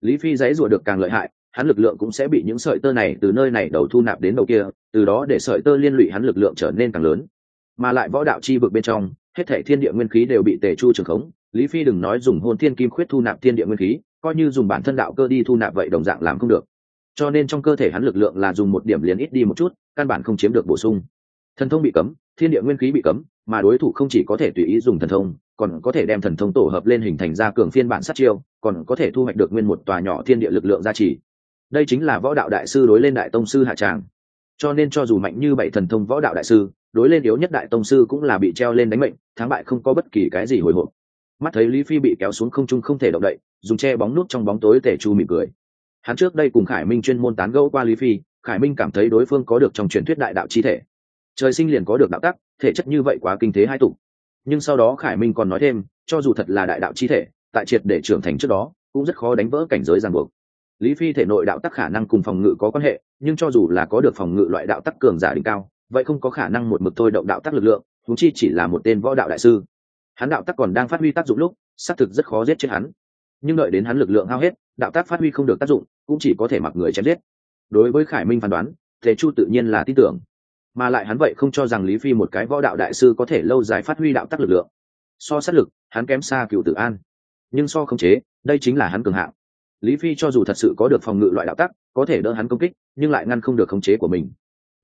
Lý phi dãy rủa được càng lợi hại, hắn lực lượng cũng sẽ bị những sợi tơ này từ nơi này đầu thu nạp đến đầu kia, từ đó để sợi tơ liên lụy hắn lực lượng trở nên càng lớn. Mà lại võ đạo chi vực bên trong, hết thể thiên địa nguyên khí đều bị tề chu trường khống, lý phi đừng nói dùng hôn thiên kim khuyết thu nạp thiên địa nguyên khí, coi như dùng bản thân đạo cơ đi thu nạp vậy đồng dạng làm không được. Cho nên trong cơ thể hắn lực lượng là dùng một điểm liền ít đi một chút, căn bản không chiếm được bổ sung. Thần thông bị cấm, thiên địa nguyên khí bị cấm mà đối thủ không chỉ có thể tùy ý dùng thần thông, còn có thể đem thần thông tổ hợp lên hình thành ra cường phiên bản sát chiêu, còn có thể thu hoạch được nguyên một tòa nhỏ thiên địa lực lượng gia trì. Đây chính là võ đạo đại sư đối lên đại tông sư hạ tràng. Cho nên cho dù mạnh như bảy thần thông võ đạo đại sư, đối lên yếu nhất đại tông sư cũng là bị treo lên đánh mệnh, thắng bại không có bất kỳ cái gì hồi hộp. Mắt thấy lý phi bị kéo xuống không trung không thể động đậy, dùng che bóng nút trong bóng tối tể chu mỉm cười. Hắn trước đây cùng khải minh chuyên môn tán gẫu qua lý phi, khải minh cảm thấy đối phương có được trong truyền thuyết đại đạo chi thể. Trời sinh liền có được đạo tắc thể chất như vậy quá kinh thế hai tục nhưng sau đó khải minh còn nói thêm, cho dù thật là đại đạo chi thể, tại triệt để trưởng thành trước đó, cũng rất khó đánh vỡ cảnh giới ràng buộc. Lý phi thể nội đạo tắc khả năng cùng phòng ngự có quan hệ, nhưng cho dù là có được phòng ngự loại đạo tắc cường giả đỉnh cao, vậy không có khả năng một mực thôi động đạo tắc lực lượng thúng chi chỉ là một tên võ đạo đại sư. Hắn đạo tắc còn đang phát huy tác dụng lúc, xác thực rất khó giết chết hắn. Nhưng đợi đến hắn lực lượng hao hết, đạo tác phát huy không được tác dụng, cũng chỉ có thể mặc người chém giết. Đối với khải minh phán đoán tề chu tự nhiên là tin tưởng mà lại hắn vậy không cho rằng lý phi một cái võ đạo đại sư có thể lâu dài phát huy đạo tắc lực lượng. So sát lực, hắn kém xa cựu tử an. Nhưng so khống chế, đây chính là hắn cường hạng. Lý phi cho dù thật sự có được phòng ngự loại đạo tắc, có thể đỡ hắn công kích, nhưng lại ngăn không được khống chế của mình.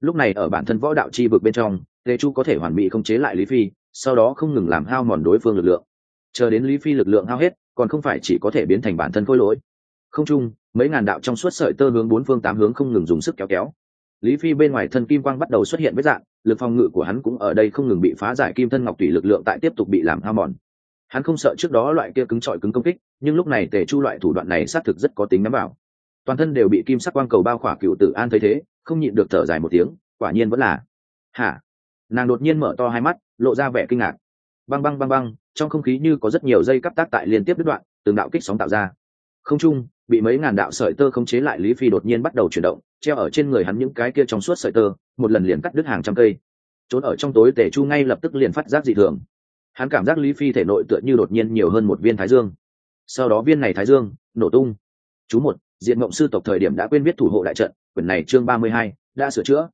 Lúc này ở bản thân võ đạo chi vực bên trong, tề chu có thể hoàn mỹ khống chế lại lý phi, sau đó không ngừng làm hao mòn đối phương lực lượng. Chờ đến lý phi lực lượng hao hết, còn không phải chỉ có thể biến thành bản thân khôi lỗi. Không chung, mấy ngàn đạo trong suốt sợi tơ hướng bốn phương tám hướng không ngừng dùng sức kéo kéo lý phi bên ngoài thân kim quang bắt đầu xuất hiện với dạng, lực phòng ngự của hắn cũng ở đây không ngừng bị phá giải, kim thân ngọc tùy lực lượng tại tiếp tục bị làm hao mòn. Hắn không sợ trước đó loại kia cứng trọi cứng công kích, nhưng lúc này tề chu loại thủ đoạn này xác thực rất có tính nắm bảo toàn thân đều bị kim sắc quang cầu bao khỏa cựu tử an thấy thế, không nhịn được thở dài một tiếng, quả nhiên vẫn là. Hả? Nàng đột nhiên mở to hai mắt, lộ ra vẻ kinh ngạc. Băng băng băng băng, trong không khí như có rất nhiều dây cắp tác tại liên tiếp đứt đoạn, từng đạo kích sóng tạo ra không trung, bị mấy ngàn đạo sợi tơ không chế lại lý phi đột nhiên bắt đầu chuyển động, treo ở trên người hắn những cái kia trong suốt sợi tơ, một lần liền cắt đứt hàng trăm cây. Trốn ở trong tối tề chu ngay lập tức liền phát giác dị thường. Hắn cảm giác lý phi thể nội tựa như đột nhiên nhiều hơn một viên thái dương. Sau đó viên này thái dương, nổ tung. Chú một diện mộng sư tộc thời điểm đã quên biết thủ hộ đại trận, quyển này chương ba mươi hai, đã sửa chữa.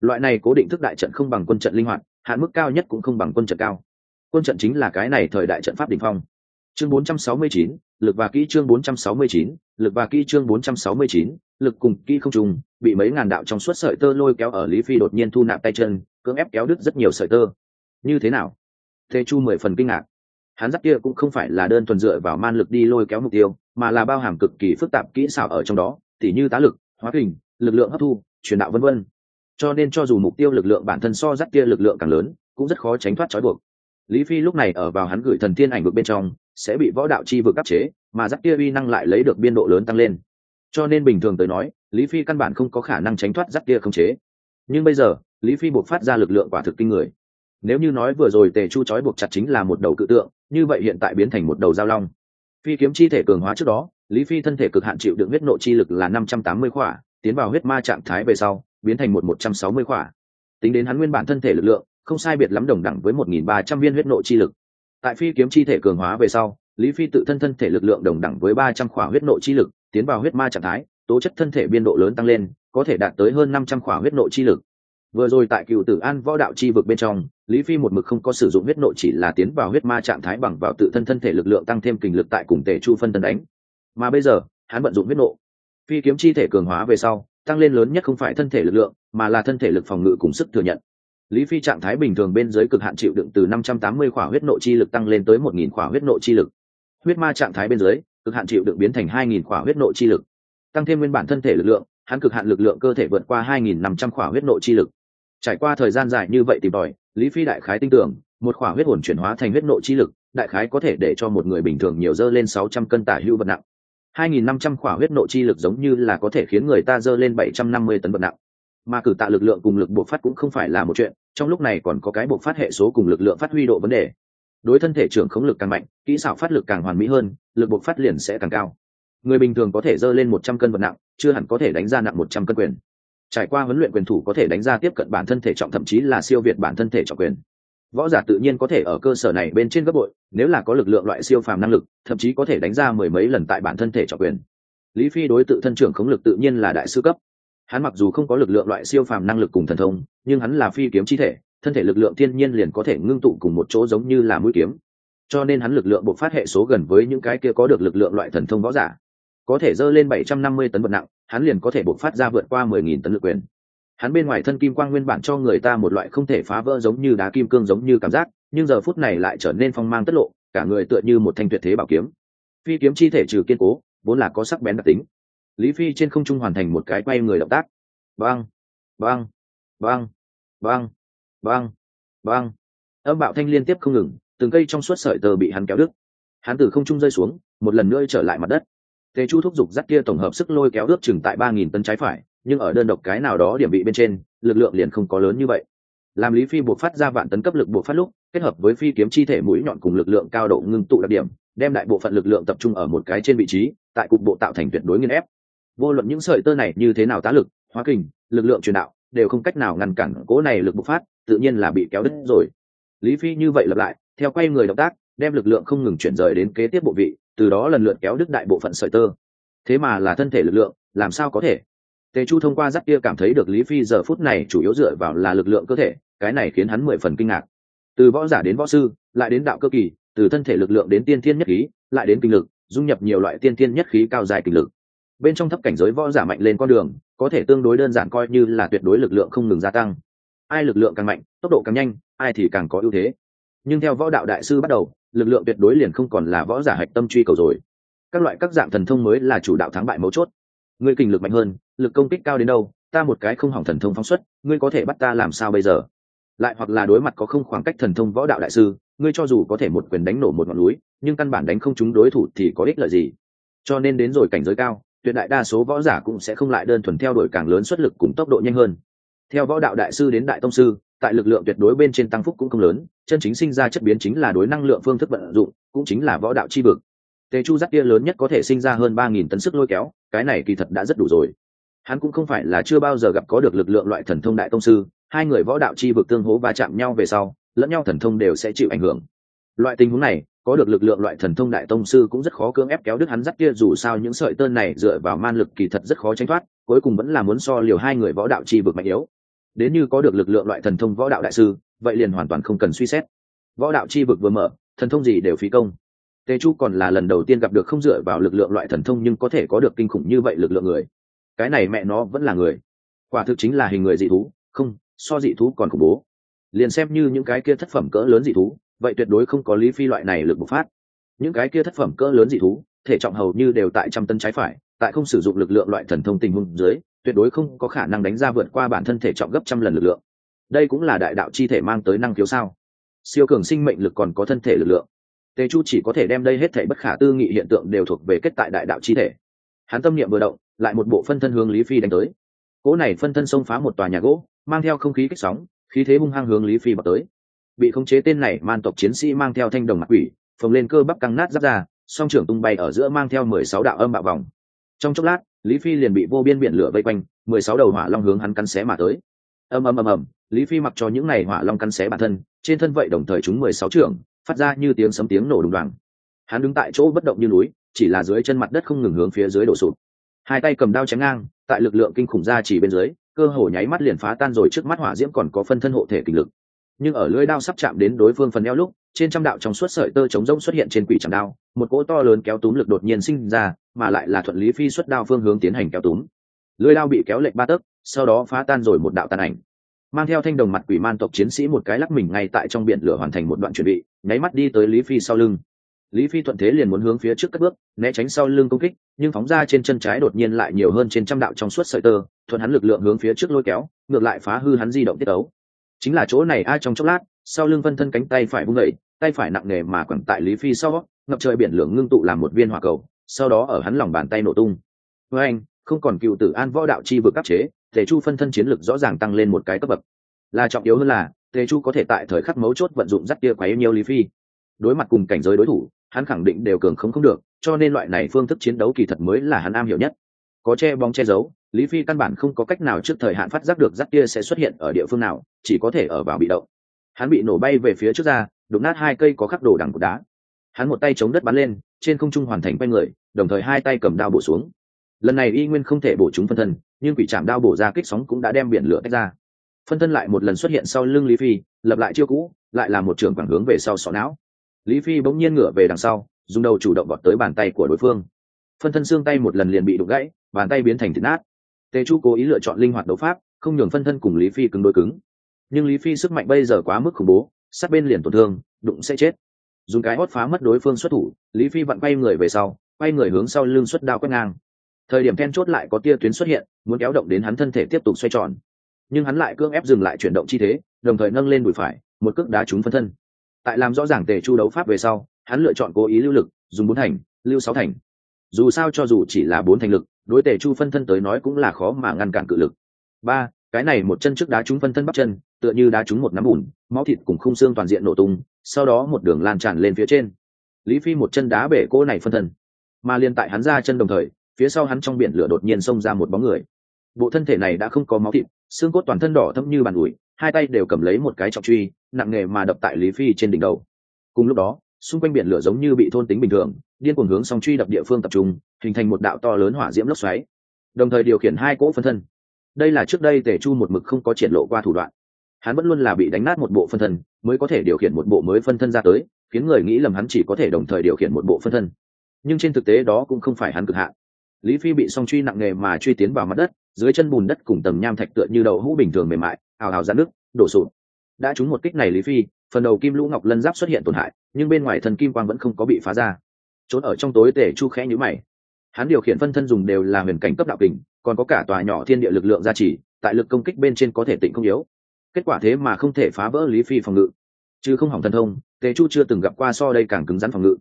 Loại này cố định thức đại trận không bằng quân trận linh hoạt, hạn mức cao nhất cũng không bằng quân trận cao. Quân trận chính là cái này thời đại trận pháp đình phong chương 469, lực và kỹ chương 469, lực và kỹ chương 469, lực cùng kỹ không trùng, bị mấy ngàn đạo trong suốt sợi tơ lôi kéo ở Lý Phi đột nhiên thu nạp tay chân, cưỡng ép kéo đứt rất nhiều sợi tơ. Như thế nào? Thế Chu mười phần kinh ngạc. Hắn dắt kia cũng không phải là đơn thuần dựa vào man lực đi lôi kéo mục tiêu, mà là bao hàm cực kỳ phức tạp kỹ xảo ở trong đó, tỉ như tá lực, hóa hình lực lượng hấp thu, truyền đạo vân vân. Cho nên cho dù mục tiêu lực lượng bản thân so dắt kia lực lượng càng lớn, cũng rất khó tránh thoát trói buộc. Lý Phi lúc này ở vào hắn gửi thần tiên ảnh vực bên trong, sẽ bị võ đạo chi vực áp chế, mà giáp kia uy năng lại lấy được biên độ lớn tăng lên. Cho nên bình thường tới nói, lý phi căn bản không có khả năng tránh thoát giáp kia không chế. Nhưng bây giờ, lý phi buộc phát ra lực lượng quả thực kinh người. Nếu như nói vừa rồi tề chu trói buộc chặt chính là một đầu cự tượng, như vậy hiện tại biến thành một đầu giao long. Phi kiếm chi thể cường hóa trước đó, lý phi thân thể cực hạn chịu đựng huyết nộ chi lực là năm trăm tám mươi khỏa, tiến vào huyết ma trạng thái về sau, biến thành một một trăm sáu mươi khỏa. Tính đến hắn nguyên bản thân thể lực lượng, không sai biệt lắm đồng đẳng với một nghìn ba trăm viên huyết nộ chi lực tại phi kiếm chi thể cường hóa về sau, lý phi tự thân thân thể lực lượng đồng đẳng với ba trăm khỏa huyết nội chi lực, tiến vào huyết ma trạng thái, tố chất thân thể biên độ lớn tăng lên, có thể đạt tới hơn năm trăm khỏa huyết nội chi lực. Vừa rồi tại cựu tử an võ đạo chi vực bên trong, lý phi một mực không có sử dụng huyết nội chỉ là tiến vào huyết ma trạng thái bằng vào tự thân thân thể lực lượng tăng thêm kình lực tại cùng tể chu phân tân đánh. Mà bây giờ, hắn vận dụng huyết nộ phi kiếm chi thể cường hóa về sau, tăng lên lớn nhất không phải thân thể lực lượng, mà là thân thể lực phòng ngự cùng sức thừa nhận lý phi trạng thái bình thường bên dưới cực hạn chịu đựng từ năm trăm tám mươi khỏa huyết nội chi lực tăng lên tới một nghìn khỏa huyết nội chi lực. Huyết ma trạng thái bên dưới, cực hạn chịu đựng biến thành hai nghìn khỏa huyết nội chi lực. Tăng thêm nguyên bản thân thể lực lượng, hắn cực hạn lực lượng cơ thể vượt qua hai nghìn năm trăm khỏa huyết nội chi lực. Trải qua thời gian dài như vậy tìm tòi, lý phi đại khái tin tưởng, một khỏa huyết hồn chuyển hóa thành huyết nội chi lực, đại khái có thể để cho một người bình thường nhiều dơ lên sáu trăm cân tả hữu vật nặng. Hai nghìn năm trăm khỏa huyết nội chi lực giống như là có thể khiến người ta dơ lên bảy trăm năm mươi tấn vật nặng. Mà cử tạ lực lượng cùng lực buộc phát cũng không phải là một chuyện trong lúc này còn có cái buộc phát hệ số cùng lực lượng phát huy độ vấn đề. Đối thân thể trưởng khống lực càng mạnh, kỹ xảo phát lực càng hoàn mỹ hơn, lực buộc phát liền sẽ càng cao. Người bình thường có thể dơ lên một trăm cân vật nặng, chưa hẳn có thể đánh ra nặng một trăm cân quyền. Trải qua huấn luyện quyền thủ có thể đánh ra tiếp cận bản thân thể trọng thậm chí là siêu việt bản thân thể trọng quyền. Võ giả tự nhiên có thể ở cơ sở này bên trên gấp bội, nếu là có lực lượng loại siêu phàm năng lực, thậm chí có thể đánh ra mười mấy lần tại bản thân thể trọng quyền. Lý phi đối tự thân trưởng khống lực tự nhiên là đại sư cấp hắn mặc dù không có lực lượng loại siêu phàm năng lực cùng thần thông, nhưng hắn là phi kiếm chi thể, thân thể lực lượng thiên nhiên liền có thể ngưng tụ cùng một chỗ giống như là mũi kiếm. Cho nên hắn lực lượng bộc phát hệ số gần với những cái kia có được lực lượng loại thần thông võ giả. Có thể dơ lên bảy trăm năm mươi tấn vật nặng, hắn liền có thể bộc phát ra vượt qua mười nghìn tấn lực quyền. Hắn bên ngoài thân kim quang nguyên bản cho người ta một loại không thể phá vỡ giống như đá kim cương giống như cảm giác, nhưng giờ phút này lại trở nên phong mang tất lộ, cả người tựa như một thanh tuyệt thế bảo kiếm. Phi kiếm chi thể trừ kiên cố, vốn là có sắc bén đặc tính lý phi trên không trung hoàn thành một cái quay người động tác. Băng băng băng băng băng băng. Âm bạo thanh liên tiếp không ngừng, từng cây trong suốt sợi tờ bị hắn kéo đứt. Hắn từ không trung rơi xuống, một lần nữa trở lại mặt đất. Tề chu thúc giục dắt kia tổng hợp sức lôi kéo ước chừng tại ba nghìn tấn trái phải, nhưng ở đơn độc cái nào đó điểm bị bên trên, lực lượng liền không có lớn như vậy. Làm lý phi buộc phát ra vạn tấn cấp lực buộc phát lúc, kết hợp với phi kiếm chi thể mũi nhọn cùng lực lượng cao độ ngưng tụ đặc điểm, đem đại bộ phận lực lượng tập trung ở một cái trên vị trí, tại cục bộ tạo thành tuyệt đối nghiên ép vô luận những sợi tơ này như thế nào tá lực, hóa kình, lực lượng truyền đạo, đều không cách nào ngăn cản cố này lực bộc phát, tự nhiên là bị kéo đứt rồi. Lý phi như vậy lặp lại, theo quay người động tác, đem lực lượng không ngừng chuyển rời đến kế tiếp bộ vị, từ đó lần lượt kéo đứt đại bộ phận sợi tơ. Thế mà là thân thể lực lượng, làm sao có thể? Tề chu thông qua giáp kia cảm thấy được lý phi giờ phút này chủ yếu dựa vào là lực lượng cơ thể, cái này khiến hắn mười phần kinh ngạc. Từ võ giả đến võ sư, lại đến đạo cơ kỳ, từ thân thể lực lượng đến tiên thiên nhất khí, lại đến kinh lực, dung nhập nhiều loại tiên thiên nhất khí cao dài kinh lực bên trong thấp cảnh giới võ giả mạnh lên con đường, có thể tương đối đơn giản coi như là tuyệt đối lực lượng không ngừng gia tăng. Ai lực lượng càng mạnh, tốc độ càng nhanh, ai thì càng có ưu thế. Nhưng theo võ đạo đại sư bắt đầu, lực lượng tuyệt đối liền không còn là võ giả hạch tâm truy cầu rồi. Các loại các dạng thần thông mới là chủ đạo thắng bại mấu chốt. Ngươi kình lực mạnh hơn, lực công kích cao đến đâu, ta một cái không hỏng thần thông phóng xuất, ngươi có thể bắt ta làm sao bây giờ? Lại hoặc là đối mặt có không khoảng cách thần thông võ đạo đại sư, ngươi cho dù có thể một quyền đánh nổ một ngọn núi, nhưng căn bản đánh không trúng đối thủ thì có ích lợi gì? Cho nên đến rồi cảnh giới cao tuyệt đại đa số võ giả cũng sẽ không lại đơn thuần theo đuổi càng lớn xuất lực cùng tốc độ nhanh hơn. Theo võ đạo đại sư đến đại tông sư, tại lực lượng tuyệt đối bên trên tăng phúc cũng không lớn, chân chính sinh ra chất biến chính là đối năng lượng phương thức vận dụng, cũng chính là võ đạo chi vực tề chu giác kia lớn nhất có thể sinh ra hơn ba nghìn tấn sức lôi kéo, cái này kỳ thật đã rất đủ rồi. Hắn cũng không phải là chưa bao giờ gặp có được lực lượng loại thần thông đại tông sư, hai người võ đạo chi vực tương hố va chạm nhau về sau, lẫn nhau thần thông đều sẽ chịu ảnh hưởng. Loại tình huống này có được lực lượng loại thần thông đại tông sư cũng rất khó cưỡng ép kéo đứt hắn dắt kia, dù sao những sợi tơn này dựa vào man lực kỳ thật rất khó tránh thoát, cuối cùng vẫn là muốn so liều hai người võ đạo chi vực mạnh yếu. Đến như có được lực lượng loại thần thông võ đạo đại sư, vậy liền hoàn toàn không cần suy xét. Võ đạo chi vực vừa mở, thần thông gì đều phí công. Tề chu còn là lần đầu tiên gặp được không dựa vào lực lượng loại thần thông nhưng có thể có được kinh khủng như vậy lực lượng người. Cái này mẹ nó vẫn là người. Quả thực chính là hình người dị thú, không, so dị thú còn khủng bố. Liền xem như những cái kia thất phẩm cỡ lớn dị thú vậy tuyệt đối không có lý phi loại này lực bộc phát. Những cái kia thất phẩm cỡ lớn dị thú, thể trọng hầu như đều tại trăm tân trái phải, tại không sử dụng lực lượng loại thần thông tình huống dưới, tuyệt đối không có khả năng đánh ra vượt qua bản thân thể trọng gấp trăm lần lực lượng. Đây cũng là đại đạo chi thể mang tới năng khiếu sao? Siêu cường sinh mệnh lực còn có thân thể lực lượng. Tề chu chỉ có thể đem đây hết thể bất khả tư nghị hiện tượng đều thuộc về kết tại đại đạo chi thể. Hắn tâm niệm vừa động, lại một bộ phân thân hướng lý phi đánh tới. Cỗ này phân thân xông phá một tòa nhà gỗ, mang theo không khí kích sóng, khí thế hung hăng hướng lý phi vào tới bị khống chế tên này man tộc chiến sĩ mang theo thanh đồng mặt quỷ, phồng lên cơ bắp căng nát giáp ra, song trưởng tung bay ở giữa mang theo mười sáu đạo âm bạo vòng. Trong chốc lát, lý phi liền bị vô biên biển lửa vây quanh, mười sáu đầu hỏa long hướng hắn cắn xé mà tới. Ầm ầm ầm ầm, lý phi mặc cho những này hỏa long cắn xé bản thân, trên thân vậy đồng thời chúng mười sáu trưởng, phát ra như tiếng sấm tiếng nổ đùng đoàn hắn đứng tại chỗ bất động như núi, chỉ là dưới chân mặt đất không ngừng hướng phía dưới đổ sụp. Hai tay cầm đao chém ngang, tại lực lượng kinh khủng ra chỉ bên dưới, cơ hồ nháy mắt liền phá tan rồi trước mắt hỏa diễm còn có phân thân hộ thể kinh lực nhưng ở lưỡi đao sắp chạm đến đối phương phần eo lúc, trên trăm đạo trong suốt sợi tơ chống rông xuất hiện trên quỷ chẳng đao, một cỗ to lớn kéo túm lực đột nhiên sinh ra, mà lại là thuận lý phi xuất đao phương hướng tiến hành kéo túm. Lưỡi đao bị kéo lệch ba tấc, sau đó phá tan rồi một đạo tàn ảnh. Mang theo thanh đồng mặt quỷ man tộc chiến sĩ một cái lắc mình ngay tại trong biển lửa hoàn thành một đoạn chuẩn bị, nháy mắt đi tới lý phi sau lưng. Lý phi thuận thế liền muốn hướng phía trước cất bước, né tránh sau lưng công kích, nhưng phóng ra trên chân trái đột nhiên lại nhiều hơn trên trăm đạo trong suốt sợi tơ, thuận hắn lực lượng hướng phía trước lôi kéo, ngược lại phá hư hắn di động tiết ấu chính là chỗ này ai trong chốc lát, sau lưng vân thân cánh tay phải vung đẩy tay phải nặng nề mà quẳng tại lý phi sau, ngập trời biển lửa ngưng tụ làm một viên hỏa cầu, sau đó ở hắn lòng bàn tay nổ tung. Với anh, không còn cựu tử an võ đạo chi vừa cấp chế, tề chu phân thân chiến lực rõ ràng tăng lên một cái cấp bậc. Là trọng yếu hơn là, tề chu có thể tại thời khắc mấu chốt vận dụng rất kia quá nhiều lý phi. Đối mặt cùng cảnh giới đối thủ, hắn khẳng định đều cường không không được, cho nên loại này phương thức chiến đấu kỳ thật mới là hắn am hiểu nhất. Có che bóng che giấu lý phi căn bản không có cách nào trước thời hạn phát giác được rắc kia sẽ xuất hiện ở địa phương nào, chỉ có thể ở vào bị động. Hắn bị nổ bay về phía trước ra, đụng nát hai cây có khắc đồ đằng của đá. Hắn một tay chống đất bắn lên, trên không trung hoàn thành quay người, đồng thời hai tay cầm đao bổ xuống. Lần này y nguyên không thể bổ chúng phân thân, nhưng quỷ chạm đao bổ ra kích sóng cũng đã đem biển lửa tách ra. Phân thân lại một lần xuất hiện sau lưng lý phi, lập lại chiêu cũ, lại là một trường quảng hướng về sau sọ não. Lý phi bỗng nhiên ngửa về đằng sau, dùng đầu chủ động vọt tới bàn tay của đối phương. Phân thân xương tay một lần liền bị đụng gãy, bàn tay biến thành thịt nát tề chu cố ý lựa chọn linh hoạt đấu pháp, không nhường phân thân cùng lý phi cứng đôi cứng. Nhưng lý phi sức mạnh bây giờ quá mức khủng bố, sát bên liền tổn thương, đụng sẽ chết. Dùng cái hót phá mất đối phương xuất thủ, lý phi vặn quay người về sau, quay người hướng sau lưng xuất đao quét ngang. Thời điểm then chốt lại có tia tuyến xuất hiện, muốn kéo động đến hắn thân thể tiếp tục xoay tròn. Nhưng hắn lại cưỡng ép dừng lại chuyển động chi thế, đồng thời nâng lên đùi phải, một cước đá trúng phân thân. Tại làm rõ ràng tề chu đấu pháp về sau, hắn lựa chọn cố ý lưu lực, dùng bốn thành, lưu sáu thành. Dù sao cho dù chỉ là bốn thành lực đối tề chu phân thân tới nói cũng là khó mà ngăn cản cự lực. Ba, cái này một chân trước đá trúng phân thân bắp chân, tựa như đá trúng một nắm bùn, máu thịt cùng khung xương toàn diện nổ tung, sau đó một đường lan tràn lên phía trên. Lý phi một chân đá bể cô này phân thân. Mà liên tại hắn ra chân đồng thời, phía sau hắn trong biển lửa đột nhiên xông ra một bóng người. Bộ thân thể này đã không có máu thịt, xương cốt toàn thân đỏ thẫm như bàn ủi, hai tay đều cầm lấy một cái trọng truy, nặng nề mà đập tại lý phi trên đỉnh đầu. Cùng lúc đó xung quanh biển lửa giống như bị thôn tính bình thường, điên cuồng hướng song truy đập địa phương tập trung, hình thành một đạo to lớn hỏa diễm lốc xoáy. Đồng thời điều khiển hai cỗ phân thân. Đây là trước đây tề chu một mực không có triển lộ qua thủ đoạn. Hắn vẫn luôn là bị đánh nát một bộ phân thân, mới có thể điều khiển một bộ mới phân thân ra tới, khiến người nghĩ lầm hắn chỉ có thể đồng thời điều khiển một bộ phân thân. Nhưng trên thực tế đó cũng không phải hắn cực hạn. Lý phi bị song truy nặng nề mà truy tiến vào mặt đất, dưới chân bùn đất cùng tầm nham thạch tựa như đậu hũ bình thường mềm mại, ào ào ra nước, đổ sụt đã trúng một kích này lý phi, phần đầu kim lũ ngọc lân giáp xuất hiện tổn hại nhưng bên ngoài thần kim quang vẫn không có bị phá ra. Trốn ở trong tối tể chu khẽ nhữ mày. Hắn điều khiển phân thân dùng đều là huyền cảnh cấp đạo kình, còn có cả tòa nhỏ thiên địa lực lượng gia trì, tại lực công kích bên trên có thể tịnh không yếu. Kết quả thế mà không thể phá vỡ lý phi phòng ngự. Chứ không hỏng thần thông, tề chu chưa từng gặp qua so đây càng cứng rắn phòng ngự.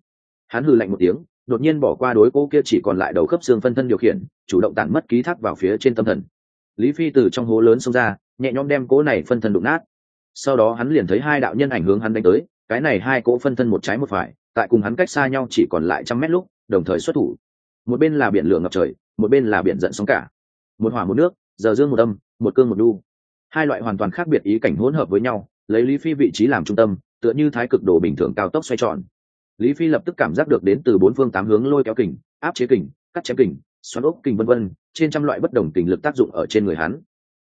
Hắn hừ lạnh một tiếng, đột nhiên bỏ qua đối cố kia chỉ còn lại đầu khớp xương phân thân điều khiển, chủ động tản mất ký thác vào phía trên tâm thần. Lý phi từ trong hố lớn xông ra, nhẹ nhõm đem cố này phân thân đụng nát. Sau đó hắn liền thấy hai đạo nhân ảnh hướng hắn đánh tới cái này hai cỗ phân thân một trái một phải, tại cùng hắn cách xa nhau chỉ còn lại trăm mét lúc, đồng thời xuất thủ. Một bên là biển lửa ngập trời, một bên là biển giận sóng cả. Một hỏa một nước, giờ dương một âm, một cương một đu. Hai loại hoàn toàn khác biệt ý cảnh hỗn hợp với nhau, lấy lý phi vị trí làm trung tâm, tựa như thái cực đồ bình thường cao tốc xoay tròn. Lý phi lập tức cảm giác được đến từ bốn phương tám hướng lôi kéo kình, áp chế kình, cắt chém kình, xoắn ốc kình vân vân, trên trăm loại bất đồng kình lực tác dụng ở trên người hắn.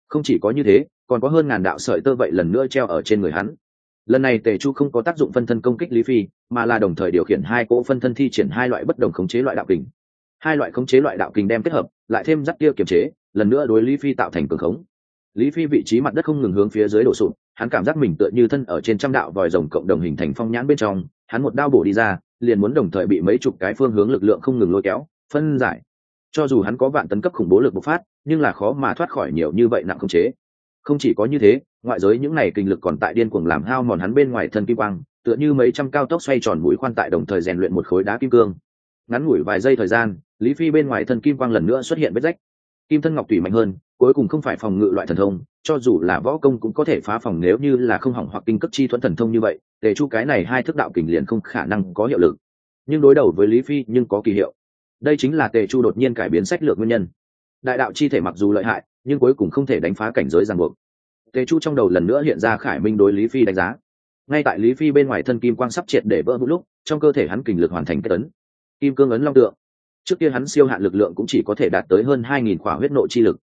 Không chỉ có như thế, còn có hơn ngàn đạo sợi tơ vậy lần nữa treo ở trên người hắn lần này tề chu không có tác dụng phân thân công kích lý phi, mà là đồng thời điều khiển hai cỗ phân thân thi triển hai loại bất đồng khống chế loại đạo kình. Hai loại khống chế loại đạo kình đem kết hợp, lại thêm dắt kia kiềm chế, lần nữa đối lý phi tạo thành cường khống. Lý phi vị trí mặt đất không ngừng hướng phía dưới đổ sụt hắn cảm giác mình tựa như thân ở trên trăm đạo vòi rồng cộng đồng hình thành phong nhãn bên trong, hắn một đao bổ đi ra, liền muốn đồng thời bị mấy chục cái phương hướng lực lượng không ngừng lôi kéo, phân giải. Cho dù hắn có vạn tấn cấp khủng bố lực bộc phát, nhưng là khó mà thoát khỏi nhiều như vậy nặng khống chế. Không chỉ có như thế ngoại giới những này kinh lực còn tại điên cuồng làm hao mòn hắn bên ngoài thân kim quang, tựa như mấy trăm cao tốc xoay tròn mũi khoan tại đồng thời rèn luyện một khối đá kim cương. Ngắn ngủi vài giây thời gian, lý phi bên ngoài thân kim quang lần nữa xuất hiện vết rách. Kim thân ngọc tùy mạnh hơn, cuối cùng không phải phòng ngự loại thần thông, cho dù là võ công cũng có thể phá phòng nếu như là không hỏng hoặc kinh cấp chi thuẫn thần thông như vậy, để chu cái này hai thức đạo kình liền không khả năng có hiệu lực. Nhưng đối đầu với lý phi nhưng có kỳ hiệu. Đây chính là tề chu đột nhiên cải biến sách lược nguyên nhân. Đại đạo chi thể mặc dù lợi hại, nhưng cuối cùng không thể đánh phá cảnh giới ràng buộc tề chu trong đầu lần nữa hiện ra khải minh đối lý phi đánh giá. Ngay tại lý phi bên ngoài thân kim quang sắp triệt để vỡ vũ lúc, trong cơ thể hắn kình lực hoàn thành kết ấn. Kim cương ấn long tượng. Trước kia hắn siêu hạn lực lượng cũng chỉ có thể đạt tới hơn hai nghìn khỏa huyết nộ chi lực.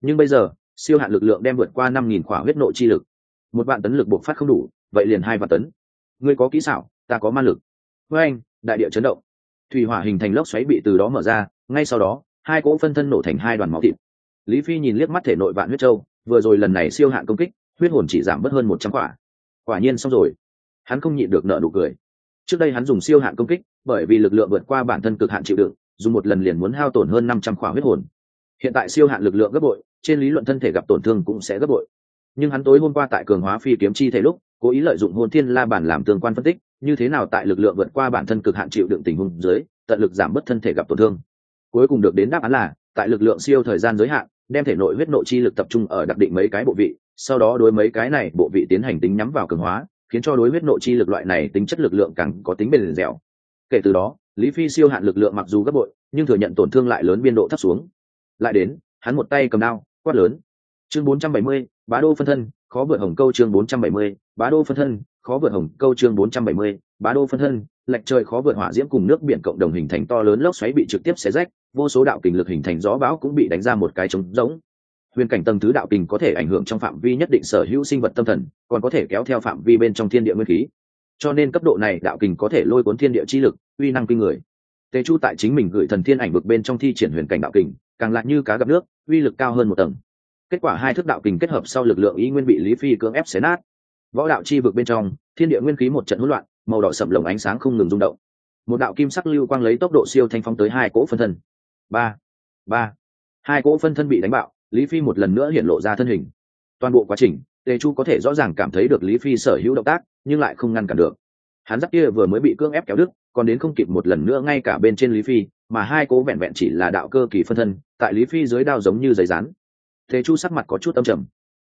Nhưng bây giờ, siêu hạn lực lượng đem vượt qua năm nghìn khỏa huyết nộ chi lực. Một vạn tấn lực buộc phát không đủ, vậy liền hai vạn tấn. Ngươi có kỹ xảo, ta có ma lực. Với anh, đại địa chấn động. Thủy hỏa hình thành lốc xoáy bị từ đó mở ra, ngay sau đó, hai cỗ phân thân nổ thành hai đoàn máu thịt. Lý phi nhìn liếc mắt thể nội vạn huyết châu vừa rồi lần này siêu hạn công kích, huyết hồn chỉ giảm bớt hơn một trăm quả. Quả nhiên xong rồi. Hắn không nhịn được nợ nụ cười. Trước đây hắn dùng siêu hạn công kích, bởi vì lực lượng vượt qua bản thân cực hạn chịu đựng, dùng một lần liền muốn hao tổn hơn năm trăm quả huyết hồn. Hiện tại siêu hạn lực lượng gấp bội, trên lý luận thân thể gặp tổn thương cũng sẽ gấp bội. Nhưng hắn tối hôm qua tại cường hóa phi kiếm chi thể lúc, cố ý lợi dụng hôn thiên la bản làm tương quan phân tích, như thế nào tại lực lượng vượt qua bản thân cực hạn chịu đựng tình huống dưới, tận lực giảm bớt thân thể gặp tổn thương. Cuối cùng được đến đáp án là, tại lực lượng siêu thời gian giới hạn đem thể nội huyết nội chi lực tập trung ở đặc định mấy cái bộ vị sau đó đối mấy cái này bộ vị tiến hành tính nhắm vào cường hóa khiến cho đối huyết nội chi lực loại này tính chất lực lượng càng có tính bền dẻo. Kể từ đó lý phi siêu hạn lực lượng mặc dù gấp bội nhưng thừa nhận tổn thương lại lớn biên độ thấp xuống. Lại đến hắn một tay cầm đao quát lớn. Chương 470, bá đô phân thân khó vượt hồng câu chương 470, bá đô phân thân khó vượt hồng câu chương 470, bá đô phân thân lệch trời khó vượt hỏa diễm cùng nước biển cộng đồng hình thành to lớn lốc xoáy bị trực tiếp xé rách vô số đạo kình lực hình thành gió bão cũng bị đánh ra một cái trống rỗng. Huyền cảnh tầng thứ đạo kình có thể ảnh hưởng trong phạm vi nhất định sở hữu sinh vật tâm thần, còn có thể kéo theo phạm vi bên trong thiên địa nguyên khí. Cho nên cấp độ này đạo kình có thể lôi cuốn thiên địa chi lực, uy năng kinh người. Tề chu tại chính mình gửi thần thiên ảnh vực bên trong thi triển huyền cảnh đạo kình, càng lại như cá gặp nước, uy lực cao hơn một tầng. Kết quả hai thức đạo kình kết hợp sau lực lượng ý nguyên bị lý phi cưỡng ép xé nát. Võ đạo chi vực bên trong, thiên địa nguyên khí một trận hỗn loạn, màu đỏ sậm lồng ánh sáng không ngừng rung động. Một đạo kim sắc lưu quang lấy tốc độ siêu thanh phong tới hai cỗ phân thân ba ba. Hai cỗ phân thân bị đánh bạo, lý phi một lần nữa hiện lộ ra thân hình. Toàn bộ quá trình, tề chu có thể rõ ràng cảm thấy được lý phi sở hữu động tác, nhưng lại không ngăn cản được. Hắn giáp kia vừa mới bị cưỡng ép kéo đứt, còn đến không kịp một lần nữa ngay cả bên trên lý phi, mà hai cố vẹn vẹn chỉ là đạo cơ kỳ phân thân, tại lý phi dưới đao giống như giấy rán. Thế chu sắc mặt có chút âm trầm.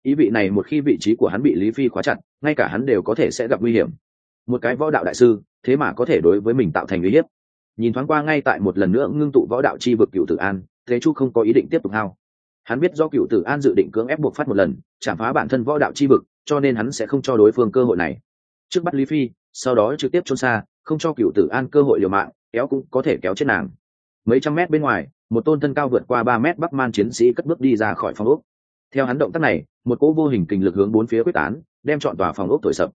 Ý vị này một khi vị trí của hắn bị lý phi khóa chặt, ngay cả hắn đều có thể sẽ gặp nguy hiểm. Một cái võ đạo đại sư, thế mà có thể đối với mình tạo thành uy hiếp nhìn thoáng qua ngay tại một lần nữa ngưng tụ võ đạo chi vực cựu tử an, thế chu không có ý định tiếp tục hao. Hắn biết do cựu tử an dự định cưỡng ép buộc phát một lần, chạm phá bản thân võ đạo chi vực, cho nên hắn sẽ không cho đối phương cơ hội này. Trước bắt lý phi, sau đó trực tiếp trốn xa, không cho cựu tử an cơ hội liều mạng, kéo cũng có thể kéo chết nàng. Mấy trăm mét bên ngoài, một tôn thân cao vượt qua ba mét bắc man chiến sĩ cất bước đi ra khỏi phòng ốc. Theo hắn động tác này, một cỗ vô hình kình lực hướng bốn phía quyết tán, đem chọn tòa phòng ốc thổi sập.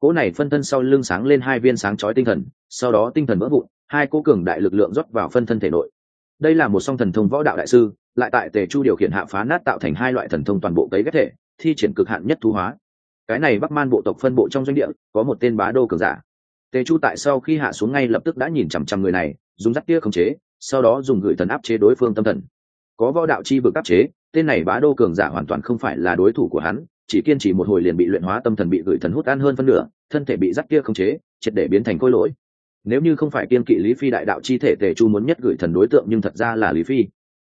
Cỗ này phân thân sau lưng sáng lên hai viên sáng chói tinh thần, sau đó tinh thần vỡ vụn hai cố cường đại lực lượng rót vào phân thân thể nội. Đây là một song thần thông võ đạo đại sư, lại tại tề chu điều khiển hạ phá nát tạo thành hai loại thần thông toàn bộ cấy ghép thể, thi triển cực hạn nhất thu hóa. Cái này bắc man bộ tộc phân bộ trong doanh địa, có một tên bá đô cường giả. Tề chu tại sau khi hạ xuống ngay lập tức đã nhìn chằm chằm người này, dùng rắc kia khống chế, sau đó dùng gửi thần áp chế đối phương tâm thần. Có võ đạo chi vực áp chế, tên này bá đô cường giả hoàn toàn không phải là đối thủ của hắn, chỉ kiên trì một hồi liền bị luyện hóa tâm thần bị gửi thần hút ăn hơn phân nửa, thân thể bị rắc kia khống chế, triệt để biến thành khối lỗi nếu như không phải kiên kỵ lý phi đại đạo chi thể tề chu muốn nhất gửi thần đối tượng nhưng thật ra là lý phi.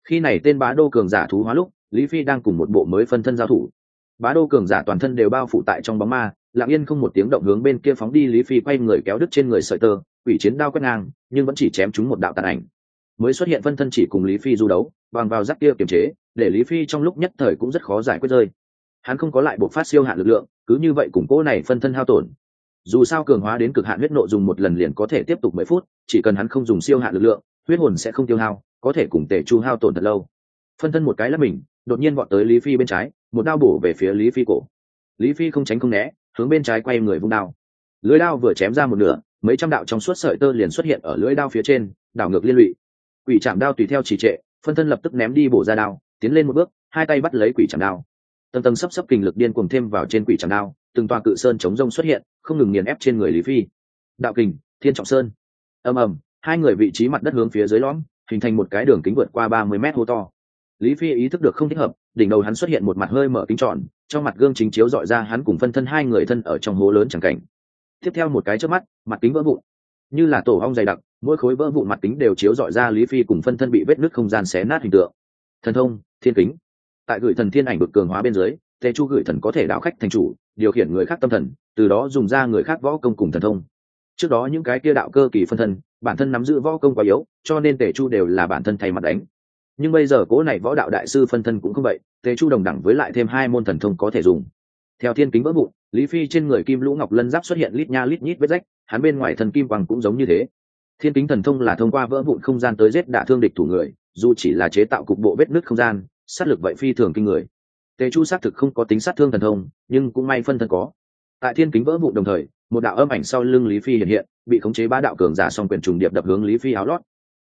Khi này tên bá đô cường giả thú hóa lúc, lý phi đang cùng một bộ mới phân thân giao thủ. Bá đô cường giả toàn thân đều bao phủ tại trong bóng ma, lặng yên không một tiếng động hướng bên kia phóng đi, lý phi quay người kéo đứt trên người sợi tơ, quỷ chiến đao quét ngang, nhưng vẫn chỉ chém chúng một đạo tàn ảnh. Mới xuất hiện phân thân chỉ cùng lý phi du đấu, bằng vào giáp kia kiềm chế, để lý phi trong lúc nhất thời cũng rất khó giải quyết rơi. Hắn không có lại buộc phát siêu hạn lực lượng, cứ như vậy củng cố này phân thân hao tổn dù sao cường hóa đến cực hạn huyết nộ dùng một lần liền có thể tiếp tục mười phút, chỉ cần hắn không dùng siêu hạn lực lượng, huyết hồn sẽ không tiêu hao, có thể cùng tể chu hao tổn thật lâu. Phân thân một cái là mình, đột nhiên bọn tới lý phi bên trái, một đao bổ về phía lý phi cổ. Lý phi không tránh không né, hướng bên trái quay người vung đao. Lưới đao vừa chém ra một nửa, mấy trăm đạo trong suốt sợi tơ liền xuất hiện ở lưới đao phía trên, đảo ngược liên lụy. Quỷ chạm đao tùy theo trì trệ, phân thân lập tức ném đi bổ ra đao, tiến lên một bước, hai tay bắt lấy quỷ chạm đao tầng tầng sắp sắp kình lực điên cuồng thêm vào trên quỷ tràng đao, từng toa cự sơn chống rông xuất hiện, không ngừng nghiền ép trên người lý phi. Đạo kình, thiên trọng sơn. Ầm ầm, hai người vị trí mặt đất hướng phía dưới lõm, hình thành một cái đường kính vượt qua ba mươi mét hô to. Lý phi ý thức được không thích hợp, đỉnh đầu hắn xuất hiện một mặt hơi mở kính tròn, trong mặt gương chính chiếu dọi ra hắn cùng phân thân hai người thân ở trong hố lớn chẳng cảnh. Tiếp theo một cái trước mắt, mặt kính vỡ vụn. Như là tổ hong dày đặc, mỗi khối vỡ vụn mặt kính đều chiếu dọi ra lý phi cùng phân thân bị vết nứt không gian xé nát hình tượng. Thần thông, thiên kính tại gửi thần thiên ảnh vực cường hóa bên dưới, tề chu gửi thần có thể đạo khách thành chủ, điều khiển người khác tâm thần, từ đó dùng ra người khác võ công cùng thần thông. Trước đó những cái kia đạo cơ kỳ phân thân, bản thân nắm giữ võ công quá yếu, cho nên tề chu đều là bản thân thay mặt đánh. Nhưng bây giờ cố này võ đạo đại sư phân thân cũng không vậy, tề chu đồng đẳng với lại thêm hai môn thần thông có thể dùng. Theo thiên kính vỡ vụn, lý phi trên người kim lũ ngọc lân giáp xuất hiện lít nha lít nhít vết rách, hắn bên ngoài thần kim bằng cũng giống như thế. Thiên kính thần thông là thông qua vỡ vụn không gian tới giết đả thương địch thủ người, dù chỉ là chế tạo cục bộ vết nứt không gian sát lực vậy phi thường kinh người. Tề chu xác thực không có tính sát thương thần thông, nhưng cũng may phân thân có. Tại thiên kính vỡ vụ đồng thời, một đạo âm ảnh sau lưng lý phi hiện hiện, bị khống chế ba đạo cường giả song quyền trùng điệp đập hướng lý phi áo lót.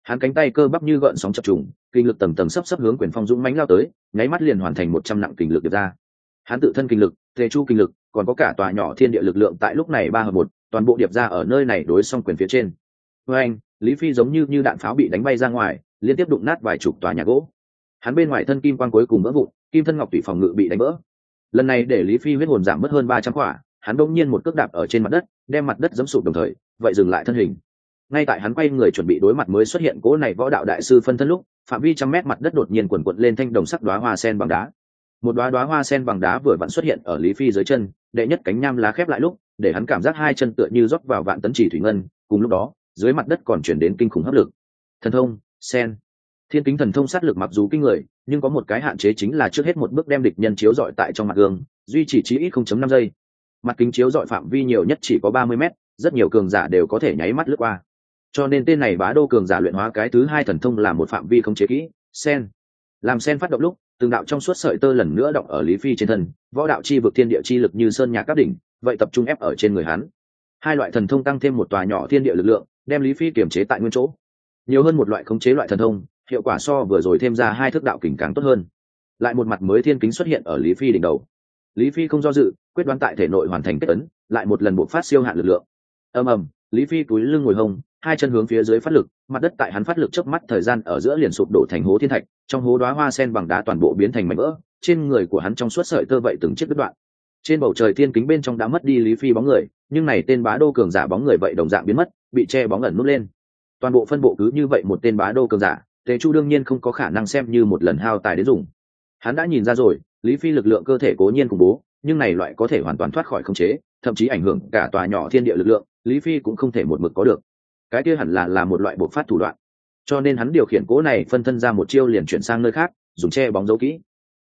Hắn cánh tay cơ bắp như gợn sóng chập trùng, kinh lực tầng tầng sấp sấp hướng quyền phong dũng mánh lao tới, nháy mắt liền hoàn thành một trăm nặng kinh lực được ra. Hắn tự thân kinh lực, tề chu kinh lực, còn có cả tòa nhỏ thiên địa lực lượng tại lúc này ba hợp một, toàn bộ điệp ra ở nơi này đối song quyền phía trên. Với anh lý phi giống như như đạn pháo bị đánh bay ra ngoài, liên tiếp đụng nát vài chục tòa nhà gỗ hắn bên ngoài thân kim quang cuối cùng vỡ vụn, kim thân ngọc thủy phòng ngự bị đánh vỡ. Lần này để lý phi huyết hồn giảm mất hơn ba trăm quả, hắn đông nhiên một cước đạp ở trên mặt đất, đem mặt đất giấm sụp đồng thời, vậy dừng lại thân hình. Ngay tại hắn quay người chuẩn bị đối mặt mới xuất hiện cố này võ đạo đại sư phân thân lúc, phạm vi trăm mét mặt đất đột nhiên quần quận lên thanh đồng sắc đoá hoa sen bằng đá. Một đoá đoá hoa sen bằng đá vừa vặn xuất hiện ở lý phi dưới chân, đệ nhất cánh nham lá khép lại lúc, để hắn cảm giác hai chân tựa như rót vào vạn tấn chỉ thủy ngân, cùng lúc đó, dưới mặt đất còn chuyển đến kinh khủng hấp lực. Thần thông, sen thiên kính thần thông sát lực mặc dù kinh người, nhưng có một cái hạn chế chính là trước hết một bước đem địch nhân chiếu dọi tại trong mặt gương, duy trì chí ít 0.5 giây. Mặt kính chiếu dọi phạm vi nhiều nhất chỉ có 30 mét, rất nhiều cường giả đều có thể nháy mắt lướt qua. Cho nên tên này bá đô cường giả luyện hóa cái thứ hai thần thông là một phạm vi không chế kỹ, sen. Làm sen phát động lúc, từng đạo trong suốt sợi tơ lần nữa động ở lý phi trên thân, võ đạo chi vực thiên địa chi lực như sơn nhạc các đỉnh, vậy tập trung ép ở trên người hắn. Hai loại thần thông tăng thêm một tòa nhỏ thiên địa lực lượng, đem lý phi kiềm chế tại nguyên chỗ. Nhiều hơn một loại khống chế loại thần thông hiệu quả so vừa rồi thêm ra hai thước đạo kình càng tốt hơn. Lại một mặt mới thiên kính xuất hiện ở lý phi đỉnh đầu. Lý phi không do dự, quyết đoán tại thể nội hoàn thành kết ấn, lại một lần buộc phát siêu hạn lực lượng. Ầm ầm, lý phi túi lưng ngồi hông, hai chân hướng phía dưới phát lực, mặt đất tại hắn phát lực trước mắt thời gian ở giữa liền sụp đổ thành hố thiên thạch, trong hố đoá hoa sen bằng đá toàn bộ biến thành mảnh vỡ, trên người của hắn trong suốt sợi tơ vậy từng chiếc đứt đoạn. Trên bầu trời thiên kính bên trong đã mất đi lý phi bóng người, nhưng này tên bá đô cường giả bóng người vậy đồng dạng biến mất, bị che bóng ẩn nút lên. Toàn bộ phân bộ cứ như vậy một tên bá đô cường giả tề chu đương nhiên không có khả năng xem như một lần hao tài đến dùng. Hắn đã nhìn ra rồi, lý phi lực lượng cơ thể cố nhiên khủng bố, nhưng này loại có thể hoàn toàn thoát khỏi khống chế, thậm chí ảnh hưởng cả tòa nhỏ thiên địa lực lượng, lý phi cũng không thể một mực có được. Cái kia hẳn là là một loại bộc phát thủ đoạn. Cho nên hắn điều khiển cố này phân thân ra một chiêu liền chuyển sang nơi khác, dùng che bóng dấu kỹ.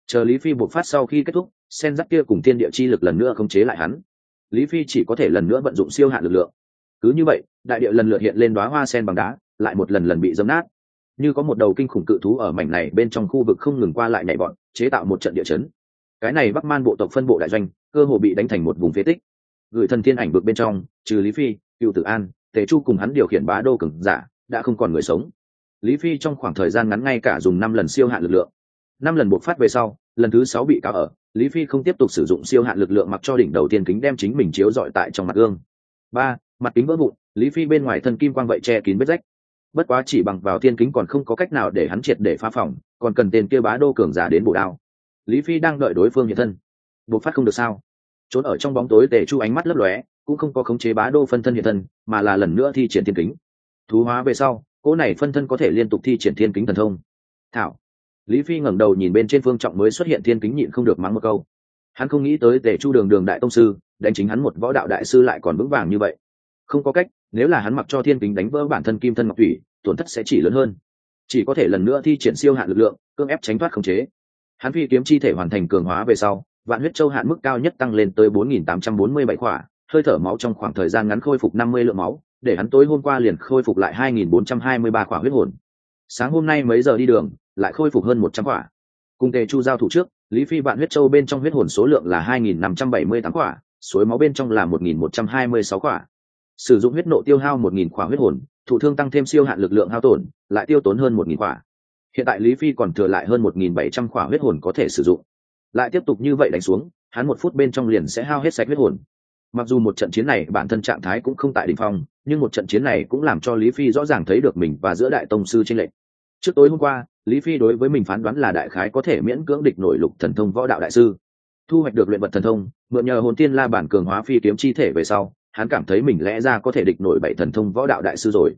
Chờ lý phi bộc phát sau khi kết thúc, sen dắt kia cùng thiên địa chi lực lần nữa khống chế lại hắn. Lý phi chỉ có thể lần nữa vận dụng siêu hạn lực lượng. Cứ như vậy, đại địa lần lượt hiện lên đoá hoa sen bằng đá, lại một lần lần bị dấm nát như có một đầu kinh khủng cự thú ở mảnh này bên trong khu vực không ngừng qua lại nhảy bọn chế tạo một trận địa chấn. Cái này bắc man bộ tộc phân bộ đại doanh, cơ hồ bị đánh thành một vùng phế tích. Gửi thần thiên ảnh vực bên trong, trừ lý phi, cựu tử an, tề chu cùng hắn điều khiển bá đô cường giả, đã không còn người sống. Lý phi trong khoảng thời gian ngắn ngay cả dùng năm lần siêu hạn lực lượng. Năm lần buộc phát về sau, lần thứ sáu bị cáo ở, lý phi không tiếp tục sử dụng siêu hạn lực lượng mặc cho đỉnh đầu tiên kính đem chính mình chiếu dọi tại trong mặt gương. Ba, mặt kính vỡ vụn, lý phi bên ngoài thân kim quang vậy che kín vết rách bất quá chỉ bằng vào thiên kính còn không có cách nào để hắn triệt để phá phòng, còn cần tên kia bá đô cường giả đến bổ đao. Lý phi đang đợi đối phương hiện thân. Buộc phát không được sao? Trốn ở trong bóng tối để chu ánh mắt lấp lóe, cũng không có khống chế bá đô phân thân hiện thân, mà là lần nữa thi triển thiên kính. Thú hóa về sau, cỗ này phân thân có thể liên tục thi triển thiên kính thần thông. Thảo. Lý phi ngẩng đầu nhìn bên trên phương trọng mới xuất hiện thiên kính nhịn không được mắng một câu. Hắn không nghĩ tới tề chu đường đường đại tông sư, đánh chính hắn một võ đạo đại sư lại còn vững vàng như vậy không có cách, nếu là hắn mặc cho thiên kính đánh vỡ bản thân kim thân ngọc thủy, tổn thất sẽ chỉ lớn hơn. Chỉ có thể lần nữa thi triển siêu hạn lực lượng, cưỡng ép tránh thoát khống chế. Hắn phi kiếm chi thể hoàn thành cường hóa về sau, vạn huyết châu hạn mức cao nhất tăng lên tới 4.847 khỏa, hơi thở máu trong khoảng thời gian ngắn khôi phục 50 lượng máu, để hắn tối hôm qua liền khôi phục lại 2.423 khỏa huyết hồn. Sáng hôm nay mấy giờ đi đường, lại khôi phục hơn 100 khỏa. Cùng tề chu giao thủ trước, lý phi vạn huyết châu bên trong huyết hồn số lượng là 2.578 khỏa, suối máu bên trong là 1.126 khỏa sử dụng huyết nộ tiêu hao 1.000 khỏa huyết hồn, thụ thương tăng thêm siêu hạn lực lượng hao tổn, lại tiêu tốn hơn 1.000 khỏa. Hiện tại lý phi còn thừa lại hơn 1.700 khỏa huyết hồn có thể sử dụng. Lại tiếp tục như vậy đánh xuống, hắn một phút bên trong liền sẽ hao hết sạch huyết hồn. Mặc dù một trận chiến này bản thân trạng thái cũng không tại đ ỉ n h phong, nhưng một trận chiến này cũng làm cho lý phi rõ ràng thấy được mình và giữa đại tông sư tranh lệch. Trước tối hôm qua, lý phi đối với mình phán đoán là đại khái có thể miễn cưỡng địch nổi lục thần thông võ đạo đại sư. Thu hoạch được luyện vật thần thông, mượn nhờ hồn tiên la bản cường hóa phi kiếm chi thể về sau hắn cảm thấy mình lẽ ra có thể địch nổi bảy thần thông võ đạo đại sư rồi.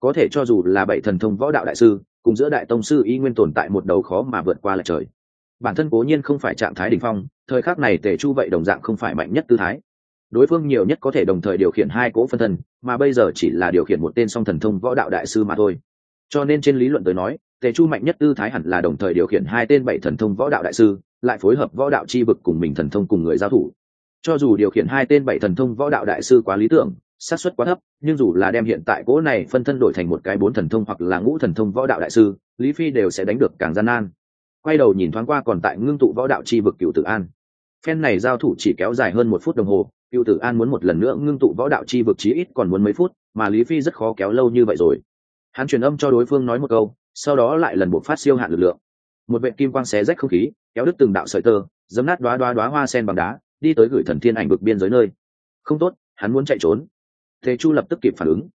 Có thể cho dù là bảy thần thông võ đạo đại sư, cùng giữa đại tông sư y nguyên tồn tại một đầu khó mà vượt qua lại trời. Bản thân cố nhiên không phải trạng thái đ ỉ n h phong, thời khắc này tề chu vậy đồng dạng không phải mạnh nhất tư thái. Đối phương nhiều nhất có thể đồng thời điều khiển hai cỗ phân thân, mà bây giờ chỉ là điều khiển một tên song thần thông võ đạo đại sư mà thôi. Cho nên trên lý luận tới nói, tề chu mạnh nhất tư thái hẳn là đồng thời điều khiển hai tên bảy thần thông võ đạo đại sư, lại phối hợp võ đạo c h i vực cùng mình thần thông cùng người giao thủ cho dù điều khiển hai tên bảy thần thông võ đạo đại sư quá lý tưởng, xác suất quá thấp, nhưng dù là đem hiện tại cỗ này phân thân đổi thành một cái bốn thần thông hoặc là ngũ thần thông võ đạo đại sư, lý phi đều sẽ đánh được càng gian nan. Quay đầu nhìn thoáng qua còn tại ngưng tụ võ đạo chi vực cựu tử an. Phen này giao thủ chỉ kéo dài hơn một phút đồng hồ, cựu tử an muốn một lần nữa ngưng tụ võ đạo chi vực chí ít còn muốn mấy phút, mà lý phi rất khó kéo lâu như vậy rồi. Hắn truyền âm cho đối phương nói một câu, sau đó lại lần buộc phát siêu hạn lực lượng. Một vệ kim quang xé rách không khí, kéo đứt từng đạo sợi tơ, dấm nát đoá đoá đoá hoa sen bằng đá đi tới gửi thần thiên ảnh vực biên giới nơi. Không tốt, hắn muốn chạy trốn. Thế chu lập tức kịp phản ứng.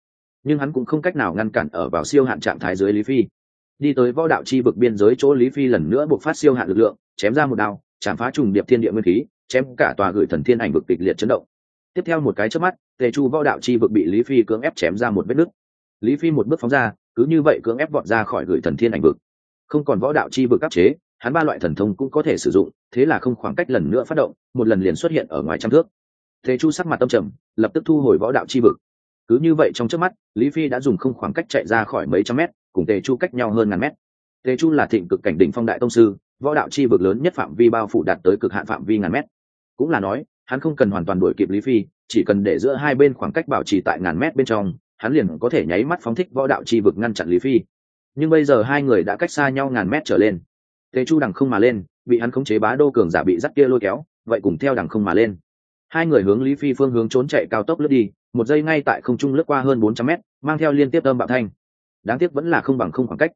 Nhưng hắn cũng không cách nào ngăn cản ở vào siêu hạn trạng thái dưới lý phi. Đi tới võ đạo chi vực biên giới chỗ lý phi lần nữa buộc phát siêu hạn lực lượng, chém ra một đao, chạm phá trùng điệp thiên địa nguyên khí, chém cả tòa gửi thần thiên ảnh vực kịch liệt chấn động. Tiếp theo một cái chớp mắt, tề chu võ đạo chi vực bị lý phi cưỡng ép chém ra một vết nứt. Lý phi một bước phóng ra, cứ như vậy cưỡng ép vọt ra khỏi gửi thần thiên ảnh vực. Không còn võ đạo chi vực áp chế hắn ba loại thần thông cũng có thể sử dụng, thế là không khoảng cách lần nữa phát động, một lần liền xuất hiện ở ngoài trăm thước. Tề chu sắc mặt tâm trầm, lập tức thu hồi võ đạo chi vực. Cứ như vậy trong trước mắt, lý phi đã dùng không khoảng cách chạy ra khỏi mấy trăm mét, cùng tề chu cách nhau hơn ngàn mét. Tề chu là thịnh cực cảnh đỉnh phong đại tông sư, võ đạo chi vực lớn nhất phạm vi bao phủ đạt tới cực hạn phạm vi ngàn mét. Cũng là nói, hắn không cần hoàn toàn đuổi kịp lý phi, chỉ cần để giữa hai bên khoảng cách bảo trì tại ngàn mét bên trong, hắn liền có thể nháy mắt phóng thích võ đạo chi vực ngăn chặn lý phi. Nhưng bây giờ hai người đã cách xa nhau ngàn mét trở lên tề chu đằng không mà lên, bị hắn khống chế bá đô cường giả bị dắt kia lôi kéo, vậy cùng theo đằng không mà lên. Hai người hướng lý phi phương hướng trốn chạy cao tốc lướt đi, một giây ngay tại không trung lướt qua hơn bốn trăm mét, mang theo liên tiếp âm bạo thanh. Đáng tiếc vẫn là không bằng không khoảng cách.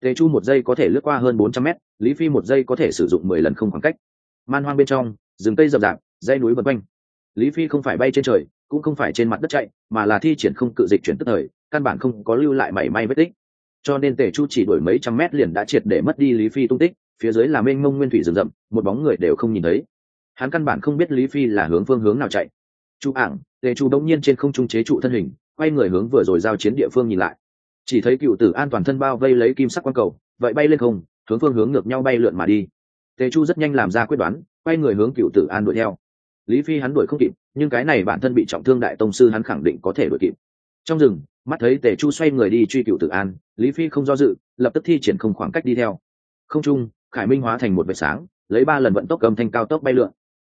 Tề chu một giây có thể lướt qua hơn bốn trăm mét, lý phi một giây có thể sử dụng mười lần không khoảng cách. Man hoang bên trong, rừng cây rậm rạp dây núi vân quanh. Lý phi không phải bay trên trời, cũng không phải trên mặt đất chạy, mà là thi triển không cự dịch chuyển tức thời, căn bản không có lưu lại mảy may vết tích cho nên tề chu chỉ đổi mấy trăm mét liền đã triệt để mất đi lý phi tung tích, phía dưới là mênh mông nguyên thủy rừng rậm, một bóng người đều không nhìn thấy. Hắn căn bản không biết lý phi là hướng phương hướng nào chạy. Chu ảng, tề chu bỗng nhiên trên không trung chế trụ thân hình, quay người hướng vừa rồi giao chiến địa phương nhìn lại. Chỉ thấy cựu tử an toàn thân bao vây lấy kim sắc quang cầu, vậy bay lên không, hướng phương hướng ngược nhau bay lượn mà đi. Tề chu rất nhanh làm ra quyết đoán, quay người hướng cựu tử an đuổi theo. Lý phi hắn đuổi không kịp, nhưng cái này bản thân bị trọng thương đại tông sư hắn khẳng định có thể đuổi kịp. Trong rừng mắt thấy tề chu xoay người đi truy cựu tử an, lý phi không do dự, lập tức thi triển không khoảng cách đi theo. Không trung, khải minh hóa thành một vệt sáng, lấy ba lần vận tốc cầm thanh cao tốc bay lượn.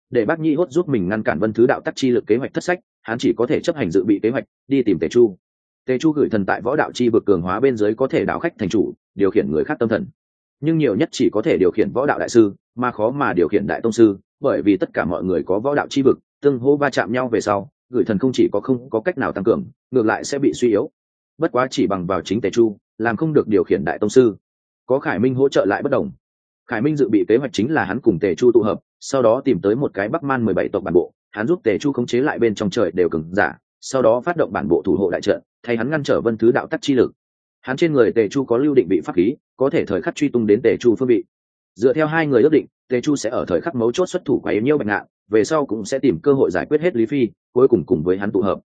Để bác nhi hốt giúp mình ngăn cản vân thứ đạo tắc chi lực kế hoạch thất sách, hắn chỉ có thể chấp hành dự bị kế hoạch, đi tìm tề chu. Tề chu gửi thần tại võ đạo chi vực cường hóa bên dưới có thể đạo khách thành chủ, điều khiển người khác tâm thần. Nhưng nhiều nhất chỉ có thể điều khiển võ đạo đại sư, mà khó mà điều khiển đại tông sư, bởi vì tất cả mọi người có võ đạo chi vực, tương hô va chạm nhau về sau gửi thần không chỉ có không có cách nào tăng cường, ngược lại sẽ bị suy yếu. Bất quá chỉ bằng vào chính tề chu, làm không được điều khiển đại tông sư. Có khải minh hỗ trợ lại bất đồng. Khải minh dự bị kế hoạch chính là hắn cùng tề chu tụ hợp, sau đó tìm tới một cái bắc man mười bảy tộc bản bộ, hắn giúp tề chu khống chế lại bên trong trời đều cứng giả, sau đó phát động bản bộ thủ hộ đại trận, thay hắn ngăn trở vân thứ đạo tắc chi lực. Hắn trên người tề chu có lưu định bị pháp khí, có thể thời khắc truy tung đến tề chu phương vị dựa theo hai người ước định, tề chu sẽ ở thời khắc mấu chốt xuất thủ quá yếu nhiêu bạch ngạn, về sau cũng sẽ tìm cơ hội giải quyết hết lý phi, cuối cùng cùng với hắn tụ hợp.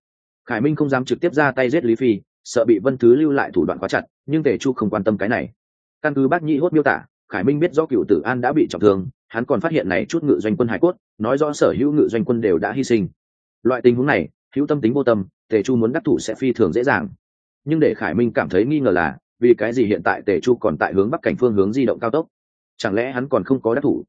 Khải minh không dám trực tiếp ra tay giết lý phi, sợ bị vân thứ lưu lại thủ đoạn quá chặt, nhưng tề chu không quan tâm cái này. Căn cứ bác nhĩ hốt miêu tả, khải minh biết do cựu tử an đã bị trọng thương, hắn còn phát hiện này chút ngự doanh quân hải cốt, nói rõ sở hữu ngự doanh quân đều đã hy sinh. Loại tình huống này, hữu tâm tính vô tâm, tề chu muốn đắc thủ sẽ phi thường dễ dàng. Nhưng để khải minh cảm thấy nghi ngờ là, vì cái gì hiện tại tề chu còn tại hướng bắc cảnh phương hướng di động cao tốc? Chẳng lẽ hắn còn không có đắc thủ?